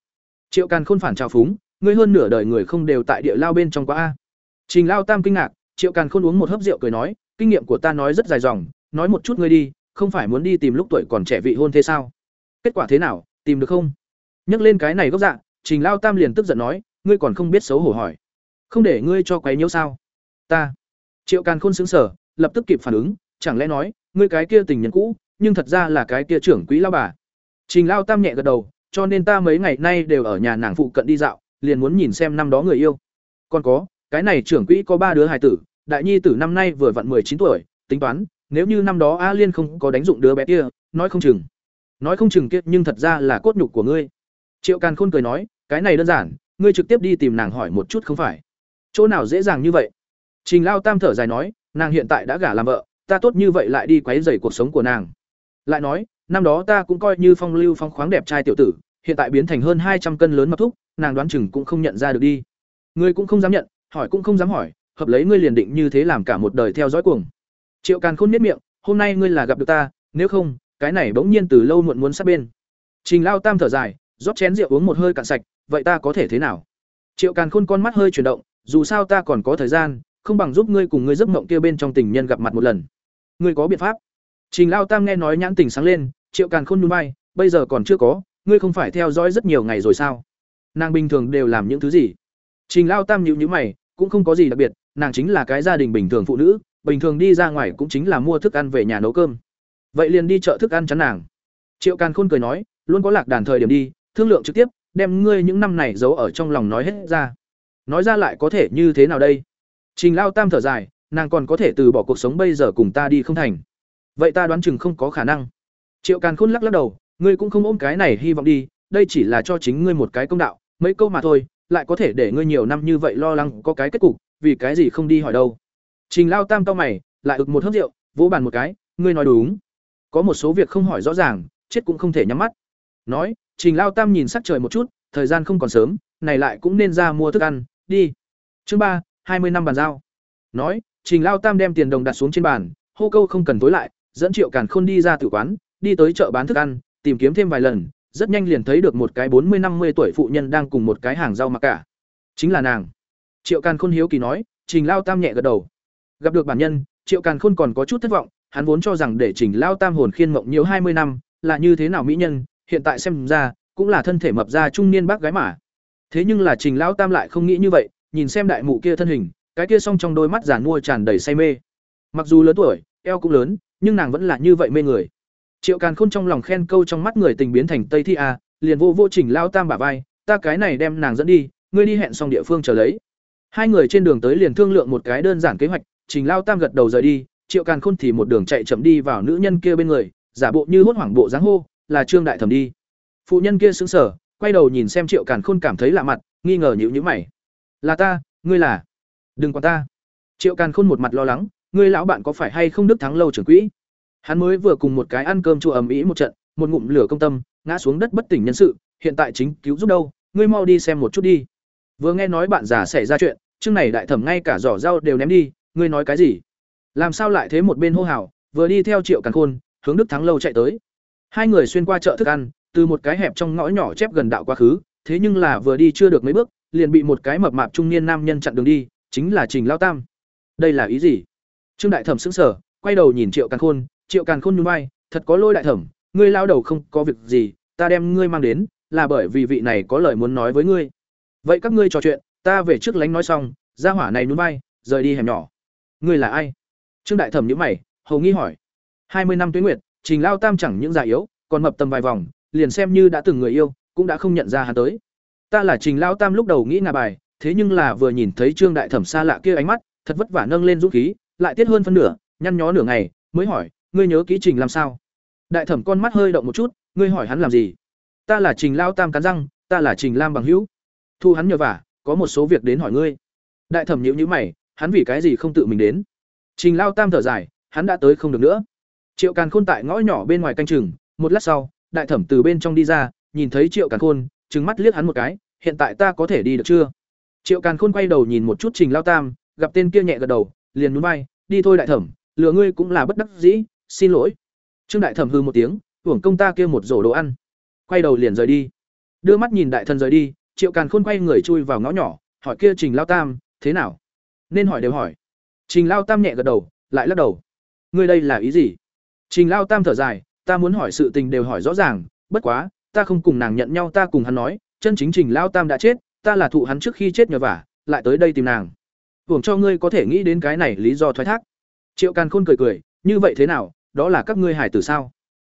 Triệu càn khôn phản trào phúng, ngươi hơn nửa đời người không đều tại địa lao bên trong quá a. Trình lao tam kinh ngạc, triệu càn khôn uống một hớp rượu cười nói, kinh nghiệm của ta nói rất dài dòng, nói một chút ngươi đi, không phải muốn đi tìm lúc tuổi còn trẻ vị hôn thế sao? Kết quả thế nào, tìm được không? Nhắc lên cái này gốc dạ trình lao tam liền tức giận nói, ngươi còn không biết xấu hổ hỏi. Không để ngươi cho quấy nhiễu sao? Ta. Triệu càn khôn sững sờ lập tức kịp phản ứng chẳng lẽ nói ngươi cái kia tình nhân cũ nhưng thật ra là cái kia trưởng quỹ lao bà. Trình lao tam nhẹ gật đầu cho nên ta mấy ngày nay đều ở nhà nàng phụ cận đi dạo liền muốn nhìn xem năm đó người yêu. Còn có cái này trưởng quỹ có ba đứa hài tử đại nhi tử năm nay vừa vặn chín tuổi tính toán nếu như năm đó a liên không có đánh dụng đứa bé kia nói không chừng. Nói không chừng kia, nhưng thật ra là cốt nhục của ngươi. Triệu càn khôn cười nói cái này đơn giản ngươi trực tiếp đi tìm nàng hỏi một chút không phải. Chỗ nào dễ dàng như vậy? Trình lao tam thở dài nói nàng hiện tại đã gả làm vợ, ta tốt như vậy lại đi quấy rầy cuộc sống của nàng. Lại nói, năm đó ta cũng coi như phong lưu phong khoáng đẹp trai tiểu tử, hiện tại biến thành hơn hai trăm cân lớn mập thúc, nàng đoán chừng cũng không nhận ra được đi. Ngươi cũng không dám nhận, hỏi cũng không dám hỏi, hợp lấy ngươi liền định như thế làm cả một đời theo dõi cuồng. Triệu càn khôn miết miệng, hôm nay ngươi là gặp được ta, nếu không, cái này bỗng nhiên từ lâu muộn muốn sát bên. Trình lao tam thở dài, rót chén rượu uống một hơi cạn sạch, vậy ta có thể thế nào? Triệu càn khôn con mắt hơi chuyển động, dù sao ta còn có thời gian không bằng giúp ngươi cùng ngươi giấc mộng kia bên trong tình nhân gặp mặt một lần. Ngươi có biện pháp. Trình lao tam nghe nói nhãn tình sáng lên, triệu càn khôn núi bay bây giờ còn chưa có, ngươi không phải theo dõi rất nhiều ngày rồi sao? Nàng bình thường đều làm những thứ gì? Trình lao tam nhịu nhữ mày, cũng không có gì đặc biệt, nàng chính là cái gia đình bình thường phụ nữ, bình thường đi ra ngoài cũng chính là mua thức ăn về nhà nấu cơm. Vậy liền đi chợ thức ăn chắn nàng. Triệu càn khôn cười nói, luôn có lạc đàn thời điểm đi, thương lượng trực tiếp, đem ngươi những năm này giấu ở trong lòng nói hết ra. Nói ra lại có thể như thế nào đây? Trình lao tam thở dài, nàng còn có thể từ bỏ cuộc sống bây giờ cùng ta đi không thành. Vậy ta đoán chừng không có khả năng. Triệu càn khôn lắc lắc đầu, ngươi cũng không ôm cái này hy vọng đi, đây chỉ là cho chính ngươi một cái công đạo, mấy câu mà thôi, lại có thể để ngươi nhiều năm như vậy lo lắng có cái kết cục, vì cái gì không đi hỏi đâu. Trình lao tam cau mày, lại ực một hớp rượu, vỗ bàn một cái, ngươi nói đúng. Có một số việc không hỏi rõ ràng, chết cũng không thể nhắm mắt. Nói, trình lao tam nhìn sắc trời một chút, thời gian không còn sớm, này lại cũng nên ra mua thức ăn, đi. Chương ba hai mươi năm bàn giao. Nói, trình lao tam đem tiền đồng đặt xuống trên bàn, hô câu không cần tối lại, dẫn triệu càn khôn đi ra tử quán, đi tới chợ bán thức ăn, tìm kiếm thêm vài lần, rất nhanh liền thấy được một cái bốn mươi năm mươi tuổi phụ nhân đang cùng một cái hàng rau mặc cả. Chính là nàng. Triệu càn khôn hiếu kỳ nói, trình lao tam nhẹ gật đầu. Gặp được bản nhân, triệu càn khôn còn có chút thất vọng, hắn vốn cho rằng để trình lao tam hồn khiên mộng nhiều hai mươi năm, là như thế nào mỹ nhân, hiện tại xem ra, cũng là thân thể mập ra trung niên bác gái mà. Thế nhưng là trình lao tam lại không nghĩ như vậy nhìn xem đại mụ kia thân hình, cái kia song trong đôi mắt giàn mua tràn đầy say mê. Mặc dù lớn tuổi, eo cũng lớn, nhưng nàng vẫn là như vậy mê người. Triệu càn khôn trong lòng khen câu trong mắt người tình biến thành tây thi a, liền vô vô trình lao tam bả vai, ta cái này đem nàng dẫn đi, ngươi đi hẹn xong địa phương chờ lấy. Hai người trên đường tới liền thương lượng một cái đơn giản kế hoạch, trình lao tam gật đầu rời đi, triệu càn khôn thì một đường chạy chậm đi vào nữ nhân kia bên người, giả bộ như hốt hoảng bộ dáng hô, là trương đại thẩm đi. Phụ nhân kia sững sờ, quay đầu nhìn xem triệu càn khôn cảm thấy lạ mặt, nghi ngờ nhữ nhữ mày là ta, ngươi là. Đừng quản ta. Triệu càn khôn một mặt lo lắng, ngươi lão bạn có phải hay không đức thắng lâu trưởng quỹ? Hắn mới vừa cùng một cái ăn cơm chùa ầm ĩ một trận, một ngụm lửa công tâm, ngã xuống đất bất tỉnh nhân sự, hiện tại chính cứu giúp đâu, ngươi mau đi xem một chút đi. Vừa nghe nói bạn già xảy ra chuyện, chương này đại thẩm ngay cả giỏ rau đều ném đi, ngươi nói cái gì? Làm sao lại thế một bên hô hào, vừa đi theo triệu càn khôn, hướng đức thắng lâu chạy tới. Hai người xuyên qua chợ thức ăn, từ một cái hẹp trong ngõ nhỏ chép gần đạo quá khứ, thế nhưng là vừa đi chưa được mấy bước liền bị một cái mập mạp trung niên nam nhân chặn đường đi, chính là trình lao tam. Đây là ý gì? Trương đại thẩm sững sờ, quay đầu nhìn triệu càn khôn. Triệu càn khôn nhún vai, thật có lôi đại thẩm, ngươi lao đầu không có việc gì, ta đem ngươi mang đến, là bởi vì vị này có lời muốn nói với ngươi. Vậy các ngươi trò chuyện, ta về trước lánh nói xong. Gia hỏa này nhún vai, rời đi hẻm nhỏ. Ngươi là ai? Trương đại thẩm nhíu mày, hầu nghi hỏi. Hai mươi năm tuế nguyệt, trình lao tam chẳng những già yếu, còn mập tầm vài vòng, liền xem như đã từng người yêu, cũng đã không nhận ra hắn tới ta là trình lao tam lúc đầu nghĩ ngà bài, thế nhưng là vừa nhìn thấy trương đại thẩm xa lạ kia ánh mắt, thật vất vả nâng lên dũng khí, lại tiết hơn phân nửa, nhăn nhó nửa ngày, mới hỏi, ngươi nhớ ký trình làm sao? Đại thẩm con mắt hơi động một chút, ngươi hỏi hắn làm gì? Ta là trình lao tam cắn răng, ta là trình lam bằng hữu. Thu hắn nhờ vả, có một số việc đến hỏi ngươi. Đại thẩm nhíu nhíu mày, hắn vì cái gì không tự mình đến? Trình lao tam thở dài, hắn đã tới không được nữa. Triệu càn khôn tại ngõ nhỏ bên ngoài canh chừng, một lát sau, đại thẩm từ bên trong đi ra, nhìn thấy triệu càn khôn trừng mắt liếc hắn một cái, hiện tại ta có thể đi được chưa? Triệu càn khôn quay đầu nhìn một chút trình lao tam, gặp tên kia nhẹ gật đầu, liền nhún bay đi thôi đại thẩm, lừa ngươi cũng là bất đắc dĩ, xin lỗi. Trương đại thẩm hư một tiếng, hưởng công ta kia một rổ đồ ăn. Quay đầu liền rời đi. Đưa mắt nhìn đại thần rời đi, triệu càn khôn quay người chui vào ngõ nhỏ, hỏi kia trình lao tam, thế nào? Nên hỏi đều hỏi. Trình lao tam nhẹ gật đầu, lại lắc đầu. Ngươi đây là ý gì? Trình lao tam thở dài, ta muốn hỏi sự tình đều hỏi rõ ràng, bất quá ta không cùng nàng nhận nhau, ta cùng hắn nói, chân chính trình lao tam đã chết, ta là thụ hắn trước khi chết nhờ vả, lại tới đây tìm nàng. Hưởng cho ngươi có thể nghĩ đến cái này lý do thoái thác. Triệu càn khôn cười cười, như vậy thế nào, đó là các ngươi hải tử sao?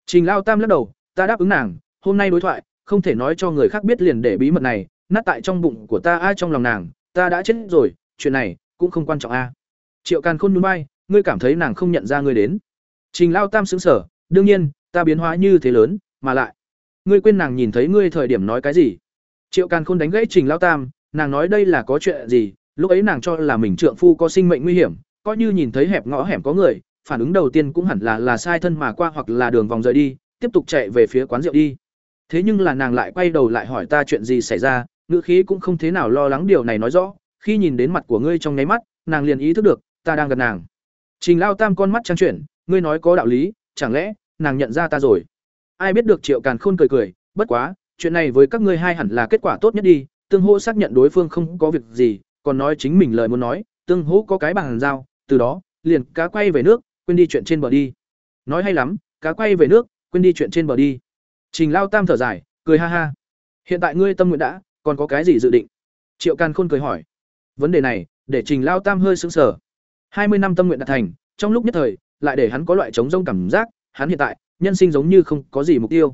Trình lao tam lắc đầu, ta đáp ứng nàng, hôm nay đối thoại, không thể nói cho người khác biết liền để bí mật này, nát tại trong bụng của ta ai trong lòng nàng, ta đã chết rồi, chuyện này cũng không quan trọng, a. Triệu càn khôn núi bay ngươi cảm thấy nàng không nhận ra ngươi đến. Trình lao tam xứng sở đương nhiên, ta biến hóa như thế lớn, mà lại ngươi quên nàng nhìn thấy ngươi thời điểm nói cái gì? Triệu càn khôn đánh gãy trình lao tam, nàng nói đây là có chuyện gì? Lúc ấy nàng cho là mình trượng phu có sinh mệnh nguy hiểm, coi như nhìn thấy hẹp ngõ hẻm có người, phản ứng đầu tiên cũng hẳn là là sai thân mà qua hoặc là đường vòng rời đi, tiếp tục chạy về phía quán rượu đi. Thế nhưng là nàng lại quay đầu lại hỏi ta chuyện gì xảy ra, ngữ khí cũng không thế nào lo lắng điều này nói rõ. Khi nhìn đến mặt của ngươi trong nháy mắt, nàng liền ý thức được, ta đang gần nàng. Trình lao tam con mắt trang chuyển, ngươi nói có đạo lý, chẳng lẽ nàng nhận ra ta rồi? Ai biết được triệu càn khôn cười cười, bất quá, chuyện này với các ngươi hai hẳn là kết quả tốt nhất đi, tương hỗ xác nhận đối phương không có việc gì, còn nói chính mình lời muốn nói, tương hỗ có cái bằng giao, từ đó, liền cá quay về nước, quên đi chuyện trên bờ đi. Nói hay lắm, cá quay về nước, quên đi chuyện trên bờ đi. Trình lao tam thở dài, cười ha ha. Hiện tại ngươi tâm nguyện đã, còn có cái gì dự định? Triệu càn khôn cười hỏi. Vấn đề này, để trình lao tam hơi sững sờ. Hai mươi năm tâm nguyện đạt thành, trong lúc nhất thời, lại để hắn có loại trống rông cảm giác, hắn hiện tại nhân sinh giống như không có gì mục tiêu.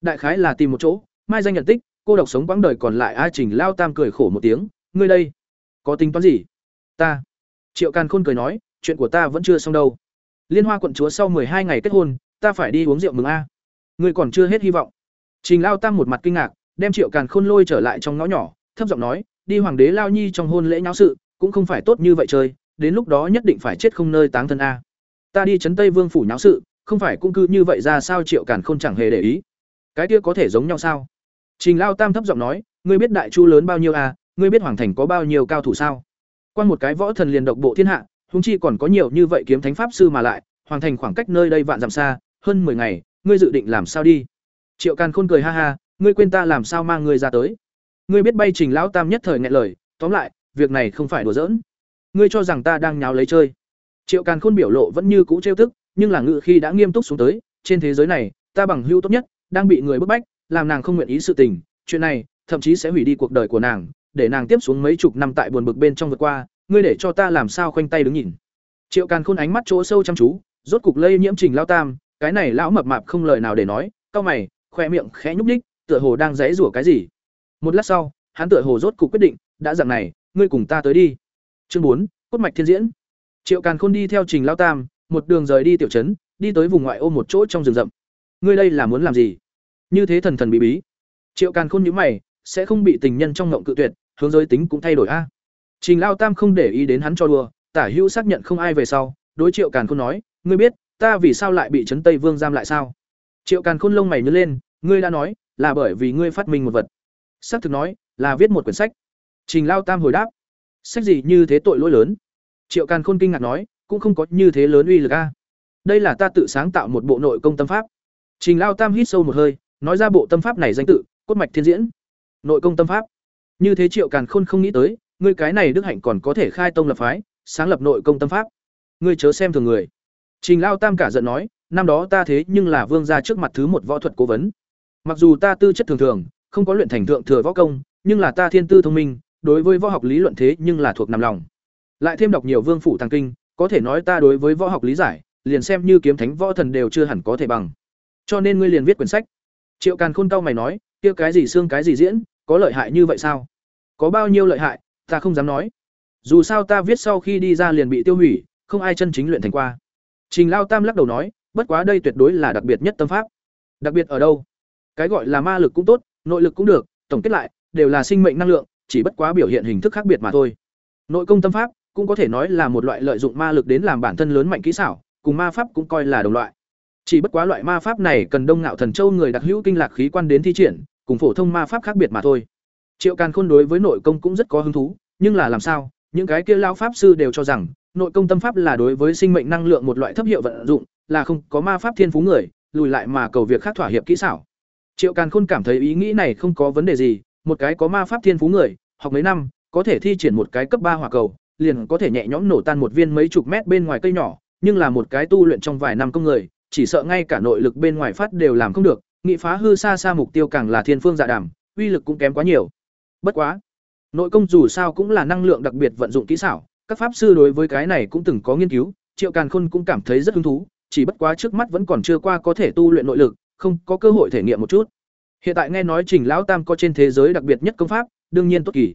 Đại khái là tìm một chỗ, mai danh nhận tích, cô độc sống quãng đời còn lại a trình lao tam cười khổ một tiếng, ngươi đây, có tính toán gì? Ta. Triệu càn khôn cười nói, chuyện của ta vẫn chưa xong đâu. Liên hoa quận chúa sau hai ngày kết hôn, ta phải đi uống rượu mừng a. Ngươi còn chưa hết hy vọng. Trình lao tam một mặt kinh ngạc, đem triệu càn khôn lôi trở lại trong ngõ nhỏ, thấp giọng nói, đi hoàng đế lao nhi trong hôn lễ nháo sự, cũng không phải tốt như vậy chơi, đến lúc đó nhất định phải chết không nơi táng thân a. Ta đi Trấn tây vương phủ nháo sự không phải cũng cứ như vậy ra sao triệu càn khôn chẳng hề để ý. Cái kia có thể giống nhau sao? Trình lao tam thấp giọng nói, ngươi biết đại chu lớn bao nhiêu à? ngươi biết hoàng thành có bao nhiêu cao thủ sao? Quan một cái võ thần liền độc bộ thiên hạ húng chi còn có nhiều như vậy kiếm thánh pháp sư mà lại, hoàng thành khoảng cách nơi đây vạn dặm xa, hơn mười ngày, ngươi dự định làm sao đi? Triệu càn khôn cười ha ha, ngươi quên ta làm sao mang ngươi ra tới? Ngươi biết bay trình lão tam nhất thời ngại lời, tóm lại, việc này không phải đùa giỡn. Ngươi cho rằng ta đang nháo lấy chơi. Triệu càn khôn biểu lộ vẫn như cũ trêu tức nhưng là ngự khi đã nghiêm túc xuống tới, trên thế giới này, ta bằng hưu tốt nhất, đang bị người bức bách, làm nàng không nguyện ý sự tình, chuyện này, thậm chí sẽ hủy đi cuộc đời của nàng, để nàng tiếp xuống mấy chục năm tại buồn bực bên trong vượt qua, ngươi để cho ta làm sao khoanh tay đứng nhìn. Triệu càn khôn ánh mắt chỗ sâu chăm chú, rốt cục lây nhiễm trình lao tam, cái này lão mập mạp không lời nào để nói, cau mày, khoe miệng khẽ nhúc ních tựa hồ đang dãy rủa cái gì. Một lát sau, hắn tựa hồ rốt cục quyết định, đã dặn này, ngươi cùng ta tới đi. Chương bốn, cốt mạch thiên diễn. Triệu càn khôn đi theo trình lao tam một đường rời đi tiểu trấn, đi tới vùng ngoại ô một chỗ trong rừng rậm. Ngươi đây là muốn làm gì? Như thế thần thần bí bí. Triệu càn khôn nhíu mày, sẽ không bị tình nhân trong ngộng cự tuyệt, hướng giới tính cũng thay đổi a. Trình lao tam không để ý đến hắn cho đùa, tả hữu xác nhận không ai về sau, đối triệu càn khôn nói, ngươi biết, ta vì sao lại bị trấn tây vương giam lại sao? Triệu càn khôn lông mày nhớ lên, ngươi đã nói, là bởi vì ngươi phát minh một vật. Xác thực nói, là viết một quyển sách. Trình lao tam hồi đáp, sách gì như thế tội lỗi lớn? Triệu càn khôn kinh ngạc nói cũng không có như thế lớn uy lực a. Đây là ta tự sáng tạo một bộ nội công tâm pháp. Trình lao tam hít sâu một hơi, nói ra bộ tâm pháp này danh tự, cốt mạch thiên diễn. Nội công tâm pháp. Như thế triệu càn khôn không nghĩ tới, ngươi cái này đức hạnh còn có thể khai tông lập phái, sáng lập nội công tâm pháp. Ngươi chớ xem thường người. Trình lao tam cả giận nói, năm đó ta thế nhưng là vương gia trước mặt thứ một võ thuật cố vấn. Mặc dù ta tư chất thường thường, không có luyện thành thượng thừa võ công, nhưng là ta thiên tư thông minh, đối với võ học lý luận thế nhưng là thuộc nằm lòng. Lại thêm đọc nhiều vương phủ thằng kinh có thể nói ta đối với võ học lý giải, liền xem như kiếm thánh võ thần đều chưa hẳn có thể bằng. Cho nên ngươi liền viết quyển sách. Triệu càn khôn cao mày nói, kia cái gì xương cái gì diễn, có lợi hại như vậy sao? Có bao nhiêu lợi hại, ta không dám nói. Dù sao ta viết sau khi đi ra liền bị tiêu hủy, không ai chân chính luyện thành qua. Trình lao tam lắc đầu nói, bất quá đây tuyệt đối là đặc biệt nhất tâm pháp. Đặc biệt ở đâu? Cái gọi là ma lực cũng tốt, nội lực cũng được, tổng kết lại, đều là sinh mệnh năng lượng, chỉ bất quá biểu hiện hình thức khác biệt mà thôi. Nội công tâm pháp cũng có thể nói là một loại lợi dụng ma lực đến làm bản thân lớn mạnh kỹ xảo, cùng ma pháp cũng coi là đồng loại. Chỉ bất quá loại ma pháp này cần đông ngạo thần châu người đặc hữu kinh lạc khí quan đến thi triển, cùng phổ thông ma pháp khác biệt mà thôi. Triệu càn khôn đối với nội công cũng rất có hứng thú, nhưng là làm sao, những cái kia lao pháp sư đều cho rằng, nội công tâm pháp là đối với sinh mệnh năng lượng một loại thấp hiệu vận dụng, là không có ma pháp thiên phú người, lùi lại mà cầu việc khác thỏa hiệp kỹ xảo. Triệu càn khôn cảm thấy ý nghĩ này không có vấn đề gì, một cái có ma pháp thiên phú người, học mấy năm, có thể thi triển một cái cấp ba hỏa cầu liền có thể nhẹ nhõm nổ tan một viên mấy chục mét bên ngoài cây nhỏ nhưng là một cái tu luyện trong vài năm công người chỉ sợ ngay cả nội lực bên ngoài phát đều làm không được nghị phá hư xa xa mục tiêu càng là thiên phương dạ đảm, uy lực cũng kém quá nhiều. Bất quá nội công dù sao cũng là năng lượng đặc biệt vận dụng kỹ xảo các pháp sư đối với cái này cũng từng có nghiên cứu triệu càn khôn cũng cảm thấy rất hứng thú chỉ bất quá trước mắt vẫn còn chưa qua có thể tu luyện nội lực không có cơ hội thể nghiệm một chút. Hiện tại nghe nói trình lão tam có trên thế giới đặc biệt nhất công pháp đương nhiên tốt kỳ.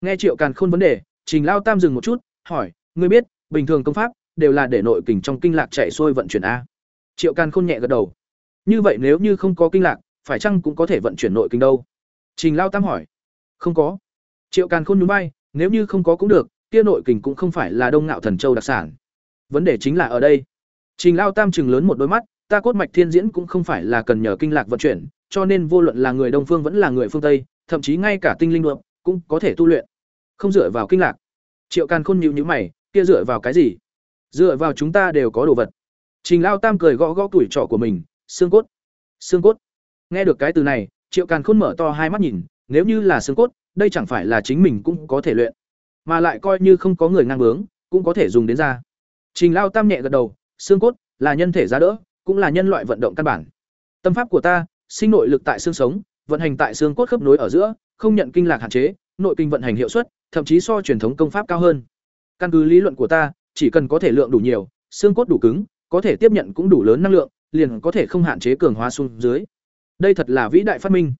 Nghe triệu càn khôn vấn đề trình lão tam dừng một chút hỏi ngươi biết bình thường công pháp đều là để nội kình trong kinh lạc chạy xuôi vận chuyển a? Triệu càn khôn nhẹ gật đầu. Như vậy nếu như không có kinh lạc phải chăng cũng có thể vận chuyển nội kinh đâu? Trình lao tam hỏi. Không có. Triệu càn khôn nhún vai, nếu như không có cũng được kia nội kình cũng không phải là đông ngạo thần châu đặc sản. Vấn đề chính là ở đây. Trình lao tam chừng lớn một đôi mắt ta cốt mạch thiên diễn cũng không phải là cần nhờ kinh lạc vận chuyển cho nên vô luận là người đông phương vẫn là người phương tây thậm chí ngay cả tinh linh lượng cũng có thể tu luyện không dựa vào kinh lạc. Triệu càn khôn nhịu nhữ mày, kia dựa vào cái gì? Dựa vào chúng ta đều có đồ vật. Trình lao tam cười gõ gõ tuổi trọ của mình, xương cốt xương cốt. Nghe được cái từ này, triệu càn khôn mở to hai mắt nhìn, nếu như là xương cốt, đây chẳng phải là chính mình cũng có thể luyện, mà lại coi như không có người ngang bướng, cũng có thể dùng đến ra. Trình lao tam nhẹ gật đầu, xương cốt là nhân thể giá đỡ, cũng là nhân loại vận động căn bản. Tâm pháp của ta, sinh nội lực tại xương sống, vận hành tại xương cốt khớp nối ở giữa, không nhận kinh lạc hạn chế nội kinh vận hành hiệu suất, thậm chí so truyền thống công pháp cao hơn. Căn cứ lý luận của ta, chỉ cần có thể lượng đủ nhiều, xương cốt đủ cứng, có thể tiếp nhận cũng đủ lớn năng lượng, liền có thể không hạn chế cường hóa xuống dưới. Đây thật là vĩ đại phát minh.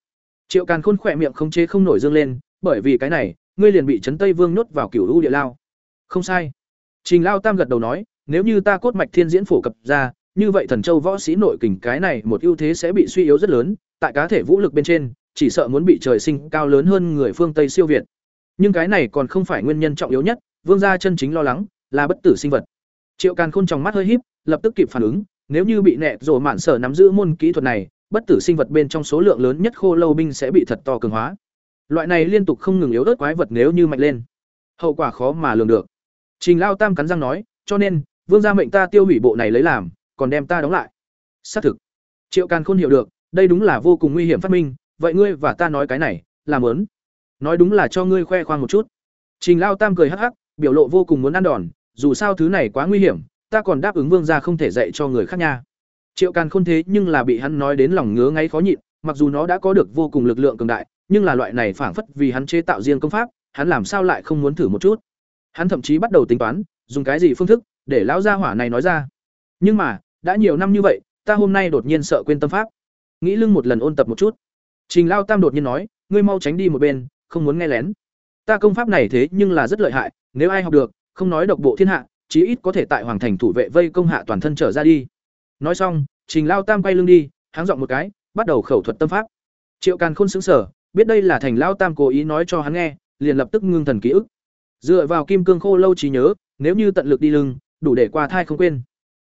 Triệu càn khôn khỏe miệng không chế không nổi dương lên, bởi vì cái này, ngươi liền bị trấn tây vương nhốt vào cửu u địa lao. Không sai. Trình lao tam gật đầu nói, nếu như ta cốt mạch thiên diễn phổ cập ra, như vậy thần châu võ sĩ nội kình cái này một ưu thế sẽ bị suy yếu rất lớn, tại cá thể vũ lực bên trên chỉ sợ muốn bị trời sinh cao lớn hơn người phương tây siêu việt. Nhưng cái này còn không phải nguyên nhân trọng yếu nhất, vương gia chân chính lo lắng là bất tử sinh vật. Triệu càn khôn trong mắt hơi híp, lập tức kịp phản ứng, nếu như bị nẹt rồi mạn sở nắm giữ môn kỹ thuật này, bất tử sinh vật bên trong số lượng lớn nhất khô lâu binh sẽ bị thật to cường hóa. Loại này liên tục không ngừng yếu ớt quái vật nếu như mạnh lên, hậu quả khó mà lường được. Trình lao tam cắn răng nói, cho nên, vương gia mệnh ta tiêu hủy bộ này lấy làm, còn đem ta đóng lại. Xác thực. Triệu càn khôn hiểu được, đây đúng là vô cùng nguy hiểm phát minh vậy ngươi và ta nói cái này, làm lớn nói đúng là cho ngươi khoe khoang một chút. Trình lao tam cười hắc hắc, biểu lộ vô cùng muốn ăn đòn, dù sao thứ này quá nguy hiểm, ta còn đáp ứng vương gia không thể dạy cho người khác nha. Triệu càn khôn thế nhưng là bị hắn nói đến lòng ngứa ngáy khó nhịn, mặc dù nó đã có được vô cùng lực lượng cường đại, nhưng là loại này phảng phất vì hắn chế tạo riêng công pháp, hắn làm sao lại không muốn thử một chút. Hắn thậm chí bắt đầu tính toán, dùng cái gì phương thức để lão gia hỏa này nói ra. Nhưng mà, đã nhiều năm như vậy, ta hôm nay đột nhiên sợ quên tâm pháp. Nghĩ lưng một lần ôn tập một chút trình lao tam đột nhiên nói ngươi mau tránh đi một bên không muốn nghe lén. Ta công pháp này thế nhưng là rất lợi hại nếu ai học được không nói độc bộ thiên hạ chí ít có thể tại hoàng thành thủ vệ vây công hạ toàn thân trở ra đi. Nói xong trình lao tam quay lưng đi háng giọng một cái bắt đầu khẩu thuật tâm pháp. Triệu càn khôn sững sờ, biết đây là thành lao tam cố ý nói cho hắn nghe liền lập tức ngưng thần ký ức. Dựa vào kim cương khô lâu trí nhớ nếu như tận lực đi lưng đủ để qua thai không quên.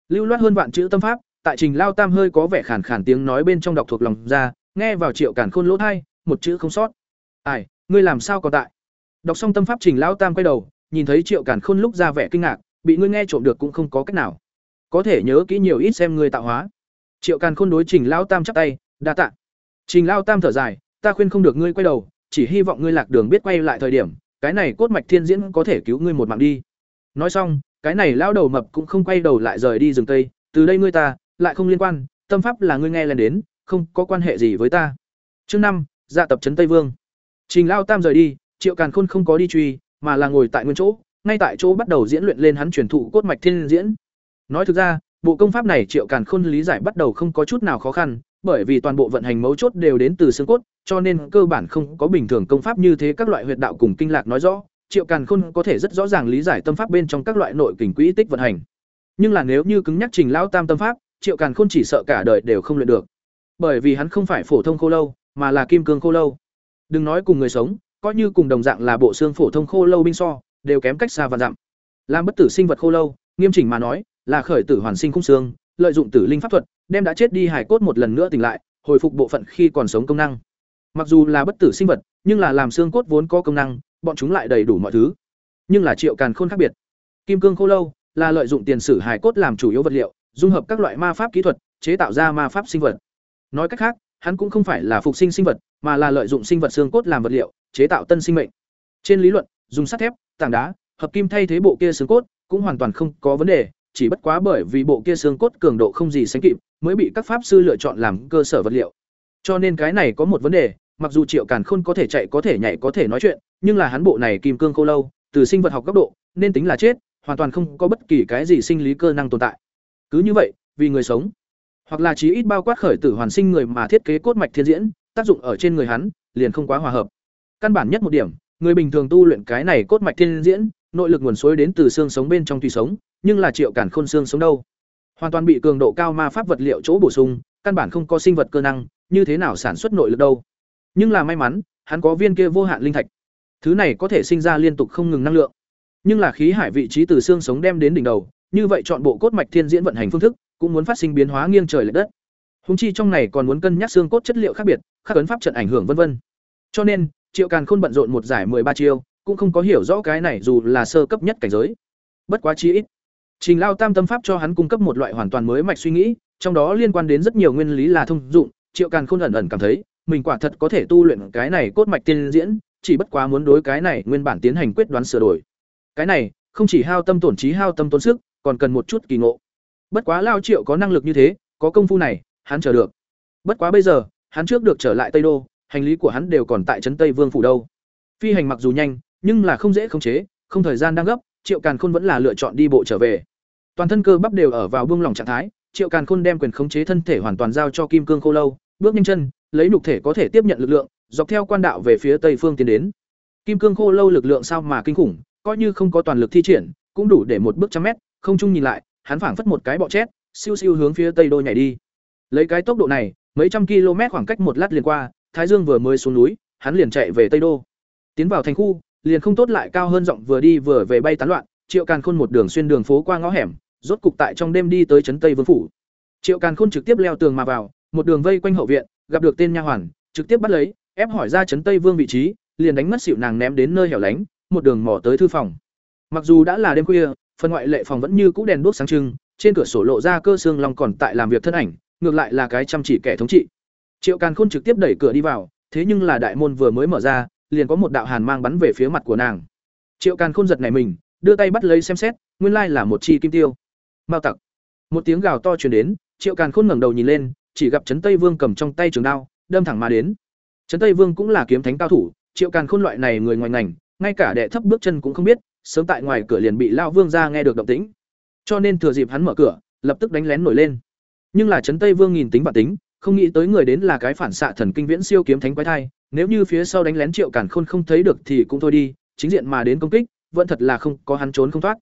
Lưu loát hơn vạn chữ tâm pháp tại trình lao tam hơi có vẻ khản khản tiếng nói bên trong đọc thuộc lòng ra nghe vào triệu càn khôn lỗ thai, một chữ không sót. Ai, ngươi làm sao còn tại? Đọc xong tâm pháp trình lao tam quay đầu, nhìn thấy triệu càn khôn lúc ra vẻ kinh ngạc, bị ngươi nghe trộm được cũng không có cách nào. Có thể nhớ kỹ nhiều ít xem ngươi tạo hóa. Triệu càn khôn đối trình lao tam chắp tay, đa tạ. Trình lao tam thở dài, ta khuyên không được ngươi quay đầu, chỉ hy vọng ngươi lạc đường biết quay lại thời điểm, cái này cốt mạch thiên diễn có thể cứu ngươi một mạng đi. Nói xong, cái này lao đầu mập cũng không quay đầu lại rời đi rừng tây, từ đây ngươi ta, lại không liên quan, tâm pháp là ngươi nghe lên đến không có quan hệ gì với ta. Chương năm dạ tập trấn tây vương. Trình lao tam rời đi, triệu càn khôn không có đi truy, mà là ngồi tại nguyên chỗ, ngay tại chỗ bắt đầu diễn luyện lên hắn truyền thụ cốt mạch thiên diễn. Nói thực ra, bộ công pháp này triệu càn khôn lý giải bắt đầu không có chút nào khó khăn, bởi vì toàn bộ vận hành mấu chốt đều đến từ xương cốt, cho nên cơ bản không có bình thường công pháp như thế các loại huyệt đạo cùng kinh lạc nói rõ. Triệu càn khôn có thể rất rõ ràng lý giải tâm pháp bên trong các loại nội kình quỹ tích vận hành. Nhưng là nếu như cứng nhắc trình lao tam tâm pháp, triệu càn khôn chỉ sợ cả đời đều không luyện được bởi vì hắn không phải phổ thông khô lâu, mà là kim cương khô lâu. Đừng nói cùng người sống, coi như cùng đồng dạng là bộ xương phổ thông khô lâu binh so, đều kém cách xa và dặm. Làm bất tử sinh vật khô lâu, nghiêm chỉnh mà nói, là khởi tử hoàn sinh khung xương, lợi dụng tử linh pháp thuật, đem đã chết đi hải cốt một lần nữa tỉnh lại, hồi phục bộ phận khi còn sống công năng. Mặc dù là bất tử sinh vật, nhưng là làm xương cốt vốn có công năng, bọn chúng lại đầy đủ mọi thứ. Nhưng là triệu càn khôn khác biệt. Kim cương khô lâu là lợi dụng tiền sử hải cốt làm chủ yếu vật liệu, dung hợp các loại ma pháp kỹ thuật, chế tạo ra ma pháp sinh vật nói cách khác, hắn cũng không phải là phục sinh sinh vật, mà là lợi dụng sinh vật xương cốt làm vật liệu, chế tạo tân sinh mệnh. Trên lý luận, dùng sắt thép, tảng đá, hợp kim thay thế bộ kia xương cốt cũng hoàn toàn không có vấn đề, chỉ bất quá bởi vì bộ kia xương cốt cường độ không gì sánh kịp, mới bị các pháp sư lựa chọn làm cơ sở vật liệu. Cho nên cái này có một vấn đề, mặc dù triệu càn khôn có thể chạy, có thể nhảy, có thể nói chuyện, nhưng là hắn bộ này kim cương khô lâu, từ sinh vật học góc độ, nên tính là chết, hoàn toàn không có bất kỳ cái gì sinh lý cơ năng tồn tại. Cứ như vậy, vì người sống hoặc là chí ít bao quát khởi tử hoàn sinh người mà thiết kế cốt mạch thiên diễn, tác dụng ở trên người hắn liền không quá hòa hợp. Căn bản nhất một điểm, người bình thường tu luyện cái này cốt mạch thiên diễn, nội lực nguồn suối đến từ xương sống bên trong tùy sống, nhưng là triệu cản khôn xương sống đâu. Hoàn toàn bị cường độ cao ma pháp vật liệu chỗ bổ sung, căn bản không có sinh vật cơ năng, như thế nào sản xuất nội lực đâu. Nhưng là may mắn, hắn có viên kia vô hạn linh thạch. Thứ này có thể sinh ra liên tục không ngừng năng lượng. Nhưng là khí hải vị trí từ xương sống đem đến đỉnh đầu, như vậy chọn bộ cốt mạch thiên diễn vận hành phương thức cũng muốn phát sinh biến hóa nghiêng trời lệch đất. Húng chi trong này còn muốn cân nhắc xương cốt chất liệu khác biệt, khắc ấn pháp trận ảnh hưởng vân vân. Cho nên, triệu càn khôn bận rộn một giải ba chiêu, cũng không có hiểu rõ cái này dù là sơ cấp nhất cảnh giới. Bất quá chi ít, trình lao tam tâm pháp cho hắn cung cấp một loại hoàn toàn mới mạch suy nghĩ, trong đó liên quan đến rất nhiều nguyên lý là thông dụng, triệu càn khôn ẩn ẩn cảm thấy, mình quả thật có thể tu luyện cái này cốt mạch tiên diễn, chỉ bất quá muốn đối cái này nguyên bản tiến hành quyết đoán sửa đổi. Cái này, không chỉ hao tâm tổn trí, hao tâm tốn sức, còn cần một chút kỳ ngộ bất quá lao triệu có năng lực như thế, có công phu này, hắn chờ được. Bất quá bây giờ, hắn trước được trở lại tây đô, hành lý của hắn đều còn tại trấn tây vương phủ đâu. Phi hành mặc dù nhanh, nhưng là không dễ khống chế, không thời gian đang gấp, triệu càn khôn vẫn là lựa chọn đi bộ trở về. Toàn thân cơ bắp đều ở vào buông lỏng trạng thái, triệu càn khôn đem quyền khống chế thân thể hoàn toàn giao cho kim cương khô lâu, bước nhanh chân, lấy nhục thể có thể tiếp nhận lực lượng, dọc theo quan đạo về phía tây phương tiến đến. Kim cương khô lâu lực lượng sao mà kinh khủng, coi như không có toàn lực thi triển, cũng đủ để một bước trăm mét, không chung nhìn lại hắn phảng phất một cái bọ chét, siêu siêu hướng phía tây đô nhảy đi. Lấy cái tốc độ này, mấy trăm km khoảng cách một lát liền qua, thái dương vừa mới xuống núi, hắn liền chạy về tây đô. Tiến vào thành khu, liền không tốt lại cao hơn giọng vừa đi vừa về bay tán loạn, triệu càn khôn một đường xuyên đường phố qua ngõ hẻm, rốt cục tại trong đêm đi tới trấn tây vương phủ. Triệu càn khôn trực tiếp leo tường mà vào, một đường vây quanh hậu viện, gặp được tên nha hoàn, trực tiếp bắt lấy, ép hỏi ra trấn tây vương vị trí, liền đánh mất xịu nàng ném đến nơi hẻo lánh, một đường mò tới thư phòng. Mặc dù đã là đêm khuya phần ngoại lệ phòng vẫn như cũ đèn đuốc sáng trưng, trên cửa sổ lộ ra cơ xương long còn tại làm việc thân ảnh, ngược lại là cái chăm chỉ kẻ thống trị. Triệu càn khôn trực tiếp đẩy cửa đi vào, thế nhưng là đại môn vừa mới mở ra, liền có một đạo hàn mang bắn về phía mặt của nàng. Triệu càn khôn giật này mình, đưa tay bắt lấy xem xét, nguyên lai là một chi kim tiêu. Mao tặc. Một tiếng gào to truyền đến, triệu càn khôn ngẩng đầu nhìn lên, chỉ gặp trấn tây vương cầm trong tay trường đao, đâm thẳng mà đến. Trấn tây vương cũng là kiếm thánh cao thủ, triệu càn khôn loại này người ngoài ngành, ngay cả đệ thấp bước chân cũng không biết sớm tại ngoài cửa liền bị Lão vương gia nghe được động tĩnh. Cho nên thừa dịp hắn mở cửa lập tức đánh lén nổi lên. Nhưng là trấn tây vương nhìn tính và tính không nghĩ tới người đến là cái phản xạ thần kinh viễn siêu kiếm thánh quái thai nếu như phía sau đánh lén triệu càn khôn không thấy được thì cũng thôi đi chính diện mà đến công kích vẫn thật là không có hắn trốn không thoát.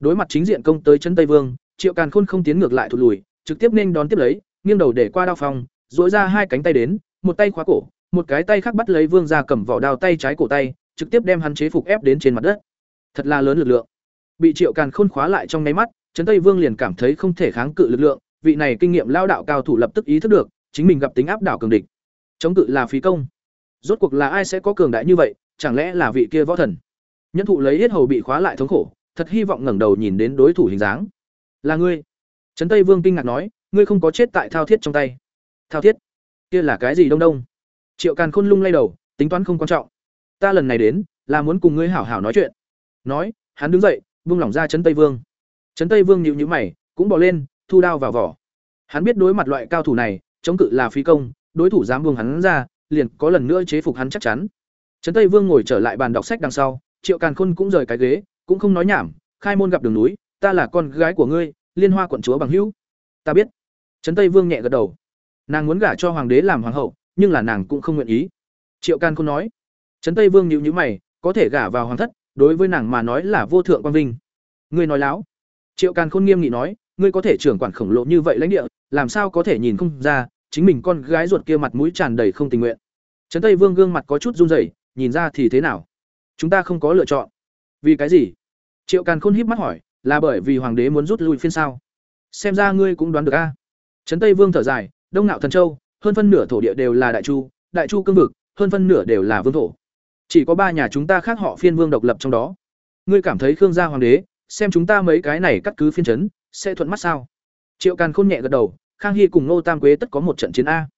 Đối mặt chính diện công tới trấn tây vương triệu càn khôn không tiến ngược lại thụt lùi trực tiếp nên đón tiếp lấy nghiêng đầu để qua đao phòng, dỗi ra hai cánh tay đến một tay khóa cổ một cái tay khác bắt lấy vương ra cầm vỏ đao tay trái cổ tay trực tiếp đem hắn chế phục ép đến trên mặt đất thật là lớn lực lượng. Bị triệu càn khôn khóa lại trong nháy mắt, trấn tây vương liền cảm thấy không thể kháng cự lực lượng, vị này kinh nghiệm lao đạo cao thủ lập tức ý thức được, chính mình gặp tính áp đảo cường địch. Chống cự là phí công. Rốt cuộc là ai sẽ có cường đại như vậy, chẳng lẽ là vị kia võ thần? Nhân thụ lấy hết hầu bị khóa lại thống khổ, thật hy vọng ngẩng đầu nhìn đến đối thủ hình dáng. Là ngươi. Trấn tây vương kinh ngạc nói, ngươi không có chết tại thao thiết trong tay. Thao thiết? Kia là cái gì đông đông? Triệu càn khôn lung lay đầu, tính toán không quan trọng. Ta lần này đến, là muốn cùng ngươi hảo hảo nói chuyện nói, hắn đứng dậy vung lỏng ra trấn tây vương. Trấn tây vương nhịu nhữ mày, cũng bỏ lên, thu đao vào vỏ. Hắn biết đối mặt loại cao thủ này, chống cự là phí công, đối thủ dám buông hắn ra, liền có lần nữa chế phục hắn chắc chắn. Trấn tây vương ngồi trở lại bàn đọc sách đằng sau, triệu càn khôn cũng rời cái ghế, cũng không nói nhảm, khai môn gặp đường núi, ta là con gái của ngươi, liên hoa quận chúa bằng hữu. Ta biết. Trấn tây vương nhẹ gật đầu. Nàng muốn gả cho hoàng đế làm hoàng hậu, nhưng là nàng cũng không nguyện ý. Triệu can khôn nói. Trấn tây vương nhịu nhữ mày, có thể gả vào hoàng thất đối với nàng mà nói là vô thượng quang vinh. Ngươi nói láo. Triệu can khôn nghiêm nghị nói, ngươi có thể trưởng quản khổng lồ như vậy lãnh địa, làm sao có thể nhìn không ra, chính mình con gái ruột kia mặt mũi tràn đầy không tình nguyện. Trấn tây vương gương mặt có chút run rẩy, nhìn ra thì thế nào? Chúng ta không có lựa chọn. Vì cái gì? Triệu càn khôn híp mắt hỏi, là bởi vì hoàng đế muốn rút lui phiên sao? Xem ra ngươi cũng đoán được a. Trấn tây vương thở dài, đông nạo thần châu, hơn phân nửa thổ địa đều là đại chu đại chu cương vực, hơn phân nửa đều là vương thổ chỉ có ba nhà chúng ta khác họ phiên vương độc lập trong đó. Ngươi cảm thấy khương gia hoàng đế, xem chúng ta mấy cái này cắt cứ phiên chấn, sẽ thuận mắt sao? Triệu càn khôn nhẹ gật đầu, khang hy cùng nô tam quế tất có một trận chiến a.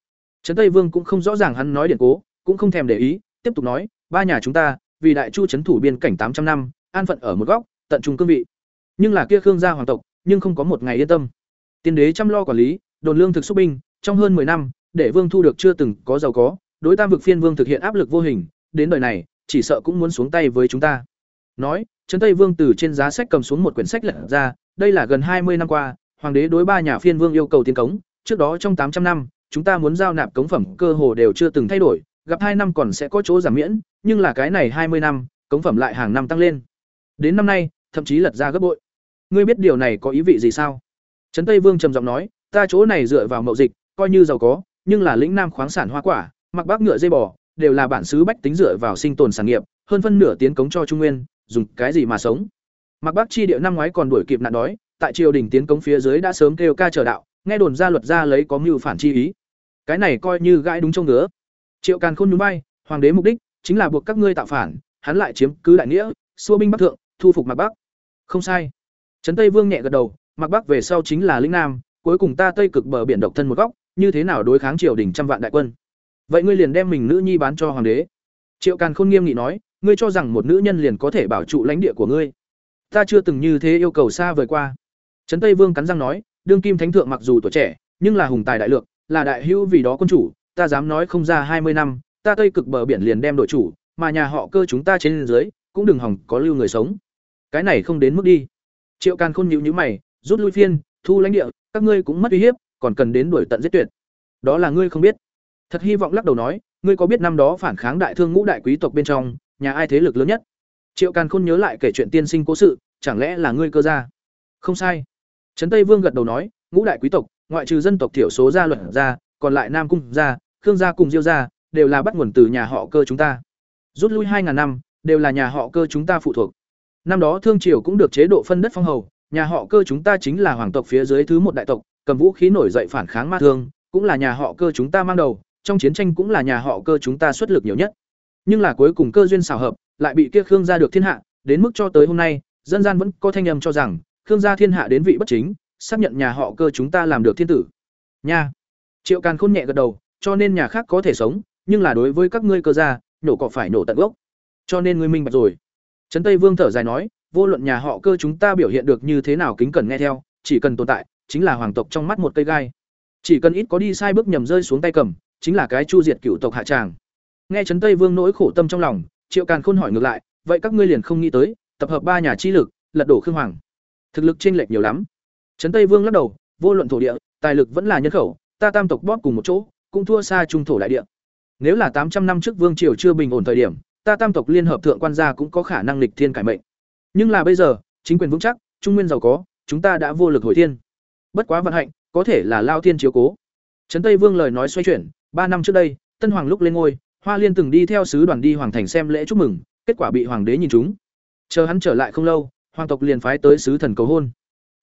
Trấn tây vương cũng không rõ ràng hắn nói điện cố, cũng không thèm để ý, tiếp tục nói, ba nhà chúng ta, vì đại chu trấn thủ biên cảnh tám trăm năm, an phận ở một góc, tận trung cương vị. Nhưng là kia khương gia hoàng tộc, nhưng không có một ngày yên tâm. Tiên đế chăm lo quản lý, đồn lương thực xúc binh, trong hơn 10 năm, để vương thu được chưa từng có giàu có, đối tam vực phiên vương thực hiện áp lực vô hình đến đời này, chỉ sợ cũng muốn xuống tay với chúng ta. Nói, trấn tây vương từ trên giá sách cầm xuống một quyển sách lật ra, đây là gần hai mươi năm qua, hoàng đế đối ba nhà phiên vương yêu cầu tiến cống, trước đó trong tám trăm năm, chúng ta muốn giao nạp cống phẩm cơ hồ đều chưa từng thay đổi, gặp hai năm còn sẽ có chỗ giảm miễn, nhưng là cái này hai mươi năm, cống phẩm lại hàng năm tăng lên. Đến năm nay, thậm chí lật ra gấp bội. Ngươi biết điều này có ý vị gì sao? Trấn tây vương trầm giọng nói, ta chỗ này dựa vào mậu dịch, coi như giàu có, nhưng là lĩnh nam khoáng sản hoa quả, mặc bắc ngựa dây bò đều là bản xứ bách tính dựa vào sinh tồn sản nghiệp, hơn phân nửa tiến cống cho trung nguyên, dùng cái gì mà sống? Mặc bắc chi địa năm ngoái còn đuổi kịp nạn đói, tại triều đình tiến cống phía dưới đã sớm kêu ca chờ đạo, nghe đồn ra luật ra lấy có mưu phản chi ý. Cái này coi như gãi đúng trông ngứa. Triệu càn khôn núi bay hoàng đế mục đích chính là buộc các ngươi tạo phản, hắn lại chiếm cứ đại nghĩa, xua binh bắc thượng, thu phục mặc bắc. Không sai. Trấn tây vương nhẹ gật đầu mặc bắc về sau chính là lĩnh nam, cuối cùng ta tây cực bờ biển độc thân một góc, như thế nào đối kháng triều đình trăm vạn đại quân? Vậy ngươi liền đem mình nữ nhi bán cho hoàng đế. Triệu càn khôn nghiêm nghị nói, ngươi cho rằng một nữ nhân liền có thể bảo trụ lãnh địa của ngươi. Ta chưa từng như thế yêu cầu xa vời qua. Trấn tây vương cắn răng nói, đương kim thánh thượng mặc dù tuổi trẻ, nhưng là hùng tài đại lược là đại hữu vì đó quân chủ, ta dám nói không ra hai mươi năm, ta tây cực bờ biển liền đem đội chủ, mà nhà họ cơ chúng ta trên dưới, cũng đừng hỏng có lưu người sống. Cái này không đến mức đi. Triệu càn khôn nhịu nhữ mày, rút lui phiên, thu lãnh địa, các ngươi cũng mất uy hiếp, còn cần đến đuổi tận giết tuyệt. Đó là ngươi không biết thật hy vọng lắc đầu nói, ngươi có biết năm đó phản kháng đại thương ngũ đại quý tộc bên trong, nhà ai thế lực lớn nhất? Triệu càn khôn nhớ lại kể chuyện tiên sinh cố sự, chẳng lẽ là ngươi cơ gia? Không sai. Trấn tây vương gật đầu nói, ngũ đại quý tộc, ngoại trừ dân tộc thiểu số gia luận gia, còn lại nam cung gia, khương gia cùng diêu gia, đều là bắt nguồn từ nhà họ cơ chúng ta. Rút lui hai ngàn năm, đều là nhà họ cơ chúng ta phụ thuộc. Năm đó thương triều cũng được chế độ phân đất phong hầu, nhà họ cơ chúng ta chính là hoàng tộc phía dưới thứ một đại tộc, cầm vũ khí nổi dậy phản kháng ma thương, cũng là nhà họ cơ chúng ta mang đầu trong chiến tranh cũng là nhà họ cơ chúng ta xuất lực nhiều nhất. Nhưng là cuối cùng cơ duyên xảo hợp, lại bị kia khương gia được thiên hạ, đến mức cho tới hôm nay, dân gian vẫn có thanh âm cho rằng, khương gia thiên hạ đến vị bất chính, xác nhận nhà họ cơ chúng ta làm được thiên tử. Nha. Triệu càn khôn nhẹ gật đầu, cho nên nhà khác có thể sống, nhưng là đối với các ngươi cơ gia nổ cỏ phải nổ tận gốc. Cho nên ngươi minh bạch rồi. Trấn tây vương thở dài nói, vô luận nhà họ cơ chúng ta biểu hiện được như thế nào kính cần nghe theo, chỉ cần tồn tại, chính là hoàng tộc trong mắt một cây gai. Chỉ cần ít có đi sai bước nhầm rơi xuống tay cầm chính là cái chu diệt cựu tộc hạ tràng. Nghe trấn tây vương nỗi khổ tâm trong lòng, triệu càn khôn hỏi ngược lại, vậy các ngươi liền không nghĩ tới, tập hợp ba nhà chi lực, lật đổ khương hoàng. Thực lực chênh lệch nhiều lắm. Trấn tây vương lắc đầu, vô luận thổ địa, tài lực vẫn là nhân khẩu, ta tam tộc bóp cùng một chỗ, cũng thua xa trung thổ đại địa. Nếu là tám trăm năm trước vương triều chưa bình ổn thời điểm, ta tam tộc liên hợp thượng quan gia cũng có khả năng lịch thiên cải mệnh. Nhưng là bây giờ, chính quyền vững chắc, trung nguyên giàu có, chúng ta đã vô lực hồi thiên. Bất quá vận hạnh, có thể là lao thiên chiếu cố. Trấn tây vương lời nói xoay chuyển ba năm trước đây, tân hoàng lúc lên ngôi, hoa liên từng đi theo sứ đoàn đi hoàng thành xem lễ chúc mừng, kết quả bị hoàng đế nhìn chúng chờ hắn trở lại không lâu, hoàng tộc liền phái tới sứ thần cầu hôn.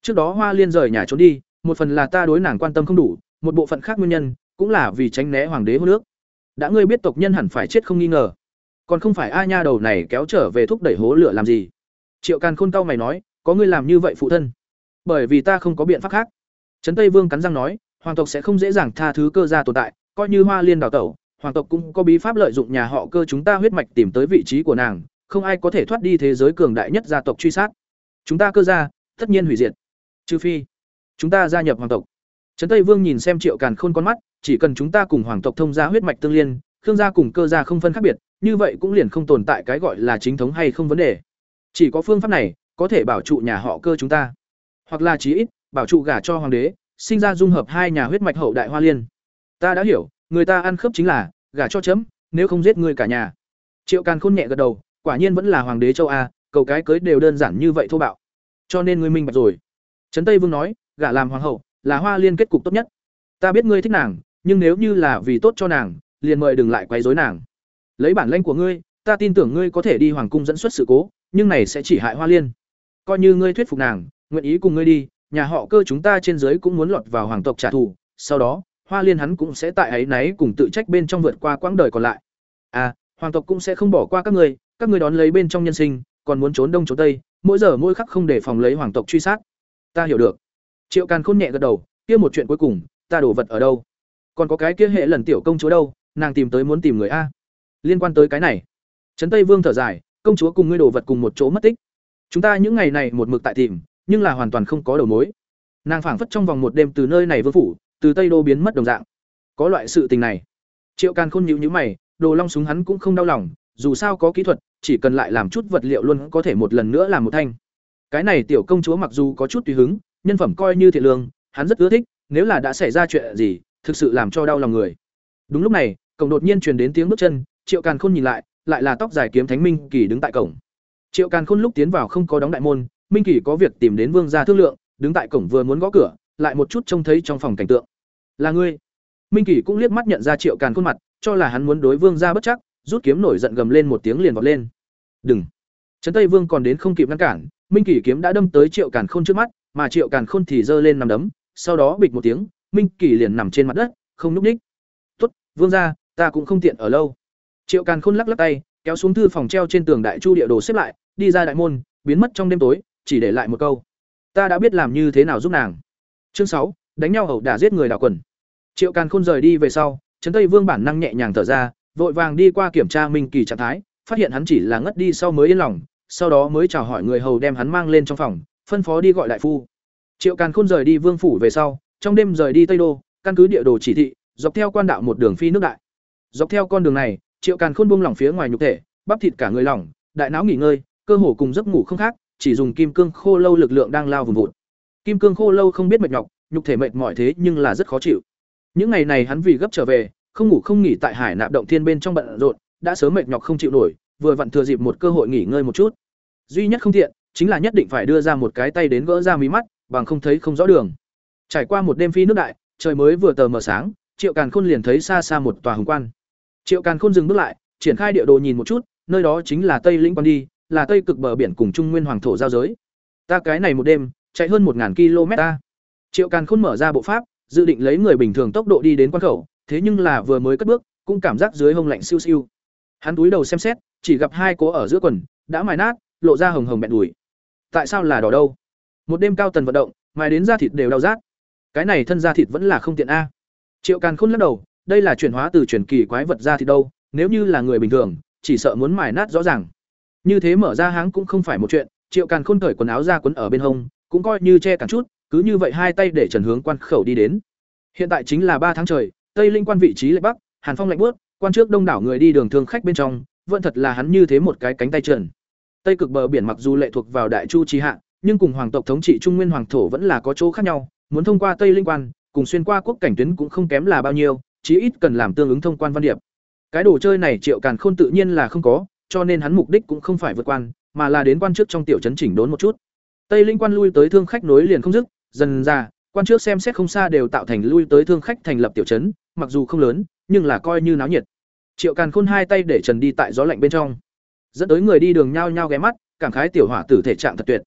Trước đó hoa liên rời nhà trốn đi, một phần là ta đối nàng quan tâm không đủ, một bộ phận khác nguyên nhân cũng là vì tránh né hoàng đế hôn nước đã ngươi biết tộc nhân hẳn phải chết không nghi ngờ. Còn không phải a nha đầu này kéo trở về thúc đẩy hố lửa làm gì? Triệu càn khôn cao mày nói, có ngươi làm như vậy phụ thân. Bởi vì ta không có biện pháp khác. Trấn tây vương cắn răng nói, hoàng tộc sẽ không dễ dàng tha thứ cơ gia tồn tại coi như hoa liên đào tẩu, hoàng tộc cũng có bí pháp lợi dụng nhà họ cơ chúng ta huyết mạch tìm tới vị trí của nàng, không ai có thể thoát đi thế giới cường đại nhất gia tộc truy sát. Chúng ta cơ gia, tất nhiên hủy diệt. Trừ phi, chúng ta gia nhập hoàng tộc. Trấn tây vương nhìn xem triệu càn khôn con mắt, chỉ cần chúng ta cùng hoàng tộc thông gia huyết mạch tương liên, khương gia cùng cơ gia không phân khác biệt, như vậy cũng liền không tồn tại cái gọi là chính thống hay không vấn đề. Chỉ có phương pháp này, có thể bảo trụ nhà họ cơ chúng ta. Hoặc là chí ít, bảo trụ gả cho hoàng đế, sinh ra dung hợp hai nhà huyết mạch hậu đại hoa liên ta đã hiểu, người ta ăn khớp chính là gả cho chấm, nếu không giết người cả nhà. Triệu càn khôn nhẹ gật đầu, quả nhiên vẫn là hoàng đế châu a, cầu cái cưới đều đơn giản như vậy thô bạo. Cho nên ngươi minh bạch rồi. Trấn tây vương nói, gả làm hoàng hậu, là hoa liên kết cục tốt nhất. Ta biết ngươi thích nàng, nhưng nếu như là vì tốt cho nàng, liền mời đừng lại quấy rối nàng. Lấy bản lãnh của ngươi, ta tin tưởng ngươi có thể đi hoàng cung dẫn xuất sự cố, nhưng này sẽ chỉ hại hoa liên. Coi như ngươi thuyết phục nàng, nguyện ý cùng ngươi đi, nhà họ cơ chúng ta trên dưới cũng muốn lọt vào hoàng tộc trả thù, sau đó hoa liên hắn cũng sẽ tại ấy náy cùng tự trách bên trong vượt qua quãng đời còn lại. À hoàng tộc cũng sẽ không bỏ qua các người, các người đón lấy bên trong nhân sinh còn muốn trốn đông trốn tây mỗi giờ mỗi khắc không để phòng lấy hoàng tộc truy sát. Ta hiểu được. Triệu càn khôn nhẹ gật đầu kia một chuyện cuối cùng ta đổ vật ở đâu? Còn có cái kia hệ lần tiểu công chúa đâu? Nàng tìm tới muốn tìm người a. Liên quan tới cái này. Trấn tây vương thở dài công chúa cùng ngươi đồ vật cùng một chỗ mất tích. Chúng ta những ngày này một mực tại tìm nhưng là hoàn toàn không có đầu mối. Nàng phảng phất trong vòng một đêm từ nơi này vương phủ từ tây đô biến mất đồng dạng. Có loại sự tình này. Triệu càn khôn nhịu nhữ mày, đồ long súng hắn cũng không đau lòng, dù sao có kỹ thuật, chỉ cần lại làm chút vật liệu luôn có thể một lần nữa làm một thanh. Cái này tiểu công chúa mặc dù có chút tùy hứng, nhân phẩm coi như thiện lương, hắn rất ưa thích, nếu là đã xảy ra chuyện gì, thực sự làm cho đau lòng người. Đúng lúc này, cổng đột nhiên truyền đến tiếng bước chân, triệu càn khôn nhìn lại lại là tóc dài kiếm thánh minh kỳ đứng tại cổng. Triệu càn khôn lúc tiến vào không có đóng đại môn, minh kỳ có việc tìm đến vương gia thương lượng, đứng tại cổng vừa muốn gõ cửa, lại một chút trông thấy trong phòng cảnh tượng là ngươi. Minh Kỷ cũng liếc mắt nhận ra triệu càn khuôn mặt, cho là hắn muốn đối vương gia bất chắc, rút kiếm nổi giận gầm lên một tiếng liền vọt lên. Đừng. Trấn tây vương còn đến không kịp ngăn cản, minh Kỷ kiếm đã đâm tới triệu càn khôn trước mắt, mà triệu càn khôn thì giơ lên nằm đấm, sau đó bịch một tiếng, minh Kỷ liền nằm trên mặt đất, không núp ních tuất vương gia, ta cũng không tiện ở lâu. Triệu càn khôn lắc lắc tay, kéo xuống thư phòng treo trên tường đại chu địa đồ xếp lại, đi ra đại môn, biến mất trong đêm tối, chỉ để lại một câu. Ta đã biết làm như thế nào giúp nàng. Chương sáu đánh nhau hậu đả giết người đảo quần. Triệu càn khôn rời đi về sau, trấn tây vương bản năng nhẹ nhàng thở ra, vội vàng đi qua kiểm tra minh kỳ trạng thái, phát hiện hắn chỉ là ngất đi sau mới yên lòng, sau đó mới chào hỏi người hầu đem hắn mang lên trong phòng, phân phó đi gọi đại phu. Triệu càn khôn rời đi vương phủ về sau, trong đêm rời đi tây đô, căn cứ địa đồ chỉ thị, dọc theo quan đạo một đường phi nước đại. Dọc theo con đường này, triệu càn khôn buông lỏng phía ngoài nhục thể, bắp thịt cả người lỏng, đại não nghỉ ngơi, cơ hồ cùng giấc ngủ không khác, chỉ dùng kim cương khô lâu lực lượng đang lao vùng vụt. Kim cương khô lâu không biết mệt nhọc nhục thể mệt mỏi thế nhưng là rất khó chịu. Những ngày này hắn vì gấp trở về, không ngủ không nghỉ tại hải nạp động thiên bên trong bận rộn, đã sớm mệt nhọc không chịu nổi, vừa vặn thừa dịp một cơ hội nghỉ ngơi một chút. Duy nhất không tiện chính là nhất định phải đưa ra một cái tay đến gỡ ra mí mắt, bằng không thấy không rõ đường. Trải qua một đêm phi nước đại, trời mới vừa tờ mờ sáng, triệu càn khôn liền thấy xa xa một tòa hùng quan. Triệu càn khôn dừng bước lại, triển khai địa đồ nhìn một chút, nơi đó chính là tây lĩnh quan đi, là tây cực bờ biển cùng trung nguyên hoàng thổ giao giới. Ta cái này một đêm, chạy hơn một km ta triệu càn khôn mở ra bộ pháp, dự định lấy người bình thường tốc độ đi đến quan khẩu, thế nhưng là vừa mới cất bước, cũng cảm giác dưới hông lạnh siêu siêu. Hắn túi đầu xem xét, chỉ gặp hai cố ở giữa quần, đã mài nát, lộ ra hồng hồng bẹn đùi. Tại sao là đỏ đâu? Một đêm cao tần vận động, mài đến da thịt đều đau rát. Cái này thân da thịt vẫn là không tiện a. Triệu càn khôn lắc đầu, đây là chuyển hóa từ chuyển kỳ quái vật da thịt đâu, nếu như là người bình thường, chỉ sợ muốn mài nát rõ ràng. Như thế mở ra háng cũng không phải một chuyện, triệu càn khôn cởi quần áo ra quấn ở bên hông, cũng coi như che cản chút cứ như vậy hai tay để trần hướng quan khẩu đi đến. Hiện tại chính là ba tháng trời, tây linh quan vị trí lệ bắc, hàn phong lạnh bớt quan trước đông đảo người đi đường thương khách bên trong, vẫn thật là hắn như thế một cái cánh tay trần. Tây cực bờ biển mặc dù lệ thuộc vào đại chu trí hạ, nhưng cùng hoàng tộc thống trị trung nguyên hoàng thổ vẫn là có chỗ khác nhau, muốn thông qua tây linh quan, cùng xuyên qua quốc cảnh tuyến cũng không kém là bao nhiêu, chí ít cần làm tương ứng thông quan văn điệp. Cái đồ chơi này triệu càn khôn tự nhiên là không có, cho nên hắn mục đích cũng không phải vượt quan, mà là đến quan trước trong tiểu trấn chỉnh đốn một chút. Tây linh quan lui tới thương khách nối liền không dứt dần ra, quan trước xem xét không xa đều tạo thành lui tới thương khách thành lập tiểu trấn, mặc dù không lớn, nhưng là coi như náo nhiệt. Triệu càn khôn hai tay để trần đi tại gió lạnh bên trong. Dẫn tới người đi đường nhao nhao ghé mắt, cảm khái tiểu hỏa tử thể trạng thật tuyệt.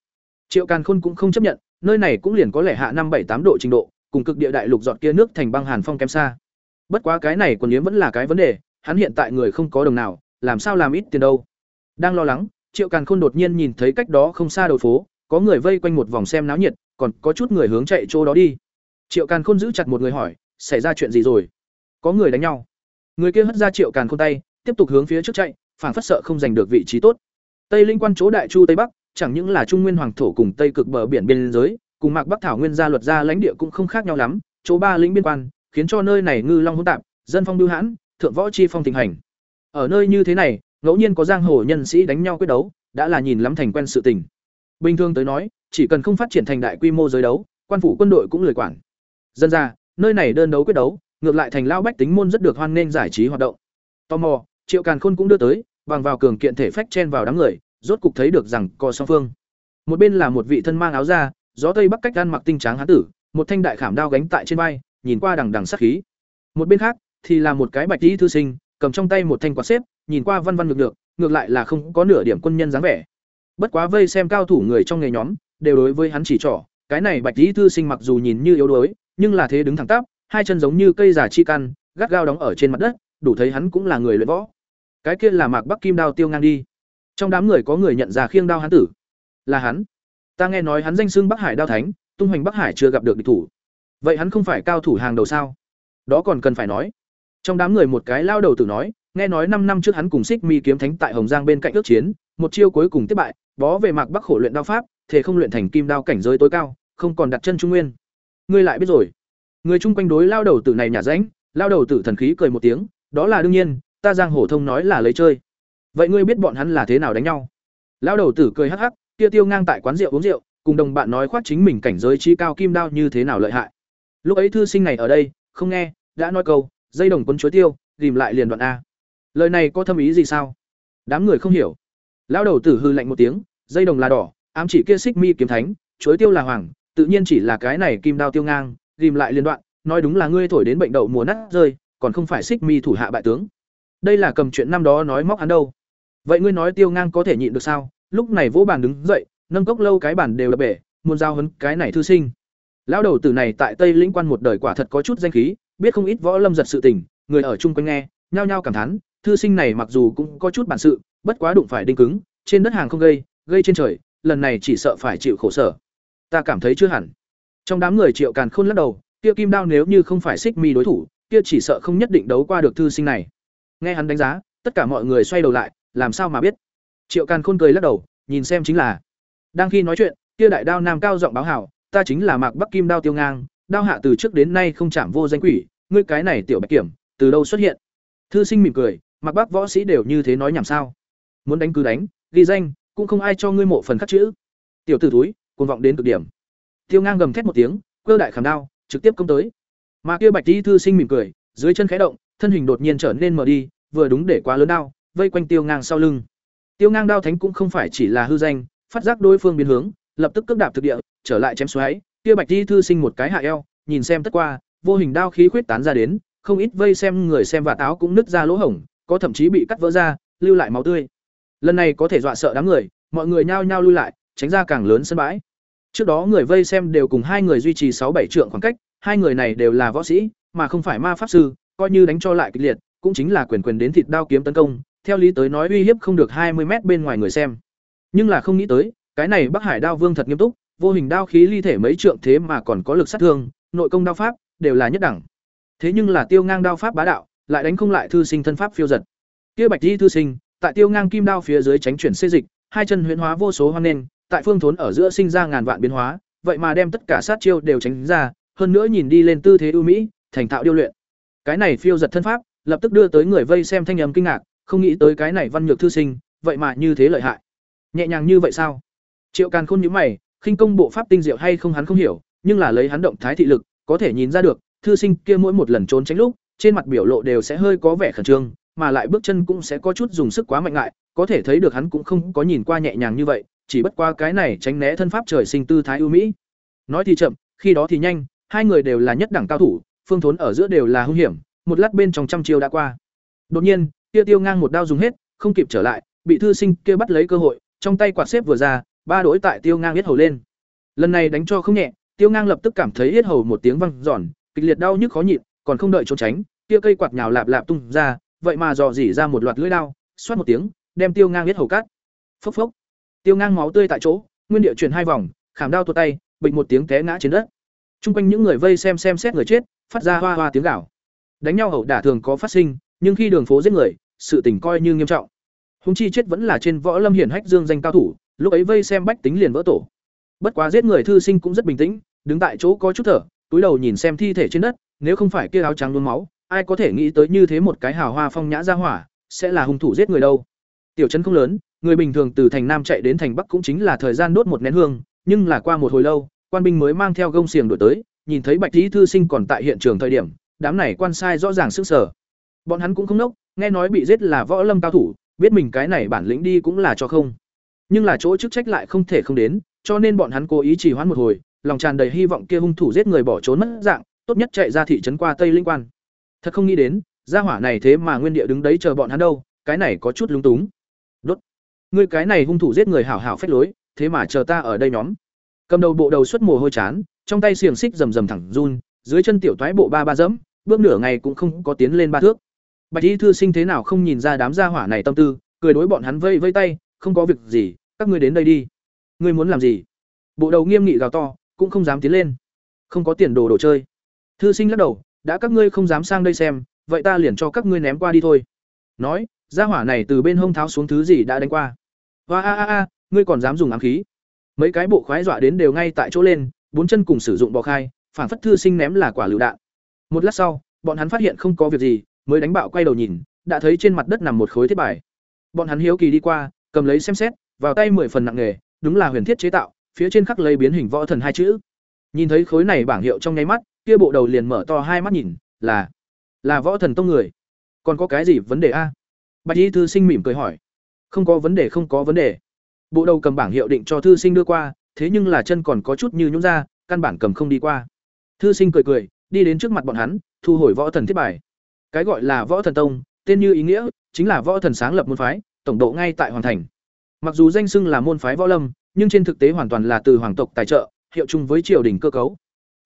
Triệu càn khôn cũng không chấp nhận, nơi này cũng liền có lẽ hạ năm bảy tám độ trình độ, cùng cực địa đại lục dọn kia nước thành băng hàn phong kém xa. Bất quá cái này còn yếm vẫn là cái vấn đề, hắn hiện tại người không có đồng nào, làm sao làm ít tiền đâu. Đang lo lắng, triệu càn khôn đột nhiên nhìn thấy cách đó không xa đầu phố, có người vây quanh một vòng xem náo nhiệt còn có chút người hướng chạy chỗ đó đi. Triệu càn khôn giữ chặt một người hỏi, xảy ra chuyện gì rồi? Có người đánh nhau. Người kia hất ra triệu càn khôn tay, tiếp tục hướng phía trước chạy phản phất sợ không giành được vị trí tốt. Tây linh quan chỗ đại chu tây bắc, chẳng những là trung nguyên hoàng thổ cùng tây cực bờ biển biên giới, cùng mạc bắc thảo nguyên gia luật gia lãnh địa cũng không khác nhau lắm, chỗ ba lĩnh biên quan, khiến cho nơi này ngư long hỗn tạp, dân phong bưu hãn, thượng võ chi phong tình hành. Ở nơi như thế này, ngẫu nhiên có giang hồ nhân sĩ đánh nhau quyết đấu, đã là nhìn lắm thành quen sự tình. Bình thường tới nói chỉ cần không phát triển thành đại quy mô giới đấu, quan phủ quân đội cũng lười quản. Dân ra, nơi này đơn đấu quyết đấu, ngược lại thành lao bách tính môn rất được hoan nghênh giải trí hoạt động. Tò mò, triệu càn khôn cũng đưa tới, bằng vào cường kiện thể phách chen vào đám người, rốt cục thấy được rằng co song phương. Một bên là một vị thân mang áo da, gió tây bắc cách gan mặc tinh tráng hán tử, một thanh đại khảm đao gánh tại trên vai, nhìn qua đằng đằng sắc khí. Một bên khác, thì là một cái bạch tí thư sinh, cầm trong tay một thanh quạt xếp, nhìn qua văn văn ngược ngược ngược lại là không có nửa điểm quân nhân dáng vẻ. Bất quá vây xem cao thủ người trong nghề nhóm đều đối với hắn chỉ trỏ. Cái này bạch Lý thư sinh mặc dù nhìn như yếu đuối, nhưng là thế đứng thẳng tắp, hai chân giống như cây giả chi căn, gắt gao đóng ở trên mặt đất, đủ thấy hắn cũng là người luyện võ. Cái kia là mạc bắc kim đao tiêu ngang đi. Trong đám người có người nhận ra khiêng đao hắn tử. Là hắn. Ta nghe nói hắn danh xưng bắc hải đao thánh, tung hoành bắc hải chưa gặp được địch thủ. Vậy hắn không phải cao thủ hàng đầu sao? Đó còn cần phải nói. Trong đám người một cái lao đầu tử nói, nghe nói năm năm trước hắn cùng xích mi kiếm thánh tại hồng giang bên cạnh ước chiến, một chiêu cuối cùng thất bại bó về mạc bắc khổ luyện đao pháp, thể không luyện thành kim đao cảnh giới tối cao, không còn đặt chân trung nguyên. Ngươi lại biết rồi. Người chung quanh đối lao đầu tử này nhả ránh, lao đầu tử thần khí cười một tiếng, đó là đương nhiên, ta giang hồ thông nói là lấy chơi. Vậy ngươi biết bọn hắn là thế nào đánh nhau? Lao đầu tử cười hắc hắc, kia tiêu ngang tại quán rượu uống rượu, cùng đồng bạn nói khoác chính mình cảnh giới trí cao kim đao như thế nào lợi hại. Lúc ấy thư sinh này ở đây, không nghe, đã nói câu, dây đồng quân chuối tiêu, tìm lại liền đoạn a. Lời này có thâm ý gì sao? Đám người không hiểu lão đầu tử hư lạnh một tiếng, dây đồng là đỏ, ám chỉ kia xích mi kiếm thánh, chuối tiêu là hoàng, tự nhiên chỉ là cái này kim đao tiêu ngang tìm lại liên đoạn, nói đúng là ngươi thổi đến bệnh đậu mùa nát rơi, còn không phải xích mi thủ hạ bại tướng. Đây là cầm chuyện năm đó nói móc hắn đâu. Vậy ngươi nói tiêu ngang có thể nhịn được sao? Lúc này vỗ bàn đứng dậy, nâng cốc lâu cái bản đều là bể, muốn giao hấn cái này thư sinh. Lão đầu tử này tại tây lĩnh quan một đời quả thật có chút danh khí, biết không ít võ lâm giật sự tình, người ở chung quanh nghe, nhao nhao cảm thán, thư sinh này mặc dù cũng có chút bản sự bất quá đụng phải đinh cứng, trên đất hàng không gây gây trên trời, lần này chỉ sợ phải chịu khổ sở. Ta cảm thấy chưa hẳn. Trong đám người triệu càn khôn lắc đầu, kia kim đao nếu như không phải xích mi đối thủ, kia chỉ sợ không nhất định đấu qua được thư sinh này. Nghe hắn đánh giá, tất cả mọi người xoay đầu lại, làm sao mà biết? Triệu càn khôn cười lắc đầu, nhìn xem chính là, đang khi nói chuyện, kia đại đao nam cao giọng báo hảo, ta chính là mạc bắc kim đao tiêu ngang, đao hạ từ trước đến nay không chạm vô danh quỷ, ngươi cái này tiểu bạch kiểm, từ đâu xuất hiện? Thư sinh mỉm cười, mạc bắc võ sĩ đều như thế nói nhảm sao? Muốn đánh cứ đánh, ghi danh, cũng không ai cho ngươi mộ phần khắc chữ. Tiểu tử túi cuồng vọng đến cực điểm. Tiêu ngang gầm thét một tiếng cơ đại khảm đao, trực tiếp công tới. Mà kia bạch tí thư sinh mỉm cười, dưới chân khẽ động, thân hình đột nhiên trở nên mở đi, vừa đúng để quá lớn đao, vây quanh tiêu ngang sau lưng. Tiêu ngang đao thánh cũng không phải chỉ là hư danh, phát giác đối phương biến hướng, lập tức cước đạp thực địa, trở lại chém xoáy. Kia bạch tí thư sinh một cái hạ eo, nhìn xem tất qua, vô hình đao khí khuyết tán ra đến, không ít vây xem người xem và táo cũng nứt ra lỗ hổng, có thậm chí bị cắt vỡ ra, lưu lại máu tươi lần này có thể dọa sợ đám người, mọi người nhao nhao lui lại, tránh ra càng lớn sân bãi. Trước đó người vây xem đều cùng hai người duy trì sáu bảy trượng khoảng cách, hai người này đều là võ sĩ, mà không phải ma pháp sư, coi như đánh cho lại kịch liệt, cũng chính là quyền quyền đến thịt đao kiếm tấn công, theo lý tới nói uy hiếp không được hai mươi mét bên ngoài người xem. Nhưng là không nghĩ tới, cái này bắc hải đao vương thật nghiêm túc, vô hình đao khí ly thể mấy trượng thế mà còn có lực sát thương, nội công đao pháp đều là nhất đẳng. Thế nhưng là tiêu ngang đao pháp bá đạo, lại đánh không lại thư sinh thân pháp phiêu giật. Kia bạch di thư sinh tại tiêu ngang kim đao phía dưới tránh chuyển xê dịch, hai chân huyễn hóa vô số hoang nên tại phương thốn ở giữa sinh ra ngàn vạn biến hóa, vậy mà đem tất cả sát chiêu đều tránh ra, hơn nữa nhìn đi lên tư thế ưu mỹ, thành thạo điêu luyện. Cái này phiêu giật thân pháp, lập tức đưa tới người vây xem thanh âm kinh ngạc, không nghĩ tới cái này văn nhược thư sinh, vậy mà như thế lợi hại. Nhẹ nhàng như vậy sao? Triệu càn khôn nhíu mày, khinh công bộ pháp tinh diệu hay không hắn không hiểu, nhưng là lấy hắn động thái thị lực, có thể nhìn ra được, thư sinh kia mỗi một lần trốn tránh lúc, trên mặt biểu lộ đều sẽ hơi có vẻ khẩn trương mà lại bước chân cũng sẽ có chút dùng sức quá mạnh ngại, có thể thấy được hắn cũng không có nhìn qua nhẹ nhàng như vậy, chỉ bất qua cái này tránh né thân pháp trời sinh tư thái ưu mỹ. Nói thì chậm, khi đó thì nhanh, hai người đều là nhất đẳng cao thủ, phương thốn ở giữa đều là hung hiểm, một lát bên trong trăm chiêu đã qua. Đột nhiên kia tiêu ngang một đao dùng hết, không kịp trở lại, bị thư sinh kia bắt lấy cơ hội, trong tay quạt xếp vừa ra, ba đối tại tiêu ngang biết hầu lên. Lần này đánh cho không nhẹ, tiêu ngang lập tức cảm thấy yết hầu một tiếng vang giòn kịch liệt đau nhức khó nhịn, còn không đợi trốn tránh, kia cây quạt nhào lạp lạp tung ra vậy mà dò dỉ ra một loạt lưỡi đao xoát một tiếng đem tiêu ngang yết hầu cắt phốc phốc tiêu ngang máu tươi tại chỗ nguyên địa chuyển hai vòng khảm đao tuột tay bịch một tiếng té ngã trên đất Trung quanh những người vây xem xem xét người chết, phát ra hoa hoa tiếng gào. Đánh nhau hậu đả thường có phát sinh, nhưng khi đường phố giết người, sự tình coi như nghiêm trọng. Hùng chi chết vẫn là trên võ lâm hiển hách dương danh cao thủ, lúc ấy vây xem bách tính liền vỡ tổ. Bất quá giết người thư sinh cũng rất bình tĩnh, đứng tại chỗ có chút thở, túi đầu nhìn xem thi thể trên đất, nếu không phải kia áo trắng nhuốm máu, ai có thể nghĩ tới như thế một cái hào hoa phong nhã ra hỏa, sẽ là hung thủ giết người đâu. Tiểu trấn không lớn, người bình thường từ thành Nam chạy đến thành Bắc cũng chính là thời gian đốt một nén hương, nhưng là qua một hồi lâu, quan binh mới mang theo gông xiềng đuổi tới, nhìn thấy Bạch Lý thư sinh còn tại hiện trường thời điểm, đám này quan sai rõ ràng sức sở. Bọn hắn cũng không nốc, nghe nói bị giết là võ lâm cao thủ, biết mình cái này bản lĩnh đi cũng là cho không. Nhưng là chỗ chức trách lại không thể không đến, cho nên bọn hắn cố ý trì hoãn một hồi, lòng tràn đầy hy vọng kia hung thủ giết người bỏ trốn mất dạng, tốt nhất chạy ra thị trấn qua Tây Linh Quan. Thật không nghĩ đến, gia hỏa này thế mà nguyên địa đứng đấy chờ bọn hắn đâu, cái này có chút lúng túng. Đốt. Ngươi cái này hung thủ giết người hảo hảo phách lối, thế mà chờ ta ở đây nhóm. Cầm đầu bộ đầu xuất mồ hôi chán, trong tay xiềng xích rầm rầm thẳng run, dưới chân tiểu toái bộ ba ba dẫm, bước nửa ngày cũng không có tiến lên ba thước. Bạch Y thư sinh thế nào không nhìn ra đám gia hỏa này tâm tư, cười đối bọn hắn vây vây tay, không có việc gì, các ngươi đến đây đi. Ngươi muốn làm gì? Bộ đầu nghiêm nghị gào to, cũng không dám tiến lên. Không có tiền đồ đồ chơi. Thư sinh lắc đầu, đã các ngươi không dám sang đây xem, vậy ta liền cho các ngươi ném qua đi thôi. Nói, gia hỏa này từ bên hông tháo xuống thứ gì đã đánh qua. Hoa a a a, ngươi còn dám dùng ám khí? Mấy cái bộ khoái dọa đến đều ngay tại chỗ lên, bốn chân cùng sử dụng bò khai, phản phất thư sinh ném là quả lựu đạn. Một lát sau, bọn hắn phát hiện không có việc gì, mới đánh bạo quay đầu nhìn, đã thấy trên mặt đất nằm một khối thiết bài. Bọn hắn hiếu kỳ đi qua, cầm lấy xem xét, vào tay mười phần nặng nghề, đúng là huyền thiết chế tạo, phía trên khắc lấy biến hình võ thần hai chữ. Nhìn thấy khối này bảng hiệu trong nháy mắt, kia bộ đầu liền mở to hai mắt nhìn, là là võ thần tông người. Còn có cái gì vấn đề a? Bạch Y thư sinh mỉm cười hỏi. Không có vấn đề không có vấn đề. Bộ đầu cầm bảng hiệu định cho thư sinh đưa qua, thế nhưng là chân còn có chút như nhũ ra, căn bản cầm không đi qua. Thư sinh cười cười, đi đến trước mặt bọn hắn, thu hồi võ thần thiết bài. Cái gọi là võ thần tông, tên như ý nghĩa, chính là võ thần sáng lập môn phái, tổng độ ngay tại hoàn thành. Mặc dù danh xưng là môn phái võ lâm, nhưng trên thực tế hoàn toàn là từ hoàng tộc tài trợ, hiệu chung với triều đình cơ cấu.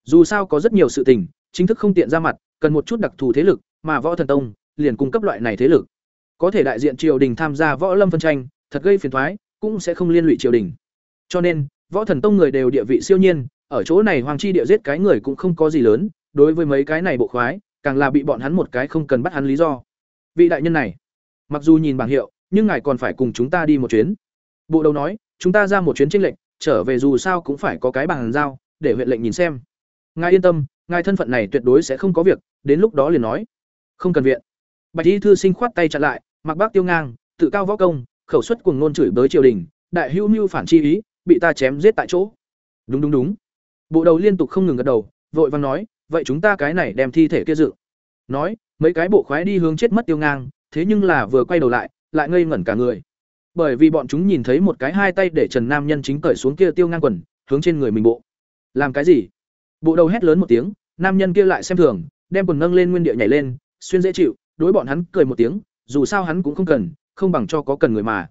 Dù sao có rất nhiều sự tình, chính thức không tiện ra mặt, cần một chút đặc thù thế lực, mà Võ Thần Tông liền cung cấp loại này thế lực. Có thể đại diện triều đình tham gia võ lâm phân tranh, thật gây phiền toái, cũng sẽ không liên lụy triều đình. Cho nên, Võ Thần Tông người đều địa vị siêu nhiên, ở chỗ này hoàng chi địa giết cái người cũng không có gì lớn, đối với mấy cái này bộ khoái, càng là bị bọn hắn một cái không cần bắt hắn lý do. Vị đại nhân này, mặc dù nhìn bảng hiệu, nhưng ngài còn phải cùng chúng ta đi một chuyến. Bộ đầu nói, chúng ta ra một chuyến chênh lệnh, trở về dù sao cũng phải có cái bằng giao, để huyện lệnh nhìn xem. Ngài yên tâm, ngài thân phận này tuyệt đối sẽ không có việc, đến lúc đó liền nói. Không cần viện. Bạch Y thư sinh khoát tay chặn lại, Mặc Bác tiêu ngang, tự cao võ công, khẩu suất cuồng ngôn chửi bới triều đình, đại hữu mưu phản chi ý, bị ta chém giết tại chỗ. Đúng đúng đúng. Bộ đầu liên tục không ngừng gật đầu, vội văn nói, vậy chúng ta cái này đem thi thể kia dự. Nói, mấy cái bộ khoái đi hướng chết mất tiêu ngang, thế nhưng là vừa quay đầu lại, lại ngây ngẩn cả người bởi vì bọn chúng nhìn thấy một cái hai tay để trần nam nhân chính cởi xuống kia tiêu ngang quần hướng trên người mình bộ làm cái gì bộ đầu hét lớn một tiếng nam nhân kia lại xem thường đem quần nâng lên nguyên địa nhảy lên xuyên dễ chịu đối bọn hắn cười một tiếng dù sao hắn cũng không cần không bằng cho có cần người mà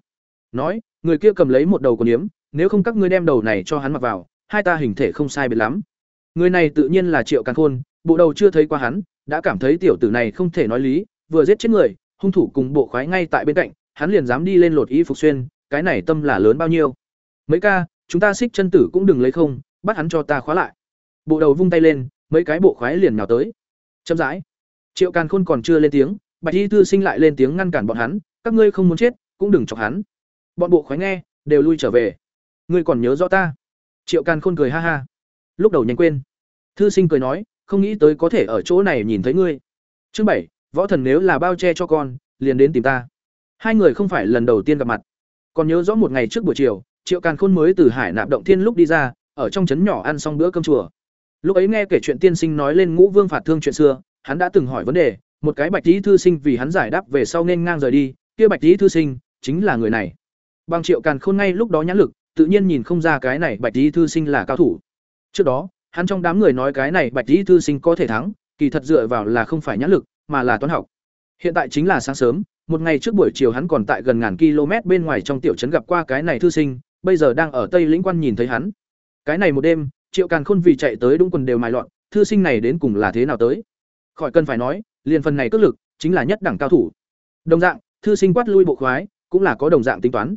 nói người kia cầm lấy một đầu của yếm nếu không các ngươi đem đầu này cho hắn mặc vào hai ta hình thể không sai biệt lắm người này tự nhiên là triệu càn khôn bộ đầu chưa thấy qua hắn đã cảm thấy tiểu tử này không thể nói lý vừa giết chết người hung thủ cùng bộ khoái ngay tại bên cạnh hắn liền dám đi lên lột y phục xuyên, cái này tâm là lớn bao nhiêu. Mấy ca, chúng ta xích chân tử cũng đừng lấy không, bắt hắn cho ta khóa lại. Bộ đầu vung tay lên, mấy cái bộ khoái liền nhào tới. Chậm rãi. Triệu Càn Khôn còn chưa lên tiếng, Bạch Y thư sinh lại lên tiếng ngăn cản bọn hắn, các ngươi không muốn chết, cũng đừng chọc hắn. Bọn bộ khoái nghe, đều lui trở về. Ngươi còn nhớ rõ ta? Triệu Càn Khôn cười ha ha. Lúc đầu nhanh quên. Thư sinh cười nói, không nghĩ tới có thể ở chỗ này nhìn thấy ngươi. Chương bảy, võ thần nếu là bao che cho con, liền đến tìm ta. Hai người không phải lần đầu tiên gặp mặt. Còn nhớ rõ một ngày trước buổi chiều, Triệu Càn Khôn mới từ Hải Nạp động thiên lúc đi ra, ở trong trấn nhỏ ăn xong bữa cơm chùa. Lúc ấy nghe kể chuyện tiên sinh nói lên Ngũ Vương phạt thương chuyện xưa, hắn đã từng hỏi vấn đề, một cái bạch lý thư sinh vì hắn giải đáp về sau nên ngang rời đi, kia bạch lý thư sinh chính là người này. Bằng Triệu Càn Khôn ngay lúc đó nhãn lực, tự nhiên nhìn không ra cái này bạch lý thư sinh là cao thủ. Trước đó, hắn trong đám người nói cái này bạch lý thư sinh có thể thắng, kỳ thật dựa vào là không phải nhãn lực, mà là toán học. Hiện tại chính là sáng sớm, một ngày trước buổi chiều hắn còn tại gần ngàn km bên ngoài trong tiểu trấn gặp qua cái này thư sinh, bây giờ đang ở Tây Lĩnh Quan nhìn thấy hắn. Cái này một đêm, Triệu Càn Khôn vì chạy tới đúng quần đều mài loạn, thư sinh này đến cùng là thế nào tới? Khỏi cần phải nói, liền phần này cước lực, chính là nhất đẳng cao thủ. Đồng dạng, thư sinh quát lui bộ khoái, cũng là có đồng dạng tính toán.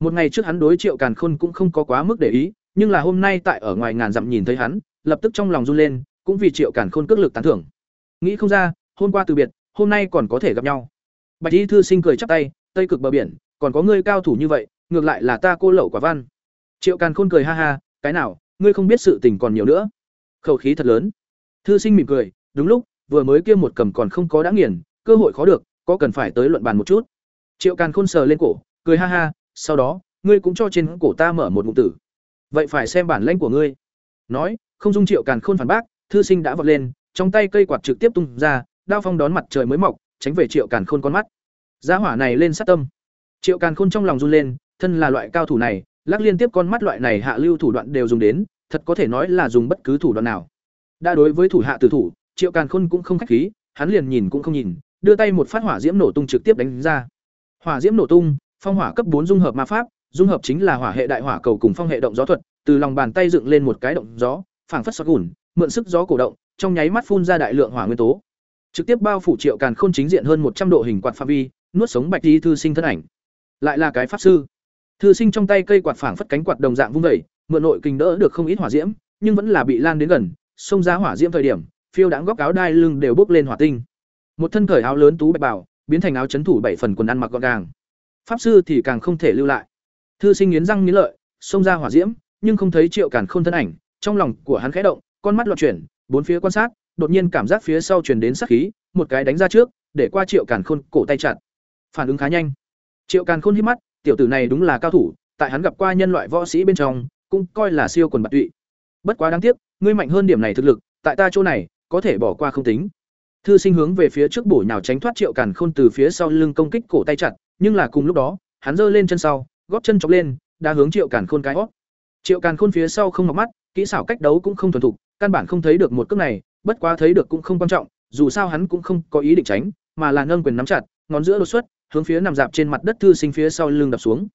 Một ngày trước hắn đối Triệu Càn Khôn cũng không có quá mức để ý, nhưng là hôm nay tại ở ngoài ngàn dặm nhìn thấy hắn, lập tức trong lòng run lên cũng vì triệu càn khôn cước lực tán thưởng nghĩ không ra hôm qua từ biệt hôm nay còn có thể gặp nhau bạch y thư sinh cười chắp tay tây cực bờ biển còn có ngươi cao thủ như vậy ngược lại là ta cô lậu quả văn triệu càn khôn cười ha ha cái nào ngươi không biết sự tình còn nhiều nữa. Khẩu khí thật lớn. Thư sinh mỉm cười, đúng lúc, vừa mới kia một cầm còn không có đã nghiền, cơ hội khó được, có cần phải tới luận bàn một chút. Triệu càn khôn sờ lên cổ, cười ha ha, sau đó, ngươi cũng cho trên cổ ta mở một ngụm tử. Vậy phải xem bản lãnh của ngươi. Nói, không dung triệu càn khôn phản bác, thư sinh đã vọt lên, trong tay cây quạt trực tiếp tung ra, đao phong đón mặt trời mới mọc, tránh về triệu càn khôn con mắt. Giá hỏa này lên sát tâm. Triệu càn khôn trong lòng run lên, thân là loại cao thủ này lắc liên tiếp con mắt loại này hạ lưu thủ đoạn đều dùng đến, thật có thể nói là dùng bất cứ thủ đoạn nào. Đã đối với thủ hạ tử thủ, triệu càn khôn cũng không khách khí, hắn liền nhìn cũng không nhìn, đưa tay một phát hỏa diễm nổ tung trực tiếp đánh ra. Hỏa diễm nổ tung, phong hỏa cấp bốn dung hợp ma pháp, dung hợp chính là hỏa hệ đại hỏa cầu cùng phong hệ động gió thuật, từ lòng bàn tay dựng lên một cái động gió, phảng phất xoát gùn, mượn sức gió cổ động, trong nháy mắt phun ra đại lượng hỏa nguyên tố. Trực tiếp bao phủ triệu càn khôn chính diện hơn một trăm độ hình quạt pha vi, nuốt sống bạch di thư sinh thân ảnh. Lại là cái pháp sư thư sinh trong tay cây quạt phảng phất cánh quạt đồng dạng vung vẩy mượn nội kinh đỡ được không ít hỏa diễm, nhưng vẫn là bị lan đến gần, xông ra hỏa diễm thời điểm, phiêu đãng góc áo đai lưng đều bốc lên hỏa tinh. Một thân cởi áo lớn tú bạch bảo biến thành áo chấn thủ bảy phần quần ăn mặc gọn gàng. Pháp sư thì càng không thể lưu lại. Thư sinh nghiến răng nghiến lợi, xông ra hỏa diễm, nhưng không thấy triệu cản khôn thân ảnh, trong lòng của hắn khẽ động, con mắt loạn chuyển, bốn phía quan sát, đột nhiên cảm giác phía sau truyền đến sát khí, một cái đánh ra trước, để qua triệu cản khôn cổ tay chặt. Phản ứng khá nhanh. Triệu càn khôn hít mắt tiểu tử này đúng là cao thủ, tại hắn gặp qua nhân loại võ sĩ bên trong, cũng coi là siêu quần bạc tụy. Bất quá đáng tiếc, ngươi mạnh hơn điểm này thực lực, tại ta chỗ này, có thể bỏ qua không tính. Thư sinh hướng về phía trước bổ nhào tránh thoát triệu càn khôn từ phía sau lưng công kích cổ tay chặt, nhưng là cùng lúc đó, hắn giơ lên chân sau, góp chân chọc lên, đã hướng triệu càn khôn cái hót. Triệu càn khôn phía sau không mở mắt, kỹ xảo cách đấu cũng không thuần thục, căn bản không thấy được một cước này, bất quá thấy được cũng không quan trọng, dù sao hắn cũng không có ý định tránh, mà là nâng quyền nắm chặt, ngón giữa đột xuất hướng phía nằm dạp trên mặt đất thư sinh phía sau lưng đập xuống.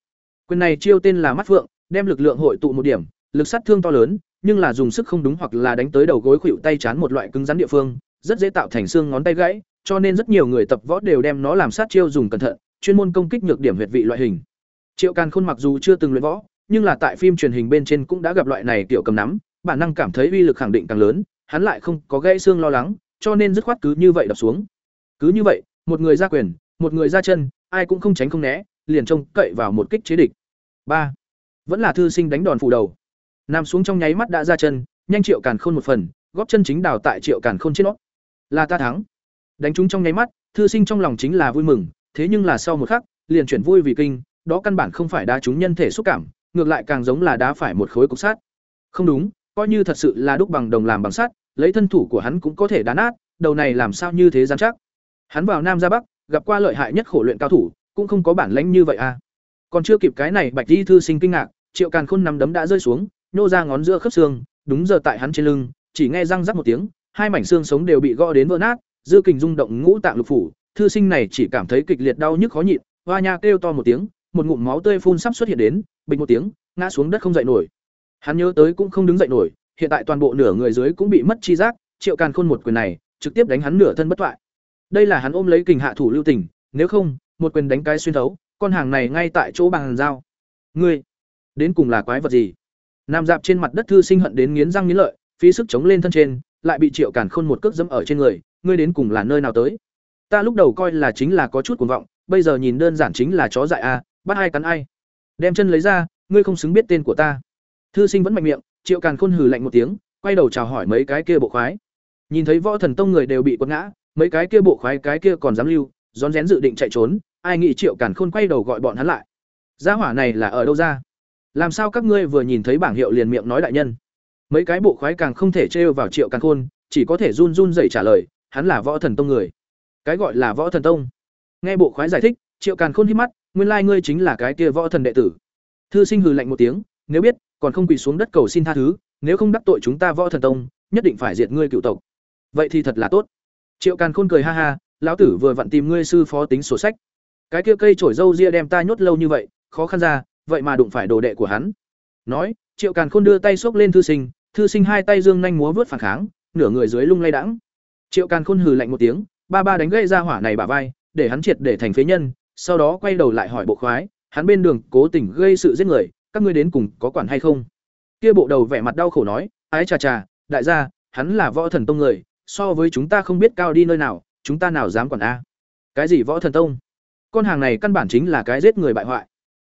Quyền này chiêu tên là mắt vượng đem lực lượng hội tụ một điểm, lực sát thương to lớn, nhưng là dùng sức không đúng hoặc là đánh tới đầu gối khuỷu tay chán một loại cứng rắn địa phương, rất dễ tạo thành xương ngón tay gãy, cho nên rất nhiều người tập võ đều đem nó làm sát chiêu dùng cẩn thận, chuyên môn công kích nhược điểm huyệt vị loại hình. Triệu càn khôn mặc dù chưa từng luyện võ, nhưng là tại phim truyền hình bên trên cũng đã gặp loại này tiểu cầm nắm, bản năng cảm thấy uy lực khẳng định càng lớn, hắn lại không có gãy xương lo lắng, cho nên dứt khoát cứ như vậy đập xuống. Cứ như vậy, một người ra quyền một người ra chân, ai cũng không tránh không né, liền trông cậy vào một kích chế địch. Ba, vẫn là thư sinh đánh đòn phủ đầu. Nam xuống trong nháy mắt đã ra chân, nhanh triệu càn khôn một phần, góp chân chính đào tại triệu càn khôn trên nó. Là ta thắng. Đánh chúng trong nháy mắt, thư sinh trong lòng chính là vui mừng, thế nhưng là sau một khắc, liền chuyển vui vì kinh, đó căn bản không phải đá chúng nhân thể xúc cảm, ngược lại càng giống là đá phải một khối cục sắt. Không đúng, coi như thật sự là đúc bằng đồng làm bằng sắt, lấy thân thủ của hắn cũng có thể đá nát, đầu này làm sao như thế gian chắc? Hắn vào nam ra bắc gặp qua lợi hại nhất khổ luyện cao thủ, cũng không có bản lãnh như vậy à. Còn chưa kịp cái này bạch di thư sinh kinh ngạc, triệu càn khôn nắm đấm đã rơi xuống nhô ra ngón giữa khớp xương, đúng giờ tại hắn trên lưng, chỉ nghe răng rắc một tiếng, hai mảnh xương sống đều bị gõ đến vỡ nát, dư kình rung động ngũ tạng lục phủ, thư sinh này chỉ cảm thấy kịch liệt đau nhức khó nhịn, hoa nha kêu to một tiếng, một ngụm máu tươi phun sắp xuất hiện đến, bình một tiếng, ngã xuống đất không dậy nổi. Hắn nhớ tới cũng không đứng dậy nổi, hiện tại toàn bộ nửa người dưới cũng bị mất chi giác, triệu càn khôn một quyền này, trực tiếp đánh hắn nửa thân bất thoại đây là hắn ôm lấy kình hạ thủ lưu tình nếu không một quyền đánh cái xuyên thấu con hàng này ngay tại chỗ bằng dao ngươi đến cùng là quái vật gì Nam dạp trên mặt đất thư sinh hận đến nghiến răng nghiến lợi, phí sức chống lên thân trên, lại bị Triệu Càn Khôn một cước dẫm ở trên người, ngươi đến cùng là nơi nào tới? Ta lúc đầu coi là chính là có chút cuồng vọng, bây giờ nhìn đơn giản chính là chó dại a, bắt ai cắn ai. Đem chân lấy ra, ngươi không xứng biết tên của ta. Thư sinh vẫn mạnh miệng, Triệu Càn Khôn hừ lạnh một tiếng, quay đầu chào hỏi mấy cái kia bộ khoái. Nhìn thấy võ thần tông người đều bị quật ngã, mấy cái kia bộ khoái cái kia còn dám lưu, rón rén dự định chạy trốn, ai nghĩ Triệu Càn Khôn quay đầu gọi bọn hắn lại. Gia hỏa này là ở đâu ra? làm sao các ngươi vừa nhìn thấy bảng hiệu liền miệng nói đại nhân? Mấy cái bộ khoái càng không thể trêu vào triệu càn khôn chỉ có thể run run dậy trả lời hắn là võ thần tông người. Cái gọi là võ thần tông. Nghe bộ khoái giải thích triệu càn khôn hít mắt nguyên lai ngươi chính là cái kia võ thần đệ tử. Thư sinh hừ lạnh một tiếng nếu biết còn không quỳ xuống đất cầu xin tha thứ nếu không đắc tội chúng ta võ thần tông nhất định phải diệt ngươi cựu tộc. Vậy thì thật là tốt triệu càn khôn cười ha ha lão tử vừa vặn tìm ngươi sư phó tính sổ sách cái kia cây trổi dâu ria đem ta nhốt lâu như vậy khó khăn ra vậy mà đụng phải đồ đệ của hắn. Nói, Triệu Càn Khôn đưa tay xốc lên thư sinh, thư sinh hai tay dương nhanh múa vớt phản kháng, nửa người dưới lung lay đãng. Triệu Càn Khôn hừ lạnh một tiếng, ba ba đánh gây ra hỏa này bả vai, để hắn triệt để thành phế nhân, sau đó quay đầu lại hỏi bộ khoái, hắn bên đường cố tình gây sự giết người, các ngươi đến cùng có quản hay không? Kia bộ đầu vẻ mặt đau khổ nói, ái chà chà, đại gia, hắn là võ thần tông người, so với chúng ta không biết cao đi nơi nào, chúng ta nào dám quản a. Cái gì võ thần tông? Con hàng này căn bản chính là cái giết người bại hoại.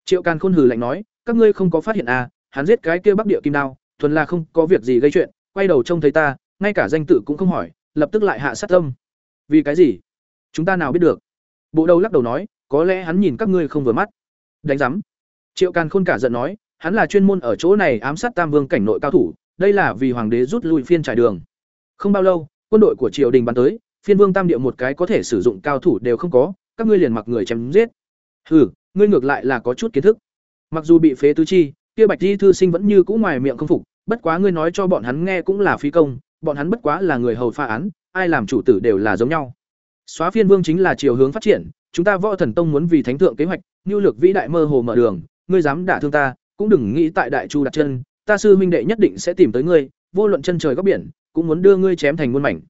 Triệu Càn Khôn hừ lạnh nói, các ngươi không có phát hiện a, hắn giết cái kia Bắc Địa Kim Đao, thuần là không có việc gì gây chuyện, quay đầu trông thấy ta, ngay cả danh tự cũng không hỏi, lập tức lại hạ sát tâm. Vì cái gì? Chúng ta nào biết được. Bộ đầu lắc đầu nói, có lẽ hắn nhìn các ngươi không vừa mắt. Đánh rắm. Triệu Càn Khôn cả giận nói, hắn là chuyên môn ở chỗ này ám sát Tam Vương cảnh nội cao thủ, đây là vì hoàng đế rút lui phiên trải đường. Không bao lâu, quân đội của triều đình bắn tới, phiên vương tam địa một cái có thể sử dụng cao thủ đều không có, các ngươi liền mặc người chém giết. Hừ, ngươi ngược lại là có chút kiến thức. Mặc dù bị phế tứ chi, kia Bạch Di thư sinh vẫn như cũ ngoài miệng không phục, bất quá ngươi nói cho bọn hắn nghe cũng là phí công, bọn hắn bất quá là người hầu pha án, ai làm chủ tử đều là giống nhau. Xóa phiên vương chính là chiều hướng phát triển, chúng ta Võ Thần Tông muốn vì thánh thượng kế hoạch, nhu lược vĩ đại mơ hồ mở đường, ngươi dám đả thương ta, cũng đừng nghĩ tại đại chu đặt chân, ta sư huynh đệ nhất định sẽ tìm tới ngươi, vô luận chân trời góc biển, cũng muốn đưa ngươi chém thành muôn mảnh.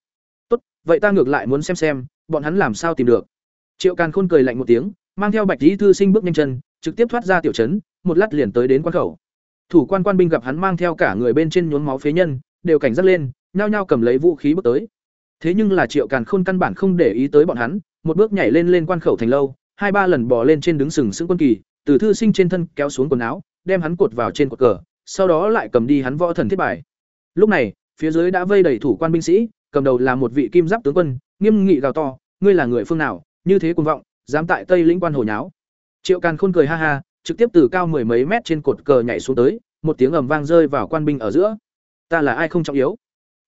Tốt, vậy ta ngược lại muốn xem xem, bọn hắn làm sao tìm được. Triệu Càn Khôn cười lạnh một tiếng, mang theo Bạch Lý thư sinh bước nhanh chân, trực tiếp thoát ra tiểu trấn, một lát liền tới đến quan khẩu. Thủ quan quan binh gặp hắn mang theo cả người bên trên nhuốm máu phế nhân, đều cảnh giác lên, nhao nhao cầm lấy vũ khí bước tới. Thế nhưng là Triệu Càn Khôn căn bản không để ý tới bọn hắn, một bước nhảy lên lên quan khẩu thành lâu, hai ba lần bò lên trên đứng sừng sững quân kỳ, từ thư sinh trên thân kéo xuống quần áo, đem hắn cột vào trên cột cờ, sau đó lại cầm đi hắn võ thần thiết bài. Lúc này, phía dưới đã vây đầy thủ quan binh sĩ, cầm đầu là một vị kim giáp tướng quân, nghiêm nghị gào to, ngươi là người phương nào, như thế cuồng vọng, dám tại Tây lĩnh quan hồ nháo. Triệu Càn Khôn cười ha ha, trực tiếp từ cao mười mấy mét trên cột cờ nhảy xuống tới, một tiếng ầm vang rơi vào quan binh ở giữa. Ta là ai không trọng yếu.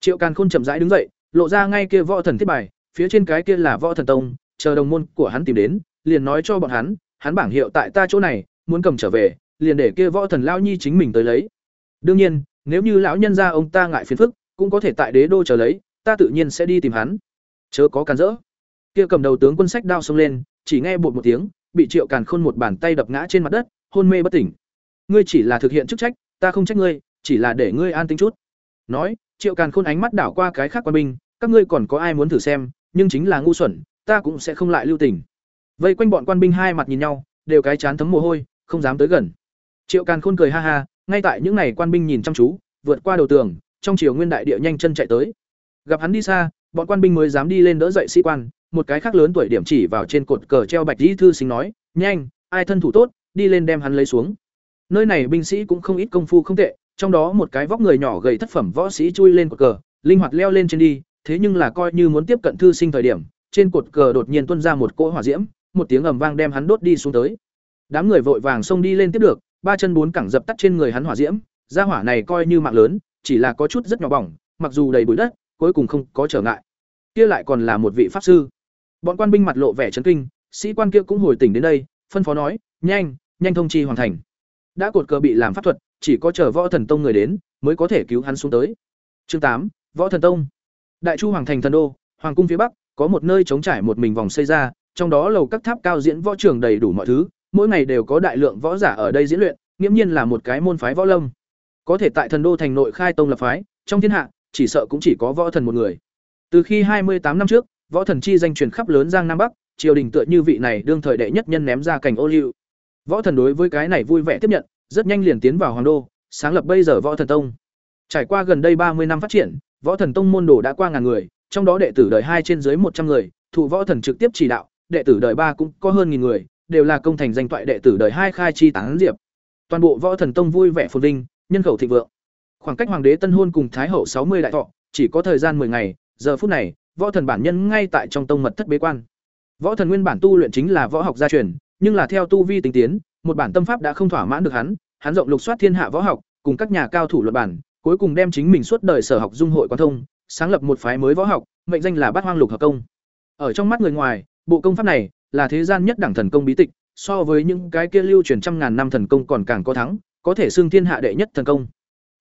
Triệu Càn Khôn chậm rãi đứng dậy, lộ ra ngay kia võ thần thiết bài, phía trên cái kia là võ thần tông, chờ đồng môn của hắn tìm đến, liền nói cho bọn hắn, hắn bảng hiệu tại ta chỗ này, muốn cầm trở về, liền để kia võ thần lão nhi chính mình tới lấy. Đương nhiên, nếu như lão nhân gia ông ta ngại phiền phức, cũng có thể tại đế đô chờ lấy, ta tự nhiên sẽ đi tìm hắn. Chớ có cản rỡ. Kia cầm đầu tướng quân sách đao xông lên, chỉ nghe bột một tiếng, bị Triệu Càn Khôn một bàn tay đập ngã trên mặt đất, hôn mê bất tỉnh. Ngươi chỉ là thực hiện chức trách, ta không trách ngươi, chỉ là để ngươi an tĩnh chút. Nói, Triệu Càn Khôn ánh mắt đảo qua cái khác quan binh, các ngươi còn có ai muốn thử xem, nhưng chính là ngu xuẩn, ta cũng sẽ không lại lưu tình. Vây quanh bọn quan binh hai mặt nhìn nhau, đều cái chán thấm mồ hôi, không dám tới gần. Triệu Càn Khôn cười ha ha, ngay tại những này quan binh nhìn chăm chú, vượt qua đầu tường, trong chiều nguyên đại địa nhanh chân chạy tới. Gặp hắn đi xa, bọn quan binh mới dám đi lên đỡ dậy sĩ quan, một cái khác lớn tuổi điểm chỉ vào trên cột cờ treo bạch y thư sinh nói, "Nhanh, ai thân thủ tốt, đi lên đem hắn lấy xuống." Nơi này binh sĩ cũng không ít công phu không tệ, trong đó một cái vóc người nhỏ gầy thất phẩm võ sĩ chui lên cột cờ, linh hoạt leo lên trên đi, thế nhưng là coi như muốn tiếp cận thư sinh thời điểm, trên cột cờ đột nhiên tuôn ra một cỗ hỏa diễm, một tiếng ầm vang đem hắn đốt đi xuống tới. Đám người vội vàng xông đi lên tiếp được, ba chân bốn cẳng dập tắt trên người hắn hỏa diễm, gia hỏa này coi như mạng lớn, chỉ là có chút rất nhỏ bỏng, mặc dù đầy bụi đất, cuối cùng không có trở ngại. Kia lại còn là một vị pháp sư. Bọn quan binh mặt lộ vẻ chấn kinh, sĩ quan kia cũng hồi tỉnh đến đây, phân phó nói, "Nhanh, nhanh thông chi hoàn thành." Đã cột cờ bị làm pháp thuật, chỉ có chờ Võ Thần Tông người đến, mới có thể cứu hắn xuống tới. Chương tám, Võ Thần Tông. Đại Chu Hoàng thành thần đô, hoàng cung phía bắc, có một nơi trống trải một mình vòng xây ra, trong đó lầu các tháp cao diễn võ trường đầy đủ mọi thứ, mỗi ngày đều có đại lượng võ giả ở đây diễn luyện, nghiễm nhiên là một cái môn phái võ lâm. Có thể tại thần đô thành nội khai tông lập phái, trong thiên hạ, chỉ sợ cũng chỉ có võ thần một người. Từ khi hai mươi tám năm trước, võ thần chi danh truyền khắp lớn Giang Nam Bắc, triều đình tựa như vị này đương thời đệ nhất nhân ném ra cảnh ô liu. Võ thần đối với cái này vui vẻ tiếp nhận, rất nhanh liền tiến vào hoàng đô, sáng lập bây giờ Võ Thần Tông. Trải qua gần đây ba mươi năm phát triển, Võ Thần Tông môn đồ đã qua ngàn người, trong đó đệ tử đời hai trên dưới một trăm người, thụ võ thần trực tiếp chỉ đạo, đệ tử đời ba cũng có hơn nghìn người, đều là công thành danh toại đệ tử đời hai khai chi tán diệp. Toàn bộ Võ Thần Tông vui vẻ phồn vinh, nhân khẩu thịnh vượng. Khoảng cách hoàng đế tân hôn cùng thái hậu sáu mươi đại thọ, chỉ có thời gian 10 ngày, giờ phút này, võ thần bản nhân ngay tại trong tông mật thất bế quan. Võ thần nguyên bản tu luyện chính là võ học gia truyền, nhưng là theo tu vi tinh tiến, một bản tâm pháp đã không thỏa mãn được hắn, hắn rộng lục soát thiên hạ võ học, cùng các nhà cao thủ luận bản, cuối cùng đem chính mình suốt đời sở học dung hội quan thông, sáng lập một phái mới võ học, mệnh danh là Bát Hoang Lục Hợp Công. Ở trong mắt người ngoài, bộ công pháp này là thế gian nhất đẳng thần công bí tịch, so với những cái kia lưu truyền trăm ngàn năm thần công còn càng có thắng, có thể xưng thiên hạ đệ nhất thần công.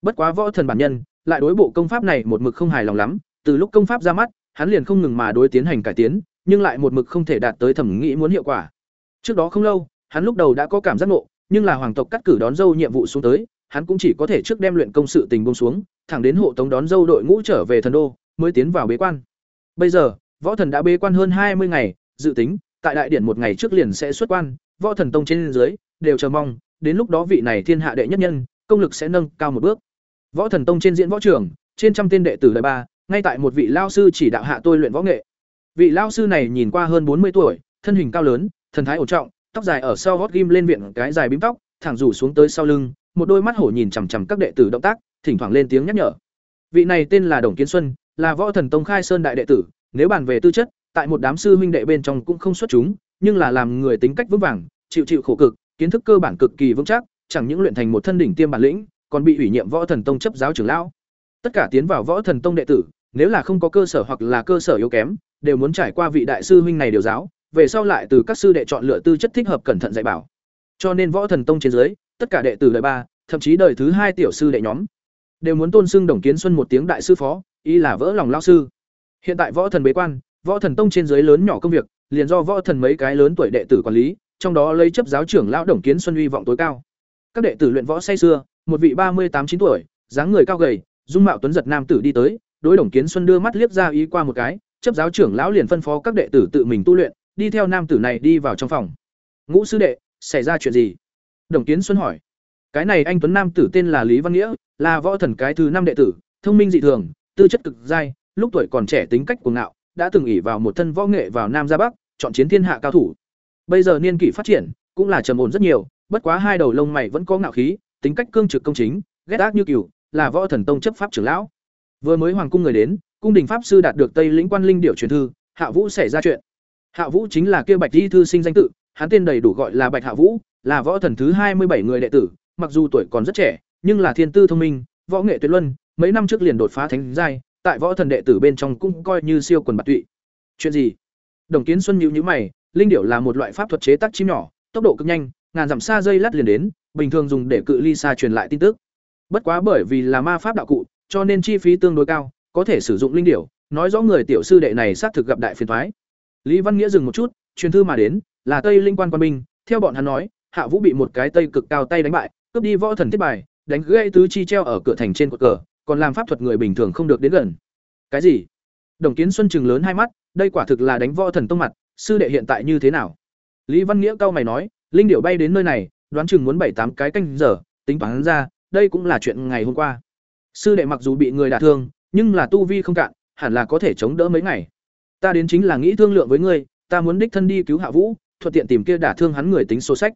Bất quá võ thần bản nhân, lại đối bộ công pháp này một mực không hài lòng lắm, từ lúc công pháp ra mắt, hắn liền không ngừng mà đối tiến hành cải tiến, nhưng lại một mực không thể đạt tới thẩm nghĩ muốn hiệu quả. Trước đó không lâu, hắn lúc đầu đã có cảm giác ngộ, nhưng là hoàng tộc cắt cử đón dâu nhiệm vụ xuống tới, hắn cũng chỉ có thể trước đem luyện công sự tình buông xuống, thẳng đến hộ tống đón dâu đội ngũ trở về thần đô, mới tiến vào bế quan. Bây giờ, võ thần đã bế quan hơn hai mươi ngày, dự tính tại đại điển một ngày trước liền sẽ xuất quan, võ thần tông trên dưới đều chờ mong, đến lúc đó vị này thiên hạ đệ nhất nhân, công lực sẽ nâng cao một bước. Võ thần tông trên diễn võ trường, trên trăm tên đệ tử đời ba, ngay tại một vị lao sư chỉ đạo hạ tôi luyện võ nghệ. Vị lao sư này nhìn qua hơn bốn mươi tuổi, thân hình cao lớn, thần thái ổn trọng, tóc dài ở sau gót ghim lên viện cái dài bím tóc, thẳng rủ xuống tới sau lưng, một đôi mắt hổ nhìn chằm chằm các đệ tử động tác, thỉnh thoảng lên tiếng nhắc nhở. Vị này tên là Đồng Kiến Xuân, là Võ Thần Tông Khai Sơn đại đệ tử, nếu bàn về tư chất, tại một đám sư huynh đệ bên trong cũng không xuất chúng, nhưng là làm người tính cách vững vàng, chịu chịu khổ cực, kiến thức cơ bản cực kỳ vững chắc, chẳng những luyện thành một thân đỉnh tiêm bản lĩnh, còn bị ủy nhiệm Võ Thần Tông chấp giáo trưởng lão. Tất cả tiến vào Võ Thần Tông đệ tử, nếu là không có cơ sở hoặc là cơ sở yếu kém, đều muốn trải qua vị đại sư huynh này điều giáo, về sau lại từ các sư đệ chọn lựa tư chất thích hợp cẩn thận dạy bảo. Cho nên Võ Thần Tông trên dưới, tất cả đệ tử đời ba, thậm chí đời thứ hai tiểu sư đệ nhóm, đều muốn tôn xưng Đồng Kiến Xuân một tiếng đại sư phó, ý là vỡ lòng lão sư. Hiện tại Võ Thần bế quan, Võ Thần Tông trên dưới lớn nhỏ công việc, liền do Võ Thần mấy cái lớn tuổi đệ tử quản lý, trong đó lấy chấp giáo trưởng lão Đồng Kiến Xuân uy vọng tối cao. Các đệ tử luyện võ say xưa, một vị ba mươi tám chín tuổi, dáng người cao gầy, dung mạo tuấn giật nam tử đi tới, đối Đồng Kiến Xuân đưa mắt liếc ra ý qua một cái, chấp giáo trưởng lão liền phân phó các đệ tử tự mình tu luyện, đi theo nam tử này đi vào trong phòng. Ngũ sư đệ, xảy ra chuyện gì? Đồng Kiến Xuân hỏi. Cái này anh tuấn nam tử tên là Lý Văn Nghĩa, là võ thần cái thứ năm đệ tử, thông minh dị thường, tư chất cực giai, lúc tuổi còn trẻ tính cách cuồng ngạo, đã từng ỷ vào một thân võ nghệ vào Nam ra Bắc, chọn chiến thiên hạ cao thủ. Bây giờ niên kỷ phát triển, cũng là trầm ổn rất nhiều, bất quá hai đầu lông mày vẫn có ngạo khí, tính cách cương trực công chính, ghét ác như cừu, là võ thần tông chấp pháp trưởng lão. Vừa mới hoàng cung người đến, cung đình pháp sư đạt được Tây lĩnh quan linh điệu truyền thư, Hạ Vũ xảy ra chuyện. Hạ Vũ chính là kia Bạch Di thư sinh danh tự, hắn tên đầy đủ gọi là Bạch Hạ Vũ, là võ thần thứ hai mươi bảy người đệ tử, mặc dù tuổi còn rất trẻ, nhưng là thiên tư thông minh, võ nghệ tuyệt luân, mấy năm trước liền đột phá thánh giai, tại võ thần đệ tử bên trong cũng coi như siêu quần bạc tụy. Chuyện gì? Đồng Kiến Xuân nhíu nhíu mày, linh điểu là một loại pháp thuật chế tác chim nhỏ, tốc độ cực nhanh, ngàn dặm xa dây lát liền đến, bình thường dùng để cự ly xa truyền lại tin tức. Bất quá bởi vì là ma pháp đạo cụ, cho nên chi phí tương đối cao, có thể sử dụng linh điểu, nói rõ người tiểu sư đệ này xác thực gặp đại phiền toái. Lý Văn Nghĩa dừng một chút, truyền thư mà đến, là Tây Linh quan quan binh, theo bọn hắn nói, Hạ Vũ bị một cái Tây cực cao tay đánh bại, cướp đi võ thần thiết bài, đánh gãy tứ chi treo ở cửa thành trên cột cờ, còn làm pháp thuật người bình thường không được đến gần. Cái gì? Đồng Kiến Xuân chừng lớn hai mắt, đây quả thực là đánh võ thần tông mặt, sư đệ hiện tại như thế nào? Lý Văn Nghĩa cao mày nói, linh điệu bay đến nơi này, đoán chừng muốn bảy tám cái canh giờ, tính toán ra, đây cũng là chuyện ngày hôm qua. Sư đệ mặc dù bị người đả thương, nhưng là tu vi không cạn, hẳn là có thể chống đỡ mấy ngày. Ta đến chính là nghĩ thương lượng với ngươi, ta muốn đích thân đi cứu Hạ Vũ, thuận tiện tìm kia đả thương hắn người tính số sách.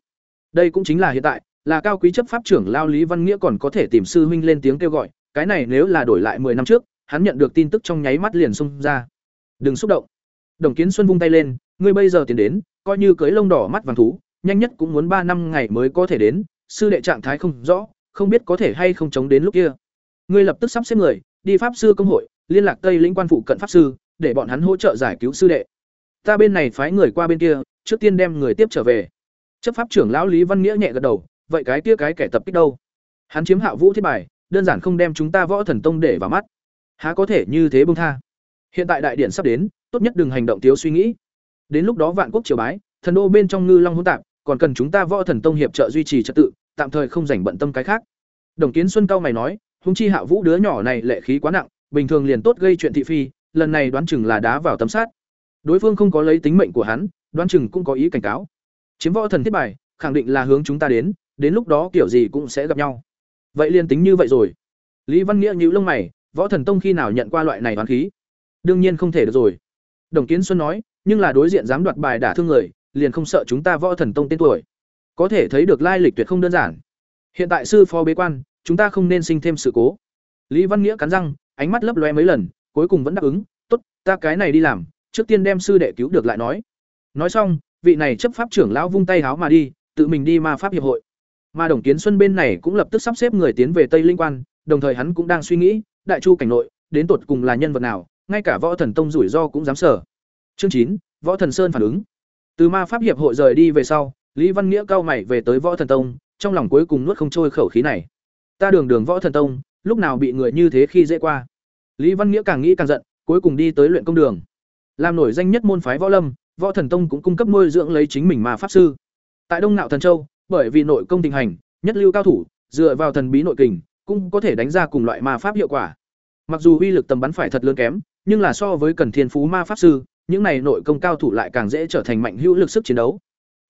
Đây cũng chính là hiện tại, là cao quý chấp pháp trưởng lao Lý Văn Nghĩa còn có thể tìm sư huynh lên tiếng kêu gọi, cái này nếu là đổi lại 10 năm trước, hắn nhận được tin tức trong nháy mắt liền xung ra. Đừng xúc động. Đồng Kiến Xuân vung tay lên, ngươi bây giờ tiến đến, coi như cưới lông đỏ mắt vàng thú, nhanh nhất cũng muốn ba năm ngày mới có thể đến, sư đệ trạng thái không rõ, không biết có thể hay không chống đến lúc kia. Ngươi lập tức sắp xếp người, đi pháp sư công hội, liên lạc Tây lĩnh quan phụ cận pháp sư, để bọn hắn hỗ trợ giải cứu sư đệ. Ta bên này phái người qua bên kia, trước tiên đem người tiếp trở về. Chấp pháp trưởng lão Lý Văn Nghĩa nhẹ gật đầu, vậy cái kia cái kẻ tập kích đâu? Hắn chiếm Hạ Vũ thiết bài, đơn giản không đem chúng ta Võ Thần Tông để vào mắt. Há có thể như thế buông tha. Hiện tại đại điện sắp đến, tốt nhất đừng hành động thiếu suy nghĩ. Đến lúc đó vạn quốc triều bái, thần đô bên trong ngư long hỗn tạp, còn cần chúng ta Võ Thần Tông hiệp trợ duy trì trật tự, tạm thời không rảnh bận tâm cái khác. Đồng Kiến Xuân cao mày nói, hung chi Hạ Vũ đứa nhỏ này lệ khí quá nặng, bình thường liền tốt gây chuyện thị phi, lần này đoán chừng là đá vào tấm sát. Đối phương không có lấy tính mệnh của hắn, đoán chừng cũng có ý cảnh cáo. Chiếm võ thần thiết bài, khẳng định là hướng chúng ta đến, đến lúc đó kiểu gì cũng sẽ gặp nhau. Vậy liên tính như vậy rồi. Lý Văn Nghĩa nhíu lông mày, võ thần tông khi nào nhận qua loại này oán khí? Đương nhiên không thể được rồi. Đồng Kiến Xuân nói, nhưng là đối diện dám đoạt bài đả thương người, liền không sợ chúng ta võ thần tông tên tuổi. Có thể thấy được lai lịch tuyệt không đơn giản. Hiện tại sư phó bế quan, chúng ta không nên sinh thêm sự cố. Lý Văn Nghĩa cắn răng, ánh mắt lấp loe mấy lần, cuối cùng vẫn đáp ứng, "Tốt, ta cái này đi làm, trước tiên đem sư đệ cứu được lại nói." Nói xong, vị này chấp pháp trưởng lão vung tay háo mà đi, tự mình đi ma pháp hiệp hội. Mà Đồng Kiến Xuân bên này cũng lập tức sắp xếp người tiến về Tây Linh Quan, đồng thời hắn cũng đang suy nghĩ, đại chu cảnh nội, đến tột cùng là nhân vật nào, ngay cả Võ Thần Tông rủi ro cũng dám sở. Chương chín, Võ Thần Sơn phản ứng. Từ ma pháp hiệp hội rời đi về sau, Lý Văn Nghĩa cao mày về tới Võ Thần Tông, trong lòng cuối cùng nuốt không trôi khẩu khí này. Ta đường đường Võ Thần Tông, lúc nào bị người như thế khi dễ qua. Lý Văn Nghĩa càng nghĩ càng giận, cuối cùng đi tới luyện công đường. Làm nổi danh nhất môn phái Võ Lâm, Võ Thần Tông cũng cung cấp nuôi dưỡng lấy chính mình mà pháp sư. Tại Đông Nạo Thần Châu, bởi vì nội công tình hành, nhất lưu cao thủ, dựa vào thần bí nội kình, cũng có thể đánh ra cùng loại ma pháp hiệu quả. Mặc dù uy lực tầm bắn phải thật lớn kém, nhưng là so với Cần Thiên Phú ma pháp sư, những này nội công cao thủ lại càng dễ trở thành mạnh hữu lực sức chiến đấu.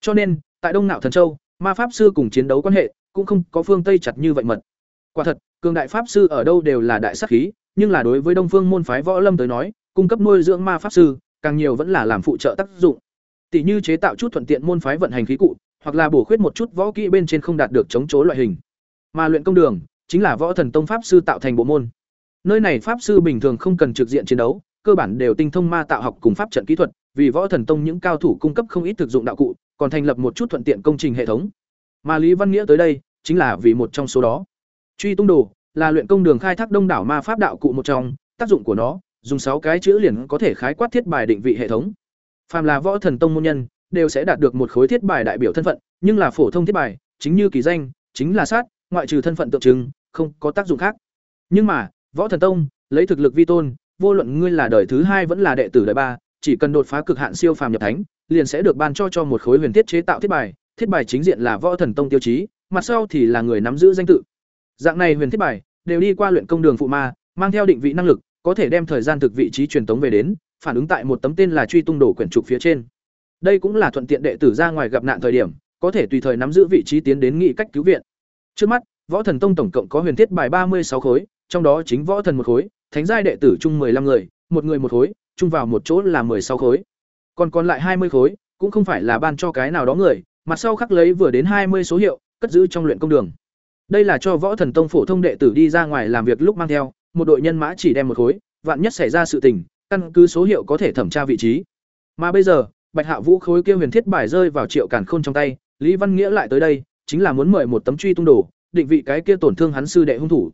Cho nên, tại Đông Nạo Thần Châu, ma pháp sư cùng chiến đấu quan hệ cũng không có phương Tây chặt như vậy mật. Quả thật, cường đại pháp sư ở đâu đều là đại sát khí, nhưng là đối với Đông Phương môn phái võ lâm tới nói, cung cấp nuôi dưỡng ma pháp sư, càng nhiều vẫn là làm phụ trợ tác dụng. Tỷ như chế tạo chút thuận tiện môn phái vận hành khí cụ, hoặc là bổ khuyết một chút võ kỹ bên trên không đạt được chống chối loại hình. Mà luyện công đường chính là võ thần tông pháp sư tạo thành bộ môn. Nơi này pháp sư bình thường không cần trực diện chiến đấu, cơ bản đều tinh thông ma tạo học cùng pháp trận kỹ thuật, vì võ thần tông những cao thủ cung cấp không ít thực dụng đạo cụ, còn thành lập một chút thuận tiện công trình hệ thống. Mà Lý Văn Nghĩa tới đây, chính là vì một trong số đó. Truy tung đồ là luyện công đường khai thác đông đảo ma pháp đạo cụ một trong, tác dụng của nó, dùng sáu cái chữ liền có thể khái quát thiết bài định vị hệ thống. Phàm là võ thần tông môn nhân, đều sẽ đạt được một khối thiết bài đại biểu thân phận, nhưng là phổ thông thiết bài, chính như kỳ danh, chính là sát, ngoại trừ thân phận tượng trưng, không có tác dụng khác. Nhưng mà, võ thần tông lấy thực lực vi tôn, vô luận ngươi là đời thứ hai vẫn là đệ tử đời ba, chỉ cần đột phá cực hạn siêu phàm nhập thánh, liền sẽ được ban cho cho một khối huyền thiết chế tạo thiết bài, thiết bài chính diện là võ thần tông tiêu chí, mặt sau thì là người nắm giữ danh tự. Dạng này huyền thiết bài đều đi qua luyện công đường phụ ma, mang theo định vị năng lực, có thể đem thời gian thực vị trí truyền tống về đến, phản ứng tại một tấm tên là truy tung đổ quyển trục phía trên. Đây cũng là thuận tiện đệ tử ra ngoài gặp nạn thời điểm, có thể tùy thời nắm giữ vị trí tiến đến nghị cách cứu viện. Trước mắt, Võ Thần Tông tổng cộng có huyền thiết bài ba mươi sáu khối, trong đó chính võ thần một khối, thánh giai đệ tử chung 15 người, một người một khối, chung vào một chỗ là 16 khối. Còn còn lại 20 khối, cũng không phải là ban cho cái nào đó người, mặt sau khắc lấy vừa đến 20 số hiệu, cất giữ trong luyện công đường. Đây là cho võ thần tông phổ thông đệ tử đi ra ngoài làm việc lúc mang theo, một đội nhân mã chỉ đem một khối, vạn nhất xảy ra sự tình, căn cứ số hiệu có thể thẩm tra vị trí. Mà bây giờ, Bạch Hạ Vũ khối kia huyền thiết bài rơi vào Triệu Càn Khôn trong tay, Lý Văn Nghĩa lại tới đây, chính là muốn mời một tấm truy tung đồ, định vị cái kia tổn thương hắn sư đệ hung thủ.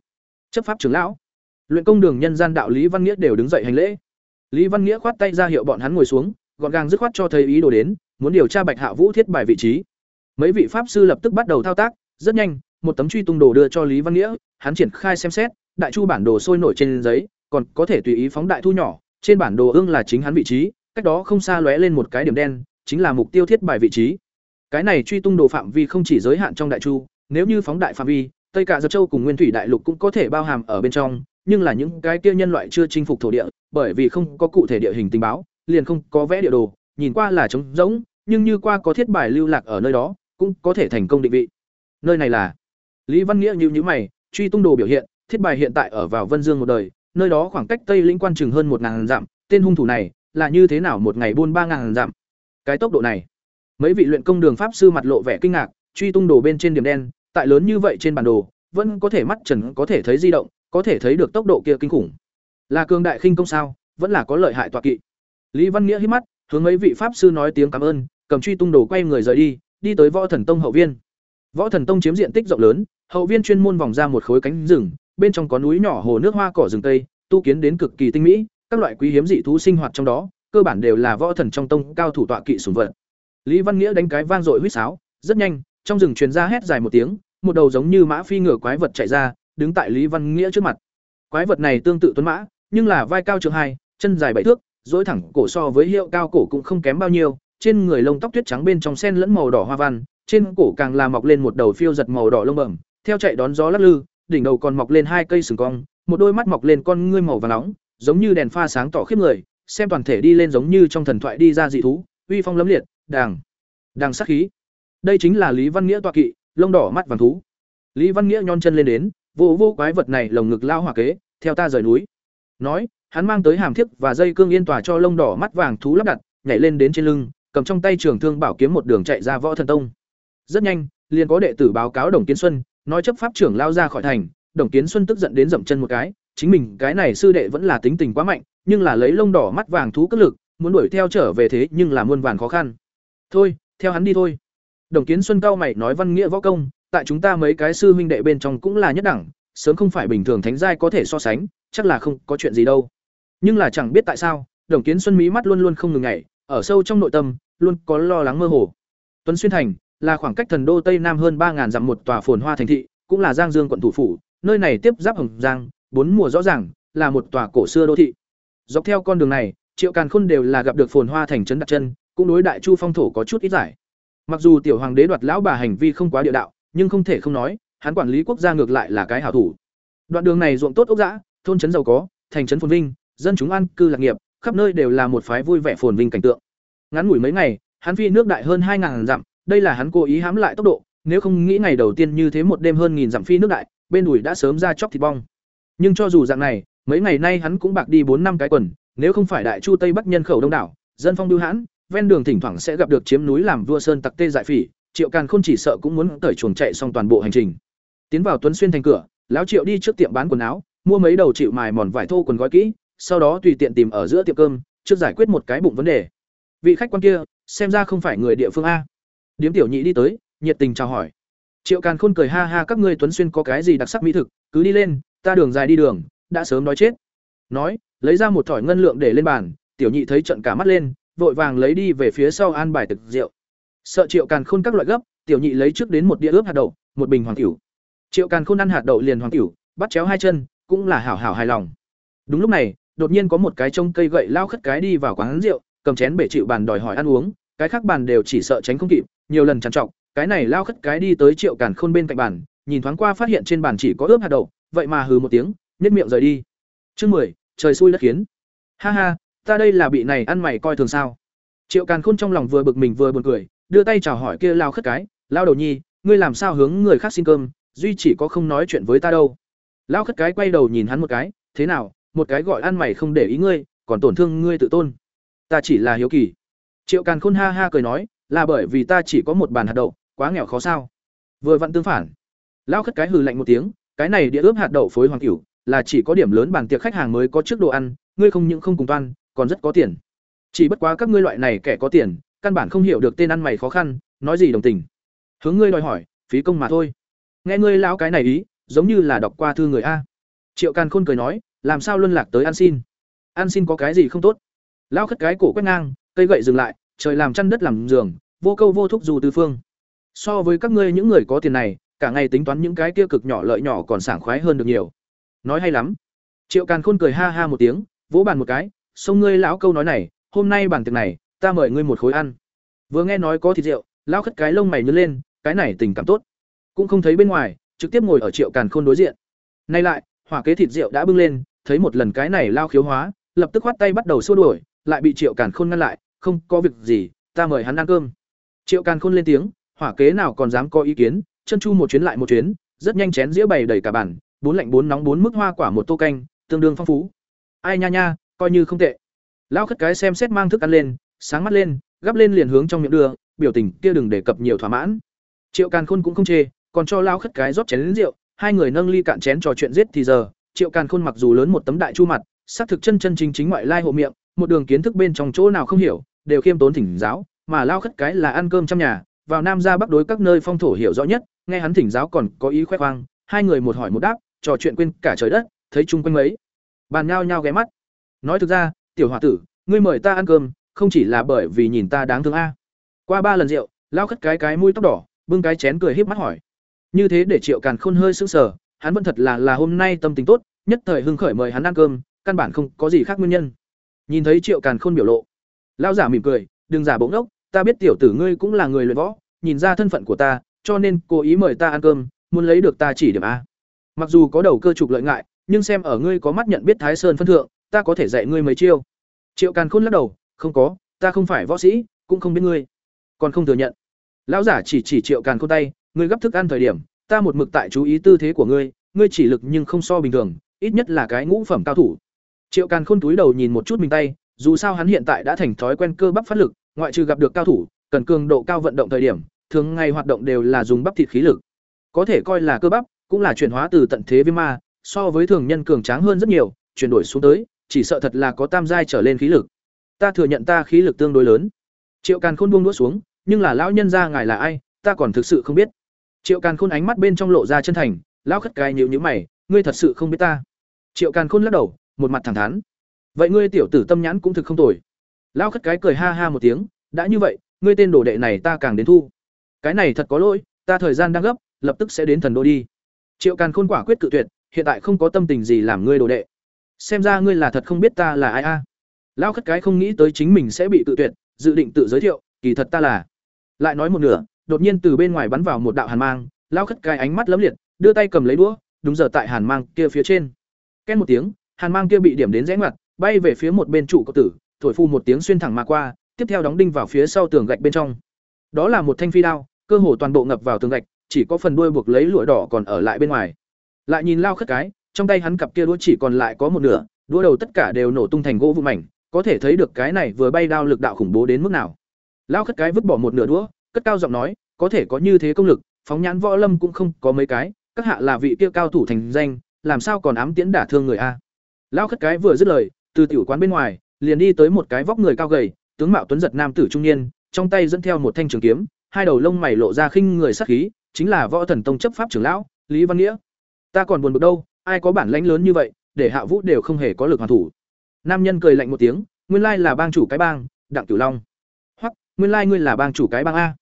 Chấp pháp trưởng lão, luyện công đường nhân gian đạo Lý Văn Nghĩa đều đứng dậy hành lễ. Lý Văn Nghĩa khoát tay ra hiệu bọn hắn ngồi xuống, gọn gàng dứt khoát cho thấy ý đồ đến, muốn điều tra Bạch Hạ Vũ thiết bài vị trí. Mấy vị pháp sư lập tức bắt đầu thao tác, rất nhanh, một tấm truy tung đồ đưa cho Lý Văn Nghĩa, hắn triển khai xem xét, đại chu bản đồ sôi nổi trên giấy, còn có thể tùy ý phóng đại thu nhỏ, trên bản đồ ương là chính hắn vị trí, cách đó không xa lóe lên một cái điểm đen, chính là mục tiêu thiết bài vị trí. Cái này truy tung đồ phạm vi không chỉ giới hạn trong đại chu, nếu như phóng đại phạm vi, Tây cả dập Châu cùng Nguyên Thủy Đại Lục cũng có thể bao hàm ở bên trong, nhưng là những cái kia nhân loại chưa chinh phục thổ địa, bởi vì không có cụ thể địa hình tình báo, liền không có vẽ địa đồ, nhìn qua là trống rỗng, nhưng như qua có thiết bài lưu lạc ở nơi đó, cũng có thể thành công định vị. Nơi này là Lý Văn Nghĩa nhíu nhíu mày, truy tung đồ biểu hiện, thiết bài hiện tại ở vào Vân Dương một đời, nơi đó khoảng cách Tây Lĩnh quan chừng hơn một ngàn dặm, tên hung thủ này là như thế nào một ngày buôn ba ngàn dặm. Cái tốc độ này. Mấy vị luyện công đường pháp sư mặt lộ vẻ kinh ngạc, truy tung đồ bên trên điểm đen, tại lớn như vậy trên bản đồ, vẫn có thể mắt trần có thể thấy di động, có thể thấy được tốc độ kia kinh khủng. Là cường đại khinh công sao, vẫn là có lợi hại tọa kỵ. Lý Văn Nghĩa hít mắt, hướng mấy vị pháp sư nói tiếng cảm ơn, cầm truy tung đồ quay người rời đi, đi tới Võ Thần Tông hậu viên. Võ Thần Tông chiếm diện tích rộng lớn, hậu viên chuyên môn vòng ra một khối cánh rừng, bên trong có núi nhỏ hồ nước hoa cỏ rừng tây, tu kiến đến cực kỳ tinh mỹ, các loại quý hiếm dị thú sinh hoạt trong đó, cơ bản đều là võ thần trong tông cao thủ tọa kỵ sủng vật. Lý Văn Nghĩa đánh cái vang dội huýt sáo, rất nhanh, trong rừng truyền ra hét dài một tiếng, một đầu giống như mã phi ngựa quái vật chạy ra, đứng tại Lý Văn Nghĩa trước mặt. Quái vật này tương tự tuấn mã, nhưng là vai cao trường hai, chân dài bảy thước, dối thẳng cổ so với hiệu cao cổ cũng không kém bao nhiêu, trên người lông tóc tuyết trắng bên trong sen lẫn màu đỏ hoa văn, trên cổ càng là mọc lên một đầu phiêu giật màu đỏ lông bẩm, theo chạy đón gió lắc lư, đỉnh đầu còn mọc lên hai cây sừng cong, một đôi mắt mọc lên con ngươi màu vàng nóng, giống như đèn pha sáng tỏ khiếp người, xem toàn thể đi lên giống như trong thần thoại đi ra dị thú, uy phong lẫm liệt, đàng, đàng sát khí. Đây chính là Lý Văn Nghĩa tọa kỵ, lông đỏ mắt vàng thú. Lý Văn Nghĩa nhón chân lên đến, vô vô quái vật này lồng ngực lao hỏa kế, theo ta rời núi. Nói, hắn mang tới hàm thiếp và dây cương yên tòa cho lông đỏ mắt vàng thú lắp đặt, nhảy lên đến trên lưng, cầm trong tay trường thương bảo kiếm một đường chạy ra võ thần tông. Rất nhanh, liền có đệ tử báo cáo Đồng Kiến Xuân, nói chấp pháp trưởng lao ra khỏi thành, Đồng Kiến Xuân tức giận đến dậm chân một cái, chính mình cái này sư đệ vẫn là tính tình quá mạnh, nhưng là lấy lông đỏ mắt vàng thú cất lực, muốn đuổi theo trở về thế nhưng là muôn vàn khó khăn. Thôi, theo hắn đi thôi. Đồng Kiến Xuân cao mày nói văn nghĩa võ công, tại chúng ta mấy cái sư huynh đệ bên trong cũng là nhất đẳng, sớm không phải bình thường thánh giai có thể so sánh, chắc là không có chuyện gì đâu. Nhưng là chẳng biết tại sao, Đồng Kiến Xuân mí mắt luôn luôn không ngừng nhảy, ở sâu trong nội tâm, luôn có lo lắng mơ hồ. Tuấn Xuyên thành là khoảng cách thần đô tây nam hơn ba ngàn dặm một tòa phồn hoa thành thị, cũng là Giang Dương quận thủ phủ, nơi này tiếp giáp Hồng Giang, bốn mùa rõ ràng, là một tòa cổ xưa đô thị. Dọc theo con đường này, Triệu Càn Khôn đều là gặp được phồn hoa thành trấn đặt chân, cũng đối đại chu phong thổ có chút ít giải. Mặc dù tiểu hoàng đế đoạt lão bà hành vi không quá địa đạo, nhưng không thể không nói, hắn quản lý quốc gia ngược lại là cái hảo thủ. Đoạn đường này ruộng tốt ốc dã, thôn trấn giàu có, thành trấn phồn vinh, dân chúng an cư lạc nghiệp, khắp nơi đều là một phái vui vẻ phồn vinh cảnh tượng. Ngắn ngủi mấy ngày, hắn phi nước đại hơn hai ngàn dặm, đây là hắn cố ý hãm lại tốc độ, nếu không nghĩ ngày đầu tiên như thế một đêm hơn nghìn dặm phi nước đại, bên đùi đã sớm ra chóc thịt bong. Nhưng cho dù dạng này, mấy ngày nay hắn cũng bạc đi bốn năm cái quần, nếu không phải đại chu Tây Bắc nhân khẩu đông đảo, dân phong bưu hãn, ven đường thỉnh thoảng sẽ gặp được chiếm núi làm vua sơn tặc tê dại phỉ, Triệu Càn Khôn chỉ sợ cũng muốn cởi chuồng chạy xong toàn bộ hành trình. Tiến vào Tuấn Xuyên thành cửa, lão Triệu đi trước tiệm bán quần áo, mua mấy đầu chịu mài mòn vải thô quần gói kỹ, sau đó tùy tiện tìm ở giữa tiệm cơm, trước giải quyết một cái bụng vấn đề. Vị khách quan kia, xem ra không phải người địa phương a. Điếm tiểu nhị đi tới, nhiệt tình chào hỏi. Triệu Càn Khôn cười ha ha các ngươi Tuấn Xuyên có cái gì đặc sắc mỹ thực, cứ đi lên, ta đường dài đi đường, đã sớm nói chết. Nói, lấy ra một thỏi ngân lượng để lên bàn, tiểu nhị thấy trận cả mắt lên, vội vàng lấy đi về phía sau an bài thực rượu. Sợ Triệu Càn Khôn các loại gấp, tiểu nhị lấy trước đến một đĩa ướp hạt đậu, một bình hoàng cửu. Triệu Càn Khôn ăn hạt đậu liền hoàng cửu, bắt chéo hai chân, cũng là hảo hảo hài lòng. Đúng lúc này, đột nhiên có một cái trông cây gậy lao khất cái đi vào quán rượu, cầm chén bể chịu bàn đòi hỏi ăn uống, cái khác bàn đều chỉ sợ tránh không kịp, nhiều lần trằn trọc, cái này lao khất cái đi tới Triệu Càn Khôn bên cạnh bàn, nhìn thoáng qua phát hiện trên bàn chỉ có ướp hạt đậu, vậy mà hừ một tiếng, nhất miệng rời đi. Chương mười, trời xui đất khiến. Ha ha, ta đây là bị này ăn mày coi thường sao? Triệu Càn Khôn trong lòng vừa bực mình vừa buồn cười, đưa tay chào hỏi kia lao khất cái, lao đầu nhi, ngươi làm sao hướng người khác xin cơm, duy chỉ có không nói chuyện với ta đâu. Lao khất cái quay đầu nhìn hắn một cái, thế nào, một cái gọi ăn mày không để ý ngươi, còn tổn thương ngươi tự tôn. Ta chỉ là hiếu kỳ. Triệu Càn Khôn ha ha cười nói, là bởi vì ta chỉ có một bàn hạt đậu, quá nghèo khó sao? Vừa vặn tương phản. Lao khất cái hừ lạnh một tiếng, cái này địa ướp hạt đậu phối hoàng cửu, là chỉ có điểm lớn bàn tiệc khách hàng mới có trước đồ ăn, ngươi không những không cùng toan, còn rất có tiền. Chỉ bất quá các ngươi loại này kẻ có tiền, căn bản không hiểu được tên ăn mày khó khăn, nói gì đồng tình. Hướng ngươi đòi hỏi, phí công mà thôi. Nghe ngươi lão cái này ý, giống như là đọc qua thư người a. Triệu Càn Khôn cười nói, làm sao luân lạc tới ăn xin? Ăn xin có cái gì không tốt? Lão khất cái cổ quét ngang, cây gậy dừng lại, trời làm chăn đất làm giường, vô câu vô thúc dù tứ phương. So với các ngươi những người có tiền này, cả ngày tính toán những cái kia cực nhỏ lợi nhỏ còn sảng khoái hơn được nhiều. Nói hay lắm. Triệu Càn Khôn cười ha ha một tiếng, vỗ bàn một cái, sông ngươi lão câu nói này, hôm nay bản tiệc này, ta mời ngươi một khối ăn." Vừa nghe nói có thịt rượu, lão khất cái lông mày nhớ lên, cái này tình cảm tốt. Cũng không thấy bên ngoài, trực tiếp ngồi ở Triệu Càn Khôn đối diện. Nay lại, hỏa kế thịt rượu đã bưng lên, thấy một lần cái này lao khiếu hóa, lập tức khoát tay bắt đầu xua đuổi, lại bị Triệu Càn Khôn ngăn lại, "Không, có việc gì, ta mời hắn ăn cơm." Triệu Càn Khôn lên tiếng, hỏa kế nào còn dám có ý kiến, chân chu một chuyến lại một chuyến, rất nhanh chén dĩa bày đầy cả bàn, bốn lạnh bốn nóng bốn mức hoa quả một tô canh, tương đương phong phú. Ai nha nha, coi như không tệ. Lão khất cái xem xét mang thức ăn lên, sáng mắt lên, gắp lên liền hướng trong miệng đưa, biểu tình kia đừng đề cập nhiều thỏa mãn. Triệu Càn Khôn cũng không chê, còn cho lao khất cái rót chén lính rượu, hai người nâng ly cạn chén trò chuyện giết thì giờ, Triệu Càn Khôn mặc dù lớn một tấm đại chu mặt, xác thực chân chân chính chính ngoại lai hộ miệng, một đường kiến thức bên trong chỗ nào không hiểu, đều khiêm tốn thỉnh giáo, mà lao khất cái là ăn cơm trong nhà, vào nam ra bắc đối các nơi phong thổ hiểu rõ nhất, nghe hắn thỉnh giáo còn có ý khoe khoang, hai người một hỏi một đáp, trò chuyện quên cả trời đất, thấy chung quanh mấy. Bàn nhao nhao ghé mắt. Nói thực ra, tiểu hòa tử, ngươi mời ta ăn cơm, không chỉ là bởi vì nhìn ta đáng thương a. Qua ba lần rượu, lao khất cái cái mũi tóc đỏ, bưng cái chén cười híp mắt hỏi. Như thế để Triệu Càn Khôn hơi sững sờ, hắn vẫn thật là là hôm nay tâm tình tốt, nhất thời hưng khởi mời hắn ăn cơm, căn bản không có gì khác nguyên nhân. Nhìn thấy Triệu Càn Khôn biểu lộ, lão giả mỉm cười, đừng giả bỗng ốc, ta biết tiểu tử ngươi cũng là người luyện võ, nhìn ra thân phận của ta, cho nên cố ý mời ta ăn cơm, muốn lấy được ta chỉ điểm a. Mặc dù có đầu cơ trục lợi ngại, nhưng xem ở ngươi có mắt nhận biết Thái Sơn phân thượng, ta có thể dạy ngươi mấy chiêu. Triệu Càn Khôn lắc đầu, không có, ta không phải võ sĩ, cũng không biết ngươi. Còn không thừa nhận. Lão giả chỉ chỉ Triệu Càn Khôn tay, ngươi gấp thức ăn thời điểm, ta một mực tại chú ý tư thế của ngươi, ngươi chỉ lực nhưng không so bình thường, ít nhất là cái ngũ phẩm cao thủ. Triệu Càn Khôn túi đầu nhìn một chút mình tay, dù sao hắn hiện tại đã thành thói quen cơ bắp phát lực, ngoại trừ gặp được cao thủ, cần cường độ cao vận động thời điểm, thường ngày hoạt động đều là dùng bắp thịt khí lực. Có thể coi là cơ bắp, cũng là chuyển hóa từ tận thế viêm ma, so với thường nhân cường tráng hơn rất nhiều, chuyển đổi xuống tới, chỉ sợ thật là có tam giai trở lên khí lực. Ta thừa nhận ta khí lực tương đối lớn. Triệu Càn Khôn buông đũa xuống, nhưng là lão nhân gia ngài là ai, ta còn thực sự không biết. Triệu Càn Khôn ánh mắt bên trong lộ ra chân thành, lão khất cái nhịu nhữ mày, ngươi thật sự không biết ta. Triệu Càn Khôn lắc đầu, một mặt thẳng thắn. Vậy ngươi tiểu tử tâm nhãn cũng thực không tồi. Lão khất cái cười ha ha một tiếng, đã như vậy, ngươi tên đồ đệ này ta càng đến thu. Cái này thật có lỗi, ta thời gian đang gấp, lập tức sẽ đến thần đô đi. Triệu Càn Khôn quả quyết cự tuyệt, hiện tại không có tâm tình gì làm ngươi đồ đệ. Xem ra ngươi là thật không biết ta là ai a. Lão khất cái không nghĩ tới chính mình sẽ bị tự tuyệt, dự định tự giới thiệu, kỳ thật ta là. Lại nói một nửa, đột nhiên từ bên ngoài bắn vào một đạo hàn mang, lão khất cái ánh mắt lấm liệt, đưa tay cầm lấy đũa, đúng giờ tại hàn mang kia phía trên. Két một tiếng, hàn mang kia bị điểm đến rẽ ngoặt, bay về phía một bên trụ cột tử, thổi phu một tiếng xuyên thẳng mà qua, tiếp theo đóng đinh vào phía sau tường gạch bên trong. Đó là một thanh phi đao, cơ hồ toàn bộ ngập vào tường gạch, chỉ có phần đuôi buộc lấy lụa đỏ còn ở lại bên ngoài. Lại nhìn lao khất cái, trong tay hắn cặp kia đũa chỉ còn lại có một nửa, đũa đầu tất cả đều nổ tung thành gỗ vụn mảnh, có thể thấy được cái này vừa bay đao lực đạo khủng bố đến mức nào. Lão khất cái vứt bỏ một nửa đũa, cất cao giọng nói, có thể có như thế công lực, phóng nhãn võ lâm cũng không có mấy cái, các hạ là vị kia cao thủ thành danh, làm sao còn ám tiễn đả thương người a? Lão khất cái vừa dứt lời, từ tiểu quán bên ngoài, liền đi tới một cái vóc người cao gầy, tướng mạo tuấn giật nam tử trung niên, trong tay dẫn theo một thanh trường kiếm, hai đầu lông mày lộ ra khinh người sắc khí, chính là Võ Thần Tông chấp pháp trưởng lão, Lý Văn Nghĩa. Ta còn buồn bực đâu, ai có bản lãnh lớn như vậy, để Hạ Vũ đều không hề có lực hoàn thủ. Nam nhân cười lạnh một tiếng, nguyên lai là bang chủ cái bang, Đặng Cửu Long. Hoặc, nguyên lai ngươi là bang chủ cái bang a.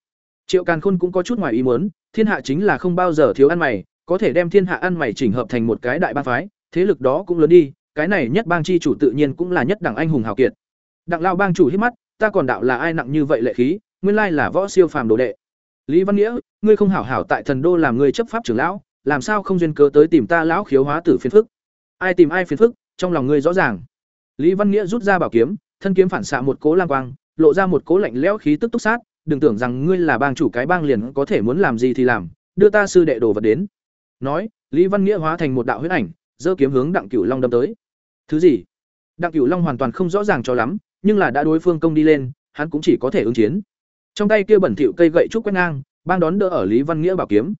Triệu Càn Khôn cũng có chút ngoài ý muốn, thiên hạ chính là không bao giờ thiếu ăn mày, có thể đem thiên hạ ăn mày chỉnh hợp thành một cái đại bang phái, thế lực đó cũng lớn đi, cái này nhất bang chi chủ tự nhiên cũng là nhất đẳng anh hùng hào kiệt. Đặng lao bang chủ hít mắt, ta còn đạo là ai nặng như vậy lệ khí, nguyên lai là võ siêu phàm đồ đệ. Lý Văn Nghĩa, ngươi không hảo hảo tại thần đô làm người chấp pháp trưởng lão, làm sao không duyên cớ tới tìm ta lão khiếu hóa tử phiền phức? Ai tìm ai phiền phức, trong lòng ngươi rõ ràng. Lý Văn Nghĩa rút ra bảo kiếm, thân kiếm phản xạ một cố lang quang, lộ ra một cố lạnh lẽo khí tức túc sát, đừng tưởng rằng ngươi là bang chủ cái bang liền có thể muốn làm gì thì làm, đưa ta sư đệ đồ vật đến. Nói, Lý Văn Nghĩa hóa thành một đạo huyết ảnh, giơ kiếm hướng Đặng Cửu Long đâm tới. Thứ gì? Đặng Cửu Long hoàn toàn không rõ ràng cho lắm, nhưng là đã đối phương công đi lên, hắn cũng chỉ có thể ứng chiến. Trong tay kia bẩn thỉu cây gậy trúc quét ngang, bang đón đỡ ở Lý Văn Nghĩa bảo kiếm.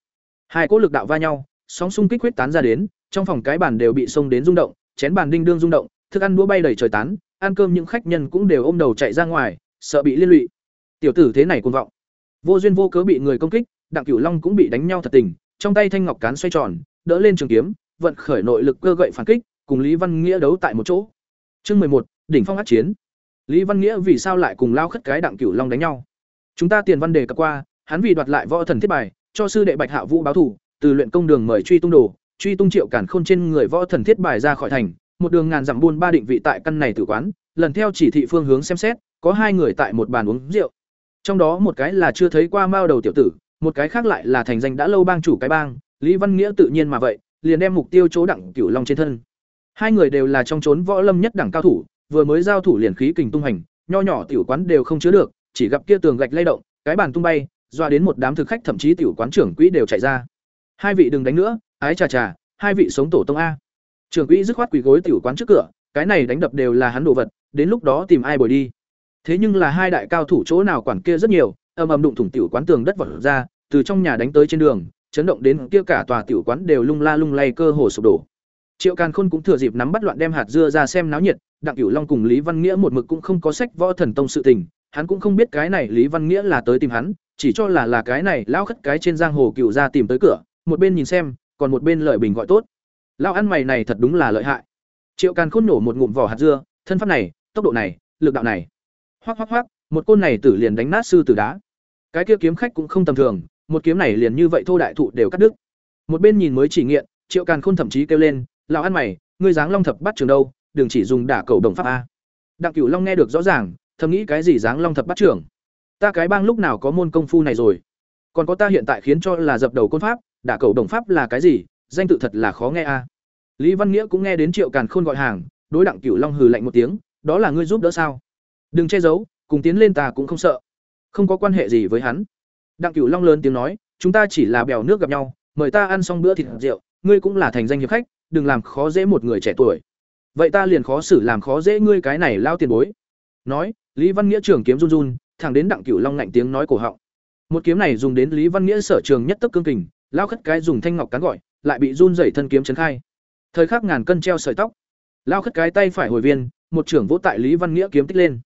Hai cỗ lực đạo va nhau, sóng xung kích huyết tán ra đến, trong phòng cái bàn đều bị xông đến rung động, chén bàn đinh đương rung động, thức ăn đũa bay đầy trời tán, ăn cơm những khách nhân cũng đều ôm đầu chạy ra ngoài, sợ bị liên lụy. Tiểu tử thế này cuồng vọng, vô duyên vô cớ bị người công kích, Đặng Cửu Long cũng bị đánh nhau thật tình, trong tay thanh ngọc cán xoay tròn, đỡ lên trường kiếm, vận khởi nội lực cơ gậy phản kích, cùng Lý Văn Nghĩa đấu tại một chỗ. Chương một, đỉnh phong át chiến. Lý Văn Nghĩa vì sao lại cùng lao khất cái Đặng Cửu Long đánh nhau? Chúng ta tiền văn đề cập qua, hắn vì đoạt lại võ thần thiết bài, cho sư đệ Bạch Hạ Vũ báo thủ, từ luyện công đường mời truy tung đồ, truy tung triệu cản khôn trên người võ thần thiết bài ra khỏi thành, một đường ngàn dặm buôn ba định vị tại căn này tử quán, lần theo chỉ thị phương hướng xem xét, có hai người tại một bàn uống rượu. Trong đó một cái là chưa thấy qua mao đầu tiểu tử, một cái khác lại là thành danh đã lâu bang chủ cái bang, Lý Văn Nghĩa tự nhiên mà vậy, liền đem mục tiêu chỗ đặng Cửu Long trên thân. Hai người đều là trong chốn võ lâm nhất đẳng cao thủ, vừa mới giao thủ liền khí kình tung hành, nho nhỏ tiểu quán đều không chứa được, chỉ gặp kia tường gạch lay động, cái bàn tung bay, doa đến một đám thực khách thậm chí tiểu quán trưởng quỹ đều chạy ra. Hai vị đừng đánh nữa, ái chà chà, hai vị sống tổ tông a. Trưởng quỹ dứt khoát quỳ gối tiểu quán trước cửa, cái này đánh đập đều là hắn đồ vật, đến lúc đó tìm ai bồi đi. Thế nhưng là hai đại cao thủ chỗ nào quản kia rất nhiều, ầm ầm đụng thủng tiểu quán tường đất vỡ ra, từ trong nhà đánh tới trên đường, chấn động đến kia cả tòa tiểu quán đều lung la lung lay cơ hồ sụp đổ. Triệu Càn Khôn cũng thừa dịp nắm bắt loạn đem hạt dưa ra xem náo nhiệt, Đặng Cửu Long cùng Lý Văn Nghĩa một mực cũng không có sách võ thần tông sự tình, hắn cũng không biết cái này Lý Văn Nghĩa là tới tìm hắn, chỉ cho là là cái này lão khất cái trên giang hồ cựu ra tìm tới cửa, một bên nhìn xem, còn một bên lợi bình gọi tốt. Lão ăn mày này thật đúng là lợi hại. Triệu Càn Khôn nổ một ngụm vỏ hạt dưa, thân pháp này, tốc độ này, lực đạo này. hoác hoác hoác một côn này tử liền đánh nát sư tử đá. Cái kia kiếm khách cũng không tầm thường, một kiếm này liền như vậy thô đại thụ đều cắt đứt. Một bên nhìn mới chỉ nghiện, Triệu Càn Khôn thậm chí kêu lên, "Lão ăn mày, ngươi dáng long thập bắt trường đâu, đừng chỉ dùng đả cầu đồng pháp a." Đặng Cửu Long nghe được rõ ràng, thầm nghĩ cái gì dáng long thập bắt trưởng ta cái bang lúc nào có môn công phu này rồi còn có ta hiện tại khiến cho là dập đầu côn pháp đả cầu đồng pháp là cái gì danh tự thật là khó nghe a lý văn nghĩa cũng nghe đến triệu càn khôn gọi hàng, đối đặng cửu long hừ lạnh một tiếng, đó là ngươi giúp đỡ sao? Đừng che giấu, cùng tiến lên ta cũng không sợ. Không có quan hệ gì với hắn. Đặng cửu long lớn tiếng nói, chúng ta chỉ là bèo nước gặp nhau, mời ta ăn xong bữa thịt rượu, ngươi cũng là thành danh hiệp khách, đừng làm khó dễ một người trẻ tuổi. Vậy ta liền khó xử làm khó dễ ngươi cái này lao tiền bối. Nói, lý văn nghĩa trường kiếm run run, thẳng đến đặng cửu long ngạnh tiếng nói cổ họng. Một kiếm này dùng đến lý văn nghĩa sở trường nhất tức cương kình, lao khất cái dùng thanh ngọc cán gọi, lại bị run rẩy thân kiếm chấn khai thời khắc ngàn cân treo sợi tóc. Lao khất cái tay phải hồi viên, một trưởng vỗ tại lý văn nghĩa kiếm tích lên.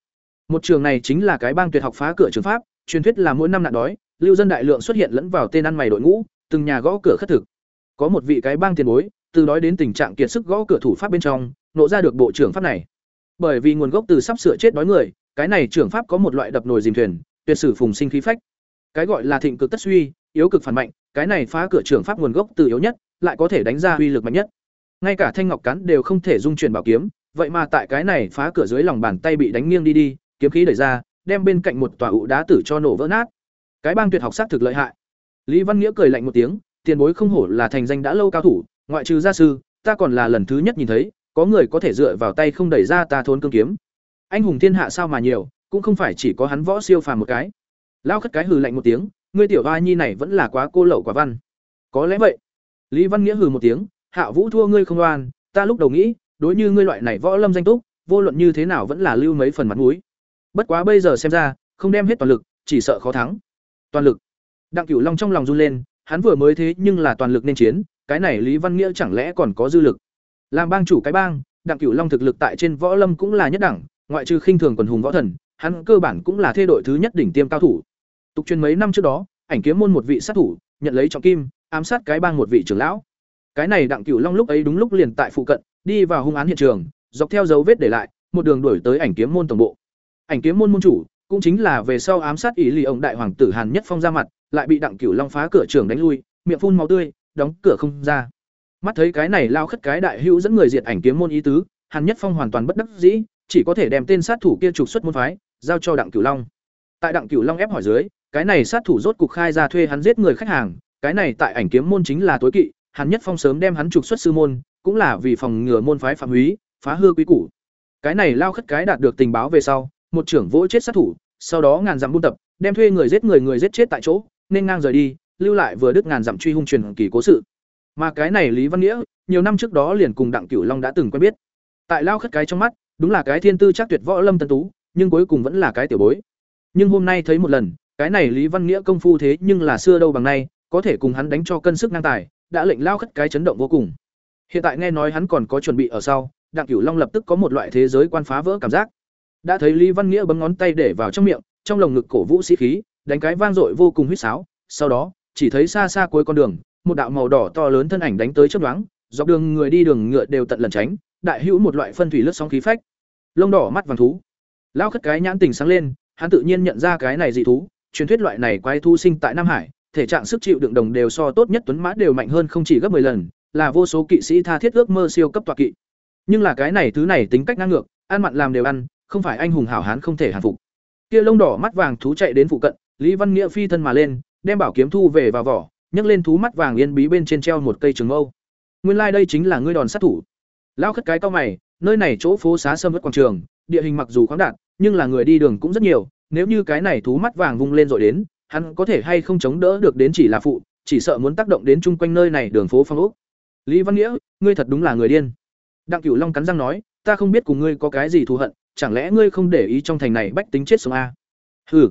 Một trường này chính là cái bang tuyệt học phá cửa trường pháp, truyền thuyết là mỗi năm nạn đói, lưu dân đại lượng xuất hiện lẫn vào tên ăn mày đội ngũ, từng nhà gõ cửa khất thực. Có một vị cái bang tiền bối, từ đói đến tình trạng kiệt sức gõ cửa thủ pháp bên trong, nộ ra được bộ trưởng pháp này. Bởi vì nguồn gốc từ sắp sửa chết đói người, cái này trưởng pháp có một loại đập nồi dìm thuyền, tuyệt sử phùng sinh khí phách. Cái gọi là thịnh cực tất suy, yếu cực phản mạnh, cái này phá cửa trưởng pháp nguồn gốc từ yếu nhất, lại có thể đánh ra uy lực mạnh nhất ngay cả thanh ngọc cắn đều không thể dung chuyển bảo kiếm, vậy mà tại cái này phá cửa dưới lòng bàn tay bị đánh nghiêng đi đi, kiếm khí đẩy ra, đem bên cạnh một tòa ụ đá tử cho nổ vỡ nát. Cái bang tuyệt học sát thực lợi hại. Lý văn nghĩa cười lạnh một tiếng, tiền bối không hổ là thành danh đã lâu cao thủ, ngoại trừ gia sư, ta còn là lần thứ nhất nhìn thấy, có người có thể dựa vào tay không đẩy ra ta thôn cương kiếm. Anh hùng thiên hạ sao mà nhiều, cũng không phải chỉ có hắn võ siêu phàm một cái. Lao khất cái hừ lạnh một tiếng, ngươi tiểu hoa nhi này vẫn là quá cô lậu quả văn. Có lẽ vậy. Lý văn nghĩa hừ một tiếng hạ vũ thua ngươi không oan, ta lúc đầu nghĩ, đối như ngươi loại này võ lâm danh túc, vô luận như thế nào vẫn là lưu mấy phần mặt mũi. Bất quá bây giờ xem ra, không đem hết toàn lực, chỉ sợ khó thắng. Toàn lực. Đặng cửu long trong lòng run lên, hắn vừa mới thế nhưng là toàn lực nên chiến, cái này lý văn nghĩa chẳng lẽ còn có dư lực? Làm bang chủ cái bang, đặng cửu long thực lực tại trên võ lâm cũng là nhất đẳng, ngoại trừ khinh thường quần hùng võ thần, hắn cơ bản cũng là thê đội thứ nhất đỉnh tiêm cao thủ. Tục truyền mấy năm trước đó, ảnh kiếm môn một vị sát thủ, nhận lấy trọng kim, ám sát cái bang một vị trưởng lão cái này đặng cửu long lúc ấy đúng lúc liền tại phụ cận, đi vào hung án hiện trường, dọc theo dấu vết để lại, một đường đuổi tới ảnh kiếm môn tổng bộ. Ảnh kiếm môn môn chủ, cũng chính là về sau ám sát ý lì ông đại hoàng tử hàn nhất phong ra mặt, lại bị đặng cửu long phá cửa trường đánh lui, miệng phun máu tươi, đóng cửa không ra. Mắt thấy cái này lao khất cái đại hữu dẫn người diệt ảnh kiếm môn ý tứ, hàn nhất phong hoàn toàn bất đắc dĩ, chỉ có thể đem tên sát thủ kia trục xuất môn phái, giao cho đặng cửu long. Tại đặng cửu long ép hỏi dưới, cái này sát thủ rốt cục khai ra thuê hắn giết người khách hàng, cái này tại ảnh kiếm môn chính là tối kỵ hàn nhất phong sớm đem hắn trục xuất sư môn, cũng là vì phòng ngừa môn phái phạm húy phá hư quý củ. Cái này lao khất cái đạt được tình báo về sau, một trưởng vỗ chết sát thủ, sau đó ngàn dặm buôn tập, đem thuê người giết người người giết chết tại chỗ, nên ngang rời đi, lưu lại vừa đứt ngàn dặm truy hung truyền kỳ cố sự. Mà cái này lý văn nghĩa, nhiều năm trước đó liền cùng đặng cửu long đã từng quen biết. Tại lao khất cái trong mắt, đúng là cái thiên tư chắc tuyệt võ lâm tân tú, nhưng cuối cùng vẫn là cái tiểu bối. Nhưng hôm nay thấy một lần, cái này lý văn nghĩa công phu thế nhưng là xưa đâu bằng nay có thể cùng hắn đánh cho cân sức ngang tài đã lệnh lao khất cái chấn động vô cùng. Hiện tại nghe nói hắn còn có chuẩn bị ở sau đặng cửu long lập tức có một loại thế giới quan phá vỡ cảm giác. Đã thấy lý văn nghĩa bấm ngón tay để vào trong miệng trong lồng ngực cổ vũ sĩ khí đánh cái vang dội vô cùng huýt sáo sau đó chỉ thấy xa xa cuối con đường một đạo màu đỏ to lớn thân ảnh đánh tới chớp nhoáng, dọc đường người đi đường ngựa đều tận lần tránh đại hữu một loại phân thủy lướt sóng khí phách. Lông đỏ mắt vàng thú. Lao khất cái nhãn tình sáng lên hắn tự nhiên nhận ra cái này dị thú truyền thuyết loại này quái thú sinh tại nam hải thể trạng sức chịu đựng đồng đều so tốt nhất tuấn mã đều mạnh hơn không chỉ gấp 10 lần, là vô số kỵ sĩ tha thiết ước mơ siêu cấp tọa kỵ. Nhưng là cái này thứ này tính cách ngang ngược, ăn mặn làm đều ăn, không phải anh hùng hảo hán không thể hàn phục. Kia lông đỏ mắt vàng thú chạy đến phụ cận, lý văn nghĩa phi thân mà lên, đem bảo kiếm thu về vào vỏ, nhấc lên thú mắt vàng yên bí bên trên treo một cây trường mâu. Nguyên lai like đây chính là ngươi đòn sát thủ. Lao khất cái cao mày, nơi này chỗ phố xá sâm vất quảng trường, địa hình mặc dù khoáng đạt, nhưng là người đi đường cũng rất nhiều, nếu như cái này thú mắt vàng vung lên rồi đến hắn có thể hay không chống đỡ được đến chỉ là phụ, chỉ sợ muốn tác động đến chung quanh nơi này đường phố phong ốc. Lý văn nghĩa, ngươi thật đúng là người điên. Đặng cửu long cắn răng nói, ta không biết cùng ngươi có cái gì thù hận, chẳng lẽ ngươi không để ý trong thành này bách tính chết sống a hừ.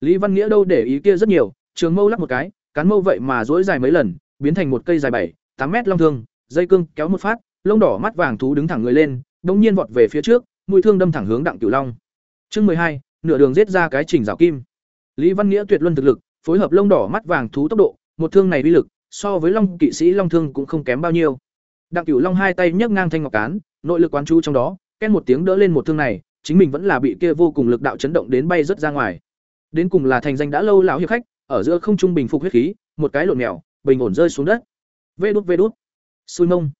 Lý văn nghĩa đâu để ý kia rất nhiều, trường mâu lắc một cái, cán mâu vậy mà duỗi dài mấy lần, biến thành một cây dài bảy, tám mét long thương, dây cương kéo một phát, lông đỏ mắt vàng thú đứng thẳng người lên đột nhiên vọt về phía trước, mũi thương đâm thẳng hướng đặng cửu long. Chương mười hai, nửa đường giết ra cái chỉnh rào kim lý văn nghĩa tuyệt luân thực lực, phối hợp lông đỏ mắt vàng thú tốc độ, một thương này uy lực, so với long kỵ sĩ long thương cũng không kém bao nhiêu. Đặng cửu long hai tay nhấc ngang thanh ngọc cán, nội lực quán chú trong đó, ken một tiếng đỡ lên một thương này, chính mình vẫn là bị kia vô cùng lực đạo chấn động đến bay rất ra ngoài. Đến cùng là thành danh đã lâu lão hiệp khách, ở giữa không trung bình phục huyết khí, một cái lộn mèo, bình ổn rơi xuống đất. Vê đút vê đút. Xui mông.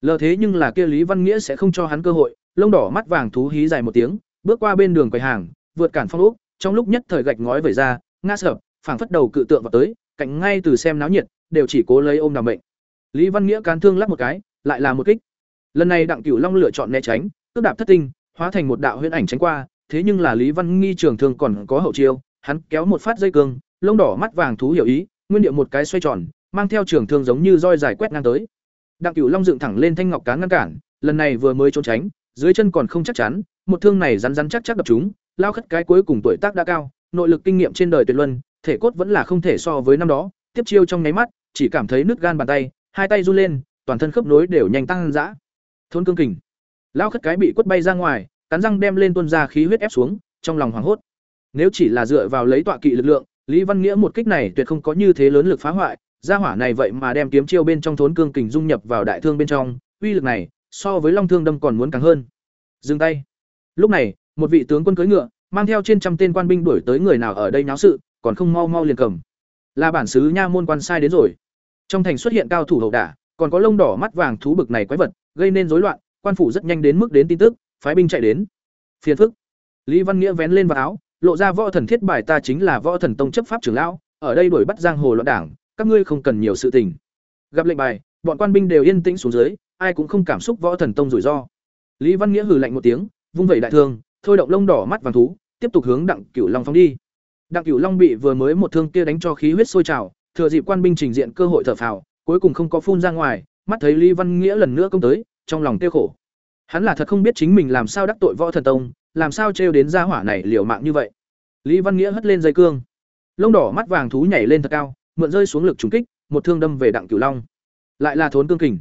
Lờ thế nhưng là kia lý văn nghĩa sẽ không cho hắn cơ hội, lông đỏ mắt vàng thú hí dài một tiếng, bước qua bên đường quầy hàng, vượt cản phong ốc trong lúc nhất thời gạch ngói vẩy ra, ngã sập, phảng phất đầu cự tượng vào tới, cạnh ngay từ xem náo nhiệt, đều chỉ cố lấy ôm đàm mệnh. Lý văn nghĩa cán thương lắp một cái, lại là một kích. Lần này đặng cửu long lựa chọn né tránh, tức đạp thất tinh, hóa thành một đạo huyễn ảnh tránh qua, thế nhưng là lý văn nghi trường thương còn có hậu chiêu, hắn kéo một phát dây cương, lông đỏ mắt vàng thú hiểu ý, nguyên điệu một cái xoay tròn, mang theo trường thương giống như roi dài quét ngang tới. Đặng cửu long dựng thẳng lên thanh ngọc cán ngăn cản, lần này vừa mới trốn tránh, dưới chân còn không chắc chắn, một thương này rắn rắn chắc chắc đập chúng lao khất cái cuối cùng tuổi tác đã cao, nội lực kinh nghiệm trên đời tuyệt luân, thể cốt vẫn là không thể so với năm đó, tiếp chiêu trong nháy mắt, chỉ cảm thấy nứt gan bàn tay, hai tay run lên, toàn thân khớp nối đều nhanh tăng dã. Thôn cương kình. Lao khất cái bị quất bay ra ngoài, cắn răng đem lên tuôn ra khí huyết ép xuống, trong lòng hoảng hốt. Nếu chỉ là dựa vào lấy tọa kỵ lực lượng, lý văn nghĩa một kích này tuyệt không có như thế lớn lực phá hoại, gia hỏa này vậy mà đem kiếm chiêu bên trong thốn cương kình dung nhập vào đại thương bên trong, uy lực này so với long thương đâm còn muốn càng hơn. Dừng tay. Lúc này một vị tướng quân cưỡi ngựa, mang theo trên trăm tên quan binh đuổi tới người nào ở đây náo sự, còn không mau mau liền cầm. Là bản xứ nha môn quan sai đến rồi. Trong thành xuất hiện cao thủ hậu đả, còn có lông đỏ mắt vàng thú bực này quái vật, gây nên rối loạn, quan phủ rất nhanh đến mức đến tin tức, phái binh chạy đến. Phiền phức. Lý văn nghĩa vén lên vào áo, lộ ra võ thần thiết bài ta chính là võ thần tông chấp pháp trưởng lão, ở đây đuổi bắt giang hồ loạn đảng, các ngươi không cần nhiều sự tình. Gặp lệnh bài, bọn quan binh đều yên tĩnh xuống dưới, ai cũng không cảm xúc võ thần tông rủi ro. Lý văn nghĩa hừ lạnh một tiếng, vung vẩy đại thương thôi động lông đỏ mắt vàng thú tiếp tục hướng đặng cửu long phóng đi đặng cửu long bị vừa mới một thương kia đánh cho khí huyết sôi trào thừa dịp quan binh trình diện cơ hội thở phào cuối cùng không có phun ra ngoài mắt thấy Lý Văn Nghĩa lần nữa công tới, trong lòng tiêu khổ. Hắn là thật không biết chính mình làm sao đắc tội Võ Thần Tông, làm sao trêu đến gia hỏa này liều mạng như vậy. Lý Văn Nghĩa hất lên dây cương, lông đỏ mắt vàng thú nhảy lên thật cao, mượn rơi xuống lực trùng kích, một thương đâm về Đặng Cửu Long. Lại là thốn cương kình.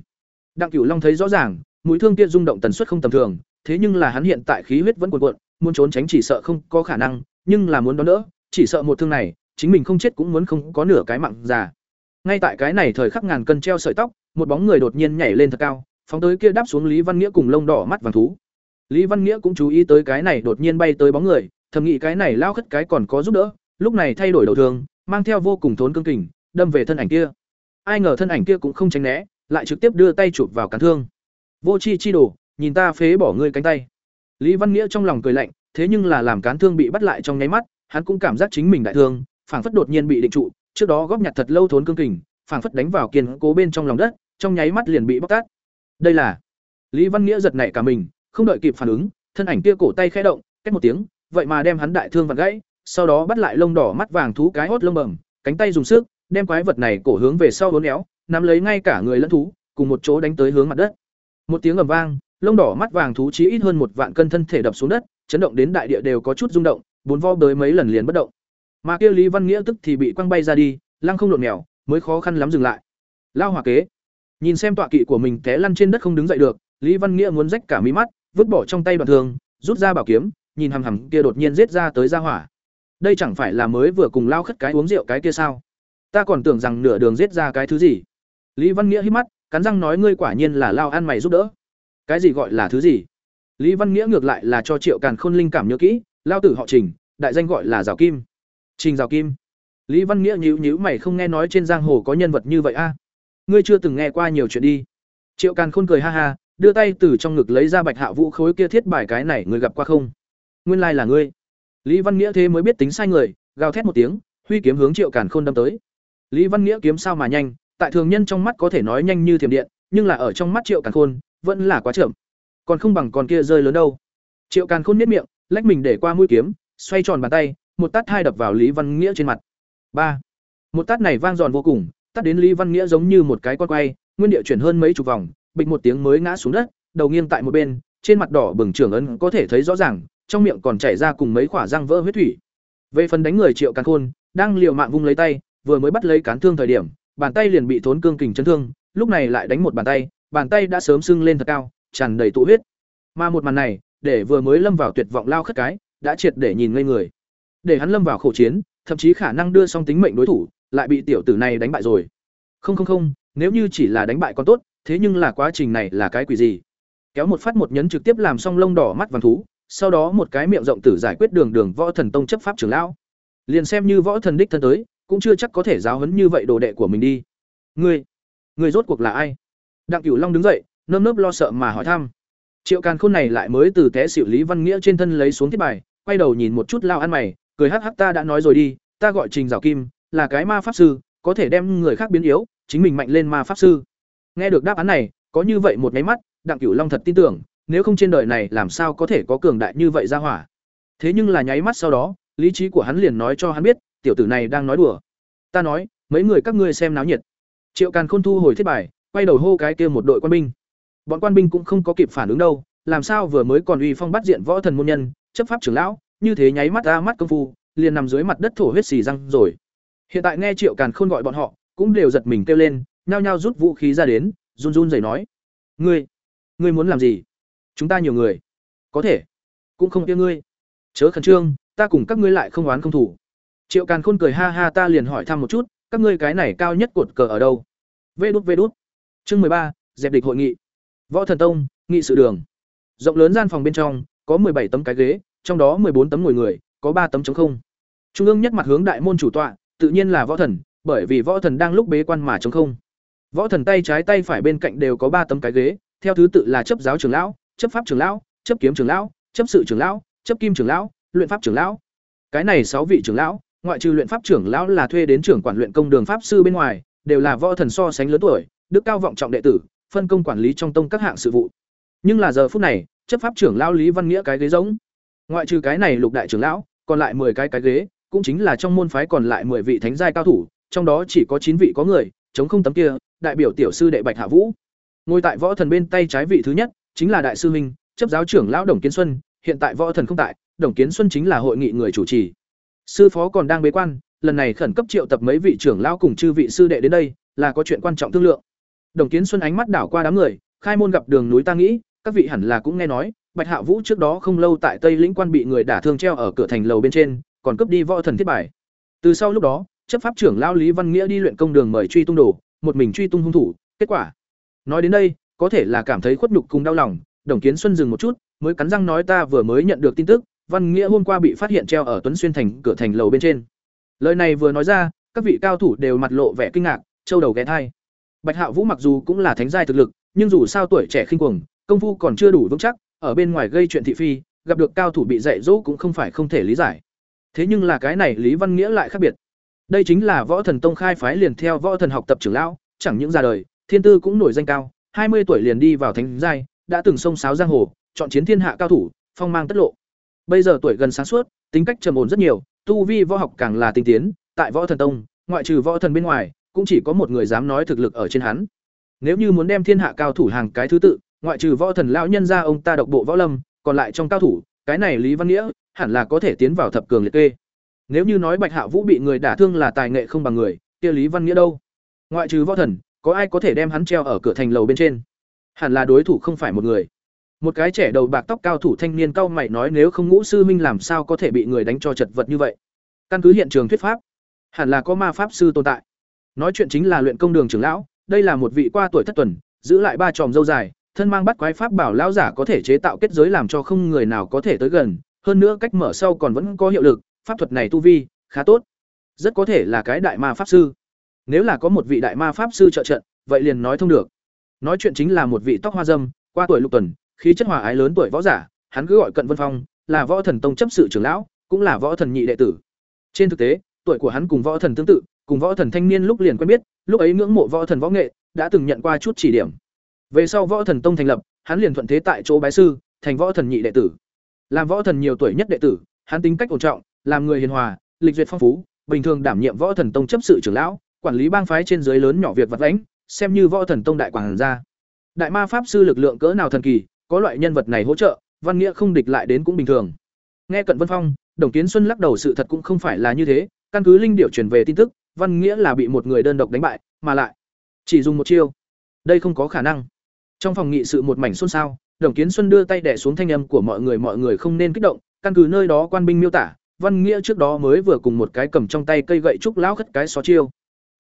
Đặng Cửu Long thấy rõ ràng, mũi thương kia rung động tần suất không tầm thường, thế nhưng là hắn hiện tại khí huyết vẫn cuồn cuộn, muốn trốn tránh chỉ sợ không có khả năng, nhưng là muốn đón đỡ, chỉ sợ một thương này, chính mình không chết cũng muốn không có nửa cái mạng già. Ngay tại cái này thời khắc ngàn cân treo sợi tóc, một bóng người đột nhiên nhảy lên thật cao, phóng tới kia đáp xuống Lý Văn Nghĩa cùng lông đỏ mắt vàng thú. Lý Văn Nghĩa cũng chú ý tới cái này đột nhiên bay tới bóng người, thầm nghĩ cái này lao khất cái còn có giúp đỡ, lúc này thay đổi đầu thường, mang theo vô cùng thốn cương kình, đâm về thân ảnh kia. Ai ngờ thân ảnh kia cũng không tránh né, lại trực tiếp đưa tay chụp vào cán thương. Vô chi chi đồ, nhìn ta phế bỏ ngươi cánh tay. Lý Văn Nghĩa trong lòng cười lạnh, thế nhưng là làm cán thương bị bắt lại trong nháy mắt, hắn cũng cảm giác chính mình đại thương, phảng phất đột nhiên bị định trụ, trước đó góp nhặt thật lâu thốn cương kình, phảng phất đánh vào kiên cố bên trong lòng đất, trong nháy mắt liền bị bóc tát. Đây là Lý Văn Nghĩa giật nảy cả mình, không đợi kịp phản ứng, thân ảnh kia cổ tay khẽ động, cách một tiếng, vậy mà đem hắn đại thương vặn gãy, sau đó bắt lại lông đỏ mắt vàng thú cái hốt lông bẩm, cánh tay dùng sức, đem quái vật này cổ hướng về sau uốn éo, nắm lấy ngay cả người lẫn thú, cùng một chỗ đánh tới hướng mặt đất. Một tiếng ầm vang, lông đỏ mắt vàng thú chí ít hơn một vạn cân thân thể đập xuống đất, chấn động đến đại địa đều có chút rung động, bốn vo tới mấy lần liền bất động. Mà kia Lý Văn Nghĩa tức thì bị quăng bay ra đi, lăng không lộn mèo, mới khó khăn lắm dừng lại. Lao hỏa kế. Nhìn xem tọa kỵ của mình té lăn trên đất không đứng dậy được, Lý Văn Nghĩa muốn rách cả mí mắt, vứt bỏ trong tay đoạn thường, rút ra bảo kiếm, nhìn hằm hằm kia đột nhiên giết ra tới ra hỏa. Đây chẳng phải là mới vừa cùng lao khất cái uống rượu cái kia sao? Ta còn tưởng rằng nửa đường giết ra cái thứ gì. Lý Văn Nghĩa hít mắt, cắn răng nói ngươi quả nhiên là lao ăn mày giúp đỡ. Cái gì gọi là thứ gì? Lý Văn Nghĩa ngược lại là cho Triệu Càn Khôn linh cảm nhớ kỹ, lao tử họ Trình, đại danh gọi là rào Kim. Trình rào Kim. Lý Văn Nghĩa nhíu nhíu mày không nghe nói trên giang hồ có nhân vật như vậy a? Ngươi chưa từng nghe qua nhiều chuyện đi. Triệu Càn Khôn cười ha ha, đưa tay từ trong ngực lấy ra Bạch Hạ Vũ khối kia thiết bài cái này người gặp qua không? Nguyên lai là ngươi. Lý Văn Nghĩa thế mới biết tính sai người, gào thét một tiếng, huy kiếm hướng Triệu Càn Khôn đâm tới. Lý Văn Nghĩa kiếm sao mà nhanh, tại thường nhân trong mắt có thể nói nhanh như thiểm điện, nhưng là ở trong mắt Triệu Càn Khôn, vẫn là quá chậm. Còn không bằng con kia rơi lớn đâu. Triệu Càn Khôn nhếch miệng, lách mình để qua mũi kiếm, xoay tròn bàn tay, một tát hai đập vào Lý Văn Nghĩa trên mặt. Ba. Một tát này vang giòn vô cùng, tát đến Lý Văn Nghĩa giống như một cái con quay, nguyên địa chuyển hơn mấy chục vòng, bịch một tiếng mới ngã xuống đất, đầu nghiêng tại một bên, trên mặt đỏ bừng trưởng ấn có thể thấy rõ ràng, trong miệng còn chảy ra cùng mấy khỏa răng vỡ huyết thủy. Về phần đánh người Triệu Càn Khôn, đang liều mạng vung lấy tay, vừa mới bắt lấy cán thương thời điểm, bàn tay liền bị thốn cương kình chấn thương, lúc này lại đánh một bàn tay, bàn tay đã sớm sưng lên thật cao, tràn đầy tụ huyết. Mà một màn này, để vừa mới lâm vào tuyệt vọng lao khất cái, đã triệt để nhìn ngây người. Để hắn lâm vào khổ chiến, thậm chí khả năng đưa xong tính mệnh đối thủ, lại bị tiểu tử này đánh bại rồi. Không không không, nếu như chỉ là đánh bại còn tốt, thế nhưng là quá trình này là cái quỷ gì? Kéo một phát một nhấn trực tiếp làm xong lông đỏ mắt vàng thú, sau đó một cái miệng rộng tử giải quyết đường đường võ thần tông chấp pháp trưởng lão. Liền xem như võ thần đích thân tới, cũng chưa chắc có thể giáo huấn như vậy đồ đệ của mình đi. Ngươi, ngươi rốt cuộc là ai? Đặng Cửu Long đứng dậy, nơm nớp lo sợ mà hỏi thăm. Triệu Càn Khôn này lại mới từ té xỉu Lý Văn Nghĩa trên thân lấy xuống thiết bài, quay đầu nhìn một chút lao ăn mày, cười hắc hắc ta đã nói rồi đi, ta gọi Trình Giảo Kim, là cái ma pháp sư, có thể đem người khác biến yếu, chính mình mạnh lên ma pháp sư. Nghe được đáp án này, có như vậy một cái mắt, Đặng Cửu Long thật tin tưởng, nếu không trên đời này làm sao có thể có cường đại như vậy ra hỏa. Thế nhưng là nháy mắt sau đó, lý trí của hắn liền nói cho hắn biết, tiểu tử này đang nói đùa. Ta nói, mấy người các ngươi xem náo nhiệt. Triệu Càn Khôn thu hồi thiết bài, quay đầu hô cái kia một đội quân binh. Bọn quan binh cũng không có kịp phản ứng đâu, làm sao vừa mới còn uy phong bắt diện võ thần môn nhân, chấp pháp trưởng lão, như thế nháy mắt ra mắt công phu, liền nằm dưới mặt đất thổ huyết xì răng rồi. Hiện tại nghe Triệu Càn Khôn gọi bọn họ, cũng đều giật mình kêu lên, nhao nhao rút vũ khí ra đến, run run rẩy nói: "Ngươi, ngươi muốn làm gì? Chúng ta nhiều người, có thể, cũng không yêu ngươi. Chớ khẩn trương, ta cùng các ngươi lại không oán không thủ." Triệu Càn Khôn cười ha ha ta liền hỏi thăm một chút, các ngươi cái này cao nhất cột cờ ở đâu? Vê đút vê đút. Chương ba, dẹp địch hội nghị. Võ Thần Tông, nghị sự đường. Rộng lớn gian phòng bên trong, có bảy tấm cái ghế, trong đó bốn tấm ngồi người, có ba tấm trống không. Trung ương nhất mặt hướng đại môn chủ tọa, tự nhiên là Võ Thần, bởi vì Võ Thần đang lúc bế quan mà trống không. Võ Thần tay trái tay phải bên cạnh đều có ba tấm cái ghế, theo thứ tự là chấp giáo trưởng lão, chấp pháp trưởng lão, chấp kiếm trưởng lão, chấp sự trưởng lão, chấp kim trưởng lão, luyện pháp trưởng lão. Cái này sáu vị trưởng lão, ngoại trừ luyện pháp trưởng lão là thuê đến trưởng quản luyện công đường pháp sư bên ngoài, đều là võ thần so sánh lớn tuổi, đức cao vọng trọng đệ tử, phân công quản lý trong tông các hạng sự vụ. Nhưng là giờ phút này, chấp pháp trưởng lão Lý Văn Nghĩa cái ghế giống. Ngoại trừ cái này lục đại trưởng lão, còn lại 10 cái cái ghế, cũng chính là trong môn phái còn lại 10 vị thánh giai cao thủ, trong đó chỉ có 9 vị có người, chống không tấm kia, đại biểu tiểu sư đệ Bạch Hạ Vũ. Ngồi tại võ thần bên tay trái vị thứ nhất, chính là đại sư huynh, chấp giáo trưởng lão Đồng Kiến Xuân, hiện tại võ thần không tại, Đồng Kiến Xuân chính là hội nghị người chủ trì. Sư phó còn đang bế quan, lần này khẩn cấp triệu tập mấy vị trưởng lão cùng chư vị sư đệ đến đây, là có chuyện quan trọng thương lượng. Đồng Kiến Xuân ánh mắt đảo qua đám người, khai môn gặp đường núi ta nghĩ, các vị hẳn là cũng nghe nói, Bạch Hạ Vũ trước đó không lâu tại Tây Lĩnh quan bị người đả thương treo ở cửa thành lầu bên trên, còn cướp đi võ thần thiết bài. Từ sau lúc đó, chấp pháp trưởng Lao Lý Văn Nghĩa đi luyện công đường mời truy tung đồ, một mình truy tung hung thủ, kết quả. Nói đến đây, có thể là cảm thấy khuất nhục cùng đau lòng, Đồng Kiến Xuân dừng một chút, mới cắn răng nói ta vừa mới nhận được tin tức, Văn Nghĩa hôm qua bị phát hiện treo ở Tuấn Xuyên thành cửa thành lầu bên trên. Lời này vừa nói ra, các vị cao thủ đều mặt lộ vẻ kinh ngạc, châu đầu ghé thai. Bạch Hạo Vũ mặc dù cũng là thánh giai thực lực, nhưng dù sao tuổi trẻ khinh cuồng, công phu còn chưa đủ vững chắc, ở bên ngoài gây chuyện thị phi, gặp được cao thủ bị dạy dỗ cũng không phải không thể lý giải. Thế nhưng là cái này Lý Văn Nghĩa lại khác biệt. Đây chính là Võ Thần Tông khai phái liền theo Võ Thần học tập trưởng lão, chẳng những ra đời, thiên tư cũng nổi danh cao, hai mươi tuổi liền đi vào thánh giai, đã từng sông sáo giang hồ, chọn chiến thiên hạ cao thủ, phong mang tất lộ. Bây giờ tuổi gần sáng suốt, tính cách trầm ổn rất nhiều, tu vi võ học càng là tinh tiến, tại Võ Thần Tông, ngoại trừ võ thần bên ngoài, cũng chỉ có một người dám nói thực lực ở trên hắn. Nếu như muốn đem thiên hạ cao thủ hàng cái thứ tự, ngoại trừ võ thần lão nhân ra ông ta độc bộ võ lâm, còn lại trong cao thủ, cái này Lý Văn Nghĩa hẳn là có thể tiến vào thập cường liệt kê. Nếu như nói Bạch Hạ Vũ bị người đả thương là tài nghệ không bằng người, kia Lý Văn Nghĩa đâu? Ngoại trừ võ thần, có ai có thể đem hắn treo ở cửa thành lầu bên trên? Hẳn là đối thủ không phải một người. Một cái trẻ đầu bạc tóc cao thủ thanh niên cao mày nói nếu không ngũ sư minh làm sao có thể bị người đánh cho chật vật như vậy? Căn cứ hiện trường thuyết pháp, hẳn là có ma pháp sư tồn tại. Nói chuyện chính là luyện công đường trưởng lão, đây là một vị qua tuổi thất tuần, giữ lại ba tròm dâu dài, thân mang bắt quái pháp bảo lão giả có thể chế tạo kết giới làm cho không người nào có thể tới gần, hơn nữa cách mở sau còn vẫn có hiệu lực, pháp thuật này tu vi khá tốt. Rất có thể là cái đại ma pháp sư. Nếu là có một vị đại ma pháp sư trợ trận, vậy liền nói thông được. Nói chuyện chính là một vị tóc hoa dâm, qua tuổi lục tuần, khí chất hòa ái lớn tuổi võ giả, hắn cứ gọi Cận Vân Phong, là võ thần tông chấp sự trưởng lão, cũng là võ thần nhị đệ tử. Trên thực tế, tuổi của hắn cùng võ thần tương tự, cùng võ thần thanh niên lúc liền quen biết, lúc ấy ngưỡng mộ võ thần võ nghệ, đã từng nhận qua chút chỉ điểm. Về sau võ thần tông thành lập, hắn liền thuận thế tại chỗ bái sư, thành võ thần nhị đệ tử. Làm võ thần nhiều tuổi nhất đệ tử, hắn tính cách ổn trọng, làm người hiền hòa, lịch duyệt phong phú, bình thường đảm nhiệm võ thần tông chấp sự trưởng lão, quản lý bang phái trên dưới lớn nhỏ việc vặt vãnh, xem như võ thần tông đại quản gia. Đại ma pháp sư lực lượng cỡ nào thần kỳ, có loại nhân vật này hỗ trợ, văn nghĩa không địch lại đến cũng bình thường. Nghe Cận Vân Phong, Đồng Kiến Xuân lắc đầu sự thật cũng không phải là như thế, căn cứ linh điệu truyền về tin tức, Văn Nghĩa là bị một người đơn độc đánh bại, mà lại chỉ dùng một chiêu. Đây không có khả năng. Trong phòng nghị sự một mảnh xôn xao, Đồng Kiến Xuân đưa tay đẻ xuống thanh âm của mọi người, mọi người không nên kích động, căn cứ nơi đó quan binh miêu tả, Văn Nghĩa trước đó mới vừa cùng một cái cầm trong tay cây gậy trúc lão khất cái so chiêu.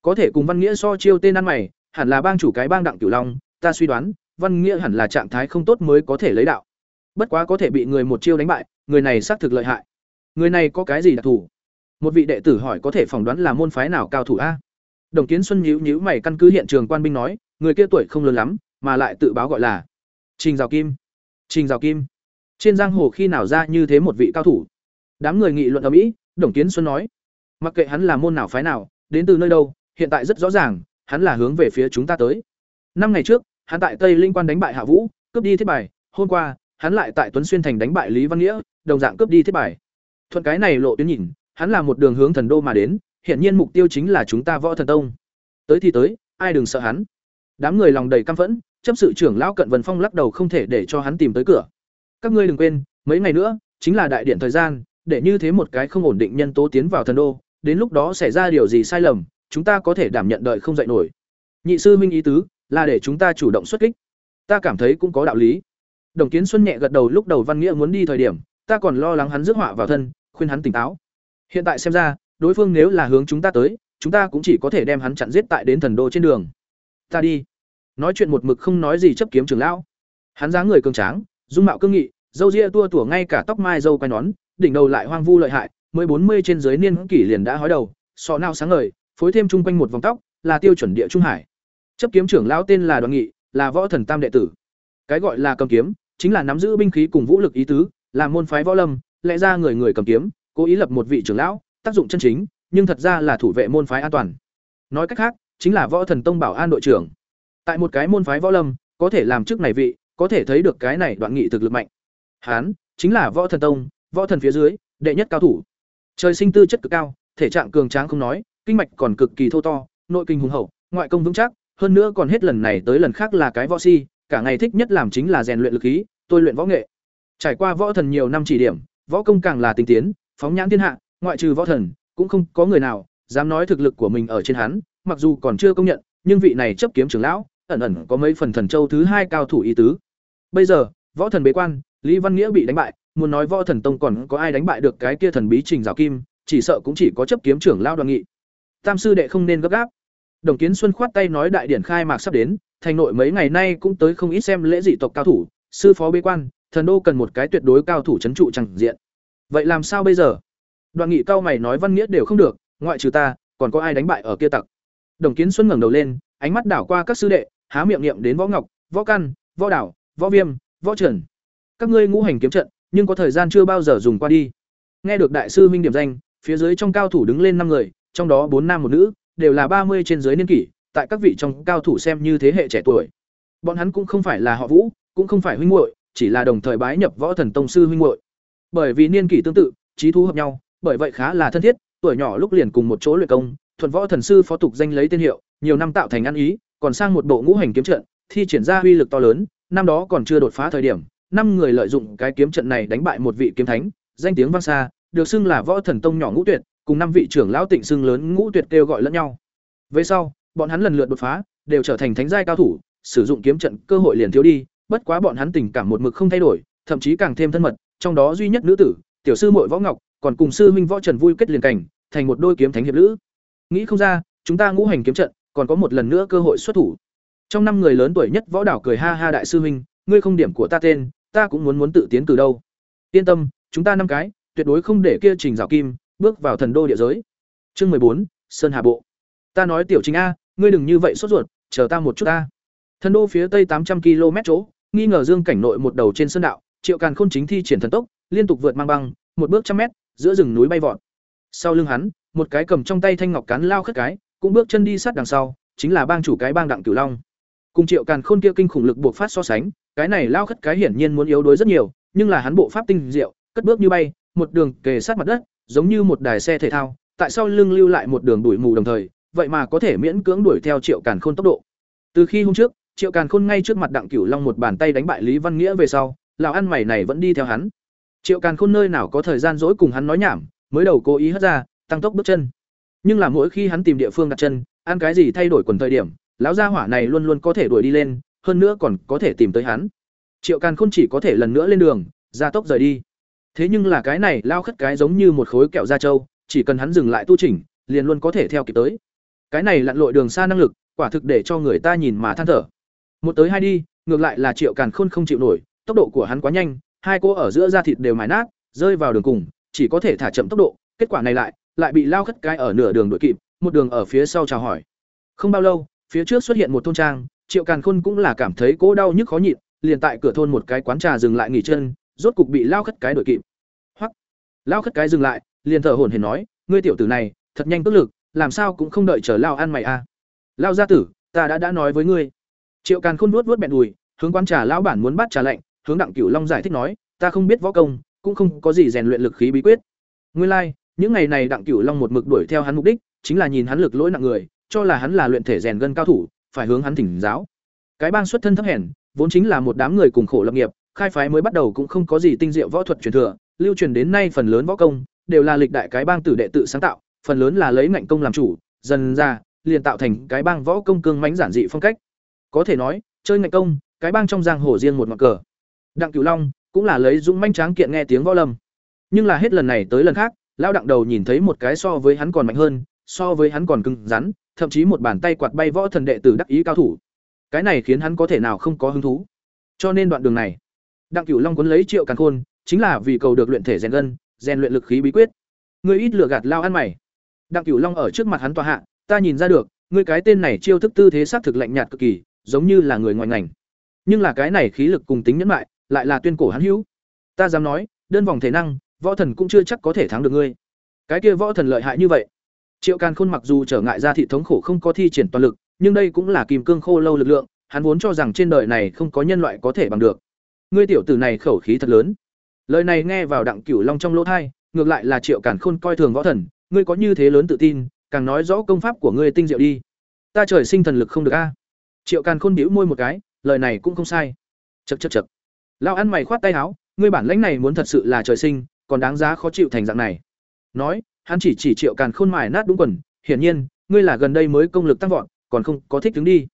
Có thể cùng Văn Nghĩa so chiêu tên ăn mày, hẳn là bang chủ cái bang Đặng Cửu Long, ta suy đoán, Văn Nghĩa hẳn là trạng thái không tốt mới có thể lấy đạo. Bất quá có thể bị người một chiêu đánh bại, người này xác thực lợi hại. Người này có cái gì đặc thù? Một vị đệ tử hỏi có thể phỏng đoán là môn phái nào cao thủ a? Đồng Kiến Xuân nhíu nhíu mày căn cứ hiện trường quan binh nói, người kia tuổi không lớn lắm, mà lại tự báo gọi là Trình rào Kim. Trình rào Kim. Trên giang hồ khi nào ra như thế một vị cao thủ? Đám người nghị luận ở mỹ Đồng Kiến Xuân nói, mặc kệ hắn là môn nào phái nào, đến từ nơi đâu, hiện tại rất rõ ràng, hắn là hướng về phía chúng ta tới. Năm ngày trước, hắn tại Tây Linh Quan đánh bại Hạ Vũ, cướp đi thiết bài, hôm qua, hắn lại tại Tuấn Xuyên thành đánh bại Lý Văn Nghĩa, đồng dạng cướp đi thiết bài. Thuận cái này lộ tuyến nhìn, hắn là một đường hướng thần đô mà đến, hiện nhiên mục tiêu chính là chúng ta Võ Thần Tông. Tới thì tới, ai đừng sợ hắn. Đám người lòng đầy căm phẫn, chấp sự trưởng lão Cận Vân Phong lắc đầu không thể để cho hắn tìm tới cửa. Các ngươi đừng quên, mấy ngày nữa chính là đại điện thời gian, để như thế một cái không ổn định nhân tố tiến vào thần đô, đến lúc đó xảy ra điều gì sai lầm, chúng ta có thể đảm nhận đợi không dậy nổi. Nhị sư minh ý tứ là để chúng ta chủ động xuất kích. Ta cảm thấy cũng có đạo lý. Đồng Kiến Xuân nhẹ gật đầu lúc đầu Văn Nghĩa muốn đi thời điểm, ta còn lo lắng hắn rước họa vào thân, khuyên hắn tỉnh táo. Hiện tại xem ra, đối phương nếu là hướng chúng ta tới, chúng ta cũng chỉ có thể đem hắn chặn giết tại đến thần đô trên đường. Ta đi. Nói chuyện một mực không nói gì chấp kiếm trưởng lão. Hắn dáng người cường tráng, dung mạo cương nghị, râu ria tua tủa ngay cả tóc mai râu quai nón, đỉnh đầu lại hoang vu lợi hại, mới bốn mươi trên dưới niên kỷ liền đã hói đầu, sọ nao sáng ngời, phối thêm chung quanh một vòng tóc, là tiêu chuẩn địa trung hải. Chấp kiếm trưởng lão tên là Đoàn Nghị, là võ thần tam đệ tử. Cái gọi là cầm kiếm, chính là nắm giữ binh khí cùng vũ lực ý tứ, là môn phái võ lâm, lẽ ra người người cầm kiếm, cố ý lập một vị trưởng lão, tác dụng chân chính, nhưng thật ra là thủ vệ môn phái an toàn. Nói cách khác, chính là võ thần tông bảo an đội trưởng. Tại một cái môn phái võ lâm, có thể làm chức này vị, có thể thấy được cái này đoạn nghị thực lực mạnh. Hán, chính là võ thần tông, võ thần phía dưới, đệ nhất cao thủ. Trời sinh tư chất cực cao, thể trạng cường tráng không nói, kinh mạch còn cực kỳ thô to, nội kinh hùng hậu, ngoại công vững chắc, hơn nữa còn hết lần này tới lần khác là cái võ si, cả ngày thích nhất làm chính là rèn luyện lực khí, tôi luyện võ nghệ. Trải qua võ thần nhiều năm chỉ điểm, võ công càng là tinh tiến, phóng nhãn thiên hạ, ngoại trừ võ thần, cũng không có người nào dám nói thực lực của mình ở trên hắn, mặc dù còn chưa công nhận, nhưng vị này chấp kiếm trưởng lão, ẩn ẩn có mấy phần thần châu thứ hai cao thủ ý tứ. Bây giờ, võ thần bế quan, Lý Văn Nghĩa bị đánh bại, muốn nói võ thần tông còn có ai đánh bại được cái kia thần bí Trình Giảo Kim, chỉ sợ cũng chỉ có chấp kiếm trưởng lão Đoàn Nghị. Tam sư đệ không nên gấp gáp. Đồng Kiến Xuân khoát tay nói đại điển khai mạc sắp đến, thành nội mấy ngày nay cũng tới không ít xem lễ dị tộc cao thủ, sư phó bế quan, thần đô cần một cái tuyệt đối cao thủ trấn trụ chẳng diện. Vậy làm sao bây giờ? Đoàn Nghị cao mày nói văn nghĩa đều không được, ngoại trừ ta, còn có ai đánh bại ở kia tặc. Đồng Kiến Xuân ngẩng đầu lên, ánh mắt đảo qua các sư đệ, há miệng niệm đến Võ Ngọc, Võ Căn, Võ Đảo, Võ Viêm, Võ Trần. Các ngươi ngũ hành kiếm trận, nhưng có thời gian chưa bao giờ dùng qua đi. Nghe được đại sư Minh điểm danh, phía dưới trong cao thủ đứng lên năm người, trong đó bốn nam một nữ, đều là ba mươi trên dưới niên kỷ, tại các vị trong cao thủ xem như thế hệ trẻ tuổi. Bọn hắn cũng không phải là họ Vũ, cũng không phải huynh muội, chỉ là đồng thời bái nhập Võ Thần Tông sư huynh muội. Bởi vì niên kỷ tương tự, trí thú hợp nhau, bởi vậy khá là thân thiết, tuổi nhỏ lúc liền cùng một chỗ luyện công, thuần võ thần sư phó tục danh lấy tên hiệu, nhiều năm tạo thành ăn ý, còn sang một bộ ngũ hành kiếm trận, thi triển ra uy lực to lớn, năm đó còn chưa đột phá thời điểm, năm người lợi dụng cái kiếm trận này đánh bại một vị kiếm thánh, danh tiếng vang xa, được xưng là võ thần tông nhỏ ngũ tuyệt, cùng năm vị trưởng lão tịnh xưng lớn ngũ tuyệt kêu gọi lẫn nhau. Về sau, bọn hắn lần lượt đột phá, đều trở thành thánh giai cao thủ, sử dụng kiếm trận cơ hội liền thiếu đi, bất quá bọn hắn tình cảm một mực không thay đổi, thậm chí càng thêm thân mật, trong đó duy nhất nữ tử, tiểu sư muội Võ Ngọc, còn cùng sư huynh Võ Trần vui kết liền cảnh, thành một đôi kiếm thánh hiệp lữ. Nghĩ không ra, chúng ta ngũ hành kiếm trận, còn có một lần nữa cơ hội xuất thủ. Trong năm người lớn tuổi nhất Võ Đảo cười ha ha đại sư huynh, ngươi không điểm của ta tên, ta cũng muốn muốn tự tiến từ đâu. Yên tâm, chúng ta năm cái, tuyệt đối không để kia Trình Giảo Kim bước vào thần đô địa giới. Chương bốn Sơn Hà Bộ. Ta nói tiểu Trình a, ngươi đừng như vậy sốt ruột, chờ ta một chút ta. Thần đô phía tây tám trăm km chỗ, nghi ngờ dương cảnh nội một đầu trên sơn đạo, Triệu Càn Khôn chính thi triển thần tốc, liên tục vượt mang băng, một bước trăm mét, giữa rừng núi bay vọt. Sau lưng hắn, một cái cầm trong tay thanh ngọc cán lao khất cái, cũng bước chân đi sát đằng sau, chính là bang chủ cái bang Đặng Cửu Long. Cùng Triệu Càn Khôn kia kinh khủng lực buộc phát so sánh, cái này lao khất cái hiển nhiên muốn yếu đuối rất nhiều, nhưng là hắn bộ pháp tinh diệu, cất bước như bay, một đường kề sát mặt đất, giống như một đài xe thể thao, tại sao lưng lưu lại một đường đuổi mù đồng thời, vậy mà có thể miễn cưỡng đuổi theo Triệu Càn Khôn tốc độ. Từ khi hôm trước, Triệu Càn Khôn ngay trước mặt Đặng Cửu Long một bàn tay đánh bại Lý Văn Nghĩa về sau, lão ăn mày này vẫn đi theo hắn. Triệu Càn Khôn nơi nào có thời gian dỗi cùng hắn nói nhảm, mới đầu cố ý hất ra, tăng tốc bước chân. Nhưng là mỗi khi hắn tìm địa phương đặt chân, ăn cái gì thay đổi quần thời điểm, lão gia hỏa này luôn luôn có thể đuổi đi lên, hơn nữa còn có thể tìm tới hắn. Triệu Càn Khôn chỉ có thể lần nữa lên đường, ra tốc rời đi. Thế nhưng là cái này lao khất cái giống như một khối kẹo da trâu, chỉ cần hắn dừng lại tu chỉnh, liền luôn có thể theo kịp tới. Cái này lặn lội đường xa năng lực, quả thực để cho người ta nhìn mà than thở. Một tới hai đi, ngược lại là Triệu Càn Khôn không chịu nổi, tốc độ của hắn quá nhanh, hai cô ở giữa da thịt đều mài nát, rơi vào đường cùng, chỉ có thể thả chậm tốc độ, kết quả này lại, lại bị lao khất cái ở nửa đường đuổi kịp, một đường ở phía sau chào hỏi. Không bao lâu, phía trước xuất hiện một thôn trang, Triệu Càn Khôn cũng là cảm thấy cố đau nhức khó nhịn, liền tại cửa thôn một cái quán trà dừng lại nghỉ chân, rốt cục bị lao khất cái đuổi kịp. Hoắc. Lao khất cái dừng lại, liền thở hổn hển nói, ngươi tiểu tử này, thật nhanh tốc lực, làm sao cũng không đợi chờ lao ăn mày a. À. Lao gia tử, ta đã đã nói với ngươi. Triệu Càn Khôn nuốt nuốt bẹn đùi, hướng quán trà lão bản muốn bắt trà lạnh, hướng Đặng Cửu Long giải thích nói, ta không biết võ công, cũng không có gì rèn luyện lực khí bí quyết. Nguyên lai, like, những ngày này Đặng Cửu Long một mực đuổi theo hắn mục đích, chính là nhìn hắn lực lỗi nặng người, cho là hắn là luyện thể rèn gân cao thủ, phải hướng hắn thỉnh giáo. Cái bang xuất thân thấp hèn, vốn chính là một đám người cùng khổ lập nghiệp, khai phái mới bắt đầu cũng không có gì tinh diệu võ thuật truyền thừa, lưu truyền đến nay phần lớn võ công đều là lịch đại cái bang tử đệ tự sáng tạo, phần lớn là lấy ngạnh công làm chủ, dần ra liền tạo thành cái bang võ công cương mãnh giản dị phong cách. Có thể nói, chơi ngạnh công, cái bang trong giang hồ riêng một mặt cờ. Đặng Cửu Long cũng là lấy dũng manh tráng kiện nghe tiếng võ lâm. Nhưng là hết lần này tới lần khác, lão đặng đầu nhìn thấy một cái so với hắn còn mạnh hơn, so với hắn còn cứng rắn, thậm chí một bàn tay quạt bay võ thần đệ tử đắc ý cao thủ. Cái này khiến hắn có thể nào không có hứng thú. Cho nên đoạn đường này, Đặng Cửu Long cuốn lấy Triệu Càn Khôn, chính là vì cầu được luyện thể rèn gân, rèn luyện lực khí bí quyết. Ngươi ít lừa gạt lao ăn mày. Đặng Cửu Long ở trước mặt hắn tòa hạ, ta nhìn ra được, ngươi cái tên này chiêu thức tư thế sát thực lạnh nhạt cực kỳ, giống như là người ngoài ngành. Nhưng là cái này khí lực cùng tính nhẫn mại, lại là tuyên cổ hắn hữu. Ta dám nói, đơn vòng thể năng, võ thần cũng chưa chắc có thể thắng được ngươi. Cái kia võ thần lợi hại như vậy. Triệu Càn Khôn mặc dù trở ngại ra thị thống khổ không có thi triển toàn lực, nhưng đây cũng là kim cương khô lâu lực lượng, hắn vốn cho rằng trên đời này không có nhân loại có thể bằng được. Ngươi tiểu tử này khẩu khí thật lớn. Lời này nghe vào Đặng Cửu Long trong lỗ tai, ngược lại là Triệu Càn Khôn coi thường võ thần, ngươi có như thế lớn tự tin, càng nói rõ công pháp của ngươi tinh diệu đi. Ta trời sinh thần lực không được a. triệu càn khôn bĩu môi một cái lời này cũng không sai Chậc chậc chậc lao ăn mày khoát tay áo, ngươi bản lãnh này muốn thật sự là trời sinh, còn đáng giá khó chịu thành dạng này. Nói, hắn chỉ chỉ triệu càn khôn mài nát đúng quần, hiển nhiên, ngươi là gần đây mới công lực tăng vọt, còn không có thích đứng đi.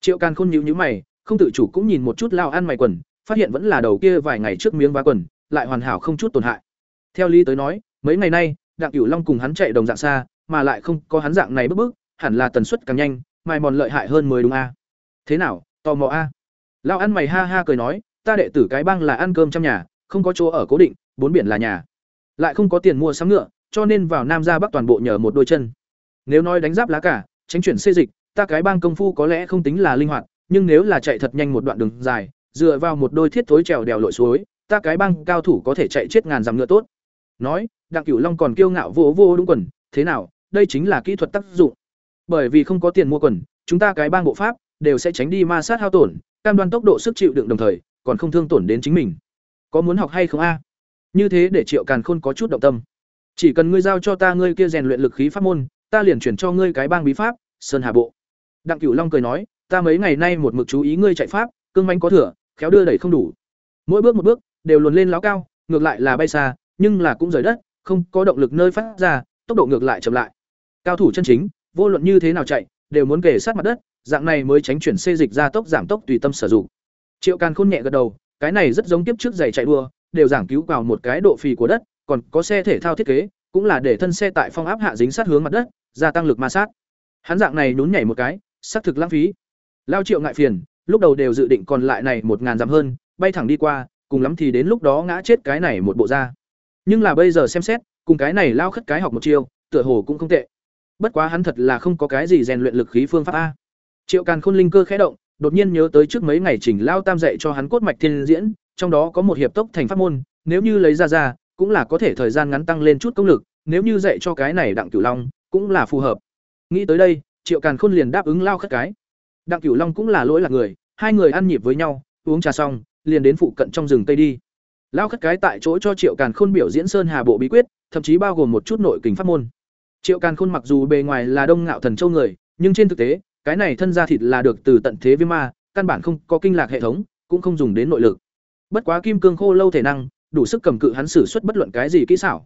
Triệu càn khôn nhíu nhíu mày, không tự chủ cũng nhìn một chút lao ăn mày quần, phát hiện vẫn là đầu kia vài ngày trước miếng vá quần, lại hoàn hảo không chút tổn hại. Theo lý tới nói, mấy ngày nay, đặng cửu long cùng hắn chạy đồng dạng xa, mà lại không có hắn dạng này bước bước hẳn là tần suất càng nhanh mài mòn lợi hại hơn mới đúng a. Thế nào, tò mò a? Lao ăn mày ha ha cười nói ta đệ tử cái bang là ăn cơm trong nhà, không có chỗ ở cố định, bốn biển là nhà. Lại không có tiền mua sắm ngựa, cho nên vào nam ra bắc toàn bộ nhờ một đôi chân. Nếu nói đánh giáp lá cả, tránh chuyển xê dịch, ta cái bang công phu có lẽ không tính là linh hoạt, nhưng nếu là chạy thật nhanh một đoạn đường dài, dựa vào một đôi thiết thối trèo đèo lội suối, ta cái bang cao thủ có thể chạy chết ngàn dặm ngựa tốt. Nói, đặng cửu long còn kiêu ngạo vô vô đúng quần, thế nào, đây chính là kỹ thuật tác dụng. Bởi vì không có tiền mua quần, chúng ta cái bang bộ pháp, đều sẽ tránh đi ma sát hao tổn, cam đoan tốc độ sức chịu đựng đồng thời còn không thương tổn đến chính mình. Có muốn học hay không a? Như thế để triệu càn khôn có chút động tâm. Chỉ cần ngươi giao cho ta ngươi kia rèn luyện lực khí pháp môn, ta liền chuyển cho ngươi cái bang bí pháp, sơn hà bộ. Đặng cửu long cười nói, ta mấy ngày nay một mực chú ý ngươi chạy pháp, cương manh có thừa, khéo đưa đẩy không đủ. Mỗi bước một bước, đều luồn lên láo cao, ngược lại là bay xa, nhưng là cũng rời đất, không có động lực nơi phát ra, tốc độ ngược lại chậm lại. Cao thủ chân chính, vô luận như thế nào chạy, đều muốn kể sát mặt đất, dạng này mới tránh chuyển xê dịch ra tốc giảm tốc tùy tâm sử dụng triệu càn khôn nhẹ gật đầu, cái này rất giống tiếp trước giày chạy đua, đều giảng cứu vào một cái độ phì của đất, còn có xe thể thao thiết kế, cũng là để thân xe tại phong áp hạ dính sát hướng mặt đất, gia tăng lực ma sát. Hắn dạng này nhún nhảy một cái, xác thực lãng phí. Lao triệu ngại phiền, lúc đầu đều dự định còn lại này một ngàn dặm hơn, bay thẳng đi qua, cùng lắm thì đến lúc đó ngã chết cái này một bộ da. Nhưng là bây giờ xem xét, cùng cái này lao khất cái học một chiêu, tựa hồ cũng không tệ. Bất quá hắn thật là không có cái gì rèn luyện lực khí phương pháp a. Triệu càn khôn linh cơ khẽ động đột nhiên nhớ tới trước mấy ngày trình lao tam dạy cho hắn cốt mạch thiên diễn, trong đó có một hiệp tốc thành pháp môn, nếu như lấy ra ra, cũng là có thể thời gian ngắn tăng lên chút công lực, nếu như dạy cho cái này đặng cửu long, cũng là phù hợp. Nghĩ tới đây, triệu càn khôn liền đáp ứng lao khất cái. Đặng cửu long cũng là lỗi là người, hai người ăn nhịp với nhau, uống trà xong, liền đến phụ cận trong rừng tây đi. Lao khất cái tại chỗ cho triệu càn khôn biểu diễn sơn hà bộ bí quyết, thậm chí bao gồm một chút nội kình pháp môn. Triệu càn khôn mặc dù bề ngoài là đông ngạo thần châu người, nhưng trên thực tế cái này thân ra thịt là được từ tận thế viêm ma, căn bản không có kinh lạc hệ thống, cũng không dùng đến nội lực. Bất quá kim cương khô lâu thể năng, đủ sức cầm cự hắn xử suất bất luận cái gì kỹ xảo.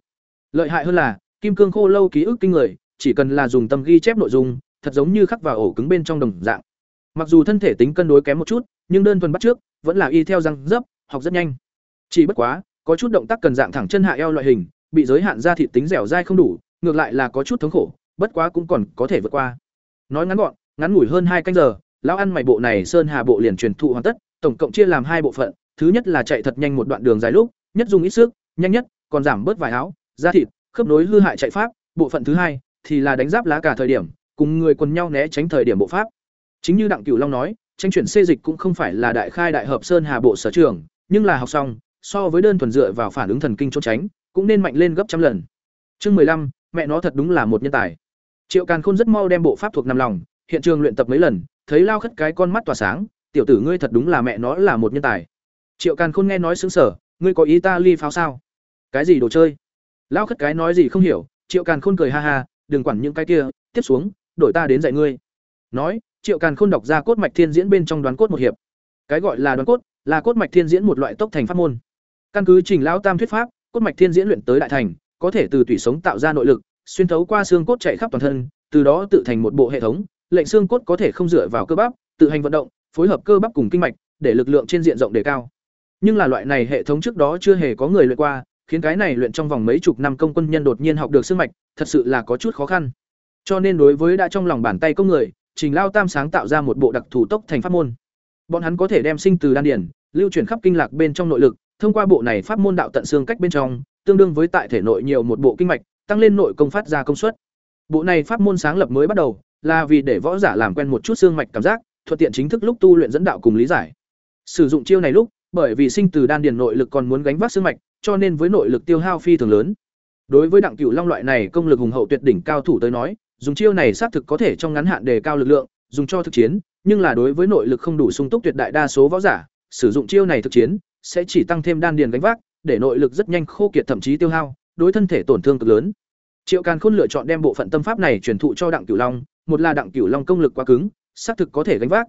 Lợi hại hơn là, kim cương khô lâu ký ức kinh người, chỉ cần là dùng tâm ghi chép nội dung, thật giống như khắc vào ổ cứng bên trong đồng dạng. Mặc dù thân thể tính cân đối kém một chút, nhưng đơn thuần bắt trước, vẫn là y theo răng dấp, học rất nhanh. Chỉ bất quá, có chút động tác cần dạng thẳng chân hạ eo loại hình, bị giới hạn ra thịt tính dẻo dai không đủ, ngược lại là có chút thống khổ, bất quá cũng còn có thể vượt qua. Nói ngắn gọn ngắn ngủi hơn hai canh giờ, lão ăn mày bộ này sơn hà bộ liền truyền thụ hoàn tất, tổng cộng chia làm hai bộ phận, thứ nhất là chạy thật nhanh một đoạn đường dài lúc, nhất dùng ít sức, nhanh nhất, còn giảm bớt vài áo, da thịt, khớp nối hư hại chạy pháp, bộ phận thứ hai thì là đánh giáp lá cả thời điểm, cùng người quần nhau né tránh thời điểm bộ pháp. Chính như đặng cửu long nói, tranh chuyển xê dịch cũng không phải là đại khai đại hợp sơn hà bộ sở trường, nhưng là học xong, so với đơn thuần dựa vào phản ứng thần kinh trốn tránh, cũng nên mạnh lên gấp trăm lần. Chương mười lăm, mẹ nó thật đúng là một nhân tài. Triệu càn khôn rất mau đem bộ pháp thuộc nằm lòng hiện trường luyện tập mấy lần, thấy lao khất cái con mắt tỏa sáng, tiểu tử ngươi thật đúng là mẹ nó là một nhân tài. Triệu càn khôn nghe nói xứng sở ngươi có ý ta ly pháo sao? Cái gì đồ chơi? Lao khất cái nói gì không hiểu, triệu càn khôn cười ha ha, đừng quản những cái kia, tiếp xuống, đổi ta đến dạy ngươi. Nói, triệu càn khôn đọc ra cốt mạch thiên diễn bên trong đoán cốt một hiệp. Cái gọi là đoán cốt, là cốt mạch thiên diễn một loại tốc thành pháp môn. Căn cứ trình lão tam thuyết pháp, cốt mạch thiên diễn luyện tới đại thành, có thể từ tủy sống tạo ra nội lực, xuyên thấu qua xương cốt chạy khắp toàn thân, từ đó tự thành một bộ hệ thống lệnh xương cốt có thể không dựa vào cơ bắp, tự hành vận động, phối hợp cơ bắp cùng kinh mạch, để lực lượng trên diện rộng đề cao. Nhưng là loại này hệ thống trước đó chưa hề có người luyện qua, khiến cái này luyện trong vòng mấy chục năm công quân nhân đột nhiên học được xương mạch, thật sự là có chút khó khăn. Cho nên đối với đã trong lòng bàn tay công người, trình lao tam sáng tạo ra một bộ đặc thủ tốc thành pháp môn. Bọn hắn có thể đem sinh từ đan điển, lưu chuyển khắp kinh lạc bên trong nội lực, thông qua bộ này pháp môn đạo tận xương cách bên trong, tương đương với tại thể nội nhiều một bộ kinh mạch, tăng lên nội công phát ra công suất. Bộ này pháp môn sáng lập mới bắt đầu là vì để võ giả làm quen một chút xương mạch cảm giác, thuận tiện chính thức lúc tu luyện dẫn đạo cùng lý giải. Sử dụng chiêu này lúc, bởi vì sinh từ đan điền nội lực còn muốn gánh vác xương mạch, cho nên với nội lực tiêu hao phi thường lớn. Đối với đặng cửu long loại này công lực hùng hậu tuyệt đỉnh cao thủ tới nói, dùng chiêu này xác thực có thể trong ngắn hạn đề cao lực lượng, dùng cho thực chiến, nhưng là đối với nội lực không đủ sung túc tuyệt đại đa số võ giả, sử dụng chiêu này thực chiến, sẽ chỉ tăng thêm đan điền gánh vác, để nội lực rất nhanh khô kiệt thậm chí tiêu hao, đối thân thể tổn thương cực lớn. Triệu càn khôn lựa chọn đem bộ phận tâm pháp này truyền thụ cho đặng cửu long một là đặng cửu long công lực quá cứng xác thực có thể gánh vác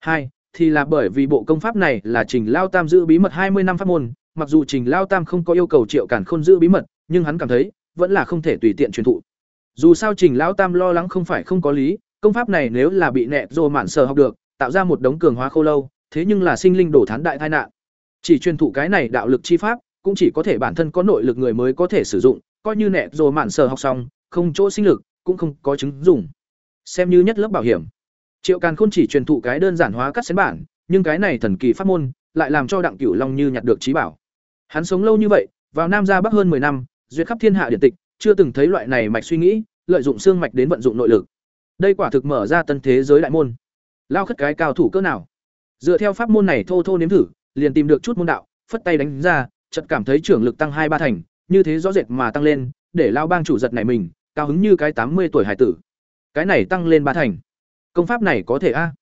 Hai, thì là bởi vì bộ công pháp này là Trình Lao Tam giữ bí mật hai mươi năm pháp môn, mặc dù Trình Lao Tam không có yêu cầu Triệu Cản Khôn giữ bí mật, nhưng hắn cảm thấy vẫn là không thể tùy tiện truyền thụ. Dù sao Trình Lao Tam lo lắng không phải không có lý, công pháp này nếu là bị nẹt rồ mạn sở học được, tạo ra một đống cường hóa khô lâu, thế nhưng là sinh linh đổ thán đại tai nạn. Chỉ truyền thụ cái này đạo lực chi pháp, cũng chỉ có thể bản thân có nội lực người mới có thể sử dụng, coi như nẹt rồ mạn sở học xong, không chỗ sinh lực, cũng không có chứng dùng. Xem như nhất lớp bảo hiểm. Triệu Càn Khôn chỉ truyền thụ cái đơn giản hóa cắt xén bản, nhưng cái này thần kỳ pháp môn lại làm cho Đặng Cửu Long như nhặt được trí bảo. Hắn sống lâu như vậy, vào Nam gia Bắc hơn 10 năm, duyệt khắp thiên hạ điển tịch, chưa từng thấy loại này mạch suy nghĩ, lợi dụng xương mạch đến vận dụng nội lực. Đây quả thực mở ra tân thế giới đại môn. Lao khất cái cao thủ cỡ nào? Dựa theo pháp môn này thô thô nếm thử, liền tìm được chút môn đạo, phất tay đánh ra, chợt cảm thấy trưởng lực tăng hai ba thành, như thế rõ rệt mà tăng lên, để lao bang chủ giật này mình, cao hứng như cái tám mươi tuổi hải tử. Cái này tăng lên ba thành. Công pháp này có thể a?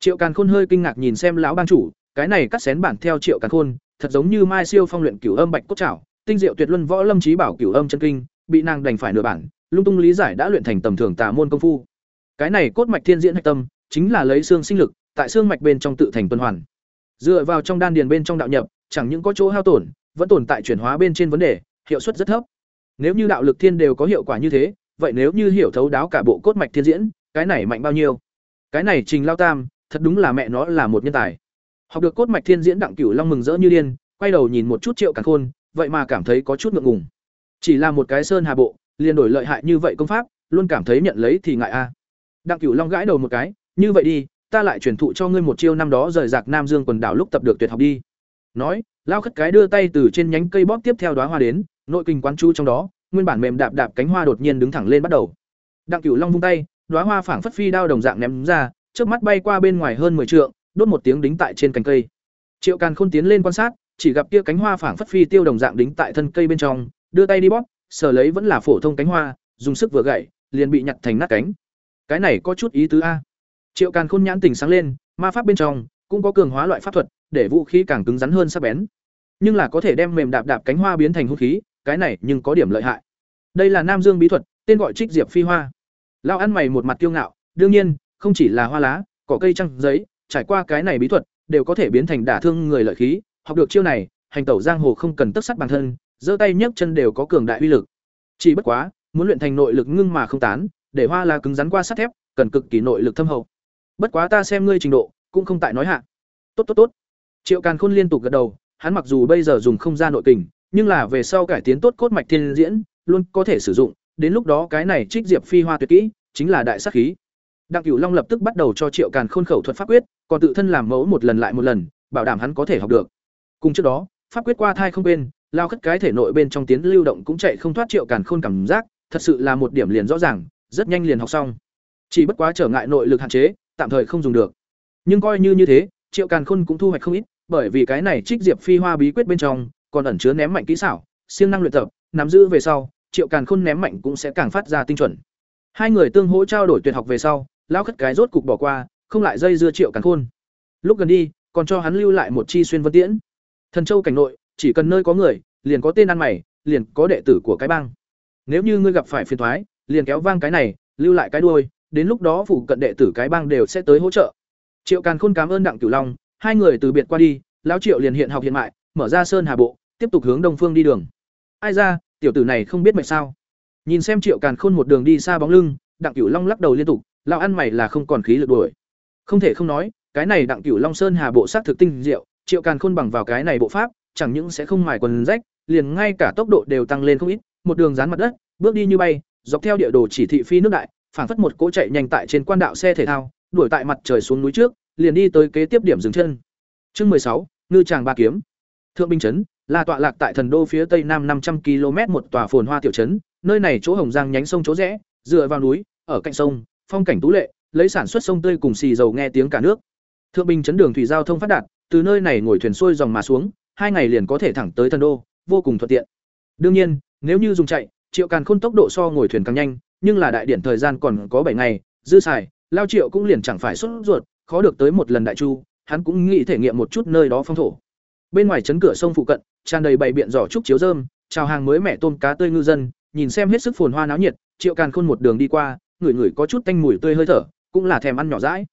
Triệu Càn Khôn hơi kinh ngạc nhìn xem lão bang chủ, cái này cắt xén bản theo Triệu Càn Khôn, thật giống như Mai Siêu Phong luyện cửu âm bạch cốt trảo, tinh diệu tuyệt luân võ lâm trí bảo cửu âm chân kinh, bị nàng đành phải nửa bản, lung tung lý giải đã luyện thành tầm thường tà môn công phu. Cái này cốt mạch thiên diễn hạch tâm, chính là lấy xương sinh lực, tại xương mạch bên trong tự thành tuần hoàn. Dựa vào trong đan điền bên trong đạo nhập, chẳng những có chỗ hao tổn, vẫn tồn tại chuyển hóa bên trên vấn đề, hiệu suất rất thấp. Nếu như đạo lực thiên đều có hiệu quả như thế, vậy nếu như hiểu thấu đáo cả bộ cốt mạch thiên diễn, cái này mạnh bao nhiêu? Cái này Trình Lao Tam, thật đúng là mẹ nó là một nhân tài. Học được cốt mạch thiên diễn đặng cửu long mừng rỡ như điên, quay đầu nhìn một chút Triệu cản Khôn, vậy mà cảm thấy có chút ngượng ngùng. Chỉ là một cái sơn hà bộ, liền đổi lợi hại như vậy công pháp, luôn cảm thấy nhận lấy thì ngại a. Đặng Cửu Long gãi đầu một cái, "Như vậy đi, ta lại truyền thụ cho ngươi một chiêu năm đó rời rạc Nam Dương quần đảo lúc tập được tuyệt học đi." Nói, lao khất cái đưa tay từ trên nhánh cây bóp tiếp theo đoá hoa đến, nội kinh quán chu trong đó, nguyên bản mềm đạp đạp cánh hoa đột nhiên đứng thẳng lên bắt đầu. Đặng Cửu Long vung tay, đóa hoa phảng phất phi đao đồng dạng ném ra, trước mắt bay qua bên ngoài hơn 10 trượng, đốt một tiếng đính tại trên cành cây. Triệu Càn Khôn tiến lên quan sát, chỉ gặp kia cánh hoa phảng phất phi tiêu đồng dạng đính tại thân cây bên trong, đưa tay đi bóp, sở lấy vẫn là phổ thông cánh hoa, dùng sức vừa gậy, liền bị nhặt thành nát cánh. Cái này có chút ý tứ a. Triệu Càn Khôn nhãn tỉnh sáng lên, ma pháp bên trong cũng có cường hóa loại pháp thuật, để vũ khí càng cứng rắn hơn sắc bén. Nhưng là có thể đem mềm đạp đạp cánh hoa biến thành hung khí, cái này nhưng có điểm lợi hại. Đây là Nam Dương bí thuật, tên gọi Trích Diệp Phi Hoa. Lão ăn mày một mặt kiêu ngạo, đương nhiên, không chỉ là hoa lá, cỏ cây trăng giấy, trải qua cái này bí thuật, đều có thể biến thành đả thương người lợi khí, học được chiêu này, hành tẩu giang hồ không cần tất sắt bản thân, giơ tay nhấc chân đều có cường đại uy lực. Chỉ bất quá, muốn luyện thành nội lực ngưng mà không tán, để hoa lá cứng rắn qua sắt thép, cần cực kỳ nội lực thâm hậu. Bất quá ta xem ngươi trình độ, cũng không tại nói hạ. Tốt tốt tốt. Triệu Càn Khôn liên tục gật đầu, hắn mặc dù bây giờ dùng không ra nội kình, nhưng là về sau cải tiến tốt cốt mạch thiên diễn, luôn có thể sử dụng, đến lúc đó cái này trích diệp phi hoa tuyệt kỹ, chính là đại sát khí. Đặng Cửu Long lập tức bắt đầu cho Triệu Càn Khôn khẩu thuật pháp quyết, còn tự thân làm mẫu một lần lại một lần, bảo đảm hắn có thể học được. Cùng trước đó, pháp quyết qua thai không quên, lao khất cái thể nội bên trong tiến lưu động cũng chạy không thoát Triệu Càn Khôn cảm giác, thật sự là một điểm liền rõ ràng, rất nhanh liền học xong. Chỉ bất quá trở ngại nội lực hạn chế, tạm thời không dùng được. Nhưng coi như như thế, Triệu Càn Khôn cũng thu hoạch không ít, bởi vì cái này Trích Diệp Phi Hoa bí quyết bên trong, còn ẩn chứa ném mạnh kỹ xảo, siêng năng luyện tập, nắm giữ về sau, Triệu Càn Khôn ném mạnh cũng sẽ càng phát ra tinh chuẩn. Hai người tương hỗ trao đổi tuyệt học về sau, lão khất cái rốt cục bỏ qua, không lại dây dưa Triệu Càn Khôn. Lúc gần đi, còn cho hắn lưu lại một chi xuyên vân tiễn. Thần Châu cảnh nội, chỉ cần nơi có người, liền có tên ăn mày, liền có đệ tử của cái bang. Nếu như ngươi gặp phải phiền toái, liền kéo vang cái này, lưu lại cái đuôi, đến lúc đó phụ cận đệ tử cái bang đều sẽ tới hỗ trợ. Triệu Càn Khôn cảm ơn Đặng Cửu Long, hai người từ biệt qua đi, lão Triệu liền hiện học hiện mại, mở ra sơn hà bộ, tiếp tục hướng đông phương đi đường. Ai ra, tiểu tử này không biết mệt sao? Nhìn xem Triệu Càn Khôn một đường đi xa bóng lưng, Đặng Cửu Long lắc đầu liên tục, lão ăn mày là không còn khí lực đuổi. Không thể không nói, cái này Đặng Cửu Long Sơn Hà bộ sát thực tinh diệu, Triệu Càn Khôn bằng vào cái này bộ pháp, chẳng những sẽ không mài quần rách, liền ngay cả tốc độ đều tăng lên không ít, một đường dán mặt đất, bước đi như bay, dọc theo địa đồ chỉ thị phi nước đại, phảng phất một cỗ chạy nhanh tại trên quan đạo xe thể thao, đuổi tại mặt trời xuống núi trước, liền đi tới kế tiếp điểm dừng chân. Chương mười sáu, ngư tràng ba kiếm. Thượng binh trấn là tọa lạc tại thần đô phía tây nam năm trăm km một tòa phồn hoa tiểu trấn, nơi này chỗ Hồng Giang nhánh sông chỗ rẽ, dựa vào núi, ở cạnh sông, phong cảnh tú lệ, lấy sản xuất sông tươi cùng xì dầu nghe tiếng cả nước. Thượng binh trấn đường thủy giao thông phát đạt, từ nơi này ngồi thuyền xuôi dòng mà xuống, hai ngày liền có thể thẳng tới thần đô, vô cùng thuận tiện. Đương nhiên, nếu như dùng chạy, Triệu Càn Khôn tốc độ so ngồi thuyền càng nhanh, nhưng là đại điển thời gian còn có bảy ngày, dư xài, lao Triệu cũng liền chẳng phải xuất ruột, khó được tới một lần đại chu, hắn cũng nghĩ thể nghiệm một chút nơi đó phong thổ. Bên ngoài chấn cửa sông phụ cận, tràn đầy bày biện giỏ trúc chiếu rơm, chào hàng mới mẻ tôm cá tươi ngư dân, nhìn xem hết sức phồn hoa náo nhiệt, Triệu Càn Khôn một đường đi qua, người người có chút tanh mùi tươi hơi thở, cũng là thèm ăn nhỏ rãi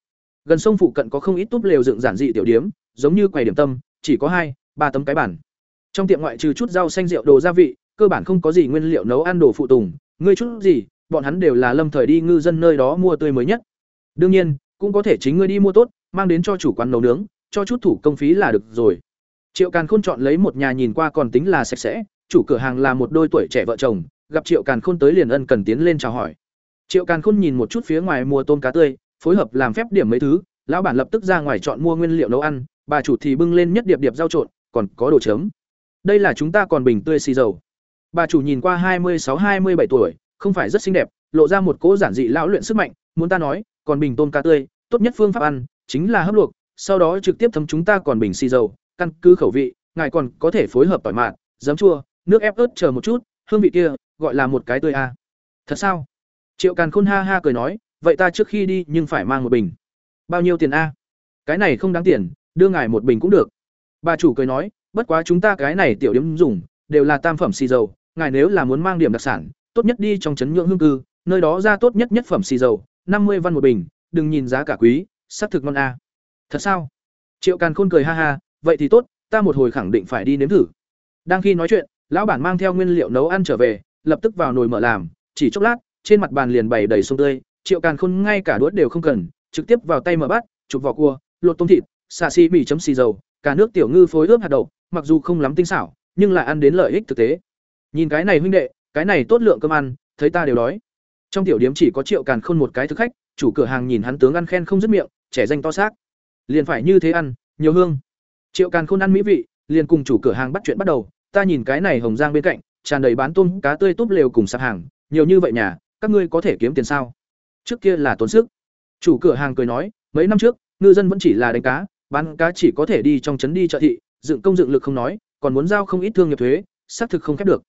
gần sông phụ cận có không ít túp lều dựng giản dị tiểu điếm giống như quầy điểm tâm chỉ có hai ba tấm cái bản trong tiệm ngoại trừ chút rau xanh rượu đồ gia vị cơ bản không có gì nguyên liệu nấu ăn đồ phụ tùng ngươi chút gì bọn hắn đều là lâm thời đi ngư dân nơi đó mua tươi mới nhất. Đương nhiên cũng có thể chính ngươi đi mua tốt mang đến cho chủ quán nấu nướng cho chút thủ công phí là được rồi triệu càn khôn chọn lấy một nhà nhìn qua còn tính là sạch sẽ, chủ cửa hàng là một đôi tuổi trẻ vợ chồng, gặp triệu càn khôn tới liền ân cần tiến lên chào hỏi. Triệu càn khôn nhìn một chút phía ngoài mua tôm cá tươi, phối hợp làm phép điểm mấy thứ, lão bản lập tức ra ngoài chọn mua nguyên liệu nấu ăn, bà chủ thì bưng lên nhất điệp điệp rau trộn, còn có đồ chấm. Đây là chúng ta còn bình tươi xì dầu. Bà chủ nhìn qua hai mươi sáu, hai mươi bảy tuổi, không phải rất xinh đẹp, lộ ra một cỗ giản dị lão luyện sức mạnh, muốn ta nói, còn bình tôm cá tươi, tốt nhất phương pháp ăn, chính là hấp luộc, sau đó trực tiếp thấm chúng ta còn bình xì dầu căn cứ khẩu vị, ngài còn có thể phối hợp tỏi mạt, giấm chua, nước ép ớt chờ một chút, hương vị kia, gọi là một cái tươi a. À. thật sao? Triệu càn khôn ha ha cười nói, vậy ta trước khi đi nhưng phải mang một bình. Bao nhiêu tiền a? Cái này không đáng tiền, đưa ngài một bình cũng được. Bà chủ cười nói, bất quá chúng ta cái này tiểu điểm dùng, đều là tam phẩm xì dầu, ngài nếu là muốn mang điểm đặc sản, tốt nhất đi trong trấn nhượng hương cư, nơi đó ra tốt nhất nhất phẩm xì dầu, năm mươi văn một bình, đừng nhìn giá cả quý sắp thực ngon a. Thật sao? Triệu càn khôn cười ha ha vậy thì tốt, ta một hồi khẳng định phải đi nếm thử. Đang khi nói chuyện, lão bản mang theo nguyên liệu nấu ăn trở về, lập tức vào nồi mở làm, chỉ chốc lát, trên mặt bàn liền bày đầy sông tươi, triệu càn khôn ngay cả đuốt đều không cần, trực tiếp vào tay mở bát, chụp vỏ cua, lột tôm thịt xà xì mì chấm xì dầu, cả nước tiểu ngư phối ướp hạt đậu, mặc dù không lắm tinh xảo, nhưng lại ăn đến lợi ích thực tế. Nhìn cái này huynh đệ, cái này tốt lượng cơm ăn, thấy ta đều đói. Trong tiểu điếm chỉ có triệu càn khôn một cái thực khách, chủ cửa hàng nhìn hắn tướng ăn khen không dứt miệng, trẻ danh to xác. Liền phải như thế ăn, nhiều hương triệu càn khôn ăn mỹ vị, liền cùng chủ cửa hàng bắt chuyện bắt đầu. Ta nhìn cái này hồng giang bên cạnh, tràn đầy bán tôm, cá tươi túp lều cùng sạp hàng. Nhiều như vậy nhà, các ngươi có thể kiếm tiền sao? Trước kia là tốn sức. Chủ cửa hàng cười nói, mấy năm trước, ngư dân vẫn chỉ là đánh cá, bán cá chỉ có thể đi trong trấn đi chợ thị, dựng công dựng lực không nói, còn muốn giao không ít thương nghiệp thuế, xác thực không khép được.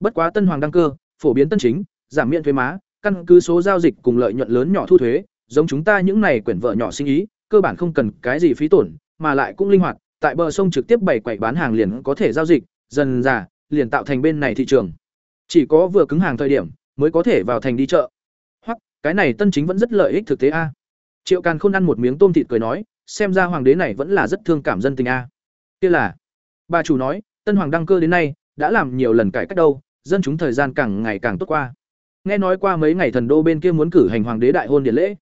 Bất quá tân hoàng đăng cơ, phổ biến tân chính, giảm miễn thuế má, căn cứ số giao dịch cùng lợi nhuận lớn nhỏ thu thuế, giống chúng ta những này quyển vợ nhỏ sinh ý, cơ bản không cần cái gì phí tổn, mà lại cũng linh hoạt tại bờ sông trực tiếp bày quẩy bán hàng liền có thể giao dịch, dần dà, liền tạo thành bên này thị trường. Chỉ có vừa cứng hàng thời điểm, mới có thể vào thành đi chợ. Hoặc cái này tân chính vẫn rất lợi ích thực tế a. Triệu càn không ăn một miếng tôm thịt cười nói, xem ra hoàng đế này vẫn là rất thương cảm dân tình a. Kia là, bà chủ nói, tân hoàng đăng cơ đến nay, đã làm nhiều lần cải cách đâu, dân chúng thời gian càng ngày càng tốt qua. Nghe nói qua mấy ngày thần đô bên kia muốn cử hành hoàng đế đại hôn điển lễ.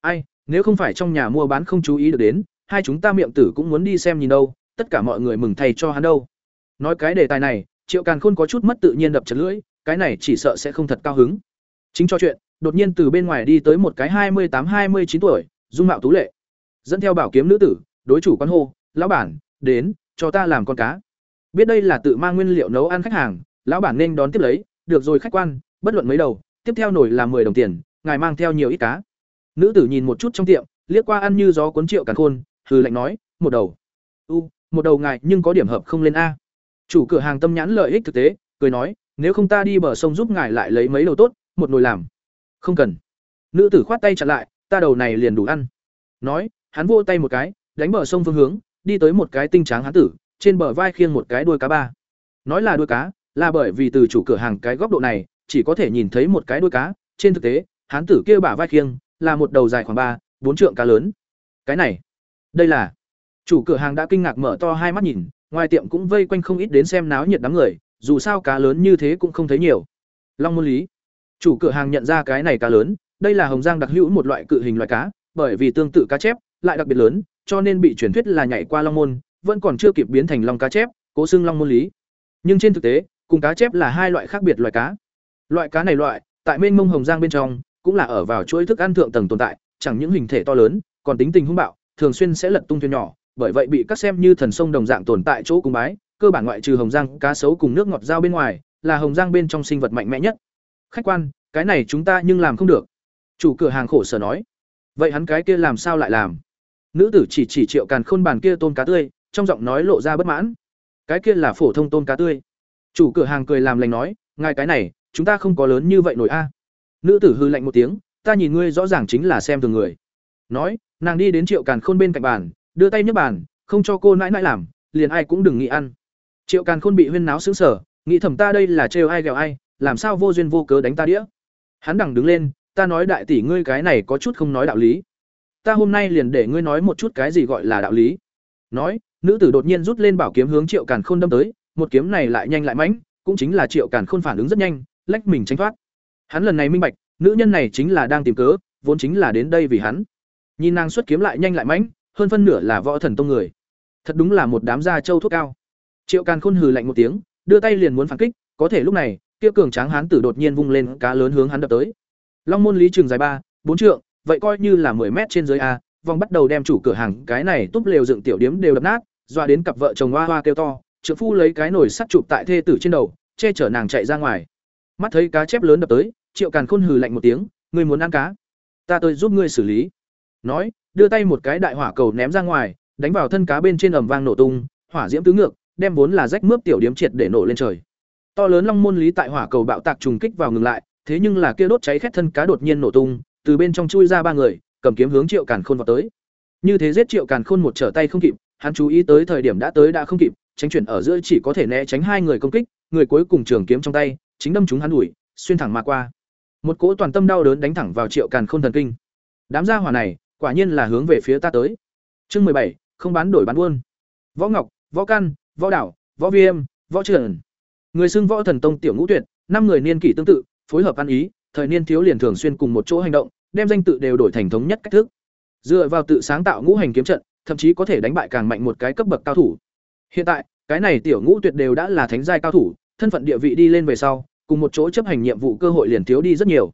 Ai, nếu không phải trong nhà mua bán không chú ý được đến hai chúng ta miệng tử cũng muốn đi xem nhìn đâu, tất cả mọi người mừng thầy cho hắn đâu. Nói cái đề tài này, triệu càn khôn có chút mất tự nhiên đập chật lưỡi, cái này chỉ sợ sẽ không thật cao hứng. Chính cho chuyện, đột nhiên từ bên ngoài đi tới một cái hai mươi tám, hai mươi chín tuổi, dung mạo tú lệ. Dẫn theo bảo kiếm nữ tử, đối chủ quán hô, lão bản, đến, cho ta làm con cá. Biết đây là tự mang nguyên liệu nấu ăn khách hàng, lão bản nên đón tiếp lấy, được rồi khách quan, bất luận mấy đầu, tiếp theo nổi là mười đồng tiền, ngài mang theo nhiều ít cá. Nữ tử nhìn một chút trong tiệm, liếc qua ăn như gió cuốn triệu càn khôn hừ lạnh nói, một đầu. U, một đầu ngài nhưng có điểm hợp không lên a. Chủ cửa hàng tâm nhãn lợi ích thực tế, cười nói, nếu không ta đi bờ sông giúp ngài lại lấy mấy đầu tốt, một nồi làm. Không cần. Nữ tử khoát tay chặn lại, ta đầu này liền đủ ăn. Nói, hắn vỗ tay một cái, đánh bờ sông phương hướng, đi tới một cái tinh tráng hán tử, trên bờ vai khiêng một cái đuôi cá ba. Nói là đuôi cá, là bởi vì từ chủ cửa hàng cái góc độ này, chỉ có thể nhìn thấy một cái đuôi cá, trên thực tế, hán tử kia bả vai khiêng, là một đầu dài khoảng ba, bốn trượng cá lớn. Cái này đây là, chủ cửa hàng đã kinh ngạc mở to hai mắt nhìn, ngoài tiệm cũng vây quanh không ít đến xem náo nhiệt đám người, dù sao cá lớn như thế cũng không thấy nhiều. Long môn lý, chủ cửa hàng nhận ra cái này cá lớn, đây là hồng giang đặc hữu một loại cự hình loại cá, bởi vì tương tự cá chép, lại đặc biệt lớn, cho nên bị truyền thuyết là nhảy qua long môn, vẫn còn chưa kịp biến thành long cá chép, cố xưng long môn lý. Nhưng trên thực tế, cùng cá chép là hai loại khác biệt loại cá. Loại cá này loại, tại mênh mông hồng giang bên trong, cũng là ở vào chuỗi thức ăn thượng tầng tồn tại, chẳng những hình thể to lớn, còn tính tình hung bạo thường xuyên sẽ lật tung thuyền nhỏ, bởi vậy bị các xem như thần sông đồng dạng tồn tại chỗ cùng bái, cơ bản ngoại trừ hồng giang cá sấu cùng nước ngọt dao bên ngoài, là hồng giang bên trong sinh vật mạnh mẽ nhất. Khách quan, cái này chúng ta nhưng làm không được. Chủ cửa hàng khổ sở nói. Vậy hắn cái kia làm sao lại làm? Nữ tử chỉ chỉ triệu càn khôn bàn kia tôm cá tươi, trong giọng nói lộ ra bất mãn. Cái kia là phổ thông tôm cá tươi. Chủ cửa hàng cười làm lành nói, ngài cái này, chúng ta không có lớn như vậy nổi a. Nữ tử hư lạnh một tiếng, ta nhìn ngươi rõ ràng chính là xem thường người. Nói nàng đi đến triệu càn khôn bên cạnh bàn, đưa tay nhấp bàn, không cho cô nãi nãi làm, liền ai cũng đừng nghĩ ăn. Triệu càn khôn bị huyên náo xứng sở nghĩ thầm ta đây là trêu ai ghẹo ai, làm sao vô duyên vô cớ đánh ta đĩa? Hắn đằng đứng lên, ta nói đại tỷ ngươi cái này có chút không nói đạo lý. Ta hôm nay liền để ngươi nói một chút cái gì gọi là đạo lý. Nói, nữ tử đột nhiên rút lên bảo kiếm hướng triệu càn khôn đâm tới, một kiếm này lại nhanh lại mãnh, cũng chính là triệu càn khôn phản ứng rất nhanh, lách mình tránh thoát. Hắn lần này minh bạch, nữ nhân này chính là đang tìm cớ, vốn chính là đến đây vì hắn nhìn nàng xuất kiếm lại nhanh lại mãnh, hơn phân nửa là võ thần tông người. Thật đúng là một đám da trâu thuốc cao. Triệu càn khôn hừ lạnh một tiếng, đưa tay liền muốn phản kích, có thể lúc này, kia cường tráng hán tử đột nhiên vung lên cá lớn hướng hắn đập tới. Long môn lý trường dài ba, bốn trượng, vậy coi như là 10 mét trên dưới a, vòng bắt đầu đem chủ cửa hàng, cái này túp lều dựng tiểu điếm đều đập nát doa đến cặp vợ chồng hoa hoa kêu to, trượng phu lấy cái nồi sắt chụp tại thê tử trên đầu, che chở nàng chạy ra ngoài. Mắt thấy cá chép lớn đập tới, triệu càn khôn hừ lạnh một tiếng, ngươi muốn ăn cá? Ta tôi giúp ngươi xử lý nói, đưa tay một cái đại hỏa cầu ném ra ngoài, đánh vào thân cá bên trên ầm vang nổ tung, hỏa diễm tứ ngược, đem vốn là rách mướp tiểu điếm triệt để nổ lên trời. To lớn long môn lý tại hỏa cầu bạo tạc trùng kích vào ngừng lại, thế nhưng là kia đốt cháy khét thân cá đột nhiên nổ tung, từ bên trong chui ra ba người, cầm kiếm hướng triệu càn khôn vào tới. Như thế giết triệu càn khôn một trở tay không kịp, hắn chú ý tới thời điểm đã tới đã không kịp, tránh chuyển ở giữa chỉ có thể né tránh hai người công kích, người cuối cùng trường kiếm trong tay, chính đâm chúng hắn ủi xuyên thẳng mà qua. Một cỗ toàn tâm đau đớn đánh thẳng vào triệu càn khôn thần kinh. Đám gia hỏa này quả nhiên là hướng về phía ta tới. Chương mười bảy, không bán đổi bán buôn. Võ ngọc, võ căn, võ đảo, võ viêm, võ trần người xưng võ thần tông tiểu ngũ tuyệt, năm người niên kỷ tương tự, phối hợp ăn ý, thời niên thiếu liền thường xuyên cùng một chỗ hành động, đem danh tự đều đổi thành thống nhất cách thức. Dựa vào tự sáng tạo ngũ hành kiếm trận, thậm chí có thể đánh bại càng mạnh một cái cấp bậc cao thủ. Hiện tại, cái này tiểu ngũ tuyệt đều đã là thánh giai cao thủ, thân phận địa vị đi lên về sau, cùng một chỗ chấp hành nhiệm vụ cơ hội liền thiếu đi rất nhiều.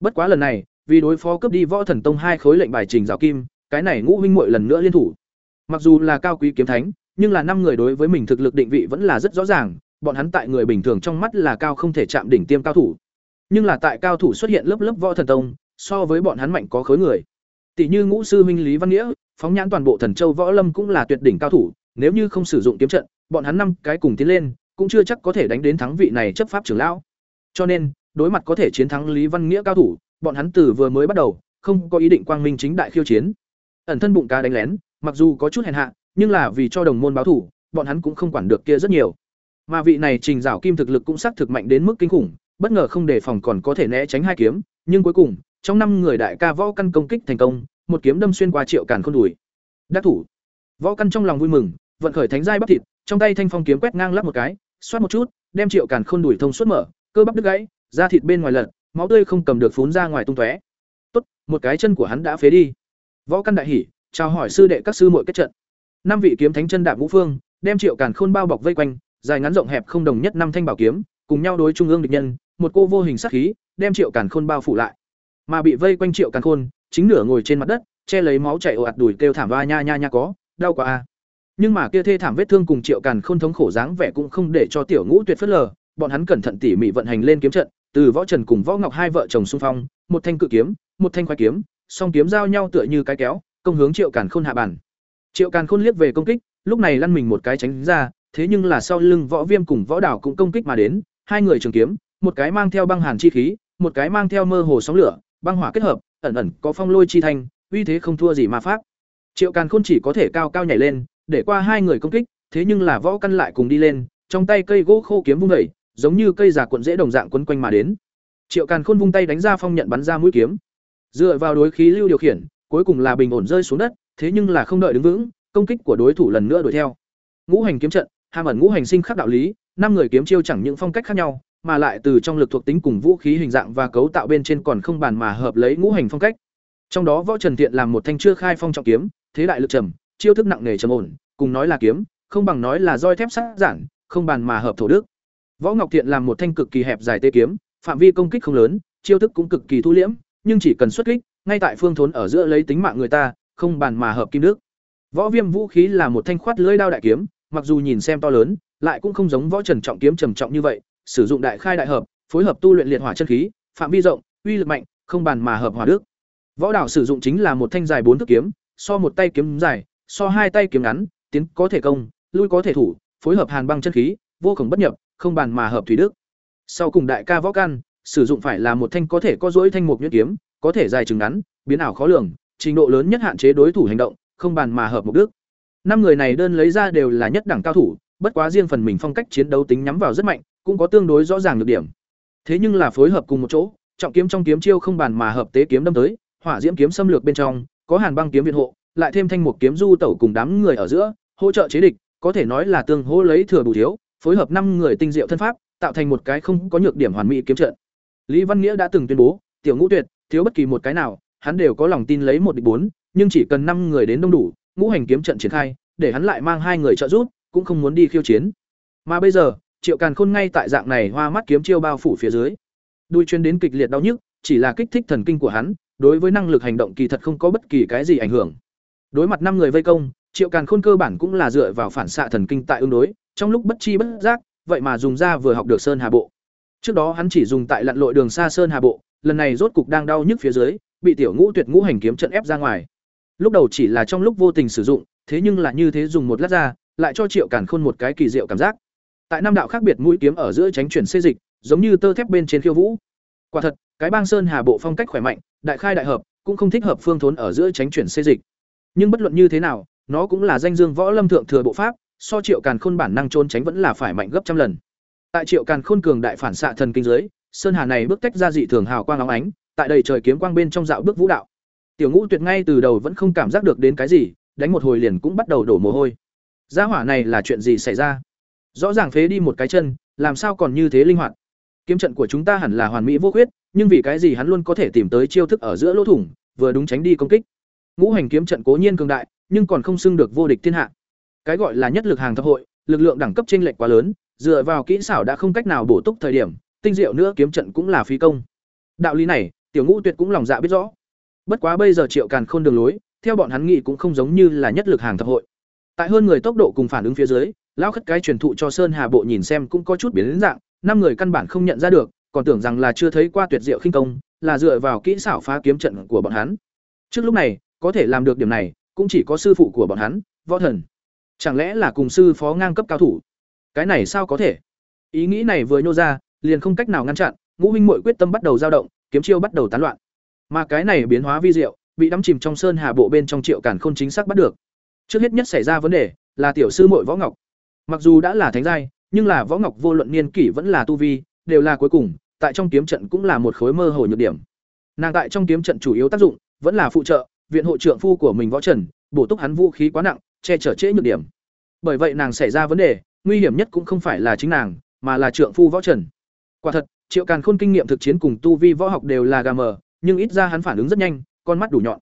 Bất quá lần này vì đối phó cướp đi võ thần tông hai khối lệnh bài trình rào kim, cái này ngũ huynh muội lần nữa liên thủ. Mặc dù là cao quý kiếm thánh, nhưng là năm người đối với mình thực lực định vị vẫn là rất rõ ràng, bọn hắn tại người bình thường trong mắt là cao không thể chạm đỉnh tiêm cao thủ. Nhưng là tại cao thủ xuất hiện lớp lớp võ thần tông, so với bọn hắn mạnh có khối người. Tỷ như ngũ sư huynh lý văn nghĩa, phóng nhãn toàn bộ thần châu võ lâm cũng là tuyệt đỉnh cao thủ, nếu như không sử dụng kiếm trận, bọn hắn năm cái cùng tiến lên, cũng chưa chắc có thể đánh đến thắng vị này chấp pháp trưởng lão. Cho nên, đối mặt có thể chiến thắng lý văn nghĩa cao thủ bọn hắn từ vừa mới bắt đầu, không có ý định quang minh chính đại khiêu chiến. Ẩn thân bụng cá đánh lén, mặc dù có chút hèn hạ, nhưng là vì cho đồng môn báo thủ, bọn hắn cũng không quản được kia rất nhiều. Mà vị này trình Giảo kim thực lực cũng xác thực mạnh đến mức kinh khủng, bất ngờ không đề phòng còn có thể né tránh hai kiếm, nhưng cuối cùng, trong năm người đại ca võ căn công kích thành công, một kiếm đâm xuyên qua triệu càn khôn đùi. Đắc thủ. Võ căn trong lòng vui mừng, vận khởi thánh giai bắp thịt, trong tay thanh phong kiếm quét ngang lắp một cái, xoát một chút, đem triệu càn khôn đùi thông suốt mở, cơ bắp đứt gãy, da thịt bên ngoài lật máu tươi không cầm được phún ra ngoài tung tóe. Tốt, một cái chân của hắn đã phế đi. Võ căn đại hỉ, chào hỏi sư đệ các sư muội kết trận. Năm vị kiếm thánh chân đạp ngũ phương, đem triệu càn khôn bao bọc vây quanh, dài ngắn rộng hẹp không đồng nhất năm thanh bảo kiếm, cùng nhau đối trung ương địch nhân, một cô vô hình sát khí, đem triệu càn khôn bao phủ lại. Mà bị vây quanh triệu càn khôn, chính nửa ngồi trên mặt đất, che lấy máu chảy ồ ạt đùi kêu thảm va nha nha nha có, đau quá a. Nhưng mà kia thê thảm vết thương cùng triệu càn khôn thống khổ dáng vẻ cũng không để cho tiểu ngũ tuyệt phất lờ, bọn hắn cẩn thận tỉ mỉ vận hành lên kiếm trận từ võ trần cùng võ ngọc hai vợ chồng xung phong, một thanh cự kiếm, một thanh khoai kiếm, song kiếm giao nhau tựa như cái kéo, công hướng triệu càn khôn hạ bản triệu càn khôn liếc về công kích, lúc này lăn mình một cái tránh ra, thế nhưng là sau lưng võ viêm cùng võ đảo cũng công kích mà đến, hai người trường kiếm, một cái mang theo băng hàn chi khí, một cái mang theo mơ hồ sóng lửa, băng hỏa kết hợp, ẩn ẩn có phong lôi chi thanh, uy thế không thua gì ma pháp. Triệu càn khôn chỉ có thể cao cao nhảy lên, để qua hai người công kích, thế nhưng là võ căn lại cùng đi lên, trong tay cây gỗ khô kiếm vung đẩy giống như cây giả cuộn dễ đồng dạng quấn quanh mà đến. Triệu càn khôn vung tay đánh ra phong nhận bắn ra mũi kiếm. Dựa vào đối khí lưu điều khiển, cuối cùng là bình ổn rơi xuống đất, thế nhưng là không đợi đứng vững, công kích của đối thủ lần nữa đuổi theo. Ngũ hành kiếm trận, hàm ẩn ngũ hành sinh khắc đạo lý, năm người kiếm chiêu chẳng những phong cách khác nhau, mà lại từ trong lực thuộc tính cùng vũ khí hình dạng và cấu tạo bên trên còn không bàn mà hợp lấy ngũ hành phong cách. Trong đó võ trần thiện làm một thanh chưa khai phong trọng kiếm, thế đại lực trầm, chiêu thức nặng nề trầm ổn, cùng nói là kiếm, không bằng nói là roi thép sắt giản, không bàn mà hợp thổ đức võ ngọc thiện làm một thanh cực kỳ hẹp dài tê kiếm, phạm vi công kích không lớn, chiêu thức cũng cực kỳ thu liễm, nhưng chỉ cần xuất kích, ngay tại phương thốn ở giữa lấy tính mạng người ta, không bàn mà hợp kim đức võ viêm vũ khí là một thanh khoát lưỡi đao đại kiếm, mặc dù nhìn xem to lớn, lại cũng không giống võ trần trọng kiếm trầm trọng như vậy, sử dụng đại khai đại hợp, phối hợp tu luyện liệt hỏa chân khí, phạm vi rộng, uy lực mạnh, không bàn mà hợp hỏa đức. Võ Đảo sử dụng chính là một thanh dài bốn thước kiếm, so một tay kiếm dài, so hai tay kiếm ngắn, tiến có thể công, lui có thể thủ, phối hợp hàn băng chân khí, vô cùng bất nhập không bàn mà hợp thủy đức. Sau cùng đại ca võ căn sử dụng phải là một thanh có thể có duỗi thanh mục nhuyễn kiếm, có thể dài chừng ngắn, biến ảo khó lường, trình độ lớn nhất hạn chế đối thủ hành động, không bàn mà hợp mục đức. Năm người này đơn lấy ra đều là nhất đẳng cao thủ, bất quá riêng phần mình phong cách chiến đấu tính nhắm vào rất mạnh, cũng có tương đối rõ ràng nhược điểm. Thế nhưng là phối hợp cùng một chỗ, trọng kiếm trong kiếm chiêu không bàn mà hợp tế kiếm đâm tới, hỏa diễm kiếm xâm lược bên trong, có hàn băng kiếm viện hộ, lại thêm thanh mục kiếm du tẩu cùng đám người ở giữa, hỗ trợ chế địch, có thể nói là tương hỗ lấy thừa bù thiếu phối hợp năm người tinh diệu thân pháp, tạo thành một cái không có nhược điểm hoàn mỹ kiếm trận. Lý văn nghĩa đã từng tuyên bố, tiểu ngũ tuyệt, thiếu bất kỳ một cái nào, hắn đều có lòng tin lấy một địch bốn, nhưng chỉ cần năm người đến đông đủ, ngũ hành kiếm trận triển khai, để hắn lại mang hai người trợ giúp, cũng không muốn đi khiêu chiến. Mà bây giờ, triệu càn khôn ngay tại dạng này hoa mắt kiếm chiêu bao phủ phía dưới. Đuôi chuyên đến kịch liệt đau nhức, chỉ là kích thích thần kinh của hắn, đối với năng lực hành động kỳ thật không có bất kỳ cái gì ảnh hưởng. Đối mặt năm người vây công, triệu càn khôn cơ bản cũng là dựa vào phản xạ thần kinh tại ứng đối trong lúc bất chi bất giác, vậy mà dùng ra vừa học được sơn hà bộ. Trước đó hắn chỉ dùng tại lặn lội đường xa sơn hà bộ, lần này rốt cục đang đau nhức phía dưới, bị tiểu ngũ tuyệt ngũ hành kiếm trận ép ra ngoài. Lúc đầu chỉ là trong lúc vô tình sử dụng, thế nhưng là như thế dùng một lát ra, lại cho triệu cản khôn một cái kỳ diệu cảm giác. Tại năm đạo khác biệt mũi kiếm ở giữa tránh chuyển xê dịch, giống như tơ thép bên trên khiêu vũ. Quả thật, cái bang sơn hà bộ phong cách khỏe mạnh, đại khai đại hợp, cũng không thích hợp phương thốn ở giữa tránh chuyển xê dịch. Nhưng bất luận như thế nào, nó cũng là danh dương võ lâm thượng thừa bộ pháp so triệu càn khôn bản năng trốn tránh vẫn là phải mạnh gấp trăm lần. Tại triệu càn khôn cường đại phản xạ thần kinh giới sơn hà này bước tách ra dị thường hào quang óng ánh, tại đầy trời kiếm quang bên trong dạo bước vũ đạo. Tiểu ngũ tuyệt ngay từ đầu vẫn không cảm giác được đến cái gì, đánh một hồi liền cũng bắt đầu đổ mồ hôi. Gia hỏa này là chuyện gì xảy ra? Rõ ràng phế đi một cái chân, làm sao còn như thế linh hoạt? Kiếm trận của chúng ta hẳn là hoàn mỹ vô khuyết, nhưng vì cái gì hắn luôn có thể tìm tới chiêu thức ở giữa lỗ thủng, vừa đúng tránh đi công kích? Ngũ hành kiếm trận cố nhiên cường đại, nhưng còn không xưng được vô địch thiên hạ cái gọi là nhất lực hàng thập hội, lực lượng đẳng cấp chênh lệch quá lớn, dựa vào kỹ xảo đã không cách nào bổ túc thời điểm, tinh diệu nữa kiếm trận cũng là phí công. Đạo lý này, tiểu ngũ tuyệt cũng lòng dạ biết rõ. Bất quá bây giờ triệu càn khôn đường lối, theo bọn hắn nghĩ cũng không giống như là nhất lực hàng thập hội. Tại hơn người tốc độ cùng phản ứng phía dưới, lão khất cái truyền thụ cho sơn hà bộ nhìn xem cũng có chút biến đến dạng, năm người căn bản không nhận ra được, còn tưởng rằng là chưa thấy qua tuyệt diệu khinh công, là dựa vào kỹ xảo phá kiếm trận của bọn hắn. Trước lúc này, có thể làm được điểm này, cũng chỉ có sư phụ của bọn hắn, võ thần chẳng lẽ là cùng sư phó ngang cấp cao thủ? Cái này sao có thể? Ý nghĩ này vừa nhô ra, liền không cách nào ngăn chặn, ngũ huynh mội quyết tâm bắt đầu dao động, kiếm chiêu bắt đầu tán loạn. Mà cái này biến hóa vi diệu, bị đắm chìm trong sơn hà bộ bên trong triệu cản khôn chính xác bắt được. Trước hết nhất xảy ra vấn đề, là tiểu sư muội võ ngọc. Mặc dù đã là thánh giai, nhưng là võ ngọc vô luận niên kỷ vẫn là tu vi, đều là cuối cùng, tại trong kiếm trận cũng là một khối mơ hồ nhược điểm. Nàng tại trong kiếm trận chủ yếu tác dụng, vẫn là phụ trợ, viện hộ trưởng phu của mình võ trần, bổ túc hắn vũ khí quá nặng che chở trễ nhược điểm. Bởi vậy nàng xảy ra vấn đề, nguy hiểm nhất cũng không phải là chính nàng, mà là trượng phu võ trần. Quả thật, triệu càn khôn kinh nghiệm thực chiến cùng tu vi võ học đều là gà mờ, nhưng ít ra hắn phản ứng rất nhanh, con mắt đủ nhọn.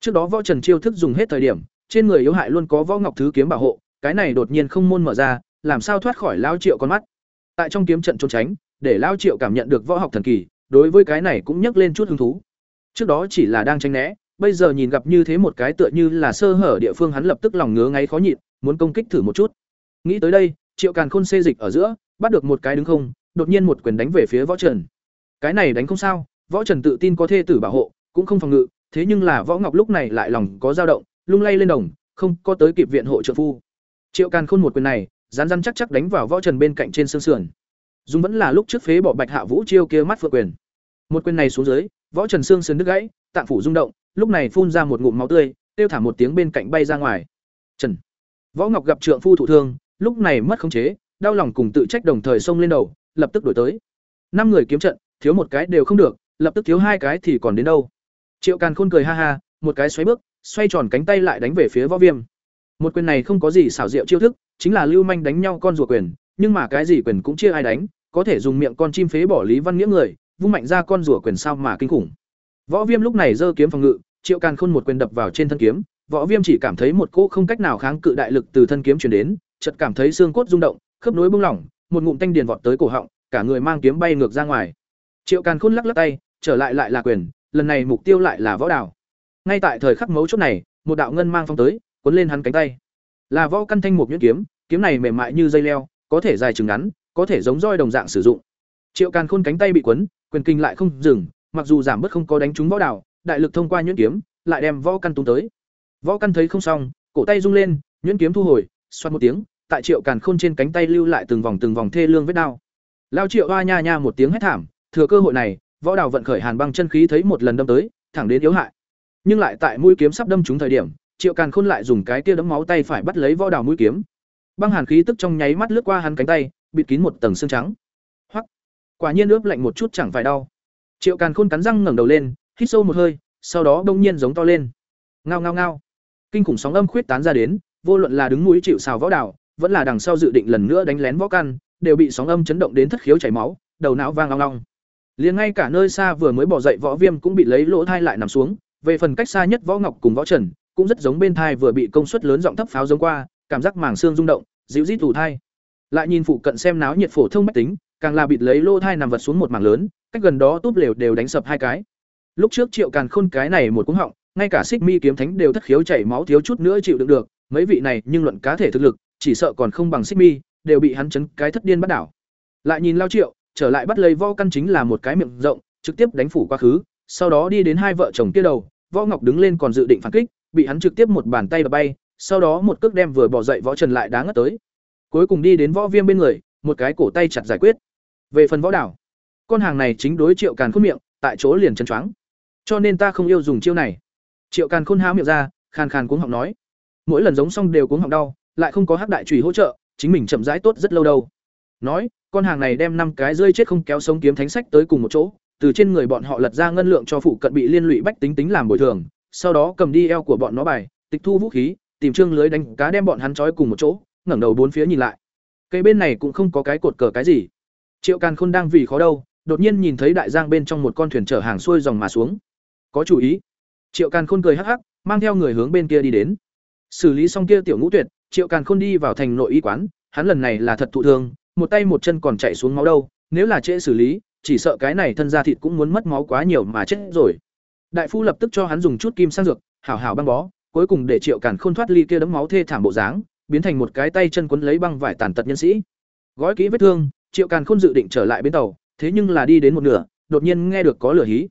Trước đó võ trần chiêu thức dùng hết thời điểm, trên người yếu hại luôn có võ ngọc thứ kiếm bảo hộ, cái này đột nhiên không môn mở ra, làm sao thoát khỏi lao triệu con mắt. Tại trong kiếm trận trốn tránh, để lao triệu cảm nhận được võ học thần kỳ, đối với cái này cũng nhắc lên chút hứng thú. Trước đó chỉ là đang tranh né bây giờ nhìn gặp như thế một cái tựa như là sơ hở địa phương, hắn lập tức lòng ngứa ngáy khó nhịn, muốn công kích thử một chút. Nghĩ tới đây, triệu càn khôn xê dịch ở giữa, bắt được một cái đứng không, đột nhiên một quyền đánh về phía võ trần. Cái này đánh không sao, võ trần tự tin có thê tử bảo hộ, cũng không phòng ngự, thế nhưng là võ ngọc lúc này lại lòng có dao động, lung lay lên đồng, không có tới kịp viện hộ trợ phu. Triệu càn khôn một quyền này rắn rắn chắc chắc đánh vào võ trần bên cạnh trên xương sườn. Dùng vẫn là lúc trước phế bỏ bạch hạ vũ chiêu kia mắt phượng quyền. Một quyền này xuống dưới, võ trần xương sườn đứt gãy, tạng phủ rung động lúc này phun ra một ngụm máu tươi tiêu thả một tiếng bên cạnh bay ra ngoài. Trần. Võ ngọc gặp trượng phu thụ thương, lúc này mất khống chế, đau lòng cùng tự trách đồng thời xông lên đầu, lập tức đổi tới. Năm người kiếm trận, thiếu một cái đều không được, lập tức thiếu hai cái thì còn đến đâu? Triệu càn khôn cười ha ha, một cái xoáy bước, xoay tròn cánh tay lại đánh về phía võ viêm. Một quyền này không có gì xảo diệu chiêu thức, chính là lưu manh đánh nhau con rùa quyền, nhưng mà cái gì quyền cũng chia ai đánh, có thể dùng miệng con chim phế bỏ lý văn nghĩa người, vung mạnh ra con rùa quyền sao mà kinh khủng võ viêm lúc này giơ kiếm phòng ngự, triệu càn khôn một quyền đập vào trên thân kiếm. Võ viêm chỉ cảm thấy một cỗ không cách nào kháng cự đại lực từ thân kiếm truyền đến, chợt cảm thấy xương cốt rung động, khớp nối bung lỏng, một ngụm tanh điền vọt tới cổ họng, cả người mang kiếm bay ngược ra ngoài. Triệu càn khôn lắc lắc tay, trở lại lại là quyền, lần này mục tiêu lại là võ đào ngay tại thời khắc mấu chốt này, một đạo ngân mang phong tới, cuốn lên hắn cánh tay. Là võ căn thanh mục nhuyễn kiếm kiếm này mềm mại như dây leo, có thể dài chừng ngắn, có thể giống roi đồng dạng sử dụng. Triệu càn khôn cánh tay bị quấn quyền kinh lại không dừng mặc dù giảm bớt không có đánh trúng võ đảo, đại lực thông qua nhuyễn kiếm lại đem võ căn tung tới. Võ căn thấy không xong cổ tay rung lên nhuyễn kiếm thu hồi xoát một tiếng tại triệu càn khôn trên cánh tay lưu lại từng vòng từng vòng thê lương vết đao. Lao triệu oa nha nha một tiếng hét thảm thừa cơ hội này võ đào vận khởi hàn băng chân khí thấy một lần đâm tới thẳng đến yếu hại. Nhưng lại tại mũi kiếm sắp đâm trúng thời điểm triệu càn khôn lại dùng cái tia đấm máu tay phải bắt lấy võ đào mũi kiếm. Băng hàn khí tức trong nháy mắt lướt qua hắn cánh tay bịt kín một tầng xương trắng. Hoắc! Quả nhiên ướp lạnh một chút chẳng phải đau triệu càn khôn cắn răng ngẩng đầu lên, hít sâu một hơi, sau đó đông nhiên giống to lên. Ngao ngao ngao. Kinh khủng sóng âm khuyết tán ra đến, vô luận là đứng núi chịu xào võ đảo, vẫn là đằng sau dự định lần nữa đánh lén võ căn, đều bị sóng âm chấn động đến thất khiếu chảy máu, đầu não vang long long. Liền ngay cả nơi xa vừa mới bỏ dậy võ viêm cũng bị lấy lỗ thai lại nằm xuống, về phần cách xa nhất võ ngọc cùng võ trần, cũng rất giống bên thai vừa bị công suất lớn giọng thấp pháo giống qua, cảm giác màng xương rung động, dịu rít tủ thai. Lại nhìn phụ cận xem náo nhiệt phổ thông mách tính, càng là bịt lấy lỗ thai nằm vật xuống một mảng lớn cách gần đó túp lều đều đánh sập hai cái. Lúc trước triệu càn khôn cái này một cúng họng, ngay cả xích mi kiếm thánh đều thất khiếu chảy máu thiếu chút nữa chịu đựng được. Mấy vị này nhưng luận cá thể thực lực, chỉ sợ còn không bằng xích mi, đều bị hắn chấn cái thất điên bắt đảo. Lại nhìn lao triệu, trở lại bắt lấy võ căn chính là một cái miệng rộng, trực tiếp đánh phủ quá khứ, sau đó đi đến hai vợ chồng kia đầu, võ ngọc đứng lên còn dự định phản kích, bị hắn trực tiếp một bàn tay đập bay, sau đó một cước đem vừa bỏ dậy võ trần lại đá ngất tới. Cuối cùng đi đến võ viêm bên người, một cái cổ tay chặt giải quyết. Về phần võ đảo con hàng này chính đối triệu càn khôn miệng, tại chỗ liền chân choáng. Cho nên ta không yêu dùng chiêu này. Triệu càn khôn há miệng ra, khàn khàn cuống họng nói. Mỗi lần giống xong đều cuống họng đau, lại không có hắc đại trùy hỗ trợ, chính mình chậm rãi tốt rất lâu đâu. Nói, con hàng này đem năm cái rơi chết không kéo sống kiếm thánh sách tới cùng một chỗ, từ trên người bọn họ lật ra ngân lượng cho phụ cận bị liên lụy bách tính tính làm bồi thường, sau đó cầm đi eo của bọn nó bài, tịch thu vũ khí, tìm trương lưới đánh cá đem bọn hắn trói cùng một chỗ, ngẩng đầu bốn phía nhìn lại. Cây bên này cũng không có cái cột cờ cái gì. Triệu càn khôn đang vì khó đâu đột nhiên nhìn thấy đại giang bên trong một con thuyền chở hàng xuôi dòng mà xuống. Có chủ ý. Triệu càn khôn cười hắc hắc, mang theo người hướng bên kia đi đến. Xử lý xong kia tiểu ngũ tuyệt, triệu càn khôn đi vào thành nội y quán, hắn lần này là thật thụ thương, một tay một chân còn chạy xuống máu đâu, nếu là trễ xử lý, chỉ sợ cái này thân da thịt cũng muốn mất máu quá nhiều mà chết rồi. Đại phu lập tức cho hắn dùng chút kim sang dược, hảo hảo băng bó, cuối cùng để triệu càn khôn thoát ly kia đấm máu thê thảm bộ dáng, biến thành một cái tay chân quấn lấy băng vải tàn tật nhân sĩ. Gói kỹ vết thương, triệu càn khôn dự định trở lại bến tàu thế nhưng là đi đến một nửa, đột nhiên nghe được có lửa hí.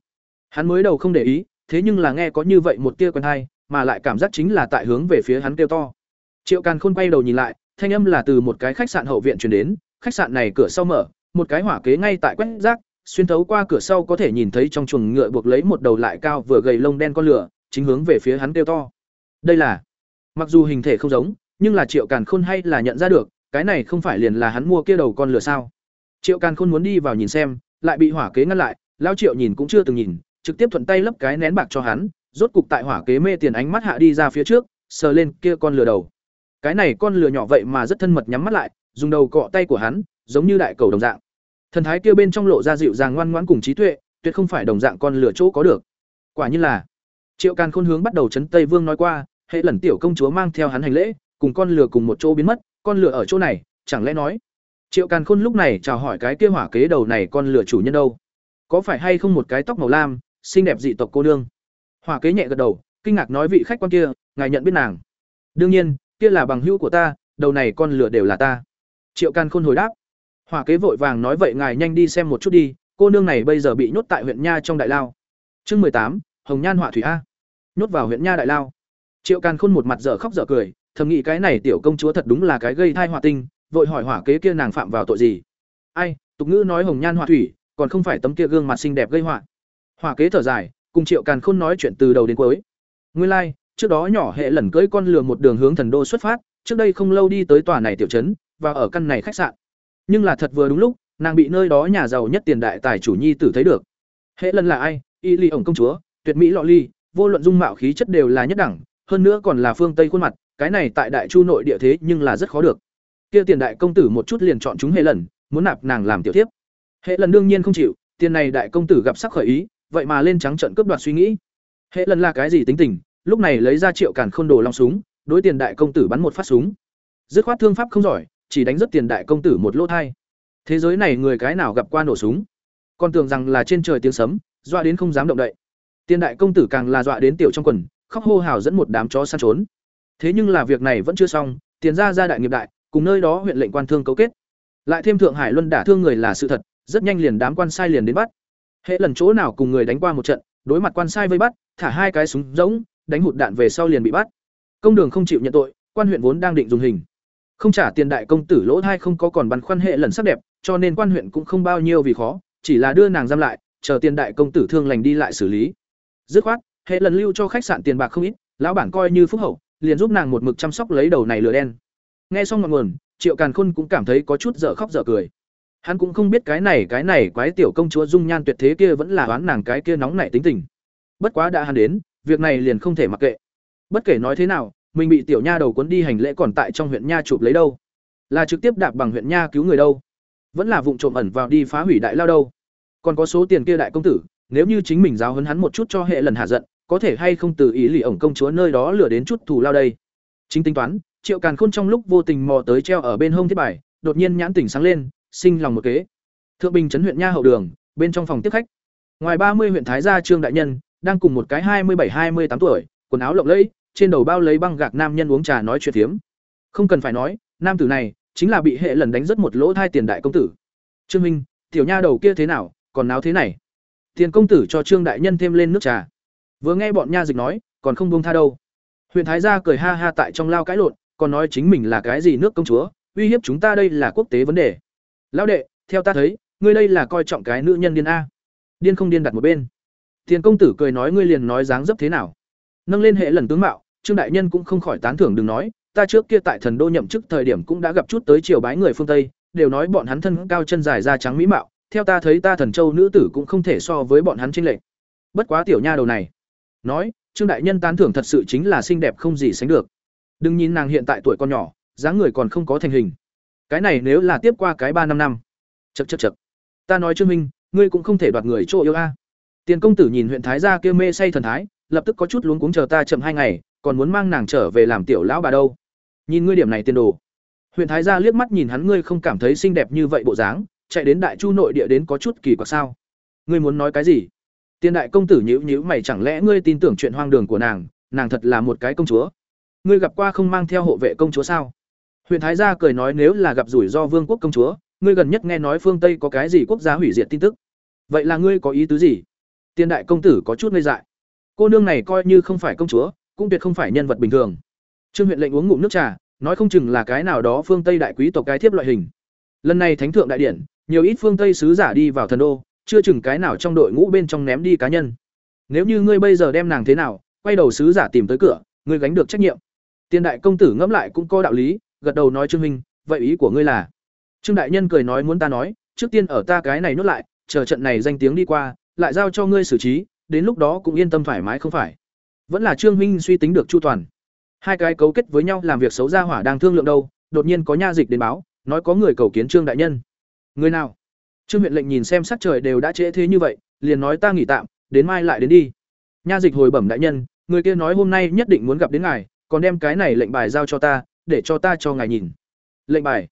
Hắn mới đầu không để ý, thế nhưng là nghe có như vậy một tia quen hay, mà lại cảm giác chính là tại hướng về phía hắn kêu to. Triệu càn khôn quay đầu nhìn lại, thanh âm là từ một cái khách sạn hậu viện truyền đến, khách sạn này cửa sau mở, một cái hỏa kế ngay tại quét rác, xuyên thấu qua cửa sau có thể nhìn thấy trong chuồng ngựa buộc lấy một đầu lại cao vừa gầy lông đen con lửa, chính hướng về phía hắn kêu to. Đây là, mặc dù hình thể không giống, nhưng là triệu càn khôn hay là nhận ra được, cái này không phải liền là hắn mua kia đầu con lửa sao? Triệu càn khôn muốn đi vào nhìn xem, lại bị hỏa kế ngăn lại, lao triệu nhìn cũng chưa từng nhìn, trực tiếp thuận tay lấp cái nén bạc cho hắn, rốt cục tại hỏa kế mê tiền ánh mắt hạ đi ra phía trước, sờ lên kia con lửa đầu. Cái này con lửa nhỏ vậy mà rất thân mật nhắm mắt lại, dùng đầu cọ tay của hắn, giống như đại cầu đồng dạng. Thần thái kia bên trong lộ ra dịu dàng ngoan ngoãn cùng trí tuệ, tuyệt không phải đồng dạng con lửa chỗ có được. Quả như là, triệu càn khôn hướng bắt đầu chấn tây vương nói qua, hệ lần tiểu công chúa mang theo hắn hành lễ, cùng con lửa cùng một chỗ biến mất, con lửa ở chỗ này, chẳng lẽ nói triệu càn khôn lúc này chào hỏi cái kia hỏa kế đầu này con lửa chủ nhân đâu? Có phải hay không một cái tóc màu lam, xinh đẹp dị tộc cô nương? Hỏa kế nhẹ gật đầu, kinh ngạc nói vị khách quan kia, ngài nhận biết nàng. Đương nhiên, kia là bằng hữu của ta, đầu này con lửa đều là ta. Triệu càn khôn hồi đáp. Hỏa kế vội vàng nói vậy ngài nhanh đi xem một chút đi, cô nương này bây giờ bị nhốt tại huyện nha trong đại lao. Chương mười tám, hồng nhan hỏa thủy a. Nhốt vào huyện nha đại lao. Triệu càn khôn một mặt dở khóc dở cười, thầm nghĩ cái này tiểu công chúa thật đúng là cái gây thai họa tinh vội hỏi hỏa kế kia nàng phạm vào tội gì? Ai tục ngữ nói hồng nhan họa thủy còn không phải tấm kia gương mặt xinh đẹp gây họa. Hỏa kế thở dài cùng triệu càn khôn nói chuyện từ đầu đến cuối. Nguyên lai、like, trước đó nhỏ hệ lần cưỡi con lừa một đường hướng thần đô xuất phát trước đây không lâu đi tới tòa này tiểu trấn và ở căn này khách sạn. Nhưng là thật vừa đúng lúc nàng bị nơi đó nhà giàu nhất tiền đại tài chủ nhi tử thấy được. Hệ lần là ai? Y ly ổng công chúa tuyệt mỹ lọ ly vô luận dung mạo khí chất đều là nhất đẳng hơn nữa còn là phương tây khuôn mặt cái này tại đại chu nội địa thế nhưng là rất khó được kia tiền đại công tử một chút liền chọn chúng hệ lần, muốn nạp nàng làm tiểu tiếp hệ lần đương nhiên không chịu, tiền này đại công tử gặp sắc khởi ý, vậy mà lên trắng trận cướp đoạt suy nghĩ. Hệ lần là cái gì tính tình, lúc này lấy ra triệu càn khôn đồ long súng, đối tiền đại công tử bắn một phát súng. Dứt khoát thương pháp không giỏi, chỉ đánh rất tiền đại công tử một lỗ thai. Thế giới này người cái nào gặp qua nổ súng? Còn tưởng rằng là trên trời tiếng sấm, dọa đến không dám động đậy. Tiền đại công tử càng là dọa đến tiểu trong quần, khóc hô hào dẫn một đám chó săn trốn. Thế nhưng là việc này vẫn chưa xong, tiền ra ra đại nghiệp đại cùng nơi đó huyện lệnh quan thương cấu kết. Lại thêm thượng hải luân đả thương người là sự thật, rất nhanh liền đám quan sai liền đến bắt. Hệ lần chỗ nào cùng người đánh qua một trận, đối mặt quan sai vây bắt, thả hai cái súng rỗng, đánh hụt đạn về sau liền bị bắt. Công đường không chịu nhận tội, quan huyện vốn đang định dùng hình. Không trả tiền đại công tử lỗ thai không có còn băn khoăn hệ lần sắc đẹp, cho nên quan huyện cũng không bao nhiêu vì khó, chỉ là đưa nàng giam lại, chờ tiền đại công tử thương lành đi lại xử lý. Dứt khoát, hệ lần lưu cho khách sạn tiền bạc không ít, lão bản coi như phúc hậu, liền giúp nàng một mực chăm sóc lấy đầu này lửa đen nghe xong ngọn nguồn, triệu càn khôn cũng cảm thấy có chút dở khóc dở cười. Hắn cũng không biết cái này cái này quái tiểu công chúa dung nhan tuyệt thế kia vẫn là oán nàng cái kia nóng nảy tính tình. Bất quá đã hắn đến, việc này liền không thể mặc kệ. Bất kể nói thế nào, mình bị tiểu nha đầu cuốn đi hành lễ còn tại trong huyện nha chụp lấy đâu? Là trực tiếp đạp bằng huyện nha cứu người đâu? Vẫn là vụ trộm ẩn vào đi phá hủy đại lao đâu? Còn có số tiền kia đại công tử, nếu như chính mình giáo hấn hắn một chút cho hệ lần hạ giận, có thể hay không từ ý lì ổng công chúa nơi đó lừa đến chút thù lao đây? Chính tính toán triệu càn khôn trong lúc vô tình mò tới treo ở bên hông thiết bài, đột nhiên nhãn tỉnh sáng lên, sinh lòng một kế. Thượng bình trấn huyện nha hậu đường, bên trong phòng tiếp khách. Ngoài ba mươi huyện thái gia trương đại nhân, đang cùng một cái hai mươi bảy, hai mươi tám tuổi, quần áo lộng lẫy, trên đầu bao lấy băng gạc nam nhân uống trà nói chuyện phiếm không cần phải nói, nam tử này chính là bị hệ lần đánh rất một lỗ thai tiền đại công tử. Trương minh, tiểu nha đầu kia thế nào, còn náo thế này? Tiền công tử cho trương đại nhân thêm lên nước trà. Vừa nghe bọn nha dịch nói, còn không buông tha đâu. Huyện thái gia cười ha ha tại trong lao cãi lộn còn nói chính mình là cái gì nước công chúa, uy hiếp chúng ta đây là quốc tế vấn đề. Lão đệ, theo ta thấy, ngươi đây là coi trọng cái nữ nhân điên a. Điên không điên đặt một bên. Tiền công tử cười nói ngươi liền nói dáng dấp thế nào. Nâng lên hệ lần tướng mạo, trương đại nhân cũng không khỏi tán thưởng đừng nói, ta trước kia tại thần đô nhậm chức thời điểm cũng đã gặp chút tới triều bái người phương tây, đều nói bọn hắn thân cao chân dài da trắng mỹ mạo, theo ta thấy ta thần châu nữ tử cũng không thể so với bọn hắn trinh lệch. Bất quá tiểu nha đầu này, nói, trương đại nhân tán thưởng thật sự chính là xinh đẹp không gì sánh được đừng nhìn nàng hiện tại tuổi còn nhỏ, dáng người còn không có thành hình. Cái này nếu là tiếp qua cái ba năm năm. Chật chật chật ta nói trương minh, ngươi cũng không thể đoạt người chỗ yêu a. Tiền công tử nhìn huyện thái gia kia mê say thần thái, lập tức có chút luống cuống chờ ta chậm hai ngày, còn muốn mang nàng trở về làm tiểu lão bà đâu. Nhìn ngươi điểm này tiền đồ. Huyện thái gia liếc mắt nhìn hắn, ngươi không cảm thấy xinh đẹp như vậy bộ dáng, chạy đến đại chu nội địa đến có chút kỳ quặc sao? Ngươi muốn nói cái gì? Tiền đại công tử nhíu nhíu mày, chẳng lẽ ngươi tin tưởng chuyện hoang đường của nàng nàng thật là một cái công chúa? Ngươi gặp qua không mang theo hộ vệ công chúa sao? Huyện thái gia cười nói nếu là gặp rủi ro vương quốc công chúa, ngươi gần nhất nghe nói phương tây có cái gì quốc gia hủy diệt tin tức. Vậy là ngươi có ý tứ gì? Tiền đại công tử có chút ngây dại. Cô nương này coi như không phải công chúa, cũng tuyệt không phải nhân vật bình thường. Trương huyện lệnh uống ngụm nước trà, nói không chừng là cái nào đó phương tây đại quý tộc cái thiếp loại hình. Lần này thánh thượng đại điển, nhiều ít phương tây sứ giả đi vào thần đô, chưa chừng cái nào trong đội ngũ bên trong ném đi cá nhân. Nếu như ngươi bây giờ đem nàng thế nào, quay đầu sứ giả tìm tới cửa, ngươi gánh được trách nhiệm. Tiên đại công tử ngẫm lại cũng có đạo lý, gật đầu nói trương minh vậy ý của ngươi là? Trương đại nhân cười nói muốn ta nói, trước tiên ở ta cái này nốt lại, chờ trận này danh tiếng đi qua, lại giao cho ngươi xử trí, đến lúc đó cũng yên tâm thoải mái không phải. Vẫn là trương minh suy tính được chu toàn. Hai cái cấu kết với nhau làm việc xấu ra hỏa đang thương lượng đâu, đột nhiên có nha dịch đến báo, nói có người cầu kiến trương đại nhân. Người nào? Trương huyện lệnh nhìn xem sắc trời đều đã trễ thế như vậy, liền nói ta nghỉ tạm, đến mai lại đến đi. Nha dịch hồi bẩm đại nhân, người kia nói hôm nay nhất định muốn gặp đến ngài còn đem cái này lệnh bài giao cho ta, để cho ta cho ngài nhìn. Lệnh bài.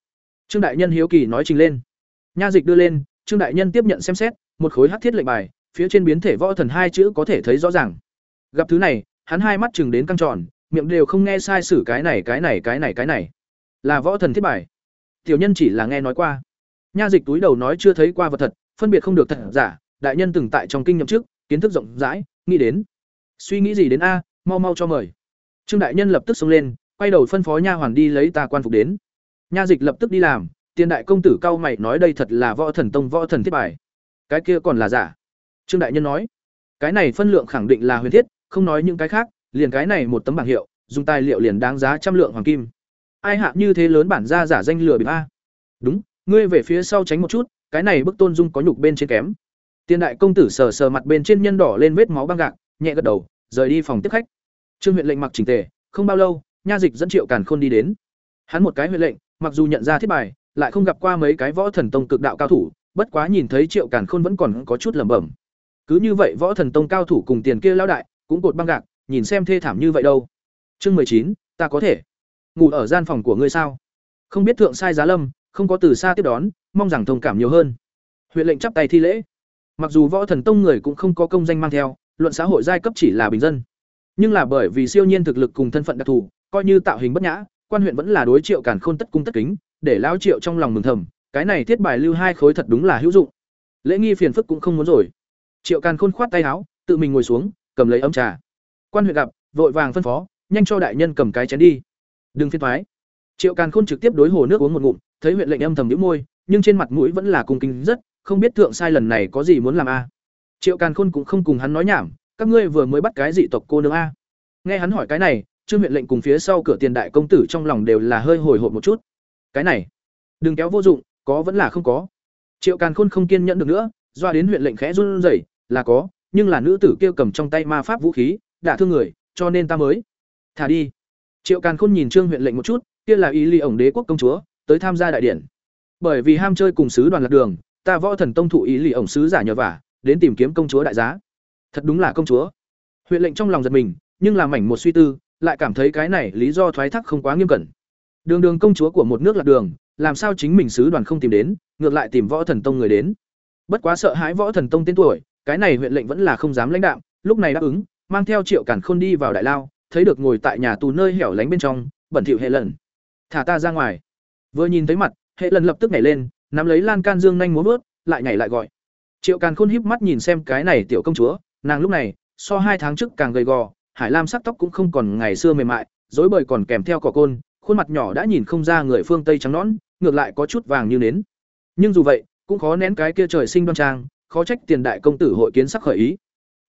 Trương đại nhân hiếu kỳ nói trình lên. Nha dịch đưa lên, trương đại nhân tiếp nhận xem xét, một khối hát thiết lệnh bài, phía trên biến thể võ thần hai chữ có thể thấy rõ ràng. Gặp thứ này, hắn hai mắt chừng đến căng tròn, miệng đều không nghe sai sử cái này cái này cái này cái này. Là võ thần thiết bài. Tiểu nhân chỉ là nghe nói qua. Nha dịch túi đầu nói chưa thấy qua vật thật, phân biệt không được thật giả, đại nhân từng tại trong kinh nhậm trước, kiến thức rộng rãi, nghĩ đến. Suy nghĩ gì đến a, mau mau cho mời trương đại nhân lập tức xông lên, quay đầu phân phó nha hoàn đi lấy ta quan phục đến. Nha dịch lập tức đi làm, tiền đại công tử cao mày nói đây thật là võ thần tông võ thần thiết bài. Cái kia còn là giả? Trương đại nhân nói. Cái này phân lượng khẳng định là huyền thiết, không nói những cái khác, liền cái này một tấm bảng hiệu, dùng tài liệu liền đáng giá trăm lượng hoàng kim. Ai hạ như thế lớn bản ra giả danh lừa bịp a? Đúng, ngươi về phía sau tránh một chút, cái này bức tôn dung có nhục bên trên kém. Tiền đại công tử sờ sờ mặt bên trên nhân đỏ lên vết máu băng gạc, nhẹ gật đầu, rời đi phòng tiếp khách trương huyện lệnh mặc chỉnh tề, không bao lâu, nha dịch dẫn triệu càn khôn đi đến. Hắn một cái huyện lệnh, mặc dù nhận ra thiết bài, lại không gặp qua mấy cái võ thần tông cực đạo cao thủ, bất quá nhìn thấy triệu càn khôn vẫn còn có chút lẩm bẩm. Cứ như vậy võ thần tông cao thủ cùng tiền kia lao đại cũng cột băng gạc, nhìn xem thê thảm như vậy đâu. Chương mười chín, ta có thể ngủ ở gian phòng của ngươi sao? Không biết thượng sai giá lâm, không có từ xa tiếp đón, mong rằng thông cảm nhiều hơn. Huyện lệnh chắp tay thi lễ. Mặc dù võ thần tông người cũng không có công danh mang theo, luận xã hội giai cấp chỉ là bình dân nhưng là bởi vì siêu nhiên thực lực cùng thân phận đặc thù, coi như tạo hình bất nhã, quan huyện vẫn là đối triệu càn khôn tất cung tất kính, để lão triệu trong lòng mừng thầm, cái này thiết bài lưu hai khối thật đúng là hữu dụng. Lễ nghi phiền phức cũng không muốn rồi. Triệu càn khôn khoát tay áo, tự mình ngồi xuống, cầm lấy ấm trà. Quan huyện gặp, vội vàng phân phó, nhanh cho đại nhân cầm cái chén đi. Đừng phiên thoái. Triệu càn khôn trực tiếp đối hồ nước uống một ngụm, thấy huyện lệnh âm thầm nhíu môi, nhưng trên mặt mũi vẫn là cung kính rất, không biết thượng sai lần này có gì muốn làm a. Triệu càn khôn cũng không cùng hắn nói nhảm các ngươi vừa mới bắt cái dị tộc cô nương a. Nghe hắn hỏi cái này, trương huyện lệnh cùng phía sau cửa tiền đại công tử trong lòng đều là hơi hồi hộp một chút. Cái này, đừng kéo vô dụng, có vẫn là không có. Triệu càn khôn không kiên nhẫn được nữa, doa đến huyện lệnh khẽ run rẩy, là có, nhưng là nữ tử kia cầm trong tay ma pháp vũ khí, đã thương người, cho nên ta mới. Thả đi. Triệu càn khôn nhìn trương huyện lệnh một chút, kia là ý ly ổng đế quốc công chúa, tới tham gia đại điển. Bởi vì ham chơi cùng sứ đoàn lạc đường, ta võ thần tông thụ ý ly ổng sứ giả nhờ vả, đến tìm kiếm công chúa đại giá thật đúng là công chúa. Huyện lệnh trong lòng giật mình, nhưng làm mảnh một suy tư, lại cảm thấy cái này lý do thoái thác không quá nghiêm cẩn. Đường đường công chúa của một nước lạc đường, làm sao chính mình sứ đoàn không tìm đến, ngược lại tìm võ thần tông người đến. Bất quá sợ hãi võ thần tông tên tuổi, cái này huyện lệnh vẫn là không dám lãnh đạo, lúc này đáp ứng, mang theo triệu cản khôn đi vào đại lao, thấy được ngồi tại nhà tù nơi hẻo lánh bên trong, bẩn thỉu hệ lần thả ta ra ngoài. Vừa nhìn thấy mặt, hệ lần lập tức nhảy lên, nắm lấy lan can dương nhanh múa vớt, lại nhảy lại gọi. Triệu càn khôn híp mắt nhìn xem cái này tiểu công chúa nàng lúc này, so hai tháng trước càng gầy gò, hải lam sắc tóc cũng không còn ngày xưa mềm mại, dối bời còn kèm theo cỏ côn, khuôn mặt nhỏ đã nhìn không ra người phương tây trắng nõn, ngược lại có chút vàng như nến. Nhưng dù vậy, cũng khó nén cái kia trời sinh đoan trang, khó trách tiền đại công tử hội kiến sắc khởi ý.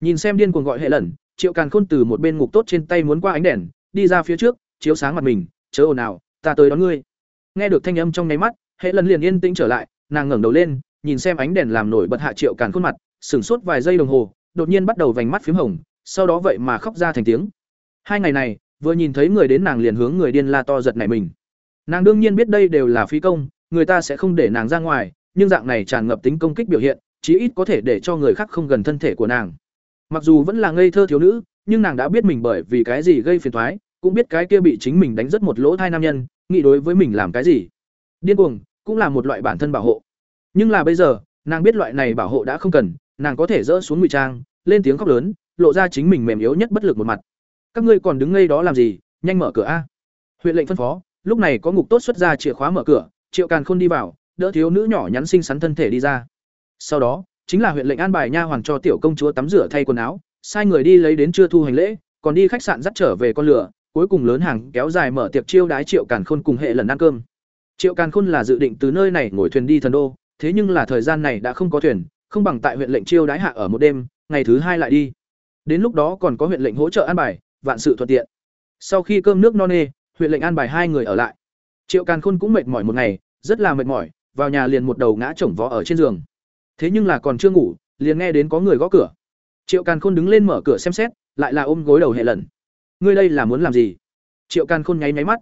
Nhìn xem điên cuồng gọi hệ lần triệu càn khôn từ một bên ngục tốt trên tay muốn qua ánh đèn, đi ra phía trước, chiếu sáng mặt mình, chớ ồn ào, ta tới đón ngươi. Nghe được thanh âm trong nháy mắt, hệ lần liền yên tĩnh trở lại, nàng ngẩng đầu lên, nhìn xem ánh đèn làm nổi bật hạ triệu càn khuôn mặt, sửng sốt vài giây đồng hồ đột nhiên bắt đầu vành mắt p h í m hồng, sau đó vậy mà khóc ra thành tiếng. Hai ngày này, vừa nhìn thấy người đến nàng liền hướng người điên la to giật nảy mình. Nàng đương nhiên biết đây đều là phi công, người ta sẽ không để nàng ra ngoài, nhưng dạng này tràn ngập tính công kích biểu hiện, chí ít có thể để cho người khác không gần thân thể của nàng. Mặc dù vẫn là ngây thơ thiếu nữ, nhưng nàng đã biết mình bởi vì cái gì gây phiền thoái cũng biết cái kia bị chính mình đánh rất một lỗ thai nam nhân, nghĩ đối với mình làm cái gì. Điên cuồng, cũng là một loại bản thân bảo hộ. Nhưng là bây giờ, nàng biết loại này bảo hộ đã không cần nàng có thể dỡ xuống ngụy trang, lên tiếng khóc lớn, lộ ra chính mình mềm yếu nhất bất lực một mặt. Các ngươi còn đứng ngay đó làm gì, nhanh mở cửa a. Huyện lệnh phân phó, lúc này có ngục tốt xuất ra chìa khóa mở cửa, triệu càn khôn đi vào, đỡ thiếu nữ nhỏ nhắn xinh xắn thân thể đi ra. Sau đó, chính là huyện lệnh an bài nha hoàn cho tiểu công chúa tắm rửa thay quần áo, sai người đi lấy đến chưa thu hành lễ, còn đi khách sạn dắt trở về con lửa, cuối cùng lớn hàng kéo dài mở tiệc chiêu đái triệu càn khôn cùng hệ lần ăn cơm. Triệu càn khôn là dự định từ nơi này ngồi thuyền đi thần đô, thế nhưng là thời gian này đã không có thuyền không bằng tại huyện lệnh chiêu đái hạ ở một đêm, ngày thứ hai lại đi. Đến lúc đó còn có huyện lệnh hỗ trợ an bài, vạn sự thuận tiện. Sau khi cơm nước no nê, huyện lệnh an bài hai người ở lại. Triệu càn khôn cũng mệt mỏi một ngày, rất là mệt mỏi, vào nhà liền một đầu ngã chổng vó ở trên giường. Thế nhưng là còn chưa ngủ, liền nghe đến có người gõ cửa. Triệu càn khôn đứng lên mở cửa xem xét, lại là ôm gối đầu hệ lần ngươi đây là muốn làm gì? Triệu càn khôn nháy nháy mắt.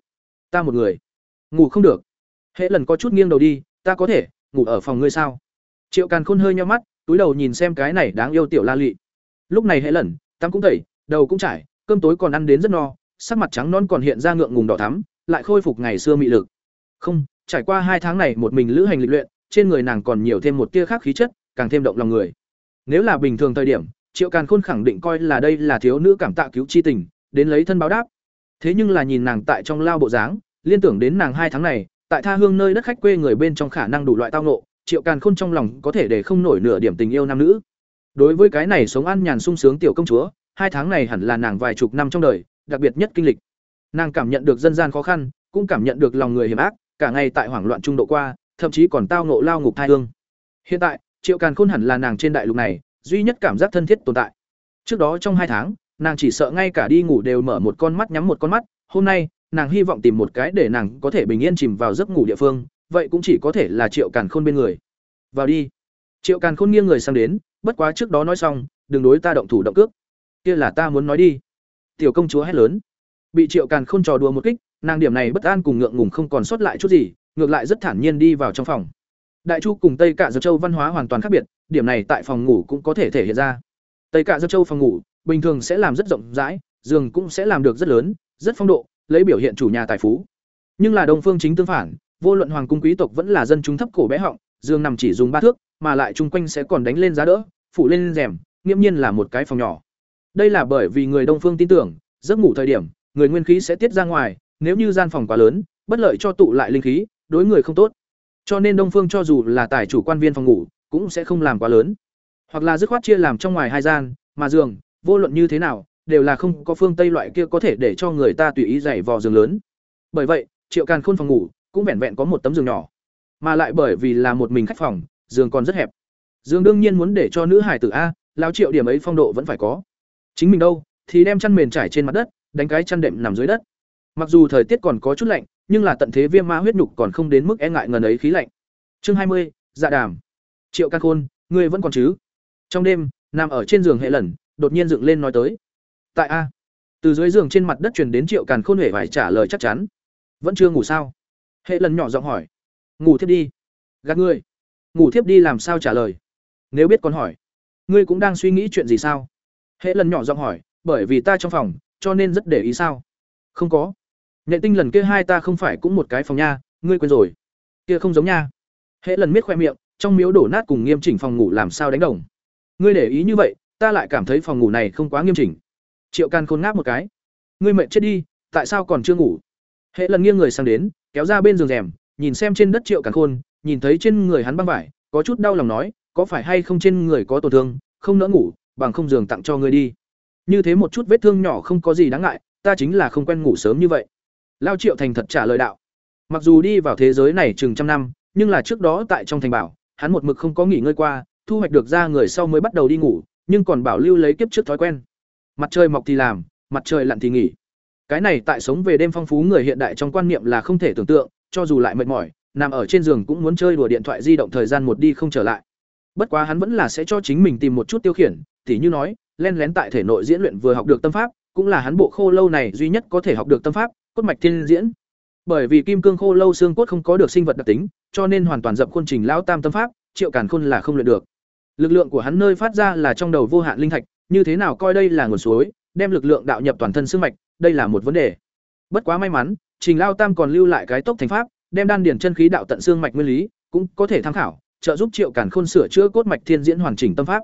Ta một người. Ngủ không được. Hệ lần có chút nghiêng đầu đi, ta có thể, ngủ ở phòng ngươi sao? Triệu càn khôn hơi nhau mắt túi đầu nhìn xem cái này đáng yêu tiểu la lị. Lúc này hệ lẩn, tắm cũng tẩy đầu cũng trải cơm tối còn ăn đến rất no sắc mặt trắng non còn hiện ra ngượng ngùng đỏ thắm lại khôi phục ngày xưa mị lực. Không trải qua hai tháng này một mình lữ hành lịch luyện trên người nàng còn nhiều thêm một tia khác khí chất càng thêm động lòng người. Nếu là bình thường thời điểm triệu càn khôn khẳng định coi là đây là thiếu nữ cảm tạ cứu chi tình đến lấy thân báo đáp. Thế nhưng là nhìn nàng tại trong lao bộ dáng liên tưởng đến nàng hai tháng này tại tha hương nơi đất khách quê người bên trong khả năng đủ loại tao ngộ triệu càn khôn trong lòng có thể để không nổi nửa điểm tình yêu nam nữ. Đối với cái này sống ăn nhàn sung sướng tiểu công chúa, hai tháng này hẳn là nàng vài chục năm trong đời, đặc biệt nhất kinh lịch. Nàng cảm nhận được dân gian khó khăn, cũng cảm nhận được lòng người hiểm ác, cả ngày tại hoảng loạn trung độ qua, thậm chí còn tao nộ lao ngục thai hương. Hiện tại, triệu càn khôn hẳn là nàng trên đại lục này, duy nhất cảm giác thân thiết tồn tại. Trước đó trong hai tháng, nàng chỉ sợ ngay cả đi ngủ đều mở một con mắt nhắm một con mắt, hôm nay, nàng hy vọng tìm một cái để nàng có thể bình yên chìm vào giấc ngủ địa phương vậy cũng chỉ có thể là triệu càn khôn bên người. Vào đi. Triệu càn khôn nghiêng người sang đến, bất quá trước đó nói xong, đừng đối ta động thủ động cước. Kia là ta muốn nói đi. Tiểu công chúa hét lớn. Bị triệu càn khôn trò đùa một kích, nàng điểm này bất an cùng ngượng ngùng không còn sót lại chút gì, ngược lại rất thản nhiên đi vào trong phòng. Đại chu cùng tây cạ dược châu văn hóa hoàn toàn khác biệt, điểm này tại phòng ngủ cũng có thể thể hiện ra. Tây cạ dược châu phòng ngủ, bình thường sẽ làm rất rộng rãi, giường cũng sẽ làm được rất lớn, rất phong độ, lấy biểu hiện chủ nhà tài phú. Nhưng là đông phương chính tương phản vô luận hoàng cung quý tộc vẫn là dân chúng thấp cổ bé họng giường nằm chỉ dùng ba thước, mà lại chung quanh sẽ còn đánh lên giá đỡ, phủ lên rèm, nghiễm nhiên là một cái phòng nhỏ. Đây là bởi vì người đông phương tin tưởng, giấc ngủ thời điểm, người nguyên khí sẽ tiết ra ngoài, nếu như gian phòng quá lớn, bất lợi cho tụ lại linh khí, đối người không tốt. Cho nên đông phương cho dù là tài chủ quan viên phòng ngủ, cũng sẽ không làm quá lớn. Hoặc là dứt khoát chia làm trong ngoài hai gian, mà giường, vô luận như thế nào, đều là không có phương tây loại kia có thể để cho người ta tùy ý dày vò giường lớn. Bởi vậy, triệu càn khôn phòng ngủ cũng vẹn vẹn có một tấm giường nhỏ, mà lại bởi vì là một mình khách phòng, giường còn rất hẹp. Giường đương nhiên muốn để cho nữ hải tử a lao triệu điểm ấy phong độ vẫn phải có. Chính mình đâu, thì đem chăn mền trải trên mặt đất, đánh cái chăn đệm nằm dưới đất. Mặc dù thời tiết còn có chút lạnh, nhưng là tận thế viêm ma huyết nhục còn không đến mức e ngại ngần ấy khí lạnh. Chương hai mươi dạ đàm. Triệu can khôn, ngươi vẫn còn chứ? Trong đêm, nằm ở trên giường hệ lần đột nhiên dựng lên nói tới. Tại a. Từ dưới giường trên mặt đất truyền đến triệu càn khôn hệ phải trả lời chắc chắn. Vẫn chưa ngủ sao? Hệ lần nhỏ giọng hỏi. Ngủ thiếp đi. Gạt ngươi ngủ thiếp đi làm sao trả lời? Nếu biết còn hỏi. Ngươi cũng đang suy nghĩ chuyện gì sao? Hệ lần nhỏ giọng hỏi, bởi vì ta trong phòng, cho nên rất để ý sao? Không có. Nhẹ tinh lần kia hai ta không phải cũng một cái phòng nha, ngươi quên rồi. Kia không giống nha. Hệ lần miết khoe miệng, trong miếu đổ nát cùng nghiêm chỉnh phòng ngủ làm sao đánh đồng. Ngươi để ý như vậy, ta lại cảm thấy phòng ngủ này không quá nghiêm chỉnh. Triệu can khôn ngáp một cái. Ngươi mệt chết đi, tại sao còn chưa ngủ? Hệ lần nghiêng người sang đến kéo ra bên giường rèm, nhìn xem trên đất triệu càn khôn, nhìn thấy trên người hắn băng vải, có chút đau lòng nói, có phải hay không trên người có tổn thương, không nỡ ngủ, bằng không giường tặng cho ngươi đi. Như thế một chút vết thương nhỏ không có gì đáng ngại, ta chính là không quen ngủ sớm như vậy. Lao triệu thành thật trả lời đạo. Mặc dù đi vào thế giới này chừng trăm năm, nhưng là trước đó tại trong thành bảo, hắn một mực không có nghỉ ngơi qua, thu hoạch được ra người sau mới bắt đầu đi ngủ, nhưng còn bảo lưu lấy kiếp trước thói quen. Mặt trời mọc thì làm, mặt trời lặn thì nghỉ cái này tại sống về đêm phong phú người hiện đại trong quan niệm là không thể tưởng tượng, cho dù lại mệt mỏi, nằm ở trên giường cũng muốn chơi đùa điện thoại di động thời gian một đi không trở lại. Bất quá hắn vẫn là sẽ cho chính mình tìm một chút tiêu khiển, tỉ như nói, len lén tại thể nội diễn luyện vừa học được tâm pháp, cũng là hắn bộ khô lâu này duy nhất có thể học được tâm pháp, cốt mạch thiên diễn. Bởi vì kim cương khô lâu xương cốt không có được sinh vật đặc tính, cho nên hoàn toàn dập khuôn trình lão tam tâm pháp, triệu càn khôn là không luyện được. Lực lượng của hắn nơi phát ra là trong đầu vô hạn linh thạch, như thế nào coi đây là nguồn suối, đem lực lượng đạo nhập toàn thân xương mạch đây là một vấn đề. Bất quá may mắn, trình lao tam còn lưu lại cái tốc thành pháp, đem đan điển chân khí đạo tận xương mạch nguyên lý, cũng có thể tham khảo, trợ giúp triệu càn khôn sửa chữa cốt mạch thiên diễn hoàn chỉnh tâm pháp.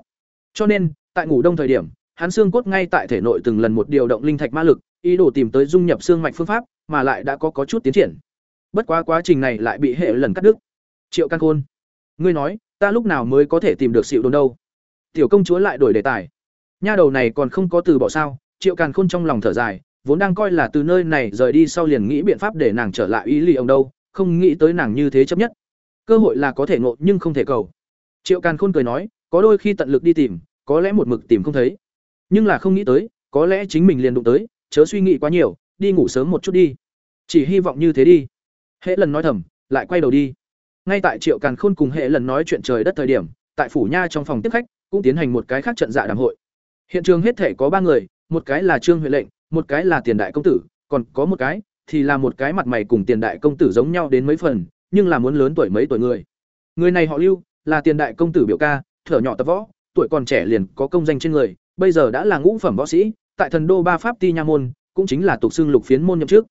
Cho nên, tại ngủ đông thời điểm, hắn xương cốt ngay tại thể nội từng lần một điều động linh thạch ma lực, ý đồ tìm tới dung nhập xương mạch phương pháp, mà lại đã có có chút tiến triển. Bất quá quá trình này lại bị hệ lần cắt đứt. Triệu căn khôn, ngươi nói, ta lúc nào mới có thể tìm được xịu đồn đâu? Tiểu công chúa lại đổi đề tài. Nha đầu này còn không có từ bỏ sao? Triệu càn khôn trong lòng thở dài vốn đang coi là từ nơi này rời đi sau liền nghĩ biện pháp để nàng trở lại ý lì ông đâu, không nghĩ tới nàng như thế chấp nhất. Cơ hội là có thể ngộ nhưng không thể cầu. Triệu càn khôn cười nói, có đôi khi tận lực đi tìm, có lẽ một mực tìm không thấy. Nhưng là không nghĩ tới, có lẽ chính mình liền đụng tới, chớ suy nghĩ quá nhiều, đi ngủ sớm một chút đi. Chỉ hy vọng như thế đi. Hễ lần nói thầm, lại quay đầu đi. Ngay tại triệu càn khôn cùng hệ lần nói chuyện trời đất thời điểm, tại phủ nha trong phòng tiếp khách, cũng tiến hành một cái khác trận dạ đàm hội. Hiện trường hết thể có ba người, một cái là trương huệ lệnh một cái là tiền đại công tử, còn có một cái thì là một cái mặt mày cùng tiền đại công tử giống nhau đến mấy phần, nhưng là muốn lớn tuổi mấy tuổi người. Người này họ lưu, là tiền đại công tử biểu ca, thở nhỏ tập võ, tuổi còn trẻ liền có công danh trên người, bây giờ đã là ngũ phẩm võ sĩ, tại thần đô ba pháp ti nha môn, cũng chính là tục xưng lục phiến môn nhậm trước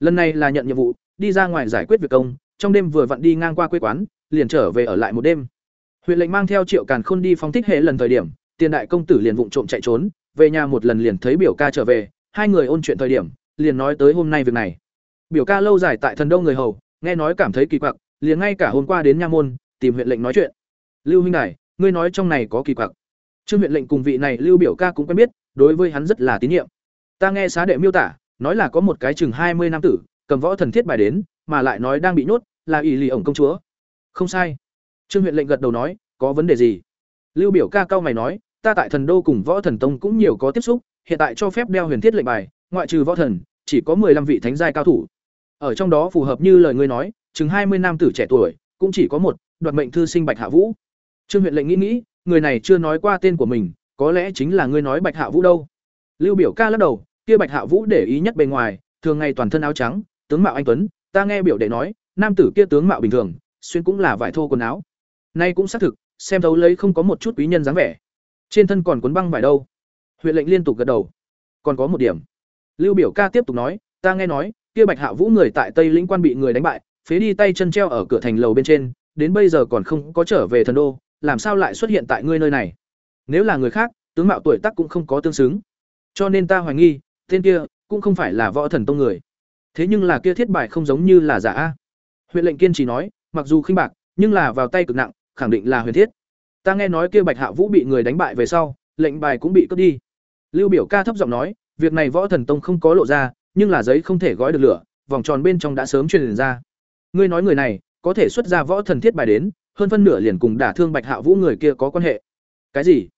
lần này là nhận nhiệm vụ, đi ra ngoài giải quyết việc công, trong đêm vừa vặn đi ngang qua quê quán, liền trở về ở lại một đêm. Huyện lệnh mang theo triệu càn khôn đi phong thích hệ lần thời điểm, tiền đại công tử liền vụng trộm chạy trốn, về nhà một lần liền thấy biểu ca trở về hai người ôn chuyện thời điểm, liền nói tới hôm nay việc này. Biểu ca lâu dài tại thần đô người hầu, nghe nói cảm thấy kỳ quặc, liền ngay cả hôm qua đến nha môn, tìm huyện lệnh nói chuyện. Lưu huynh đài, ngươi nói trong này có kỳ quặc. Trương huyện lệnh cùng vị này lưu biểu ca cũng quen biết, đối với hắn rất là tín nhiệm. Ta nghe xá đệ miêu tả, nói là có một cái chừng hai mươi nam tử, cầm võ thần thiết bài đến, mà lại nói đang bị nhốt, là ỷ lì ổng công chúa. Không sai. Trương huyện lệnh gật đầu nói, có vấn đề gì? Lưu biểu ca cao mày nói, ta tại thần đô cùng võ thần tông cũng nhiều có tiếp xúc hiện tại cho phép đeo huyền thiết lệnh bài, ngoại trừ võ thần, chỉ có 15 vị thánh giai cao thủ. Ở trong đó phù hợp như lời ngươi nói, chừng hai mươi nam tử trẻ tuổi, cũng chỉ có một, đoạt mệnh thư sinh bạch hạ vũ. Trương huyện lệnh nghĩ nghĩ, người này chưa nói qua tên của mình, có lẽ chính là ngươi nói bạch hạ vũ đâu. Lưu biểu ca lắc đầu, kia bạch hạ vũ để ý nhất bề ngoài, thường ngày toàn thân áo trắng, tướng mạo anh tuấn, ta nghe biểu đệ nói, nam tử kia tướng mạo bình thường, xuyên cũng là vải thô quần áo. Nay cũng xác thực, xem thấu lấy không có một chút quý nhân dáng vẻ. Trên thân còn cuốn băng vải đâu huyện lệnh liên tục gật đầu. Còn có một điểm. Lưu biểu ca tiếp tục nói, ta nghe nói, kia bạch hạ vũ người tại tây lĩnh quan bị người đánh bại, phế đi tay chân treo ở cửa thành lầu bên trên, đến bây giờ còn không có trở về thần đô, làm sao lại xuất hiện tại ngươi nơi này? Nếu là người khác, tướng mạo tuổi tác cũng không có tương xứng. Cho nên ta hoài nghi, tên kia cũng không phải là võ thần tông người. Thế nhưng là kia thiết bài không giống như là giả a. Huyện lệnh kiên trì nói, mặc dù khinh bạc, nhưng là vào tay cực nặng, khẳng định là huyền thiết. Ta nghe nói kia bạch hạ vũ bị người đánh bại về sau, lệnh bài cũng bị cướp đi lưu biểu ca thấp giọng nói, việc này võ thần tông không có lộ ra, nhưng là giấy không thể gói được lửa, vòng tròn bên trong đã sớm truyền ra. Ngươi nói người này, có thể xuất ra võ thần thiết bài đến, hơn phân nửa liền cùng đả thương bạch hạ vũ người kia có quan hệ. Cái gì?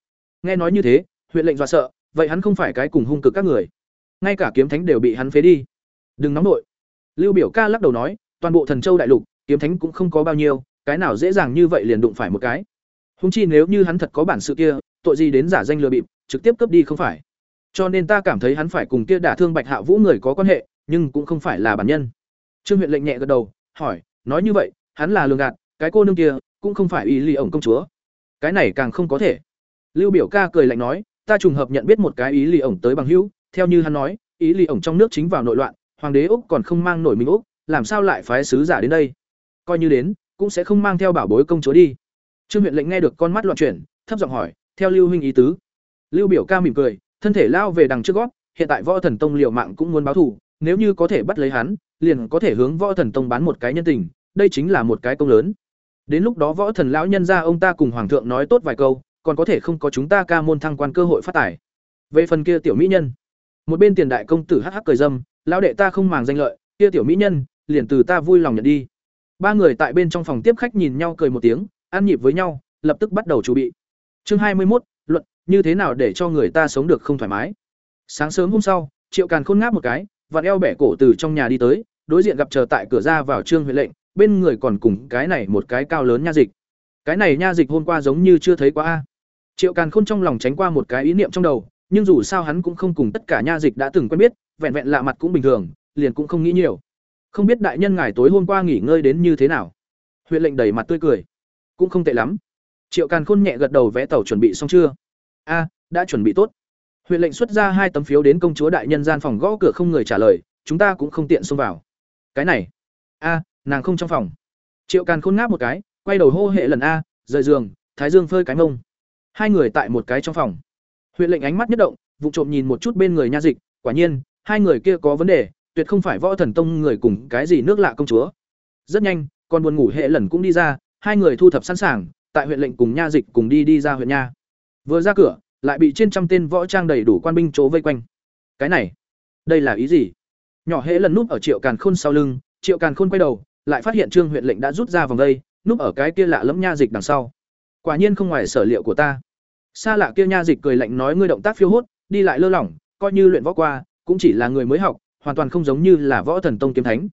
Nghe nói như thế, huyện lệnh dọa sợ, vậy hắn không phải cái cùng hung cực các người. Ngay cả kiếm thánh đều bị hắn phế đi. Đừng nóng nội. Lưu biểu ca lắc đầu nói, toàn bộ thần châu đại lục, kiếm thánh cũng không có bao nhiêu, cái nào dễ dàng như vậy liền đụng phải một cái. Hung chi nếu như hắn thật có bản sự kia tội gì đến giả danh lừa bịp, trực tiếp cướp đi không phải. Cho nên ta cảm thấy hắn phải cùng kia đả thương bạch hạ vũ người có quan hệ, nhưng cũng không phải là bản nhân. Trương huyện lệnh nhẹ gật đầu, hỏi, nói như vậy, hắn là lường gạt, cái cô nương kia cũng không phải ý ly ổng công chúa. Cái này càng không có thể. Lưu biểu ca cười lạnh nói, ta trùng hợp nhận biết một cái ý lì ổng tới bằng hữu, theo như hắn nói, ý lì ổng trong nước chính vào nội loạn, hoàng đế úc còn không mang nổi mình úc, làm sao lại phái sứ giả đến đây? Coi như đến, cũng sẽ không mang theo bảo bối công chúa đi. Trương huyện lệnh nghe được con mắt loạn chuyển, thấp giọng hỏi theo lưu huynh ý tứ. Lưu biểu ca mỉm cười, thân thể lao về đằng trước gót, hiện tại võ thần tông liều mạng cũng muốn báo thù, nếu như có thể bắt lấy hắn, liền có thể hướng võ thần tông bán một cái nhân tình, đây chính là một cái công lớn. Đến lúc đó võ thần lão nhân ra ông ta cùng hoàng thượng nói tốt vài câu, còn có thể không có chúng ta ca môn thăng quan cơ hội phát tài. Về phần kia tiểu mỹ nhân, một bên tiền đại công tử hắc hắc cười dâm, lão đệ ta không màng danh lợi, kia tiểu mỹ nhân, liền từ ta vui lòng nhận đi. Ba người tại bên trong phòng tiếp khách nhìn nhau cười một tiếng, ăn nhịp với nhau, lập tức bắt đầu chuẩn bị chương hai mươi một luận, như thế nào để cho người ta sống được không thoải mái? Sáng sớm hôm sau, triệu càn khôn ngáp một cái, vặn eo bẻ cổ từ trong nhà đi tới, đối diện gặp chờ tại cửa ra vào trương huệ lệnh, bên người còn cùng cái này một cái cao lớn nha dịch. Cái này nha dịch hôm qua giống như chưa thấy qua a. Triệu càn khôn trong lòng tránh qua một cái ý niệm trong đầu, nhưng dù sao hắn cũng không cùng tất cả nha dịch đã từng quen biết, vẹn vẹn lạ mặt cũng bình thường, liền cũng không nghĩ nhiều. Không biết đại nhân ngài tối hôm qua nghỉ ngơi đến như thế nào? Huyện lệnh đầy mặt tươi cười. Cũng không tệ lắm triệu càn khôn nhẹ gật đầu vẽ tàu chuẩn bị xong chưa? A, đã chuẩn bị tốt. Huyện lệnh xuất ra hai tấm phiếu đến công chúa đại nhân gian phòng gõ cửa không người trả lời, chúng ta cũng không tiện xông vào. Cái này. A, nàng không trong phòng. Triệu càn khôn ngáp một cái, quay đầu hô hệ lần a, rời giường, thái dương phơi cái mông. Hai người tại một cái trong phòng. Huyện lệnh ánh mắt nhất động, vụ trộm nhìn một chút bên người nha dịch, quả nhiên, hai người kia có vấn đề, tuyệt không phải võ thần tông người cùng cái gì nước lạ công chúa. Rất nhanh, còn buồn ngủ hệ lần cũng đi ra, hai người thu thập sẵn sàng tại huyện lệnh cùng nha dịch cùng đi đi ra huyện nha. Vừa ra cửa, lại bị trên trăm tên võ trang đầy đủ quan binh chỗ vây quanh. Cái này, đây là ý gì? Nhỏ hễ lần núp ở triệu càn khôn sau lưng, triệu càn khôn quay đầu, lại phát hiện trương huyện lệnh đã rút ra vòng đây, núp ở cái kia lạ lẫm nha dịch đằng sau. Quả nhiên không ngoài sở liệu của ta. Xa lạ kia nha dịch cười lạnh nói ngươi động tác phiêu hốt, đi lại lơ lỏng, coi như luyện võ qua, cũng chỉ là người mới học, hoàn toàn không giống như là võ thần tông kiếm thánh.